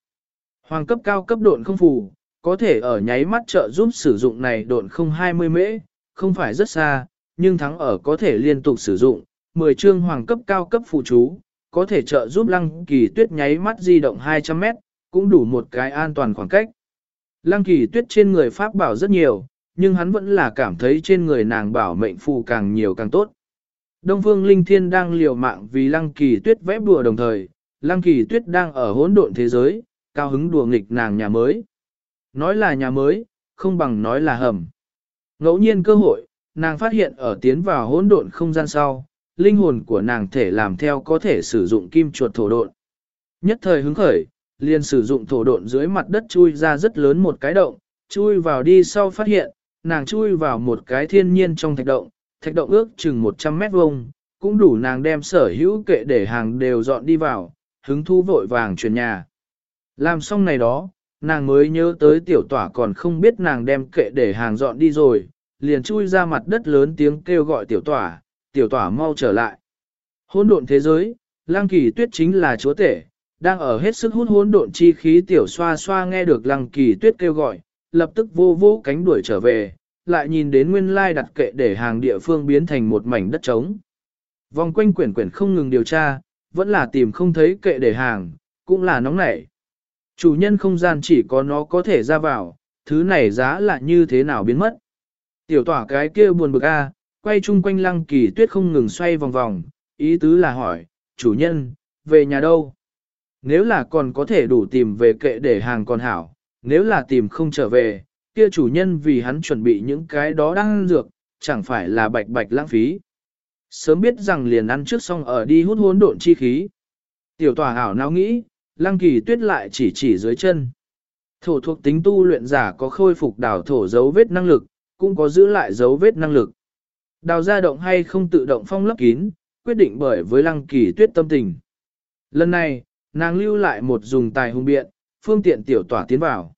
Hoàng cấp cao cấp độn không phù, có thể ở nháy mắt trợ giúp sử dụng này độn không 20 mễ, không phải rất xa, nhưng thắng ở có thể liên tục sử dụng, 10 chương hoàng cấp cao cấp phù chú, có thể trợ giúp lăng kỳ tuyết nháy mắt di động 200 mét, cũng đủ một cái an toàn khoảng cách. Lăng kỳ tuyết trên người Pháp bảo rất nhiều, nhưng hắn vẫn là cảm thấy trên người nàng bảo mệnh phù càng nhiều càng tốt. Đông Phương Linh Thiên đang liều mạng vì Lăng Kỳ Tuyết vẽ bùa đồng thời, Lăng Kỳ Tuyết đang ở hỗn độn thế giới, cao hứng đùa nghịch nàng nhà mới. Nói là nhà mới, không bằng nói là hầm. Ngẫu nhiên cơ hội, nàng phát hiện ở tiến vào hỗn độn không gian sau, linh hồn của nàng thể làm theo có thể sử dụng kim chuột thổ độn. Nhất thời hứng khởi, liền sử dụng thổ độn dưới mặt đất chui ra rất lớn một cái động, chui vào đi sau phát hiện, nàng chui vào một cái thiên nhiên trong thạch động, thạch động ước chừng 100 mét vuông, cũng đủ nàng đem sở hữu kệ để hàng đều dọn đi vào, hứng thu vội vàng chuyển nhà. Làm xong này đó, nàng mới nhớ tới tiểu tỏa còn không biết nàng đem kệ để hàng dọn đi rồi, liền chui ra mặt đất lớn tiếng kêu gọi tiểu tỏa, tiểu tỏa mau trở lại. Hỗn độn thế giới, lang kỳ tuyết chính là chúa tể, đang ở hết sức hút hỗn độn chi khí tiểu xoa xoa nghe được lăng kỳ tuyết kêu gọi, lập tức vô vô cánh đuổi trở về, lại nhìn đến nguyên lai đặt kệ để hàng địa phương biến thành một mảnh đất trống. Vòng quanh quyển quyển không ngừng điều tra, vẫn là tìm không thấy kệ để hàng, cũng là nóng nảy. Chủ nhân không gian chỉ có nó có thể ra vào, thứ này giá là như thế nào biến mất. Tiểu tỏa cái kia buồn bực a, quay chung quanh lăng kỳ tuyết không ngừng xoay vòng vòng, ý tứ là hỏi, chủ nhân, về nhà đâu? Nếu là còn có thể đủ tìm về kệ để hàng còn hảo, nếu là tìm không trở về, kia chủ nhân vì hắn chuẩn bị những cái đó đang dược, chẳng phải là bạch bạch lãng phí. Sớm biết rằng liền ăn trước xong ở đi hút hốn độn chi khí. Tiểu tòa hảo nào nghĩ, Lăng kỳ tuyết lại chỉ chỉ dưới chân. Thổ thuộc tính tu luyện giả có khôi phục đảo thổ dấu vết năng lực, cũng có giữ lại dấu vết năng lực. Đào ra động hay không tự động phong lấp kín, quyết định bởi với lăng kỳ tuyết tâm tình. Lần này, nàng lưu lại một dùng tài hung biện, phương tiện tiểu tỏa tiến vào.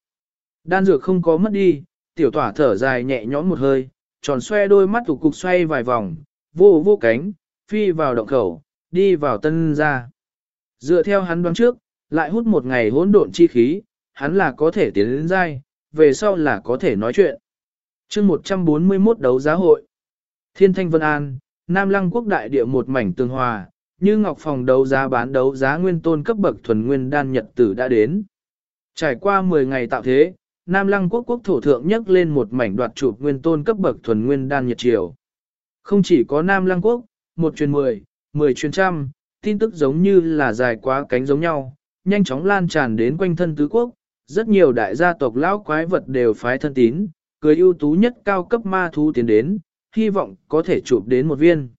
Đan dược không có mất đi, tiểu tỏa thở dài nhẹ nhõm một hơi, tròn xoe đôi mắt thủ cục xoay vài vòng, vô vô cánh, phi vào động khẩu, đi vào tân ra. Dựa theo hắn đoán trước, lại hút một ngày hỗn độn chi khí, hắn là có thể tiến đến dai, về sau là có thể nói chuyện. chương 141 đấu giá hội. Thiên Thanh Vân An, Nam Lăng quốc đại địa một mảnh tương hòa, như ngọc phòng đấu giá bán đấu giá nguyên tôn cấp bậc thuần nguyên đan nhật tử đã đến. Trải qua 10 ngày tạo thế, Nam Lăng quốc quốc thổ thượng nhấc lên một mảnh đoạt chụp nguyên tôn cấp bậc thuần nguyên đan nhật triều. Không chỉ có Nam Lăng quốc, một truyền 10, 10 truyền trăm, tin tức giống như là dài quá cánh giống nhau, nhanh chóng lan tràn đến quanh thân tứ quốc, rất nhiều đại gia tộc lão quái vật đều phái thân tín, cười ưu tú nhất cao cấp ma thú tiến đến, hy vọng có thể chụp đến một viên.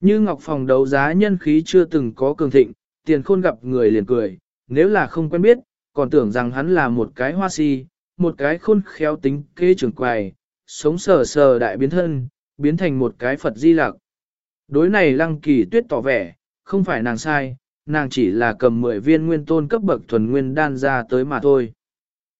Như Ngọc Phòng đấu giá nhân khí chưa từng có cường thịnh, tiền khôn gặp người liền cười, nếu là không quen biết, còn tưởng rằng hắn là một cái hoa si, một cái khôn khéo tính kế trưởng quài, sống sờ sờ đại biến thân, biến thành một cái Phật di lạc. Đối này lăng kỳ tuyết tỏ vẻ, không phải nàng sai, nàng chỉ là cầm 10 viên nguyên tôn cấp bậc thuần nguyên đan ra tới mà thôi.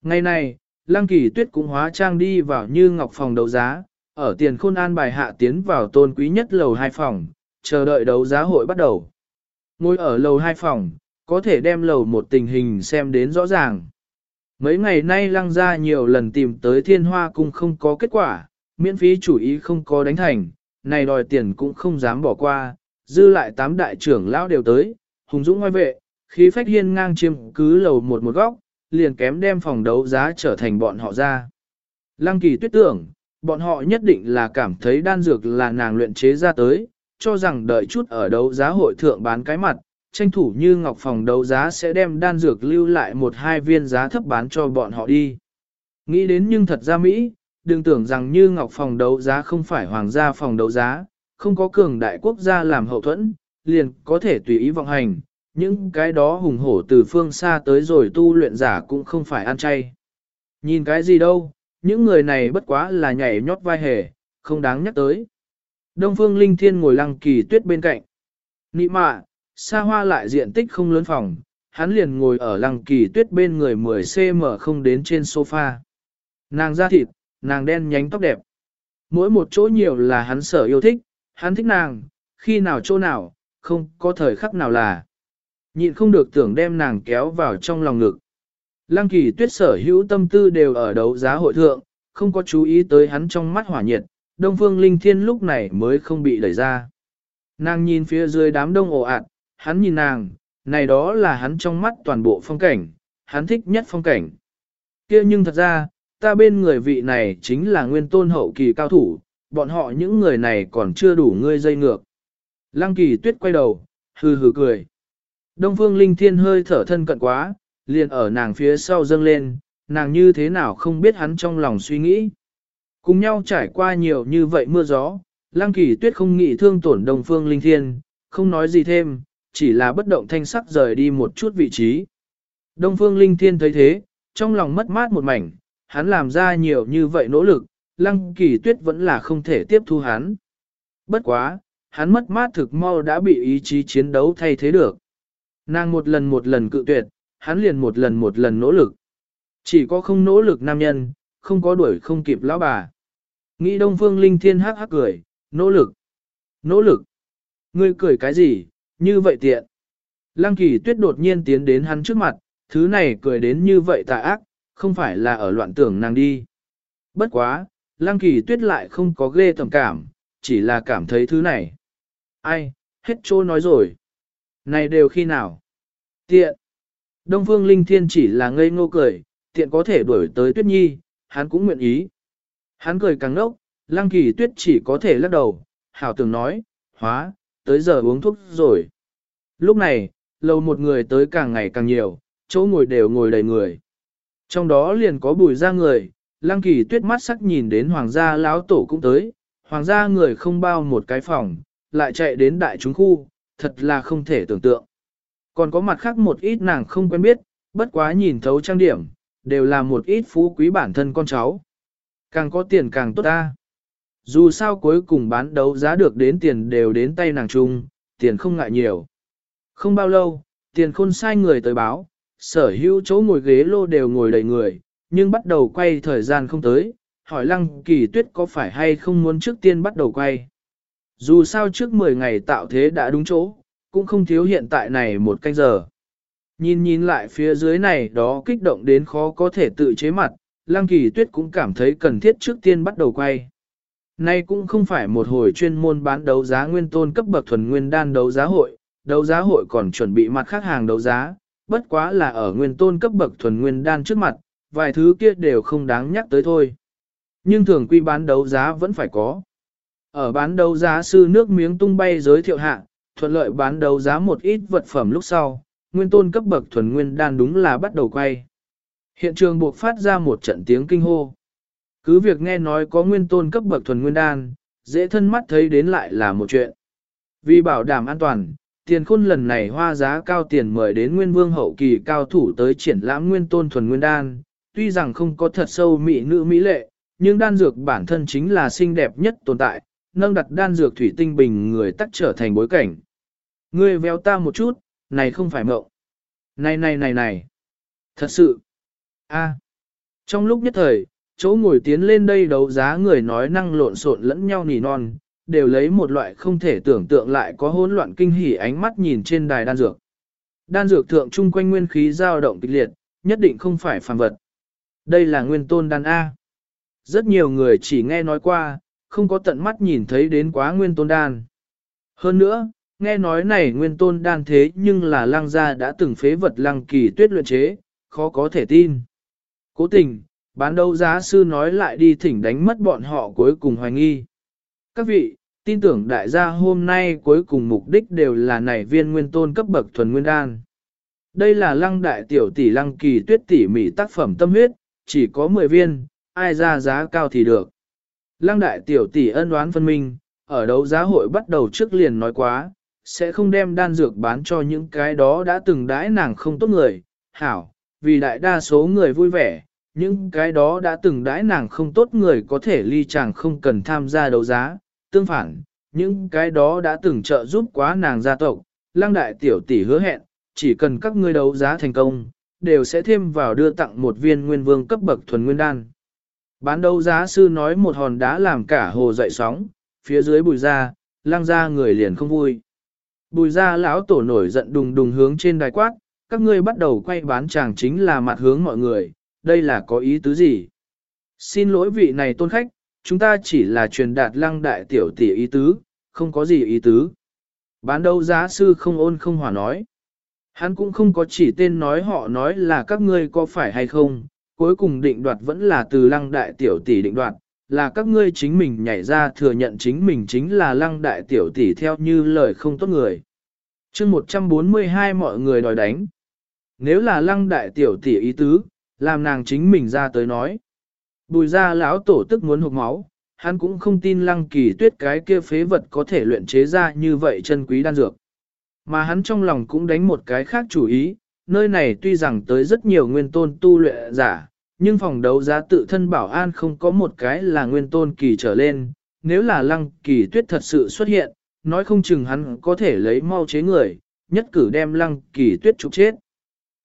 Ngày này, lăng kỳ tuyết cũng hóa trang đi vào như ngọc phòng đấu giá, ở tiền khôn an bài hạ tiến vào tôn quý nhất lầu hai phòng, chờ đợi đấu giá hội bắt đầu. Ngồi ở lầu hai phòng, có thể đem lầu một tình hình xem đến rõ ràng. Mấy ngày nay lăng ra nhiều lần tìm tới thiên hoa cung không có kết quả, miễn phí chủ ý không có đánh thành, này đòi tiền cũng không dám bỏ qua, dư lại tám đại trưởng lão đều tới, hùng dũng ngoài vệ, khí phách hiên ngang chiêm cứ lầu một một góc, liền kém đem phòng đấu giá trở thành bọn họ ra. Lăng kỳ tuyết tưởng, bọn họ nhất định là cảm thấy đan dược là nàng luyện chế ra tới, cho rằng đợi chút ở đấu giá hội thượng bán cái mặt, tranh thủ như ngọc phòng đấu giá sẽ đem đan dược lưu lại một hai viên giá thấp bán cho bọn họ đi. Nghĩ đến nhưng thật ra Mỹ, đừng tưởng rằng như ngọc phòng đấu giá không phải hoàng gia phòng đấu giá, không có cường đại quốc gia làm hậu thuẫn, liền có thể tùy ý vọng hành, những cái đó hùng hổ từ phương xa tới rồi tu luyện giả cũng không phải ăn chay. Nhìn cái gì đâu, những người này bất quá là nhảy nhót vai hề, không đáng nhắc tới. Đông Phương Linh Thiên ngồi lăng kỳ tuyết bên cạnh. Nị mạ, xa hoa lại diện tích không lớn phòng, hắn liền ngồi ở lăng kỳ tuyết bên người 10cm không đến trên sofa. Nàng da thịt, nàng đen nhánh tóc đẹp. Mỗi một chỗ nhiều là hắn sở yêu thích, hắn thích nàng, khi nào chỗ nào, không có thời khắc nào là. Nhịn không được tưởng đem nàng kéo vào trong lòng ngực. Lăng kỳ tuyết sở hữu tâm tư đều ở đấu giá hội thượng, không có chú ý tới hắn trong mắt hỏa nhiệt, Đông Phương Linh Thiên lúc này mới không bị đẩy ra. Nàng nhìn phía dưới đám đông ồ ạt, hắn nhìn nàng, này đó là hắn trong mắt toàn bộ phong cảnh, hắn thích nhất phong cảnh. kia nhưng thật ra, ta bên người vị này chính là nguyên tôn hậu kỳ cao thủ, bọn họ những người này còn chưa đủ ngươi dây ngược. Lăng kỳ tuyết quay đầu, hừ hừ cười. Đông phương linh thiên hơi thở thân cận quá, liền ở nàng phía sau dâng lên, nàng như thế nào không biết hắn trong lòng suy nghĩ. Cùng nhau trải qua nhiều như vậy mưa gió, Lăng Kỳ Tuyết không nghĩ thương tổn Đông Phương Linh Thiên, không nói gì thêm, chỉ là bất động thanh sắc rời đi một chút vị trí. Đông Phương Linh Thiên thấy thế, trong lòng mất mát một mảnh, hắn làm ra nhiều như vậy nỗ lực, Lăng Kỳ Tuyết vẫn là không thể tiếp thu hắn. Bất quá, hắn mất mát thực mau đã bị ý chí chiến đấu thay thế được. Nàng một lần một lần cự tuyệt, hắn liền một lần một lần nỗ lực. Chỉ có không nỗ lực nam nhân, không có đuổi không kịp lão bà. Nghĩ Đông Phương Linh Thiên hắc hắc cười, nỗ lực, nỗ lực. Ngươi cười cái gì, như vậy tiện. Lăng kỳ tuyết đột nhiên tiến đến hắn trước mặt, thứ này cười đến như vậy tà ác, không phải là ở loạn tưởng nàng đi. Bất quá, lăng kỳ tuyết lại không có ghê tầm cảm, chỉ là cảm thấy thứ này. Ai, hết trô nói rồi. Này đều khi nào? Tiện. Đông Phương Linh Thiên chỉ là ngây ngô cười, tiện có thể đuổi tới Tuyết Nhi, hắn cũng nguyện ý. Hắn cười càng ngốc, Lăng Kỳ Tuyết chỉ có thể lắc đầu, hảo tưởng nói, hóa, tới giờ uống thuốc rồi. Lúc này, lâu một người tới càng ngày càng nhiều, chỗ ngồi đều ngồi đầy người. Trong đó liền có bùi ra người, Lăng Kỳ Tuyết mắt sắc nhìn đến hoàng gia lão tổ cũng tới, hoàng gia người không bao một cái phòng, lại chạy đến đại chúng khu, thật là không thể tưởng tượng. Còn có mặt khác một ít nàng không quen biết, bất quá nhìn thấu trang điểm, đều là một ít phú quý bản thân con cháu. Càng có tiền càng tốt ta. Dù sao cuối cùng bán đấu giá được đến tiền đều đến tay nàng chung, tiền không ngại nhiều. Không bao lâu, tiền khôn sai người tới báo, sở hữu chỗ ngồi ghế lô đều ngồi đầy người, nhưng bắt đầu quay thời gian không tới, hỏi lăng kỳ tuyết có phải hay không muốn trước tiên bắt đầu quay. Dù sao trước 10 ngày tạo thế đã đúng chỗ, cũng không thiếu hiện tại này một canh giờ. Nhìn nhìn lại phía dưới này đó kích động đến khó có thể tự chế mặt, lăng kỳ tuyết cũng cảm thấy cần thiết trước tiên bắt đầu quay. Nay cũng không phải một hồi chuyên môn bán đấu giá nguyên tôn cấp bậc thuần nguyên đan đấu giá hội, đấu giá hội còn chuẩn bị mặt khác hàng đấu giá, bất quá là ở nguyên tôn cấp bậc thuần nguyên đan trước mặt, vài thứ kia đều không đáng nhắc tới thôi. Nhưng thường quy bán đấu giá vẫn phải có. Ở bán đấu giá sư nước miếng tung bay giới thiệu hạng thuận lợi bán đấu giá một ít vật phẩm lúc sau, nguyên tôn cấp bậc thuần nguyên đan đúng là bắt đầu quay. Hiện trường buộc phát ra một trận tiếng kinh hô. Cứ việc nghe nói có nguyên tôn cấp bậc thuần nguyên đan, dễ thân mắt thấy đến lại là một chuyện. Vì bảo đảm an toàn, tiền khôn lần này hoa giá cao tiền mời đến nguyên vương hậu kỳ cao thủ tới triển lãm nguyên tôn thuần nguyên đan, tuy rằng không có thật sâu mỹ nữ mỹ lệ, nhưng đan dược bản thân chính là xinh đẹp nhất tồn tại, nâng đặt đan dược thủy tinh bình người tắc trở thành bối cảnh. Ngươi véo ta một chút, này không phải mộng. Này này này này. Thật sự. a à. Trong lúc nhất thời, chỗ ngồi tiến lên đây đấu giá người nói năng lộn xộn lẫn nhau nỉ non, đều lấy một loại không thể tưởng tượng lại có hỗn loạn kinh hỉ ánh mắt nhìn trên đài đan dược. Đan dược thượng trung quanh nguyên khí dao động kịch liệt, nhất định không phải phàm vật. Đây là nguyên tôn đan A. Rất nhiều người chỉ nghe nói qua, không có tận mắt nhìn thấy đến quá nguyên tôn đan. Hơn nữa, nghe nói này nguyên tôn đan thế nhưng là lăng gia đã từng phế vật lăng kỳ tuyết luyện chế, khó có thể tin. Cố tình, bán đấu giá sư nói lại đi thỉnh đánh mất bọn họ cuối cùng hoài nghi. Các vị, tin tưởng đại gia hôm nay cuối cùng mục đích đều là nảy viên nguyên tôn cấp bậc thuần nguyên đan. Đây là lăng đại tiểu tỷ lăng kỳ tuyết tỉ mỉ tác phẩm tâm huyết, chỉ có 10 viên, ai ra giá cao thì được. Lăng đại tiểu tỷ ân đoán phân minh, ở đấu giá hội bắt đầu trước liền nói quá, sẽ không đem đan dược bán cho những cái đó đã từng đãi nàng không tốt người, hảo, vì đại đa số người vui vẻ, những cái đó đã từng đãi nàng không tốt người có thể ly chàng không cần tham gia đấu giá, tương phản, những cái đó đã từng trợ giúp quá nàng gia tộc, lăng đại tiểu tỷ hứa hẹn, chỉ cần các ngươi đấu giá thành công, đều sẽ thêm vào đưa tặng một viên nguyên vương cấp bậc thuần nguyên đan. Bán đấu giá sư nói một hòn đá làm cả hồ dậy sóng, phía dưới bùi ra, lăng ra người liền không vui. Bùi ra lão tổ nổi giận đùng đùng hướng trên đài quát, các ngươi bắt đầu quay bán chàng chính là mặt hướng mọi người, đây là có ý tứ gì? Xin lỗi vị này tôn khách, chúng ta chỉ là truyền đạt lăng đại tiểu tỷ ý tứ, không có gì ý tứ. Bán đấu giá sư không ôn không hòa nói. Hắn cũng không có chỉ tên nói họ nói là các ngươi có phải hay không, cuối cùng định đoạt vẫn là từ lăng đại tiểu tỷ định đoạt, là các ngươi chính mình nhảy ra thừa nhận chính mình chính là lăng đại tiểu tỷ theo như lời không tốt người. chương 142 mọi người đòi đánh. Nếu là lăng đại tiểu tỷ ý tứ, làm nàng chính mình ra tới nói. Bùi ra lão tổ tức muốn hụt máu, hắn cũng không tin lăng kỳ tuyết cái kia phế vật có thể luyện chế ra như vậy chân quý đan dược. Mà hắn trong lòng cũng đánh một cái khác chủ ý, nơi này tuy rằng tới rất nhiều nguyên tôn tu luyện giả, nhưng phòng đấu giá tự thân bảo an không có một cái là nguyên tôn kỳ trở lên, nếu là lăng kỳ tuyết thật sự xuất hiện, nói không chừng hắn có thể lấy mau chế người, nhất cử đem lăng kỳ tuyết trục chết.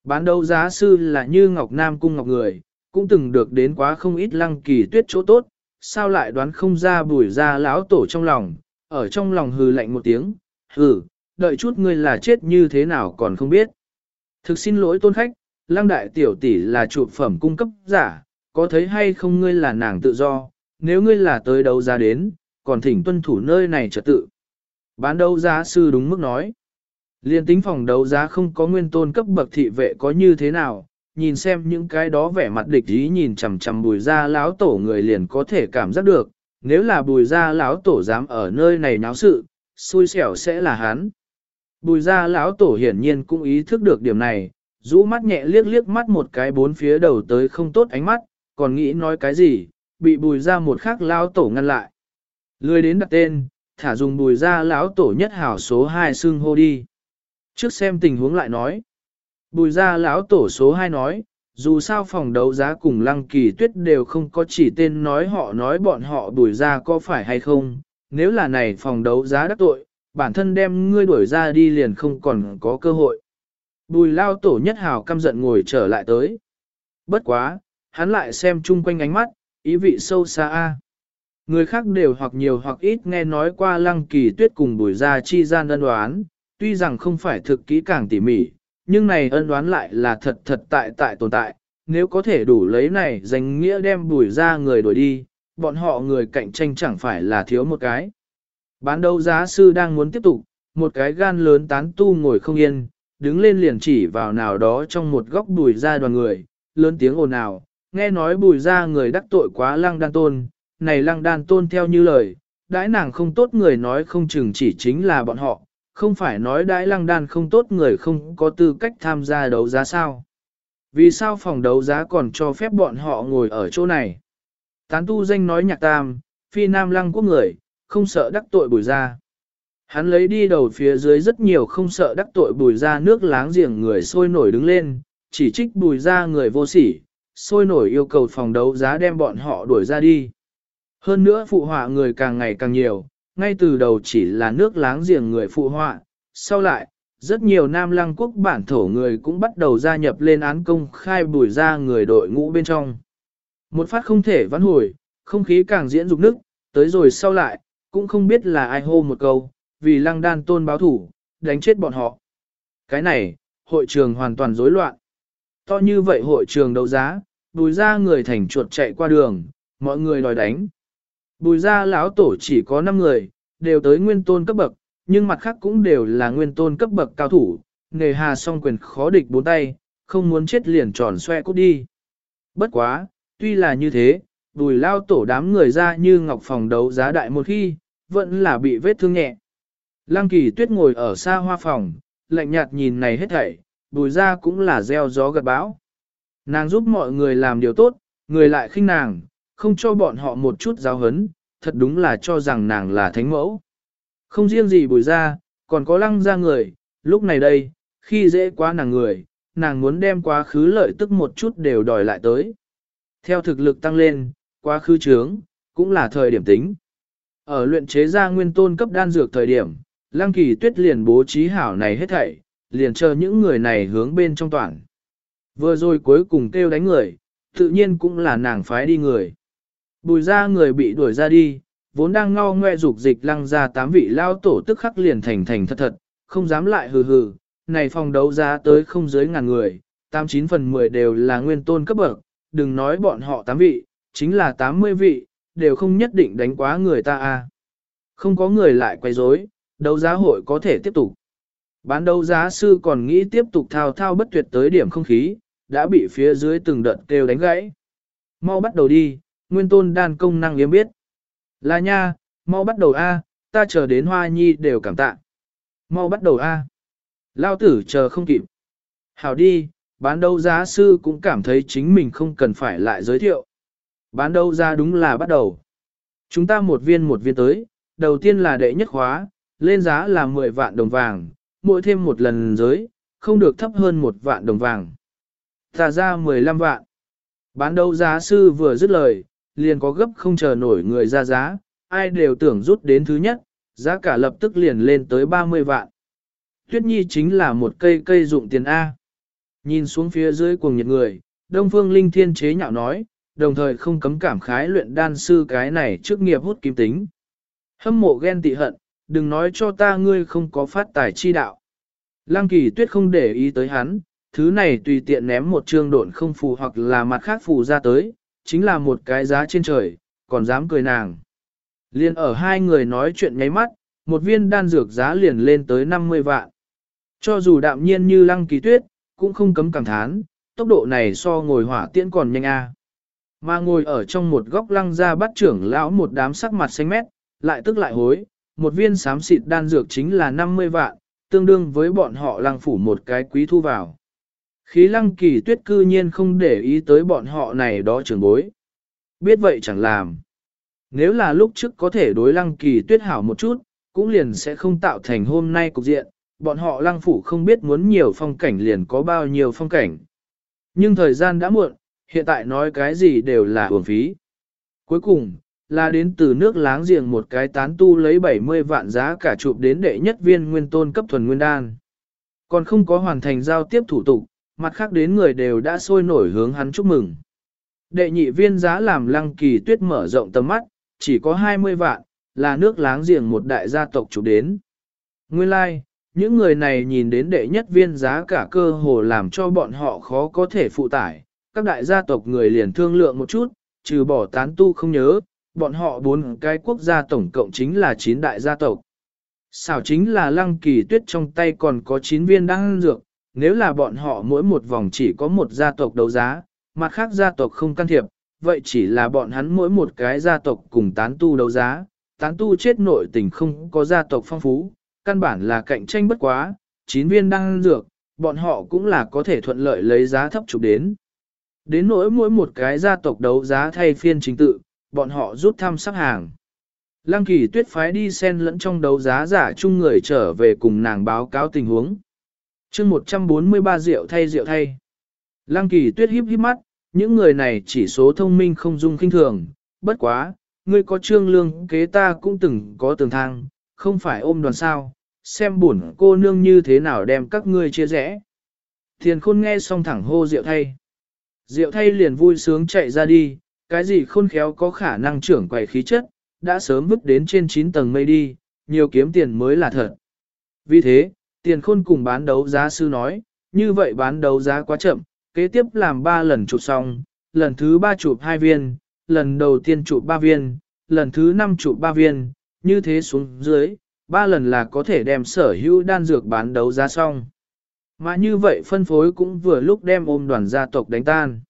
Bán đấu giá sư là như Ngọc Nam cung Ngọc Người, cũng từng được đến quá không ít lăng kỳ tuyết chỗ tốt, sao lại đoán không ra bùi ra lão tổ trong lòng, ở trong lòng hừ lạnh một tiếng, hừ, đợi chút ngươi là chết như thế nào còn không biết. Thực xin lỗi tôn khách, lăng đại tiểu tỷ là trụ phẩm cung cấp giả, có thấy hay không ngươi là nàng tự do, nếu ngươi là tới đấu giá đến, còn thỉnh tuân thủ nơi này trật tự. Bán đấu giá sư đúng mức nói. Liên tính phòng đấu giá không có nguyên tôn cấp bậc thị vệ có như thế nào, nhìn xem những cái đó vẻ mặt địch ý nhìn chằm chằm bùi ra lão tổ người liền có thể cảm giác được, nếu là bùi ra lão tổ dám ở nơi này náo sự, xui xẻo sẽ là hắn. Bùi ra lão tổ hiển nhiên cũng ý thức được điểm này, rũ mắt nhẹ liếc liếc mắt một cái bốn phía đầu tới không tốt ánh mắt, còn nghĩ nói cái gì, bị bùi ra một khắc lão tổ ngăn lại. Lười đến đặt tên, thả dùng bùi ra lão tổ nhất hảo số 2 xưng hô đi. Trước xem tình huống lại nói. Bùi ra lão tổ số 2 nói, dù sao phòng đấu giá cùng lăng kỳ tuyết đều không có chỉ tên nói họ nói bọn họ bùi ra có phải hay không, nếu là này phòng đấu giá đắc tội, bản thân đem ngươi đuổi ra đi liền không còn có cơ hội. Bùi lao tổ nhất hào căm giận ngồi trở lại tới. Bất quá, hắn lại xem chung quanh ánh mắt, ý vị sâu xa a. Người khác đều hoặc nhiều hoặc ít nghe nói qua lăng kỳ tuyết cùng bùi ra chi gian ân đoán, tuy rằng không phải thực kỹ càng tỉ mỉ, nhưng này ân đoán lại là thật thật tại tại tồn tại, nếu có thể đủ lấy này danh nghĩa đem bùi ra người đuổi đi, bọn họ người cạnh tranh chẳng phải là thiếu một cái. Bán đấu giá sư đang muốn tiếp tục, một cái gan lớn tán tu ngồi không yên, đứng lên liền chỉ vào nào đó trong một góc bùi ra đoàn người, lớn tiếng ồn ào, nghe nói bùi ra người đắc tội quá lăng đan tôn, này lăng đan tôn theo như lời, đãi nàng không tốt người nói không chừng chỉ chính là bọn họ, không phải nói đãi lăng đan không tốt người không có tư cách tham gia đấu giá sao. Vì sao phòng đấu giá còn cho phép bọn họ ngồi ở chỗ này? Tán tu danh nói nhạc tam, phi nam lăng quốc người, không sợ đắc tội bùi ra. Hắn lấy đi đầu phía dưới rất nhiều không sợ đắc tội bùi ra nước láng giềng người sôi nổi đứng lên, chỉ trích bùi ra người vô sỉ, sôi nổi yêu cầu phòng đấu giá đem bọn họ đuổi ra đi. Hơn nữa phụ họa người càng ngày càng nhiều, ngay từ đầu chỉ là nước láng giềng người phụ họa, sau lại, rất nhiều nam lăng quốc bản thổ người cũng bắt đầu gia nhập lên án công khai bùi ra người đội ngũ bên trong. Một phát không thể vãn hồi, không khí càng diễn dục nức, tới rồi sau lại, cũng không biết là ai hô một câu, vì lăng đan tôn báo thủ, đánh chết bọn họ. Cái này, hội trường hoàn toàn rối loạn. To như vậy hội trường đấu giá, bùi ra người thành chuột chạy qua đường, mọi người đòi đánh. Bùi ra lão tổ chỉ có 5 người, đều tới nguyên tôn cấp bậc, nhưng mặt khác cũng đều là nguyên tôn cấp bậc cao thủ, nghề hà song quyền khó địch bốn tay, không muốn chết liền tròn xoe cút đi. Bất quá, tuy là như thế, bùi lao tổ đám người ra như ngọc phòng đấu giá đại một khi, vẫn là bị vết thương nhẹ. Lăng kỳ tuyết ngồi ở xa hoa phòng, lạnh nhạt nhìn này hết thảy, bùi ra cũng là gieo gió gật bão. Nàng giúp mọi người làm điều tốt, người lại khinh nàng, không cho bọn họ một chút giáo hấn, thật đúng là cho rằng nàng là thánh mẫu. Không riêng gì bùi ra, còn có lăng ra người, lúc này đây, khi dễ quá nàng người, nàng muốn đem quá khứ lợi tức một chút đều đòi lại tới. Theo thực lực tăng lên, quá khứ trướng, cũng là thời điểm tính. Ở luyện chế ra nguyên tôn cấp đan dược thời điểm, lăng kỳ tuyết liền bố trí hảo này hết thảy, liền chờ những người này hướng bên trong toàn. Vừa rồi cuối cùng kêu đánh người, tự nhiên cũng là nàng phái đi người. Bùi ra người bị đuổi ra đi, vốn đang ngao ngoe dục dịch lăng ra tám vị lao tổ tức khắc liền thành thành thật thật, không dám lại hừ hừ, này phòng đấu giá tới không dưới ngàn người, 89 phần 10 đều là nguyên tôn cấp bậc, đừng nói bọn họ tám vị, chính là 80 vị, đều không nhất định đánh quá người ta a. Không có người lại quay rối, đấu giá hội có thể tiếp tục. Bán đấu giá sư còn nghĩ tiếp tục thao thao bất tuyệt tới điểm không khí, đã bị phía dưới từng đợt kêu đánh gãy. Mau bắt đầu đi, nguyên tôn đan công năng yếm biết. Là nha, mau bắt đầu A, ta chờ đến hoa nhi đều cảm tạ. Mau bắt đầu A. Lao tử chờ không kịp. Hảo đi, bán đấu giá sư cũng cảm thấy chính mình không cần phải lại giới thiệu. Bán đấu giá đúng là bắt đầu. Chúng ta một viên một viên tới, đầu tiên là đệ nhất khóa, lên giá là 10 vạn đồng vàng, mỗi thêm một lần giới, không được thấp hơn một vạn đồng vàng. Ta ra 15 vạn. Bán đấu giá sư vừa dứt lời, liền có gấp không chờ nổi người ra giá, ai đều tưởng rút đến thứ nhất, giá cả lập tức liền lên tới 30 vạn. Tuyết Nhi chính là một cây cây dụng tiền A. Nhìn xuống phía dưới cuồng nhiệt người, Đông Phương Linh Thiên chế nhạo nói, đồng thời không cấm cảm khái luyện đan sư cái này trước nghiệp hút kim tính. Hâm mộ ghen tị hận, đừng nói cho ta ngươi không có phát tài chi đạo. Lăng kỳ tuyết không để ý tới hắn, thứ này tùy tiện ném một trương độn không phù hoặc là mặt khác phù ra tới, chính là một cái giá trên trời, còn dám cười nàng. Liên ở hai người nói chuyện nháy mắt, một viên đan dược giá liền lên tới 50 vạn. Cho dù đạm nhiên như lăng kỳ tuyết, cũng không cấm cảm thán, tốc độ này so ngồi hỏa tiễn còn nhanh a. Mà ngồi ở trong một góc lăng ra bắt trưởng lão một đám sắc mặt xanh mét, lại tức lại hối, một viên xám xịt đan dược chính là 50 vạn, tương đương với bọn họ lăng phủ một cái quý thu vào. Khí lăng kỳ tuyết cư nhiên không để ý tới bọn họ này đó trưởng bối. Biết vậy chẳng làm. Nếu là lúc trước có thể đối lăng kỳ tuyết hảo một chút, cũng liền sẽ không tạo thành hôm nay cục diện, bọn họ lăng phủ không biết muốn nhiều phong cảnh liền có bao nhiêu phong cảnh. Nhưng thời gian đã muộn, hiện tại nói cái gì đều là uổng phí. Cuối cùng, là đến từ nước láng giềng một cái tán tu lấy 70 vạn giá cả chụp đến đệ nhất viên nguyên tôn cấp thuần nguyên đan. Còn không có hoàn thành giao tiếp thủ tục, mặt khác đến người đều đã sôi nổi hướng hắn chúc mừng. Đệ nhị viên giá làm lăng kỳ tuyết mở rộng tầm mắt, chỉ có 20 vạn, là nước láng giềng một đại gia tộc chụp đến. Nguyên lai, like, những người này nhìn đến đệ nhất viên giá cả cơ hồ làm cho bọn họ khó có thể phụ tải. Các đại gia tộc người liền thương lượng một chút, trừ bỏ tán tu không nhớ, bọn họ bốn cái quốc gia tổng cộng chính là 9 đại gia tộc. Xảo chính là lăng kỳ tuyết trong tay còn có 9 viên đăng dược, nếu là bọn họ mỗi một vòng chỉ có một gia tộc đấu giá, mặt khác gia tộc không can thiệp, vậy chỉ là bọn hắn mỗi một cái gia tộc cùng tán tu đấu giá, tán tu chết nội tình không có gia tộc phong phú, căn bản là cạnh tranh bất quá, 9 viên đăng dược, bọn họ cũng là có thể thuận lợi lấy giá thấp chụp đến. Đến nỗi mỗi một cái gia tộc đấu giá thay phiên chính tự, bọn họ rút thăm sắp hàng. Lăng kỳ tuyết phái đi xen lẫn trong đấu giá giả chung người trở về cùng nàng báo cáo tình huống. chương 143 rượu thay rượu thay. Lăng kỳ tuyết híp híp mắt, những người này chỉ số thông minh không dung kinh thường, bất quá, ngươi có trương lương kế ta cũng từng có tường thang, không phải ôm đoàn sao, xem buồn cô nương như thế nào đem các ngươi chia rẽ. Thiền khôn nghe xong thẳng hô rượu thay. Rượu thay liền vui sướng chạy ra đi, cái gì khôn khéo có khả năng trưởng quầy khí chất, đã sớm vứt đến trên 9 tầng mây đi, nhiều kiếm tiền mới là thật. Vì thế, tiền khôn cùng bán đấu giá sư nói, như vậy bán đấu giá quá chậm, kế tiếp làm 3 lần chụp xong, lần thứ 3 chụp 2 viên, lần đầu tiên chụp 3 viên, lần thứ 5 chụp 3 viên, như thế xuống dưới, 3 lần là có thể đem sở hữu đan dược bán đấu giá xong. Mà như vậy phân phối cũng vừa lúc đem ôm đoàn gia tộc đánh tan.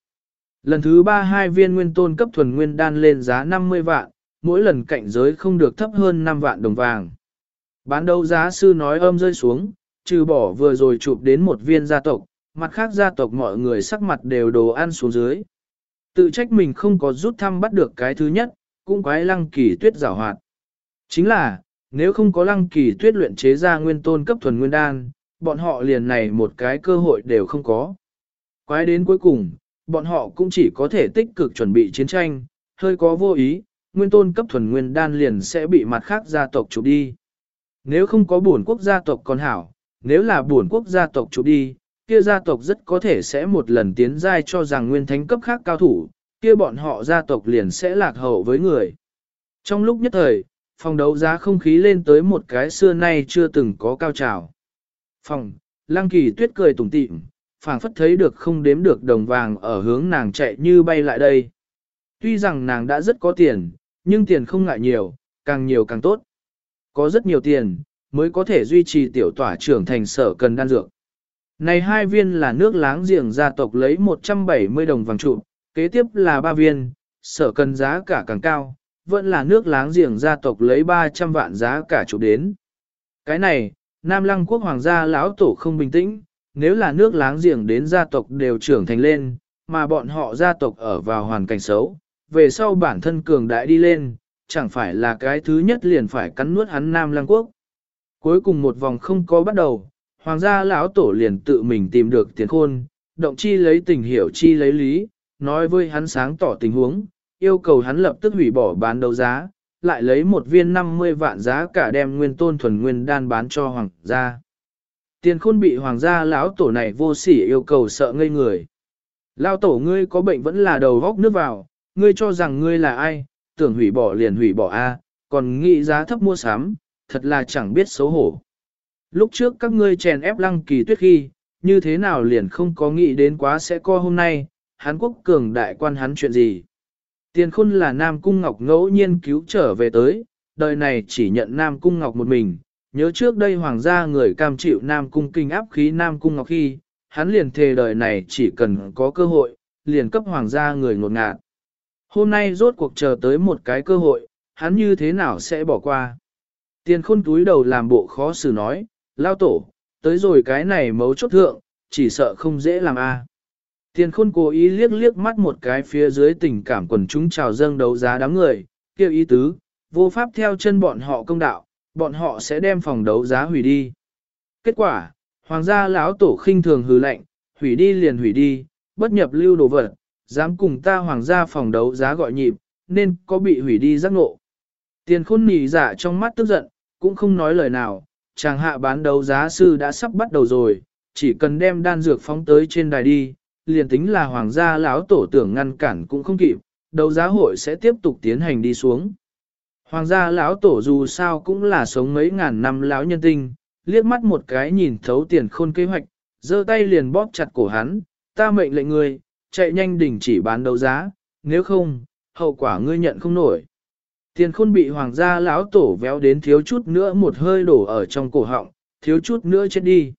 Lần thứ ba hai viên nguyên tôn cấp thuần nguyên đan lên giá 50 vạn, mỗi lần cạnh giới không được thấp hơn 5 vạn đồng vàng. Bán đấu giá sư nói âm rơi xuống, trừ bỏ vừa rồi chụp đến một viên gia tộc, mặt khác gia tộc mọi người sắc mặt đều đồ ăn xuống dưới. Tự trách mình không có rút thăm bắt được cái thứ nhất, cũng quái lăng kỳ tuyết giảo hoạt. Chính là, nếu không có lăng kỳ tuyết luyện chế ra nguyên tôn cấp thuần nguyên đan, bọn họ liền này một cái cơ hội đều không có. Quái đến cuối cùng, bọn họ cũng chỉ có thể tích cực chuẩn bị chiến tranh, hơi có vô ý, nguyên tôn cấp thuần nguyên đan liền sẽ bị mặt khác gia tộc chụp đi. Nếu không có bổn quốc gia tộc còn hảo, nếu là bổn quốc gia tộc chụp đi, kia gia tộc rất có thể sẽ một lần tiến giai cho rằng nguyên thánh cấp khác cao thủ, kia bọn họ gia tộc liền sẽ lạc hậu với người. Trong lúc nhất thời, phòng đấu giá không khí lên tới một cái xưa nay chưa từng có cao trào. Phòng, lăng kỳ tuyết cười tủm tỉm, phảng phất thấy được không đếm được đồng vàng ở hướng nàng chạy như bay lại đây. Tuy rằng nàng đã rất có tiền, nhưng tiền không ngại nhiều, càng nhiều càng tốt. Có rất nhiều tiền, mới có thể duy trì tiểu tỏa trưởng thành sở cần đan dược. Này hai viên là nước láng giềng gia tộc lấy 170 đồng vàng trụ, kế tiếp là ba viên, sở cần giá cả càng cao, vẫn là nước láng giềng gia tộc lấy 300 vạn giá cả trụ đến. Cái này, Nam Lăng quốc hoàng gia lão tổ không bình tĩnh, nếu là nước láng giềng đến gia tộc đều trưởng thành lên, mà bọn họ gia tộc ở vào hoàn cảnh xấu, về sau bản thân cường đại đi lên, chẳng phải là cái thứ nhất liền phải cắn nuốt hắn Nam Lăng quốc. Cuối cùng một vòng không có bắt đầu, hoàng gia lão tổ liền tự mình tìm được tiền khôn, động chi lấy tình hiểu chi lấy lý, nói với hắn sáng tỏ tình huống, yêu cầu hắn lập tức hủy bỏ bán đấu giá, lại lấy một viên 50 vạn giá cả đem nguyên tôn thuần nguyên đan bán cho hoàng gia. Tiền khôn bị hoàng gia lão tổ này vô sỉ yêu cầu sợ ngây người. Lão tổ ngươi có bệnh vẫn là đầu góc nước vào, ngươi cho rằng ngươi là ai, tưởng hủy bỏ liền hủy bỏ a, còn nghĩ giá thấp mua sắm, thật là chẳng biết xấu hổ. Lúc trước các ngươi chèn ép lăng kỳ tuyết khi, như thế nào liền không có nghĩ đến quá sẽ co hôm nay, Hán Quốc cường đại quan hắn chuyện gì. Tiền khôn là Nam Cung Ngọc ngẫu nhiên cứu trở về tới, đời này chỉ nhận Nam Cung Ngọc một mình, nhớ trước đây hoàng gia người cam chịu Nam Cung kinh áp khí Nam Cung Ngọc khi, hắn liền thề đời này chỉ cần có cơ hội, liền cấp hoàng gia người ngột ngạt. Hôm nay rốt cuộc chờ tới một cái cơ hội, hắn như thế nào sẽ bỏ qua. Tiền khôn túi đầu làm bộ khó xử nói, lao tổ, tới rồi cái này mấu chốt thượng, chỉ sợ không dễ làm a. Tiền khôn cố ý liếc liếc mắt một cái phía dưới tình cảm quần chúng chào dâng đấu giá đám người, kêu ý tứ, vô pháp theo chân bọn họ công đạo, bọn họ sẽ đem phòng đấu giá hủy đi. Kết quả, hoàng gia lão tổ khinh thường hừ lạnh, hủy đi liền hủy đi, bất nhập lưu đồ vật, dám cùng ta hoàng gia phòng đấu giá gọi nhịp, nên có bị hủy đi giác ngộ. Tiền khôn nỉ giả dạ trong mắt tức giận, cũng không nói lời nào, chàng hạ bán đấu giá sư đã sắp bắt đầu rồi, chỉ cần đem đan dược phóng tới trên đài đi, liền tính là hoàng gia lão tổ tưởng ngăn cản cũng không kịp, đấu giá hội sẽ tiếp tục tiến hành đi xuống. Hoàng gia lão tổ dù sao cũng là sống mấy ngàn năm lão nhân tinh, liếc mắt một cái nhìn thấu tiền khôn kế hoạch, giơ tay liền bóp chặt cổ hắn, ta mệnh lệnh ngươi, chạy nhanh đình chỉ bán đấu giá, nếu không, hậu quả ngươi nhận không nổi. Tiền khôn bị hoàng gia lão tổ véo đến thiếu chút nữa một hơi đổ ở trong cổ họng, thiếu chút nữa chết đi.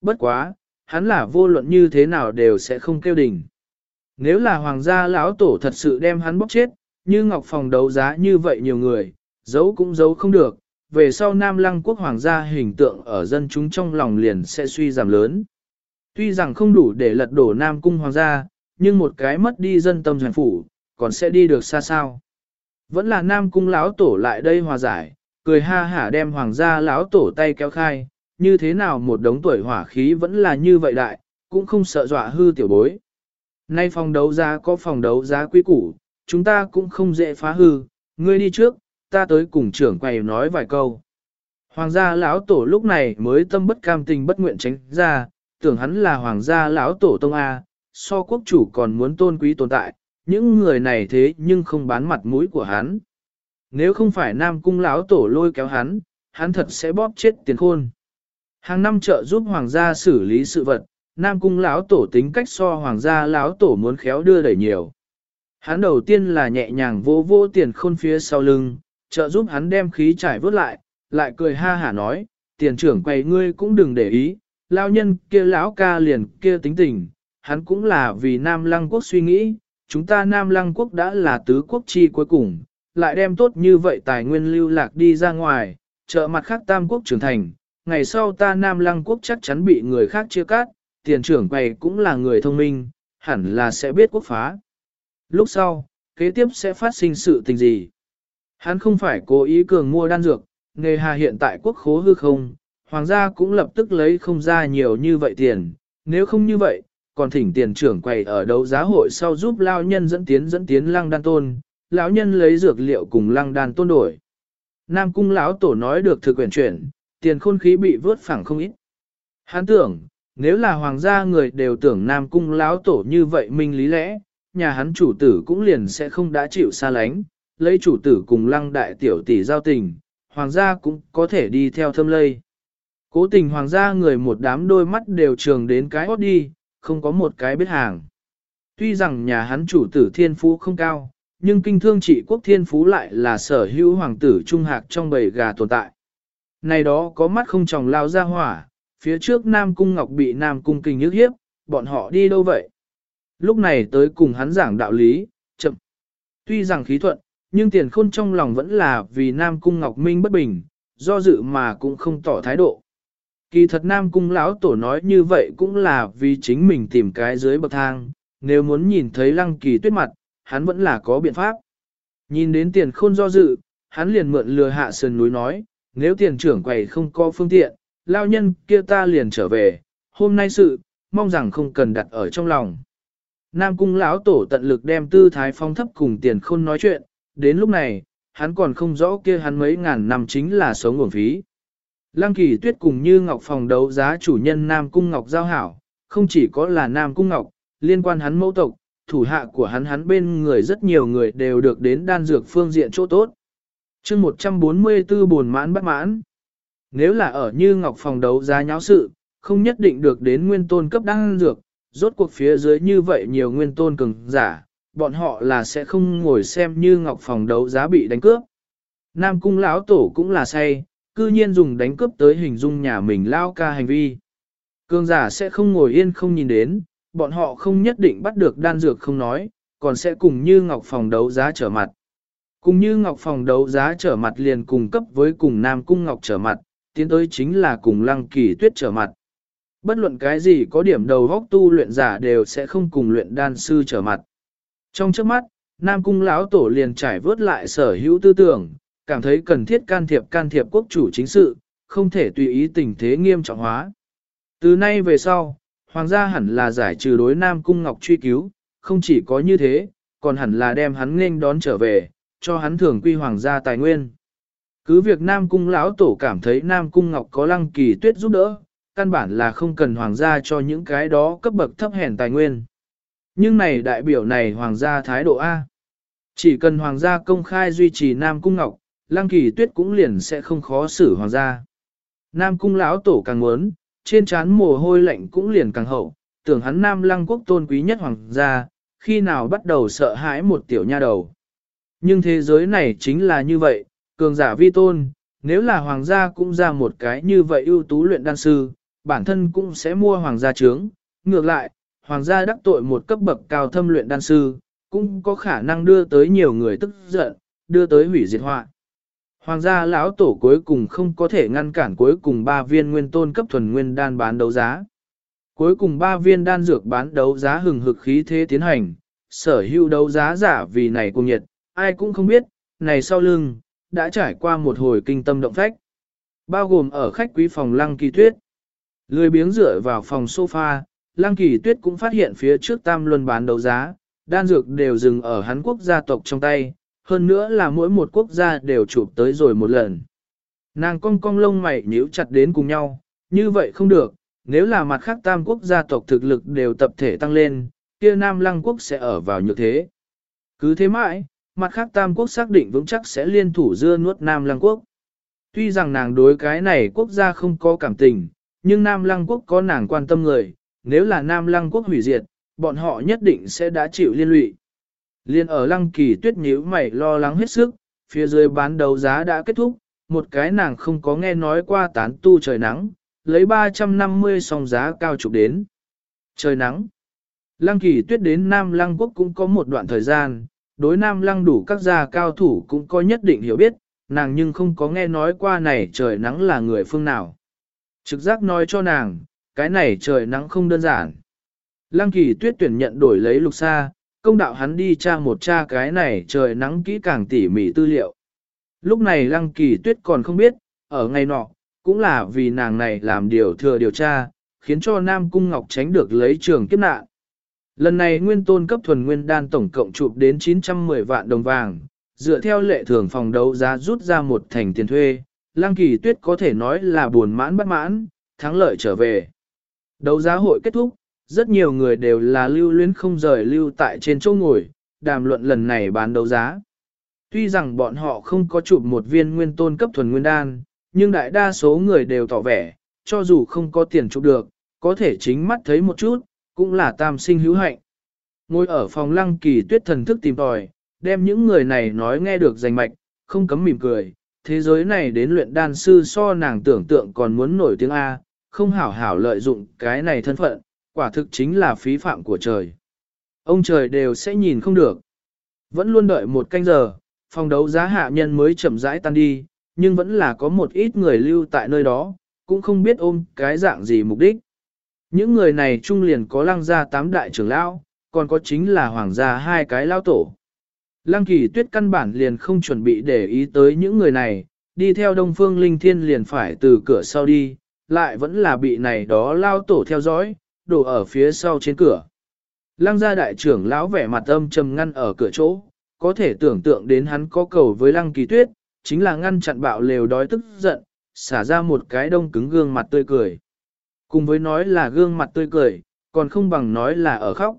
Bất quá, hắn là vô luận như thế nào đều sẽ không kêu đỉnh. Nếu là hoàng gia lão tổ thật sự đem hắn bóc chết, như ngọc phòng đấu giá như vậy nhiều người, giấu cũng giấu không được, về sau Nam Lăng quốc hoàng gia hình tượng ở dân chúng trong lòng liền sẽ suy giảm lớn. Tuy rằng không đủ để lật đổ Nam cung hoàng gia, nhưng một cái mất đi dân tâm doanh phủ, còn sẽ đi được xa sao. Vẫn là Nam cung lão tổ lại đây hòa giải, cười ha hả đem hoàng gia lão tổ tay kéo khai, như thế nào một đống tuổi hỏa khí vẫn là như vậy đại, cũng không sợ dọa hư tiểu bối. Nay phòng đấu giá có phòng đấu giá quý củ, chúng ta cũng không dễ phá hư, ngươi đi trước, ta tới cùng trưởng quầy nói vài câu. Hoàng gia lão tổ lúc này mới tâm bất cam tình bất nguyện tránh ra, tưởng hắn là hoàng gia lão tổ tông A, so quốc chủ còn muốn tôn quý tồn tại, những người này thế nhưng không bán mặt mũi của hắn. Nếu không phải nam cung lão tổ lôi kéo hắn, hắn thật sẽ bóp chết tiền khôn. Hàng năm trợ giúp hoàng gia xử lý sự vật, nam cung lão tổ tính cách so hoàng gia lão tổ muốn khéo đưa đẩy nhiều. Hắn đầu tiên là nhẹ nhàng vô vô tiền khôn phía sau lưng, trợ giúp hắn đem khí trải vớt lại, lại cười ha hả nói, tiền trưởng quầy ngươi cũng đừng để ý, lão nhân kia lão ca liền kia tính tình, hắn cũng là vì Nam Lăng Quốc suy nghĩ, chúng ta Nam Lăng Quốc đã là tứ quốc chi cuối cùng, lại đem tốt như vậy tài nguyên lưu lạc đi ra ngoài, trợ mặt khác Tam Quốc trưởng thành, ngày sau ta Nam Lăng Quốc chắc chắn bị người khác chia cắt, tiền trưởng quầy cũng là người thông minh, hẳn là sẽ biết quốc phá. Lúc sau, kế tiếp sẽ phát sinh sự tình gì? Hắn không phải cố ý cường mua đan dược, nghề hà hiện tại quốc khố hư không, hoàng gia cũng lập tức lấy không ra nhiều như vậy tiền, nếu không như vậy, còn thỉnh tiền trưởng quầy ở đấu giá hội sau giúp lao nhân dẫn tiến dẫn tiến lăng đan tôn, lão nhân lấy dược liệu cùng lăng đan tôn đổi. Nam cung lão tổ nói được thực quyển chuyển, tiền khôn khí bị vớt phẳng không ít. Hắn tưởng, nếu là hoàng gia người đều tưởng Nam cung lão tổ như vậy minh lý lẽ, nhà hắn chủ tử cũng liền sẽ không đã chịu xa lánh, lấy chủ tử cùng lăng đại tiểu tỷ giao tình, hoàng gia cũng có thể đi theo thâm lây. Cố tình hoàng gia người một đám đôi mắt đều trường đến cái hót đi, không có một cái biết hàng. Tuy rằng nhà hắn chủ tử thiên phú không cao, nhưng kinh thương trị quốc thiên phú lại là sở hữu hoàng tử trung hạc trong bầy gà tồn tại. Này đó có mắt không tròng lao ra hỏa, phía trước Nam Cung Ngọc bị Nam Cung Kinh nhức hiếp, bọn họ đi đâu vậy? Lúc này tới cùng hắn giảng đạo lý, chậm. Tuy rằng khí thuận, nhưng tiền khôn trong lòng vẫn là vì Nam Cung Ngọc Minh bất bình, do dự mà cũng không tỏ thái độ. Kỳ thật Nam Cung lão tổ nói như vậy cũng là vì chính mình tìm cái dưới bậc thang, nếu muốn nhìn thấy lăng kỳ tuyết mặt, hắn vẫn là có biện pháp. Nhìn đến tiền khôn do dự, hắn liền mượn lừa hạ sườn núi nói, nếu tiền trưởng quầy không có phương tiện, lao nhân kia ta liền trở về, hôm nay sự, mong rằng không cần đặt ở trong lòng. Nam cung lão tổ tận lực đem tư thái phong thấp cùng tiền khôn nói chuyện, đến lúc này, hắn còn không rõ kia hắn mấy ngàn năm chính là sống nguồn phí. Lăng kỳ tuyết cùng như ngọc phòng đấu giá chủ nhân Nam cung ngọc giao hảo, không chỉ có là Nam cung ngọc, liên quan hắn mẫu tộc, thủ hạ của hắn hắn bên người rất nhiều người đều được đến đan dược phương diện chỗ tốt. chương 144 buồn mãn bất mãn. Nếu là ở như ngọc phòng đấu giá nháo sự, không nhất định được đến nguyên tôn cấp đan dược, rốt cuộc phía dưới như vậy nhiều nguyên tôn cường giả, bọn họ là sẽ không ngồi xem như ngọc phòng đấu giá bị đánh cướp. Nam cung lão tổ cũng là say, cư nhiên dùng đánh cướp tới hình dung nhà mình lao ca hành vi. Cường giả sẽ không ngồi yên không nhìn đến, bọn họ không nhất định bắt được đan dược không nói, còn sẽ cùng như ngọc phòng đấu giá trở mặt. Cùng như ngọc phòng đấu giá trở mặt liền cùng cấp với cùng Nam cung ngọc trở mặt, tiến tới chính là cùng lăng kỳ tuyết trở mặt. Bất luận cái gì có điểm đầu góc tu luyện giả đều sẽ không cùng luyện đan sư trở mặt. Trong trước mắt, Nam Cung lão tổ liền trải vớt lại sở hữu tư tưởng, cảm thấy cần thiết can thiệp can thiệp quốc chủ chính sự, không thể tùy ý tình thế nghiêm trọng hóa. Từ nay về sau, hoàng gia hẳn là giải trừ đối Nam Cung Ngọc truy cứu, không chỉ có như thế, còn hẳn là đem hắn nghênh đón trở về, cho hắn thưởng quy hoàng gia tài nguyên. Cứ việc Nam Cung lão tổ cảm thấy Nam Cung Ngọc có lăng kỳ tuyết giúp đỡ, căn bản là không cần hoàng gia cho những cái đó cấp bậc thấp hèn tài nguyên. Nhưng này đại biểu này hoàng gia thái độ A. Chỉ cần hoàng gia công khai duy trì Nam Cung Ngọc, lăng kỳ tuyết cũng liền sẽ không khó xử hoàng gia. Nam Cung lão tổ càng muốn, trên trán mồ hôi lạnh cũng liền càng hậu, tưởng hắn Nam Lăng quốc tôn quý nhất hoàng gia, khi nào bắt đầu sợ hãi một tiểu nha đầu. Nhưng thế giới này chính là như vậy, cường giả vi tôn, nếu là hoàng gia cũng ra một cái như vậy ưu tú luyện đan sư, bản thân cũng sẽ mua hoàng gia trướng. Ngược lại, hoàng gia đắc tội một cấp bậc cao thâm luyện đan sư, cũng có khả năng đưa tới nhiều người tức giận, đưa tới hủy diệt họa. Hoàng gia lão tổ cuối cùng không có thể ngăn cản cuối cùng ba viên nguyên tôn cấp thuần nguyên đan bán đấu giá. Cuối cùng ba viên đan dược bán đấu giá hừng hực khí thế tiến hành, sở hữu đấu giá giả vì này cùng nhiệt, ai cũng không biết, này sau lưng, đã trải qua một hồi kinh tâm động phách. Bao gồm ở khách quý phòng lăng kỳ tuyết. Lười biếng dựa vào phòng sofa, lăng kỳ tuyết cũng phát hiện phía trước tam luân bán đấu giá, đan dược đều dừng ở hắn quốc gia tộc trong tay, hơn nữa là mỗi một quốc gia đều chụp tới rồi một lần. Nàng cong cong lông mày nhíu chặt đến cùng nhau, như vậy không được, nếu là mặt khác tam quốc gia tộc thực lực đều tập thể tăng lên, kia Nam Lăng quốc sẽ ở vào như thế. Cứ thế mãi, mặt khác tam quốc xác định vững chắc sẽ liên thủ dưa nuốt Nam Lăng quốc. Tuy rằng nàng đối cái này quốc gia không có cảm tình, nhưng Nam Lăng quốc có nàng quan tâm người, nếu là Nam Lăng quốc hủy diệt, bọn họ nhất định sẽ đã chịu liên lụy. Liên ở lăng kỳ tuyết nhíu mày lo lắng hết sức, phía dưới bán đấu giá đã kết thúc, một cái nàng không có nghe nói qua tán tu trời nắng, lấy 350 song giá cao chụp đến. Trời nắng. Lăng kỳ tuyết đến Nam Lăng Quốc cũng có một đoạn thời gian, đối Nam Lăng đủ các gia cao thủ cũng có nhất định hiểu biết, nàng nhưng không có nghe nói qua này trời nắng là người phương nào. Trực giác nói cho nàng, cái này trời nắng không đơn giản. Lăng kỳ tuyết tuyển nhận đổi lấy lục xa, công đạo hắn đi tra một tra cái này trời nắng kỹ càng tỉ mỉ tư liệu. Lúc này lăng kỳ tuyết còn không biết, ở ngày nọ, cũng là vì nàng này làm điều thừa điều tra, khiến cho Nam Cung Ngọc tránh được lấy trường kiếp nạn. Lần này nguyên tôn cấp thuần nguyên đan tổng cộng chụp đến 910 vạn đồng vàng, dựa theo lệ thường phòng đấu giá rút ra một thành tiền thuê, Lăng Kỳ Tuyết có thể nói là buồn mãn bất mãn, thắng lợi trở về. Đấu giá hội kết thúc, rất nhiều người đều là lưu luyến không rời lưu tại trên chỗ ngồi, đàm luận lần này bán đấu giá. Tuy rằng bọn họ không có chụp một viên nguyên tôn cấp thuần nguyên đan, nhưng đại đa số người đều tỏ vẻ, cho dù không có tiền chụp được, có thể chính mắt thấy một chút, cũng là tam sinh hữu hạnh. Ngồi ở phòng lăng kỳ tuyết thần thức tìm tòi, đem những người này nói nghe được rành mạch, không cấm mỉm cười. Thế giới này đến luyện đan sư so nàng tưởng tượng còn muốn nổi tiếng A, không hảo hảo lợi dụng cái này thân phận, quả thực chính là phí phạm của trời. Ông trời đều sẽ nhìn không được. Vẫn luôn đợi một canh giờ, phòng đấu giá hạ nhân mới chậm rãi tan đi, nhưng vẫn là có một ít người lưu tại nơi đó, cũng không biết ôm cái dạng gì mục đích. Những người này trung liền có lăng gia tám đại trưởng lão, còn có chính là hoàng gia hai cái lao tổ. Lăng kỳ tuyết căn bản liền không chuẩn bị để ý tới những người này, đi theo đông phương linh thiên liền phải từ cửa sau đi, lại vẫn là bị này đó lao tổ theo dõi, đổ ở phía sau trên cửa. Lăng gia đại trưởng lão vẻ mặt âm trầm ngăn ở cửa chỗ, có thể tưởng tượng đến hắn có cầu với lăng kỳ tuyết, chính là ngăn chặn bạo lều đói tức giận, xả ra một cái đông cứng gương mặt tươi cười. Cùng với nói là gương mặt tươi cười, còn không bằng nói là ở khóc.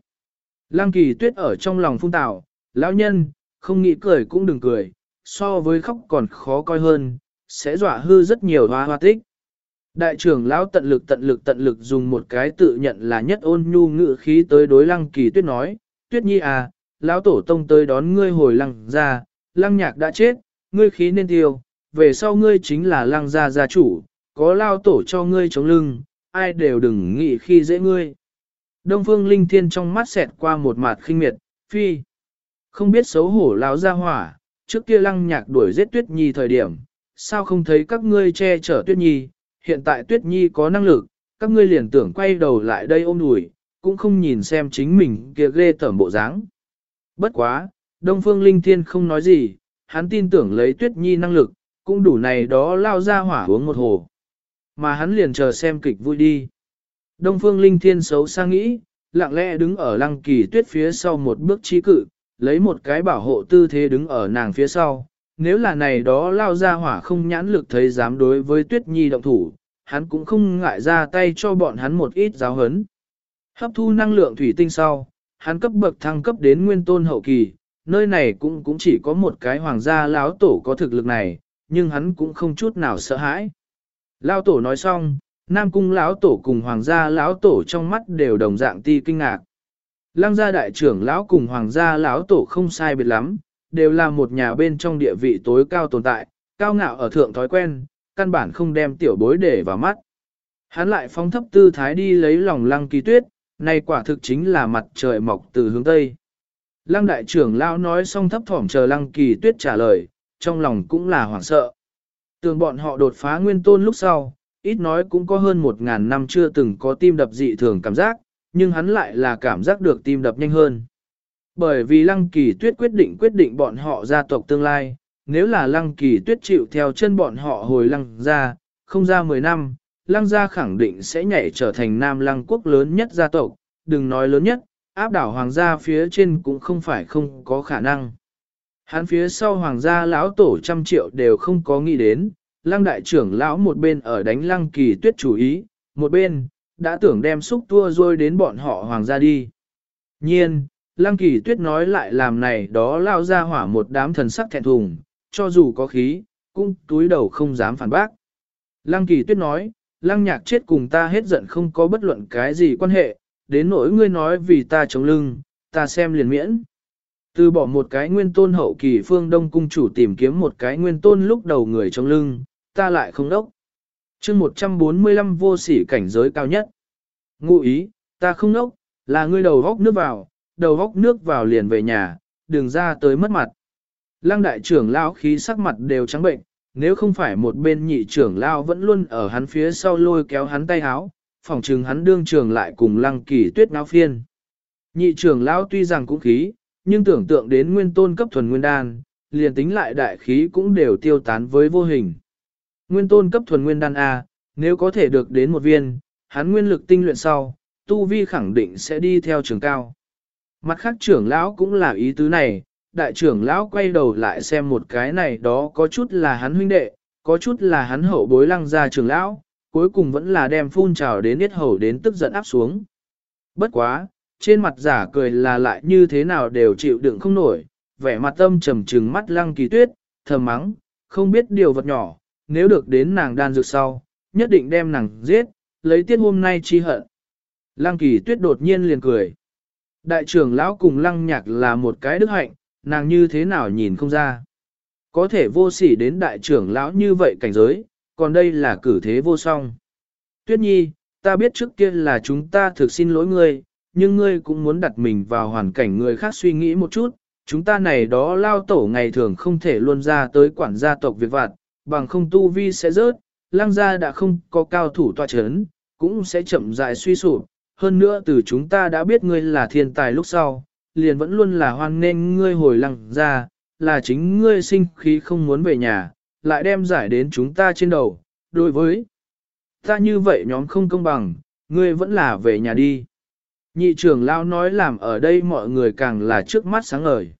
Lăng kỳ tuyết ở trong lòng phung tạo, lão nhân, không nghĩ cười cũng đừng cười, so với khóc còn khó coi hơn, sẽ dọa hư rất nhiều hoa hoa tích. Đại trưởng lão tận lực tận lực tận lực dùng một cái tự nhận là nhất ôn nhu ngự khí tới đối lăng kỳ tuyết nói, tuyết nhi à, lão tổ tông tới đón ngươi hồi lăng ra, lăng nhạc đã chết, ngươi khí nên tiêu, về sau ngươi chính là lăng gia gia chủ, có lao tổ cho ngươi chống lưng, ai đều đừng nghĩ khi dễ ngươi. Đông phương linh thiên trong mắt xẹt qua một mặt khinh miệt, phi. Không biết xấu hổ lão ra hỏa, trước kia lăng nhạc đuổi giết tuyết nhi thời điểm, sao không thấy các ngươi che chở tuyết nhi, hiện tại tuyết nhi có năng lực, các ngươi liền tưởng quay đầu lại đây ôm đùi, cũng không nhìn xem chính mình kia ghê tởm bộ dáng. Bất quá, Đông Phương Linh Thiên không nói gì, hắn tin tưởng lấy tuyết nhi năng lực, cũng đủ này đó lao ra hỏa uống một hồ. mà hắn liền chờ xem kịch vui đi. Đông phương linh thiên xấu sang nghĩ, lặng lẽ đứng ở lăng kỳ tuyết phía sau một bước trí cự, lấy một cái bảo hộ tư thế đứng ở nàng phía sau. Nếu là này đó lao ra hỏa không nhãn lực thấy dám đối với tuyết nhi động thủ, hắn cũng không ngại ra tay cho bọn hắn một ít giáo hấn. Hấp thu năng lượng thủy tinh sau, hắn cấp bậc thăng cấp đến nguyên tôn hậu kỳ, nơi này cũng cũng chỉ có một cái hoàng gia lão tổ có thực lực này, nhưng hắn cũng không chút nào sợ hãi. Lão tổ nói xong, Nam cung lão tổ cùng hoàng gia lão tổ trong mắt đều đồng dạng ti kinh ngạc. Lăng gia đại trưởng lão cùng hoàng gia lão tổ không sai biệt lắm, đều là một nhà bên trong địa vị tối cao tồn tại, cao ngạo ở thượng thói quen, căn bản không đem tiểu bối để vào mắt. Hắn lại phóng thấp tư thái đi lấy lòng lăng kỳ tuyết, này quả thực chính là mặt trời mọc từ hướng Tây. Lăng đại trưởng lão nói xong thấp thỏm chờ lăng kỳ tuyết trả lời, trong lòng cũng là hoảng sợ. Tường bọn họ đột phá nguyên tôn lúc sau, ít nói cũng có hơn một ngàn năm chưa từng có tim đập dị thường cảm giác, nhưng hắn lại là cảm giác được tim đập nhanh hơn. Bởi vì lăng kỳ tuyết quyết định quyết định bọn họ gia tộc tương lai, nếu là lăng kỳ tuyết chịu theo chân bọn họ hồi lăng ra, không ra 10 năm, lăng gia khẳng định sẽ nhảy trở thành nam lăng quốc lớn nhất gia tộc, đừng nói lớn nhất, áp đảo hoàng gia phía trên cũng không phải không có khả năng. Hắn phía sau hoàng gia lão tổ trăm triệu đều không có nghĩ đến, lăng đại trưởng lão một bên ở đánh lăng kỳ tuyết chủ ý, một bên, đã tưởng đem xúc tua rôi đến bọn họ hoàng gia đi. Nhiên, lăng kỳ tuyết nói lại làm này đó lao ra hỏa một đám thần sắc thẹn thùng, cho dù có khí, cũng túi đầu không dám phản bác. Lăng kỳ tuyết nói, lăng nhạc chết cùng ta hết giận không có bất luận cái gì quan hệ, đến nỗi ngươi nói vì ta chống lưng, ta xem liền miễn. Từ bỏ một cái nguyên tôn hậu kỳ phương đông cung chủ tìm kiếm một cái nguyên tôn lúc đầu người chống lưng, ta lại không đốc chương 145 vô sỉ cảnh giới cao nhất. Ngụ ý, ta không nốc, là ngươi đầu góc nước vào, đầu góc nước vào liền về nhà, đừng ra tới mất mặt. Lăng đại trưởng lão khí sắc mặt đều trắng bệnh, nếu không phải một bên nhị trưởng lão vẫn luôn ở hắn phía sau lôi kéo hắn tay háo, phòng trừng hắn đương trường lại cùng lăng kỳ tuyết náo phiên. Nhị trưởng lão tuy rằng cũng khí, nhưng tưởng tượng đến nguyên tôn cấp thuần nguyên đan, liền tính lại đại khí cũng đều tiêu tán với vô hình. Nguyên tôn cấp thuần nguyên đan A, nếu có thể được đến một viên, hắn nguyên lực tinh luyện sau, tu vi khẳng định sẽ đi theo trường cao. Mặt khác trưởng lão cũng là ý tứ này, đại trưởng lão quay đầu lại xem một cái này đó có chút là hắn huynh đệ, có chút là hắn hậu bối lăng ra trưởng lão, cuối cùng vẫn là đem phun trào đến yết hầu đến tức giận áp xuống. Bất quá, trên mặt giả cười là lại như thế nào đều chịu đựng không nổi, vẻ mặt tâm trầm trừng mắt lăng kỳ tuyết, thầm mắng, không biết điều vật nhỏ, nếu được đến nàng đan dược sau, nhất định đem nàng giết, lấy tiết hôm nay chi hận. Lăng kỳ tuyết đột nhiên liền cười. Đại trưởng lão cùng lăng nhạc là một cái đức hạnh, nàng như thế nào nhìn không ra. Có thể vô sỉ đến đại trưởng lão như vậy cảnh giới, còn đây là cử thế vô song. Tuyết nhi, ta biết trước kia là chúng ta thực xin lỗi ngươi, nhưng ngươi cũng muốn đặt mình vào hoàn cảnh người khác suy nghĩ một chút. Chúng ta này đó lao tổ ngày thường không thể luôn ra tới quản gia tộc việc vặt, bằng không tu vi sẽ rớt, lang gia đã không có cao thủ tòa chấn, cũng sẽ chậm rãi suy sụp. Hơn nữa từ chúng ta đã biết ngươi là thiên tài lúc sau, liền vẫn luôn là hoan nên ngươi hồi lăng ra, là chính ngươi sinh khí không muốn về nhà, lại đem giải đến chúng ta trên đầu, đối với ta như vậy nhóm không công bằng, ngươi vẫn là về nhà đi. Nhị trưởng lao nói làm ở đây mọi người càng là trước mắt sáng ngời.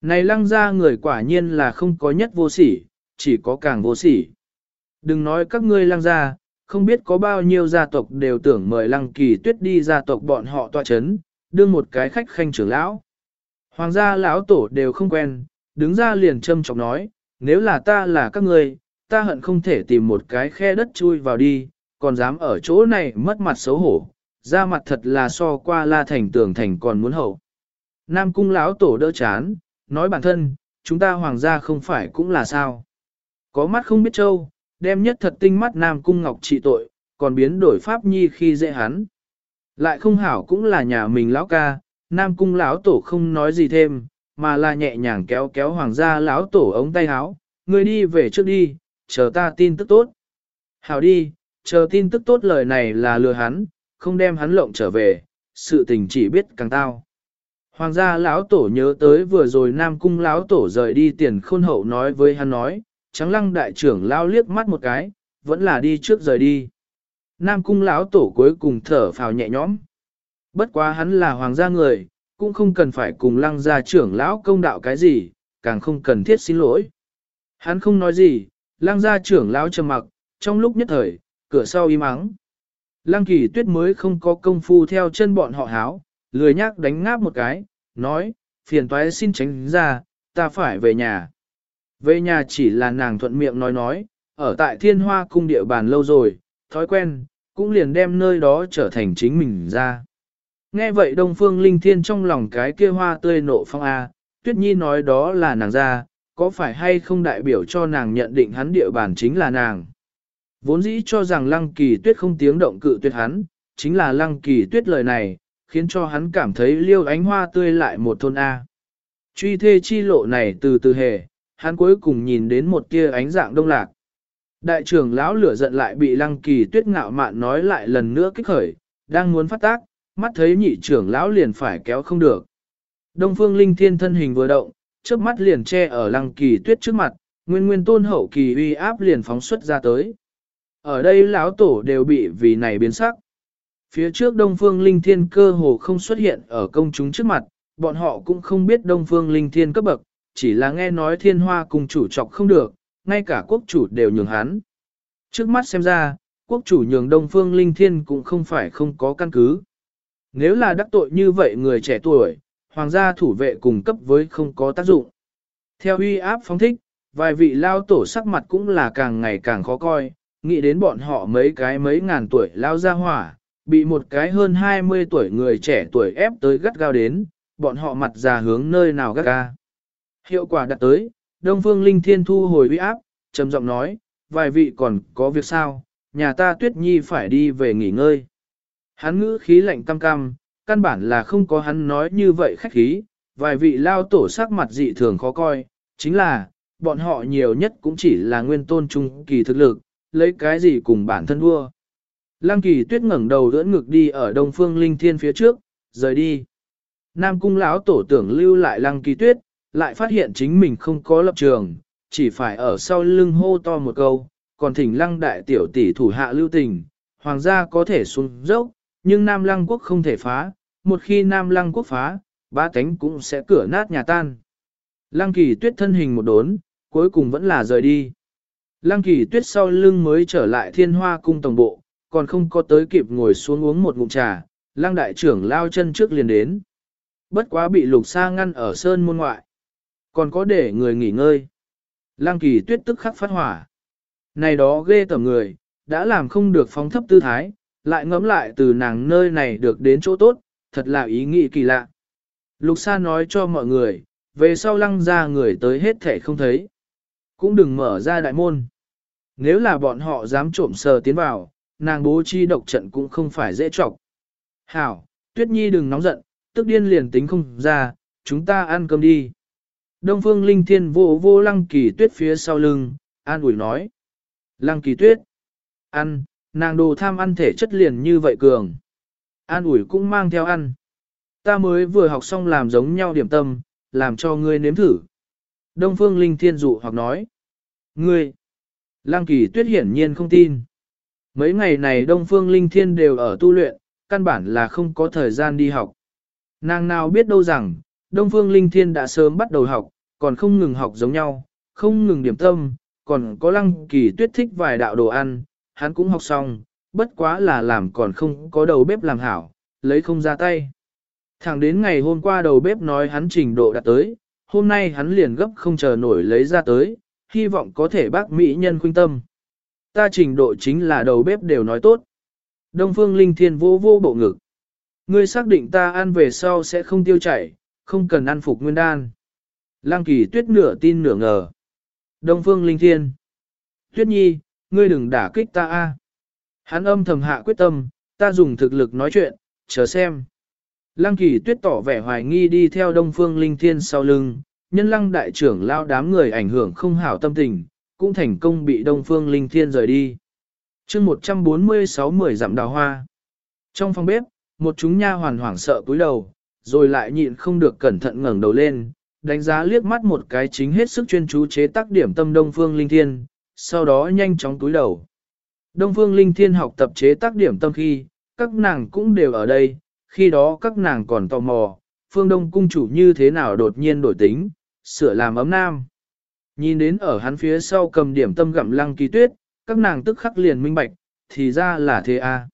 Này lăng ra người quả nhiên là không có nhất vô sỉ, chỉ có càng vô sỉ. Đừng nói các ngươi lăng gia, không biết có bao nhiêu gia tộc đều tưởng mời lăng kỳ tuyết đi gia tộc bọn họ tọa chấn, đương một cái khách khanh trưởng lão. Hoàng gia lão tổ đều không quen, đứng ra liền châm trọng nói, nếu là ta là các ngươi, ta hận không thể tìm một cái khe đất chui vào đi, còn dám ở chỗ này mất mặt xấu hổ, ra mặt thật là so qua la thành tường thành còn muốn hậu. Nam cung lão tổ đỡ chán, nói bản thân, chúng ta hoàng gia không phải cũng là sao. Có mắt không biết châu, đem nhất thật tinh mắt Nam cung ngọc trị tội, còn biến đổi pháp nhi khi dễ hắn. Lại không hảo cũng là nhà mình lão ca, Nam cung lão tổ không nói gì thêm, mà là nhẹ nhàng kéo kéo hoàng gia lão tổ ống tay áo, người đi về trước đi, chờ ta tin tức tốt. Hảo đi, chờ tin tức tốt lời này là lừa hắn, không đem hắn lộng trở về, sự tình chỉ biết càng tao. Hoàng gia lão tổ nhớ tới vừa rồi Nam cung lão tổ rời đi tiền khôn hậu nói với hắn nói, trắng lăng đại trưởng lao liếc mắt một cái, vẫn là đi trước rời đi. Nam cung lão tổ cuối cùng thở phào nhẹ nhõm. Bất quá hắn là hoàng gia người, cũng không cần phải cùng lăng gia trưởng lão công đạo cái gì, càng không cần thiết xin lỗi. Hắn không nói gì, lăng gia trưởng lão trầm mặc, trong lúc nhất thời, cửa sau im ắng. Lăng kỳ tuyết mới không có công phu theo chân bọn họ háo, lười nhác đánh ngáp một cái, nói, phiền toái xin tránh ra, ta phải về nhà. Về nhà chỉ là nàng thuận miệng nói nói, ở tại thiên hoa cung địa bàn lâu rồi, thói quen, cũng liền đem nơi đó trở thành chính mình ra. Nghe vậy Đông Phương Linh Thiên trong lòng cái kia hoa tươi nộ phong A, Tuyết Nhi nói đó là nàng ra, có phải hay không đại biểu cho nàng nhận định hắn địa bàn chính là nàng. Vốn dĩ cho rằng Lăng Kỳ Tuyết không tiếng động cự tuyệt hắn, chính là Lăng Kỳ Tuyết lời này, khiến cho hắn cảm thấy liêu ánh hoa tươi lại một thôn A. Truy thê chi lộ này từ từ hề, hắn cuối cùng nhìn đến một tia ánh dạng đông lạc. Đại trưởng lão lửa giận lại bị Lăng Kỳ Tuyết ngạo mạn nói lại lần nữa kích khởi, đang muốn phát tác, mắt thấy nhị trưởng lão liền phải kéo không được. Đông phương linh thiên thân hình vừa động, trước mắt liền che ở lăng kỳ tuyết trước mặt, nguyên nguyên tôn hậu kỳ uy áp liền phóng xuất ra tới. Ở đây lão tổ đều bị vì này biến sắc. Phía trước đông phương linh thiên cơ hồ không xuất hiện ở công chúng trước mặt, bọn họ cũng không biết đông phương linh thiên cấp bậc, chỉ là nghe nói thiên hoa cùng chủ chọc không được, ngay cả quốc chủ đều nhường hắn. Trước mắt xem ra, quốc chủ nhường đông phương linh thiên cũng không phải không có căn cứ. Nếu là đắc tội như vậy người trẻ tuổi, hoàng gia thủ vệ cùng cấp với không có tác dụng. Theo uy áp phóng thích, vài vị lao tổ sắc mặt cũng là càng ngày càng khó coi, nghĩ đến bọn họ mấy cái mấy ngàn tuổi lao ra hỏa, bị một cái hơn 20 tuổi người trẻ tuổi ép tới gắt gao đến, bọn họ mặt già hướng nơi nào gắt ga. Hiệu quả đạt tới, Đông Phương Linh Thiên thu hồi uy áp, trầm giọng nói, vài vị còn có việc sao, nhà ta Tuyết Nhi phải đi về nghỉ ngơi. Hắn ngữ khí lạnh cam cam, căn bản là không có hắn nói như vậy khách khí, vài vị lao tổ sắc mặt dị thường khó coi, chính là, bọn họ nhiều nhất cũng chỉ là nguyên tôn trung kỳ thực lực, lấy cái gì cùng bản thân đua. Lăng kỳ tuyết ngẩng đầu đỡ ngực đi ở đông phương linh thiên phía trước, rời đi. Nam cung lão tổ tưởng lưu lại lăng kỳ tuyết, lại phát hiện chính mình không có lập trường, chỉ phải ở sau lưng hô to một câu, còn thỉnh lăng đại tiểu tỷ thủ hạ lưu tình, hoàng gia có thể xuống dốc, nhưng Nam Lăng quốc không thể phá, một khi Nam Lăng quốc phá, ba Tánh cũng sẽ cửa nát nhà tan. Lăng kỳ tuyết thân hình một đốn, cuối cùng vẫn là rời đi. Lăng kỳ tuyết sau lưng mới trở lại thiên hoa cung tổng bộ, còn không có tới kịp ngồi xuống uống một ngụm trà, lăng đại trưởng lao chân trước liền đến. Bất quá bị lục sa ngăn ở sơn môn ngoại. Còn có để người nghỉ ngơi. Lăng kỳ tuyết tức khắc phát hỏa. Này đó ghê tởm người, đã làm không được phóng thấp tư thái, lại ngẫm lại từ nàng nơi này được đến chỗ tốt, thật là ý nghĩ kỳ lạ. Lục Sa nói cho mọi người, về sau lăng ra người tới hết thể không thấy. Cũng đừng mở ra đại môn. Nếu là bọn họ dám trộm sờ tiến vào, nàng bố chi độc trận cũng không phải dễ trọc. Hảo, Tuyết Nhi đừng nóng giận, tức điên liền tính không ra, chúng ta ăn cơm đi. Đông Phương Linh Thiên vô vô lăng kỳ tuyết phía sau lưng, an ủi nói. Lăng kỳ tuyết, ăn, nàng đồ tham ăn thể chất liền như vậy cường. An ủi cũng mang theo ăn. Ta mới vừa học xong làm giống nhau điểm tâm, làm cho ngươi nếm thử. Đông Phương Linh Thiên dụ hoặc nói. Ngươi! Lăng kỳ tuyết hiển nhiên không tin. Mấy ngày này Đông Phương Linh Thiên đều ở tu luyện, căn bản là không có thời gian đi học. Nàng nào biết đâu rằng, Đông Phương Linh Thiên đã sớm bắt đầu học, còn không ngừng học giống nhau, không ngừng điểm tâm, còn có lăng kỳ tuyết thích vài đạo đồ ăn, hắn cũng học xong, bất quá là làm còn không có đầu bếp làm hảo, lấy không ra tay. Thẳng đến ngày hôm qua đầu bếp nói hắn trình độ đạt tới, hôm nay hắn liền gấp không chờ nổi lấy ra tới, hy vọng có thể bác mỹ nhân khuyên tâm. Ta trình độ chính là đầu bếp đều nói tốt. Đông phương linh thiên vô vô bộ ngực. Ngươi xác định ta ăn về sau sẽ không tiêu chảy, không cần ăn phục nguyên đan. Lăng kỳ tuyết nửa tin nửa ngờ. Đông phương linh thiên. Tuyết nhi, ngươi đừng đả kích ta a. Hắn âm thầm hạ quyết tâm, ta dùng thực lực nói chuyện, chờ xem. Lăng kỳ tuyết tỏ vẻ hoài nghi đi theo đông phương linh thiên sau lưng, nhân lăng đại trưởng lao đám người ảnh hưởng không hảo tâm tình, cũng thành công bị đông phương linh thiên rời đi. chương 146 mười dặm đào hoa. Trong phòng bếp, một chúng nha hoàn hoảng sợ cúi đầu, rồi lại nhịn không được cẩn thận ngẩng đầu lên, đánh giá liếc mắt một cái chính hết sức chuyên chú chế tác điểm tâm đông phương linh thiên, sau đó nhanh chóng túi đầu. Đông Phương Linh Thiên học tập chế tác điểm tâm khi, các nàng cũng đều ở đây, khi đó các nàng còn tò mò, Phương Đông cung chủ như thế nào đột nhiên đổi tính, sửa làm ấm nam. Nhìn đến ở hắn phía sau cầm điểm tâm gặm lăng kỳ tuyết, các nàng tức khắc liền minh bạch, thì ra là thế a. À.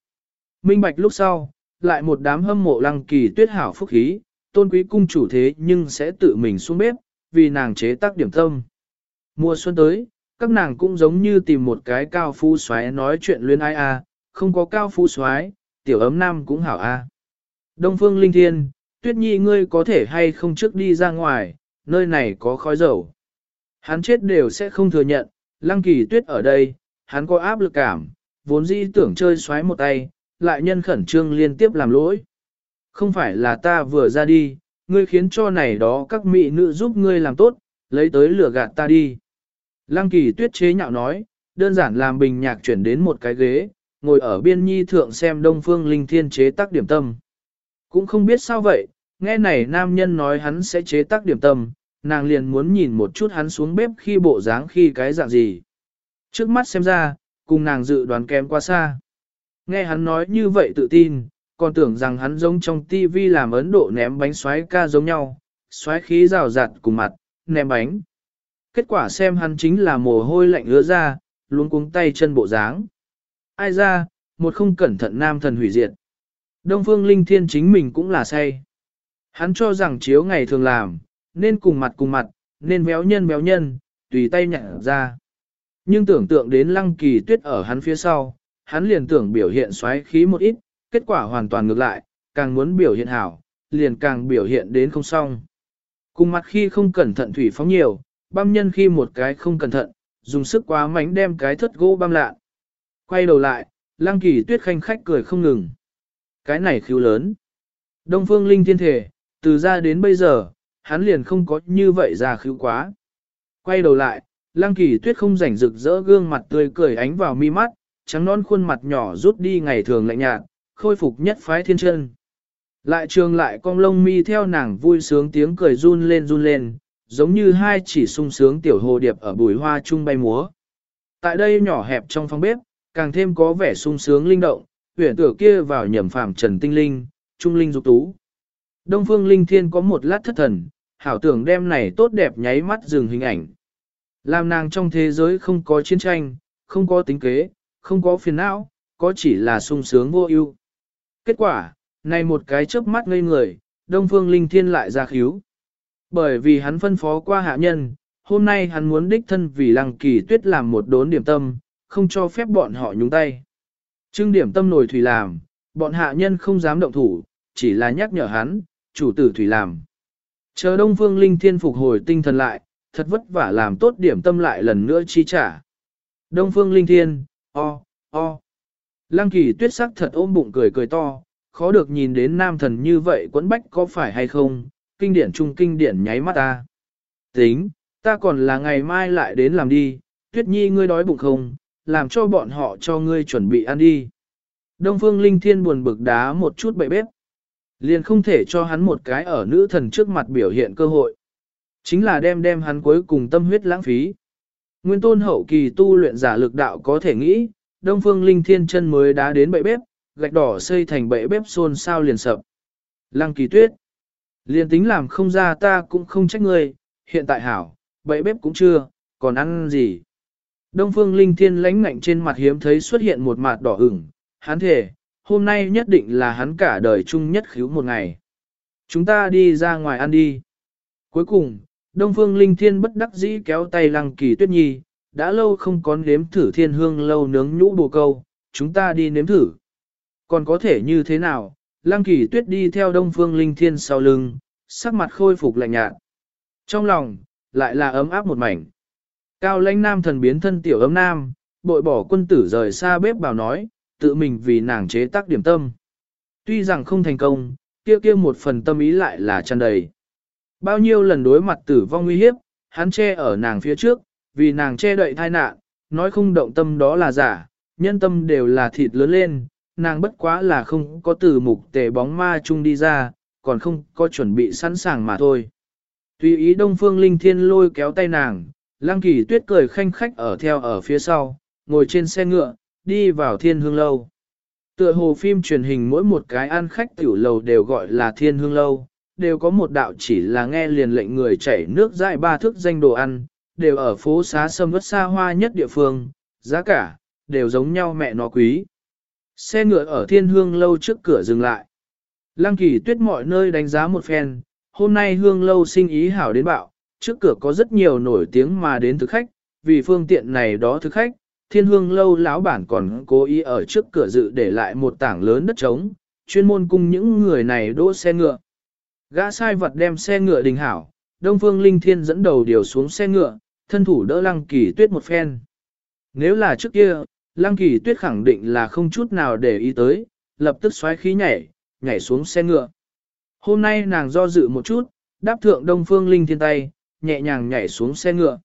Minh bạch lúc sau, lại một đám hâm mộ lăng kỳ tuyết hảo phúc khí, tôn quý cung chủ thế nhưng sẽ tự mình xuống bếp, vì nàng chế tác điểm tâm. Mùa xuân tới, các nàng cũng giống như tìm một cái cao phú xoáy nói chuyện luyên ai a, không có cao phú xoáy, tiểu ấm nam cũng hảo a. Đông phương linh thiên, tuyết nhi ngươi có thể hay không trước đi ra ngoài, nơi này có khói dầu. Hắn chết đều sẽ không thừa nhận, lăng kỳ tuyết ở đây, hắn có áp lực cảm, vốn dĩ tưởng chơi xoáy một tay, lại nhân khẩn trương liên tiếp làm lỗi. Không phải là ta vừa ra đi, ngươi khiến cho này đó các mỹ nữ giúp ngươi làm tốt, lấy tới lửa gạt ta đi. Lăng kỳ tuyết chế nhạo nói, đơn giản làm bình nhạc chuyển đến một cái ghế, ngồi ở biên nhi thượng xem đông phương linh thiên chế tác điểm tâm. Cũng không biết sao vậy, nghe này nam nhân nói hắn sẽ chế tác điểm tâm, nàng liền muốn nhìn một chút hắn xuống bếp khi bộ dáng khi cái dạng gì. Trước mắt xem ra, cùng nàng dự đoán kém quá xa. Nghe hắn nói như vậy tự tin, còn tưởng rằng hắn giống trong tivi làm Ấn Độ ném bánh xoáy ca giống nhau, xoáy khí rào rạt cùng mặt, ném bánh. Kết quả xem hắn chính là mồ hôi lạnh ứa ra, luôn cuống tay chân bộ dáng. Ai ra, một không cẩn thận nam thần hủy diệt. Đông phương linh thiên chính mình cũng là say. Hắn cho rằng chiếu ngày thường làm, nên cùng mặt cùng mặt, nên béo nhân béo nhân, tùy tay nhận ra. Nhưng tưởng tượng đến lăng kỳ tuyết ở hắn phía sau, hắn liền tưởng biểu hiện xoáy khí một ít, kết quả hoàn toàn ngược lại, càng muốn biểu hiện hảo, liền càng biểu hiện đến không xong. Cùng mặt khi không cẩn thận thủy phóng nhiều, băm nhân khi một cái không cẩn thận, dùng sức quá mánh đem cái thất gỗ băm lạ. Quay đầu lại, lăng kỳ tuyết khanh khách cười không ngừng. Cái này khiếu lớn. Đông phương linh thiên thể, từ ra đến bây giờ, hắn liền không có như vậy ra khiếu quá. Quay đầu lại, lăng kỳ tuyết không rảnh rực rỡ gương mặt tươi cười ánh vào mi mắt, trắng non khuôn mặt nhỏ rút đi ngày thường lạnh nhạt, khôi phục nhất phái thiên chân. Lại trường lại cong lông mi theo nàng vui sướng tiếng cười run lên run lên, giống như hai chỉ sung sướng tiểu hồ điệp ở bùi hoa chung bay múa. Tại đây nhỏ hẹp trong phòng bếp, càng thêm có vẻ sung sướng linh động, huyển tử kia vào nhầm phàm trần tinh linh, trung linh dục tú. Đông phương linh thiên có một lát thất thần, hảo tưởng đem này tốt đẹp nháy mắt dừng hình ảnh. Làm nàng trong thế giới không có chiến tranh, không có tính kế, không có phiền não, có chỉ là sung sướng vô ưu. Kết quả, này một cái chớp mắt ngây người, Đông Phương Linh Thiên lại ra khíu. Bởi vì hắn phân phó qua hạ nhân, hôm nay hắn muốn đích thân vì lăng kỳ tuyết làm một đốn điểm tâm, không cho phép bọn họ nhúng tay. Trưng điểm tâm nổi thủy làm, bọn hạ nhân không dám động thủ, chỉ là nhắc nhở hắn, chủ tử thủy làm. Chờ Đông Phương Linh Thiên phục hồi tinh thần lại, thật vất vả làm tốt điểm tâm lại lần nữa chi trả. Đông Phương Linh Thiên, o, o. Lăng kỳ tuyết sắc thật ôm bụng cười cười to, khó được nhìn đến nam thần như vậy quấn bách có phải hay không, kinh điển trung kinh điển nháy mắt ta. Tính, ta còn là ngày mai lại đến làm đi, tuyết nhi ngươi đói bụng không, làm cho bọn họ cho ngươi chuẩn bị ăn đi. Đông phương linh thiên buồn bực đá một chút bậy bếp. Liền không thể cho hắn một cái ở nữ thần trước mặt biểu hiện cơ hội. Chính là đem đem hắn cuối cùng tâm huyết lãng phí. Nguyên tôn hậu kỳ tu luyện giả lực đạo có thể nghĩ, Đông Phương Linh Thiên chân mới đá đến bệ bếp, gạch đỏ xây thành bệ bếp xôn sao liền sập. Lăng kỳ tuyết. Liền tính làm không ra ta cũng không trách ngươi, hiện tại hảo, bệ bếp cũng chưa, còn ăn gì. Đông Phương Linh Thiên lãnh ngạnh trên mặt hiếm thấy xuất hiện một mặt đỏ ửng, hắn thể, hôm nay nhất định là hắn cả đời chung nhất khíu một ngày. Chúng ta đi ra ngoài ăn đi. Cuối cùng, Đông Phương Linh Thiên bất đắc dĩ kéo tay Lăng Kỳ Tuyết Nhi, đã lâu không có nếm thử thiên hương lâu nướng nhũ bồ câu, chúng ta đi nếm thử. Còn có thể như thế nào, Lăng Kỳ Tuyết đi theo Đông Phương Linh Thiên sau lưng, sắc mặt khôi phục lạnh nhạt. Trong lòng, lại là ấm áp một mảnh. Cao lãnh nam thần biến thân tiểu ấm nam, bội bỏ quân tử rời xa bếp bảo nói, tự mình vì nàng chế tác điểm tâm. Tuy rằng không thành công, kia kia một phần tâm ý lại là tràn đầy. Bao nhiêu lần đối mặt tử vong nguy hiếp, hắn che ở nàng phía trước, vì nàng che đậy thai nạn, nói không động tâm đó là giả, nhân tâm đều là thịt lớn lên, nàng bất quá là không có từ mục tề bóng ma chung đi ra, còn không có chuẩn bị sẵn sàng mà thôi. Tùy ý Đông Phương Linh Thiên lôi kéo tay nàng, Lăng Kỳ Tuyết cười khanh khách ở theo ở phía sau, ngồi trên xe ngựa, đi vào thiên hương lâu. Tựa hồ phim truyền hình mỗi một cái ăn khách tiểu lầu đều gọi là thiên hương lâu, đều có một đạo chỉ là nghe liền lệnh người chảy nước dại ba thức danh đồ ăn, đều ở phố xá sâm vất xa hoa nhất địa phương, giá cả, đều giống nhau mẹ nó quý. Xe ngựa ở thiên hương lâu trước cửa dừng lại. Lăng kỳ tuyết mọi nơi đánh giá một phen, hôm nay hương lâu sinh ý hảo đến bạo, trước cửa có rất nhiều nổi tiếng mà đến thực khách, vì phương tiện này đó thực khách, thiên hương lâu lão bản còn cố ý ở trước cửa dự để lại một tảng lớn đất trống, chuyên môn cung những người này đỗ xe ngựa. Gã sai vật đem xe ngựa đình hảo, Đông Phương Linh Thiên dẫn đầu điều xuống xe ngựa, thân thủ đỡ Lăng Kỳ Tuyết một phen. Nếu là trước kia, Lăng Kỳ Tuyết khẳng định là không chút nào để ý tới, lập tức xoáy khí nhảy, nhảy xuống xe ngựa. Hôm nay nàng do dự một chút, đáp thượng Đông Phương Linh Thiên tay, nhẹ nhàng nhảy xuống xe ngựa.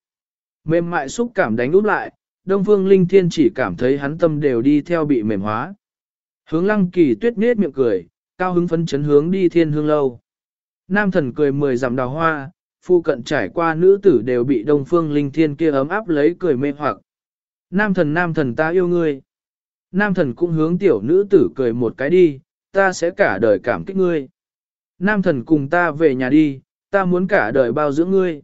Mềm mại xúc cảm đánh úp lại, Đông Phương Linh Thiên chỉ cảm thấy hắn tâm đều đi theo bị mềm hóa. Hướng Lăng Kỳ Tuyết nết miệng cười, cao hứng phấn chấn hướng đi thiên hương lâu. Nam thần cười mười dặm đào hoa, phu cận trải qua nữ tử đều bị Đông Phương Linh Thiên kia ấm áp lấy cười mê hoặc. Nam thần nam thần ta yêu ngươi. Nam thần cũng hướng tiểu nữ tử cười một cái đi, ta sẽ cả đời cảm kích ngươi. Nam thần cùng ta về nhà đi, ta muốn cả đời bao dưỡng ngươi.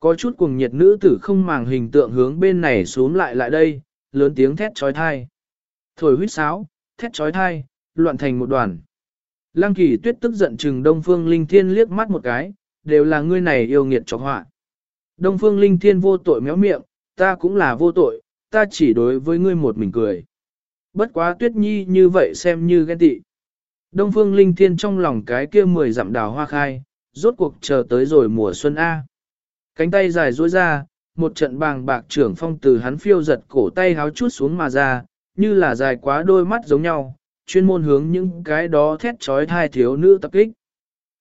Có chút cuồng nhiệt nữ tử không màng hình tượng hướng bên này xuống lại lại đây, lớn tiếng thét trói thai. Thổi huyết sáo, thét trói thai, loạn thành một đoàn. Lăng kỳ tuyết tức giận chừng Đông Phương Linh Thiên liếc mắt một cái, đều là ngươi này yêu nghiệt cho họa. Đông Phương Linh Thiên vô tội méo miệng, ta cũng là vô tội, ta chỉ đối với ngươi một mình cười. Bất quá tuyết nhi như vậy xem như ghen tị. Đông Phương Linh Thiên trong lòng cái kia mười dặm đào hoa khai, rốt cuộc chờ tới rồi mùa xuân A. Cánh tay dài duỗi ra, một trận bàng bạc trưởng phong từ hắn phiêu giật cổ tay háo chút xuống mà ra, như là dài quá đôi mắt giống nhau, chuyên môn hướng những cái đó thét trói thai thiếu nữ tập kích.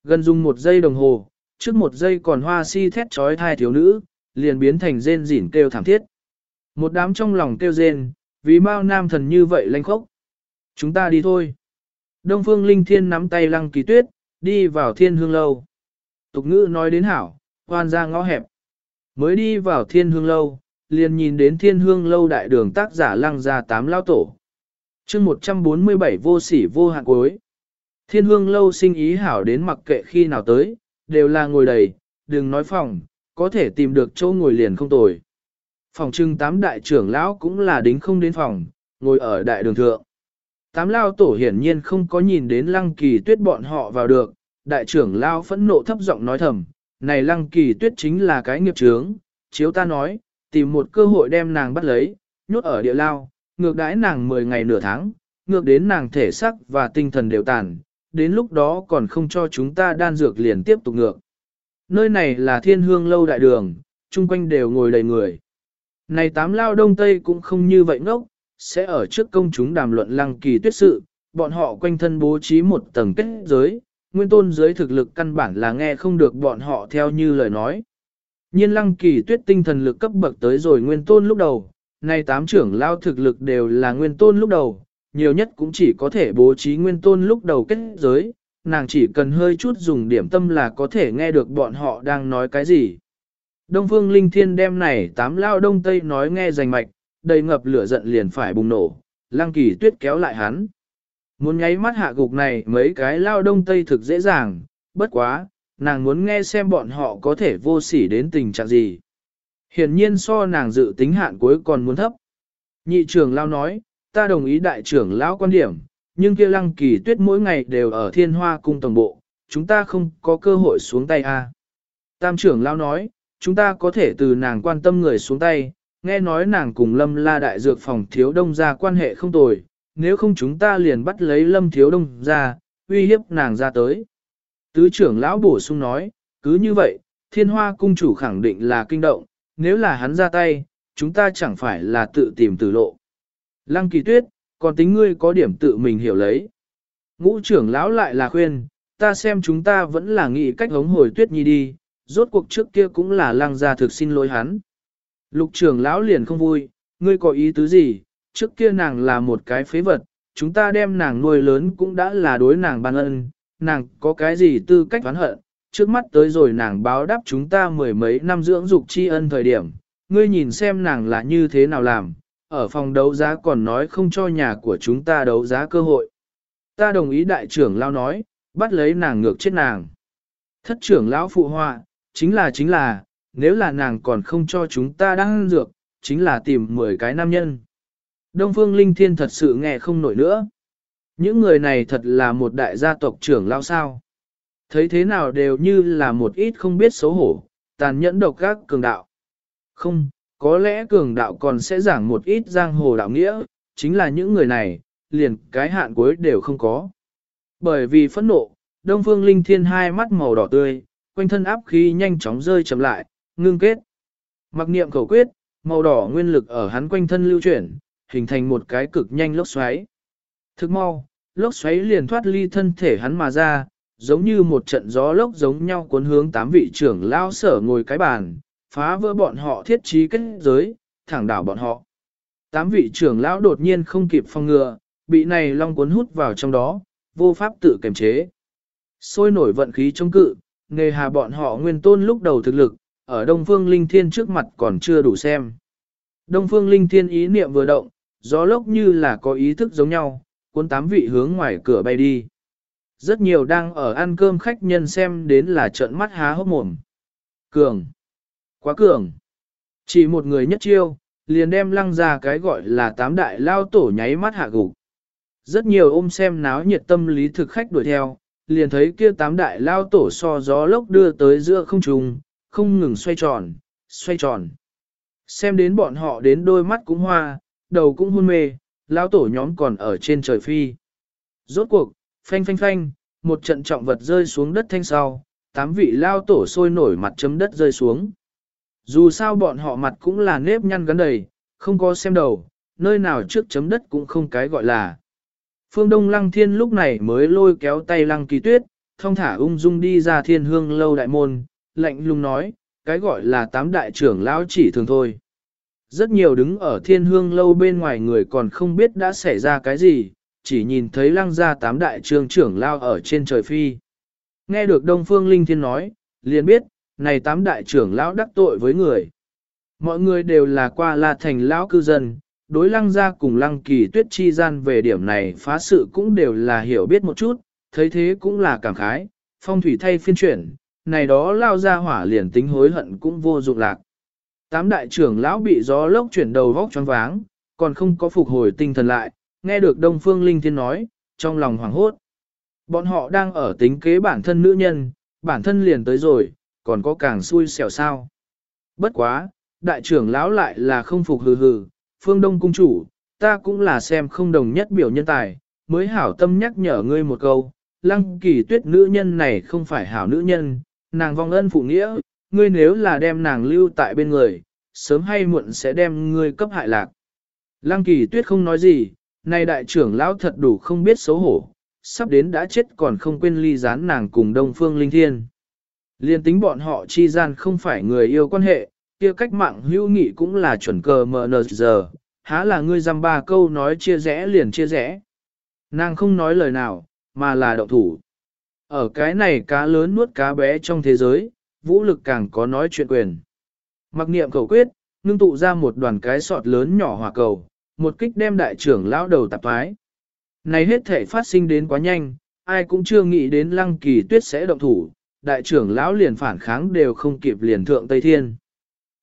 Gần dùng một giây đồng hồ, trước một giây còn hoa si thét trói thai thiếu nữ, liền biến thành rên rỉn kêu thảm thiết. Một đám trong lòng kêu rên, vì mau nam thần như vậy lanh khốc. Chúng ta đi thôi. Đông phương linh thiên nắm tay lăng kỳ tuyết, đi vào thiên hương lâu. Tục ngữ nói đến hảo, hoan ra ngõ hẹp. Mới đi vào thiên hương lâu, liền nhìn đến thiên hương lâu đại đường tác giả lăng ra tám lao tổ. chương 147 vô sỉ vô hạn cuối. Thiên hương lâu sinh ý hảo đến mặc kệ khi nào tới, đều là ngồi đầy, đừng nói phòng, có thể tìm được chỗ ngồi liền không tồi. Phòng trưng tám đại trưởng lão cũng là đính không đến phòng, ngồi ở đại đường thượng. Tám lao tổ hiển nhiên không có nhìn đến lăng kỳ tuyết bọn họ vào được, đại trưởng lao phẫn nộ thấp giọng nói thầm, này lăng kỳ tuyết chính là cái nghiệp chướng, chiếu ta nói, tìm một cơ hội đem nàng bắt lấy, nhốt ở địa lao, ngược đãi nàng 10 ngày nửa tháng, ngược đến nàng thể sắc và tinh thần đều tàn, đến lúc đó còn không cho chúng ta đan dược liền tiếp tục ngược. Nơi này là thiên hương lâu đại đường, chung quanh đều ngồi đầy người. Này tám lao đông tây cũng không như vậy ngốc, sẽ ở trước công chúng đàm luận lăng kỳ tuyết sự, bọn họ quanh thân bố trí một tầng kết giới, nguyên tôn giới thực lực căn bản là nghe không được bọn họ theo như lời nói. Nhiên lăng kỳ tuyết tinh thần lực cấp bậc tới rồi nguyên tôn lúc đầu, nay tám trưởng lao thực lực đều là nguyên tôn lúc đầu, nhiều nhất cũng chỉ có thể bố trí nguyên tôn lúc đầu kết giới, nàng chỉ cần hơi chút dùng điểm tâm là có thể nghe được bọn họ đang nói cái gì. Đông phương linh thiên đem này tám lao đông tây nói nghe rành mạch, đầy ngập lửa giận liền phải bùng nổ, lăng kỳ tuyết kéo lại hắn. Muốn nháy mắt hạ gục này mấy cái lao đông tây thực dễ dàng, bất quá, nàng muốn nghe xem bọn họ có thể vô sỉ đến tình trạng gì. Hiển nhiên so nàng dự tính hạn cuối còn muốn thấp. Nhị trưởng lao nói, ta đồng ý đại trưởng lão quan điểm, nhưng kia lăng kỳ tuyết mỗi ngày đều ở thiên hoa cung tổng bộ, chúng ta không có cơ hội xuống tay a. Tam trưởng lão nói, chúng ta có thể từ nàng quan tâm người xuống tay, nghe nói nàng cùng lâm la đại dược phòng thiếu đông ra quan hệ không tồi, nếu không chúng ta liền bắt lấy lâm thiếu đông ra, uy hiếp nàng ra tới. Tứ trưởng lão bổ sung nói, cứ như vậy, thiên hoa cung chủ khẳng định là kinh động, nếu là hắn ra tay, chúng ta chẳng phải là tự tìm tử lộ. Lăng kỳ tuyết, còn tính ngươi có điểm tự mình hiểu lấy. Ngũ trưởng lão lại là khuyên, ta xem chúng ta vẫn là nghĩ cách hống hồi tuyết nhi đi, rốt cuộc trước kia cũng là lăng gia thực xin lỗi hắn. Lục trưởng lão liền không vui, ngươi có ý tứ gì, trước kia nàng là một cái phế vật, chúng ta đem nàng nuôi lớn cũng đã là đối nàng ban ân, nàng có cái gì tư cách oán hận, trước mắt tới rồi nàng báo đáp chúng ta mười mấy năm dưỡng dục tri ân thời điểm, ngươi nhìn xem nàng là như thế nào làm, ở phòng đấu giá còn nói không cho nhà của chúng ta đấu giá cơ hội. Ta đồng ý đại trưởng lao nói, bắt lấy nàng ngược chết nàng. Thất trưởng lão phụ họa, chính là chính là, nếu là nàng còn không cho chúng ta đăng dược, chính là tìm 10 cái nam nhân. Đông Phương Linh Thiên thật sự nghe không nổi nữa. Những người này thật là một đại gia tộc trưởng lao sao. Thấy thế nào đều như là một ít không biết xấu hổ, tàn nhẫn độc các cường đạo. Không, có lẽ cường đạo còn sẽ giảng một ít giang hồ đạo nghĩa, chính là những người này, liền cái hạn cuối đều không có. Bởi vì phẫn nộ, Đông Phương Linh Thiên hai mắt màu đỏ tươi, quanh thân áp khí nhanh chóng rơi chậm lại, ngưng kết. Mặc niệm khẩu quyết, màu đỏ nguyên lực ở hắn quanh thân lưu chuyển, hình thành một cái cực nhanh lốc xoáy. Thức mau, lốc xoáy liền thoát ly thân thể hắn mà ra, giống như một trận gió lốc giống nhau cuốn hướng tám vị trưởng lao sở ngồi cái bàn, phá vỡ bọn họ thiết trí kết giới, thẳng đảo bọn họ. Tám vị trưởng lão đột nhiên không kịp phòng ngừa, bị này long cuốn hút vào trong đó, vô pháp tự kiềm chế. Sôi nổi vận khí chống cự, nề hà bọn họ nguyên tôn lúc đầu thực lực, ở Đông Phương Linh Thiên trước mặt còn chưa đủ xem. Đông Phương Linh Thiên ý niệm vừa động, gió lốc như là có ý thức giống nhau, cuốn tám vị hướng ngoài cửa bay đi. Rất nhiều đang ở ăn cơm khách nhân xem đến là trợn mắt há hốc mồm. Cường! Quá cường! Chỉ một người nhất chiêu, liền đem lăng ra cái gọi là tám đại lao tổ nháy mắt hạ gục. Rất nhiều ôm xem náo nhiệt tâm lý thực khách đuổi theo, liền thấy kia tám đại lao tổ so gió lốc đưa tới giữa không trung, không ngừng xoay tròn, xoay tròn. Xem đến bọn họ đến đôi mắt cũng hoa, đầu cũng hôn mê, lao tổ nhóm còn ở trên trời phi. Rốt cuộc, phanh phanh phanh, một trận trọng vật rơi xuống đất thanh sau, tám vị lao tổ sôi nổi mặt chấm đất rơi xuống. Dù sao bọn họ mặt cũng là nếp nhăn gắn đầy, không có xem đầu, nơi nào trước chấm đất cũng không cái gọi là. Phương Đông Lăng Thiên lúc này mới lôi kéo tay Lăng Kỳ Tuyết, thông thả ung dung đi ra thiên hương lâu đại môn, lạnh lùng nói, cái gọi là tám đại trưởng lão chỉ thường thôi. Rất nhiều đứng ở thiên hương lâu bên ngoài người còn không biết đã xảy ra cái gì, chỉ nhìn thấy lăng ra tám đại trường trưởng lao ở trên trời phi. Nghe được Đông Phương Linh Thiên nói, liền biết, này tám đại trưởng lão đắc tội với người. Mọi người đều là qua là thành lão cư dân, đối lăng ra cùng lăng kỳ tuyết chi gian về điểm này phá sự cũng đều là hiểu biết một chút, thấy thế cũng là cảm khái, phong thủy thay phiên chuyển, này đó lao ra hỏa liền tính hối hận cũng vô dụng lạc. Tám đại trưởng lão bị gió lốc chuyển đầu vóc choáng váng, còn không có phục hồi tinh thần lại, nghe được Đông Phương Linh Thiên nói, trong lòng hoảng hốt. Bọn họ đang ở tính kế bản thân nữ nhân, bản thân liền tới rồi, còn có càng xui xẻo sao. Bất quá, đại trưởng lão lại là không phục hừ hừ, phương đông cung chủ, ta cũng là xem không đồng nhất biểu nhân tài, mới hảo tâm nhắc nhở ngươi một câu, lăng kỳ tuyết nữ nhân này không phải hảo nữ nhân, nàng vong ân phụ nghĩa, ngươi nếu là đem nàng lưu tại bên người, sớm hay muộn sẽ đem ngươi cấp hại lạc. Lăng kỳ tuyết không nói gì, nay đại trưởng lão thật đủ không biết xấu hổ, sắp đến đã chết còn không quên ly gián nàng cùng đông phương linh thiên. Liên tính bọn họ chi gian không phải người yêu quan hệ, kia cách mạng hữu nghị cũng là chuẩn cờ mờ nờ giờ, há là ngươi dăm ba câu nói chia rẽ liền chia rẽ. Nàng không nói lời nào, mà là động thủ. Ở cái này cá lớn nuốt cá bé trong thế giới, vũ lực càng có nói chuyện quyền. Mặc niệm cầu quyết, ngưng tụ ra một đoàn cái sọt lớn nhỏ hỏa cầu, một kích đem đại trưởng lão đầu tạp thoái. Này hết thể phát sinh đến quá nhanh, ai cũng chưa nghĩ đến lăng kỳ tuyết sẽ động thủ, đại trưởng lão liền phản kháng đều không kịp liền thượng Tây Thiên.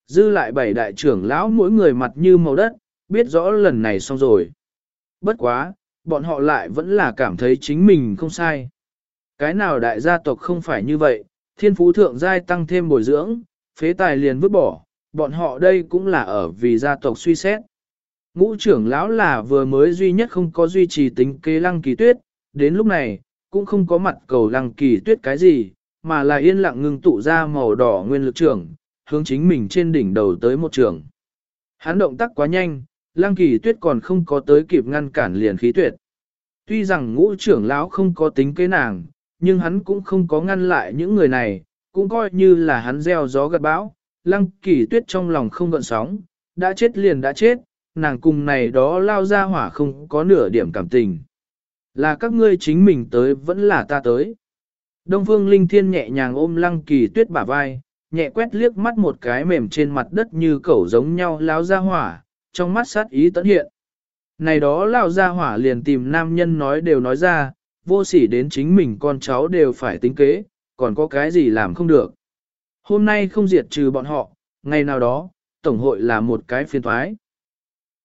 Dư lại bảy đại trưởng lão mỗi người mặt như màu đất, biết rõ lần này xong rồi. Bất quá, bọn họ lại vẫn là cảm thấy chính mình không sai. Cái nào đại gia tộc không phải như vậy, thiên phú thượng giai tăng thêm bồi dưỡng, phế tài liền vứt bỏ, bọn họ đây cũng là ở vì gia tộc suy xét. Ngũ trưởng lão là vừa mới duy nhất không có duy trì tính kế lăng kỳ tuyết, đến lúc này, cũng không có mặt cầu lăng kỳ tuyết cái gì, mà là yên lặng ngưng tụ ra màu đỏ nguyên lực trưởng, hướng chính mình trên đỉnh đầu tới một trường. Hắn động tác quá nhanh, lăng kỳ tuyết còn không có tới kịp ngăn cản liền khí tuyệt. Tuy rằng ngũ trưởng lão không có tính kế nàng, nhưng hắn cũng không có ngăn lại những người này, cũng coi như là hắn gieo gió gặt bão. Lăng kỳ tuyết trong lòng không gợn sóng, đã chết liền đã chết, nàng cùng này đó lao ra hỏa không có nửa điểm cảm tình. Là các ngươi chính mình tới vẫn là ta tới. Đông Phương Linh Thiên nhẹ nhàng ôm Lăng Kỳ Tuyết bả vai, nhẹ quét liếc mắt một cái mềm trên mặt đất như cẩu giống nhau láo ra hỏa, trong mắt sát ý tận hiện. Này đó lao ra hỏa liền tìm nam nhân nói đều nói ra, vô sỉ đến chính mình con cháu đều phải tính kế, còn có cái gì làm không được. Hôm nay không diệt trừ bọn họ, ngày nào đó, Tổng hội là một cái phiên thoái.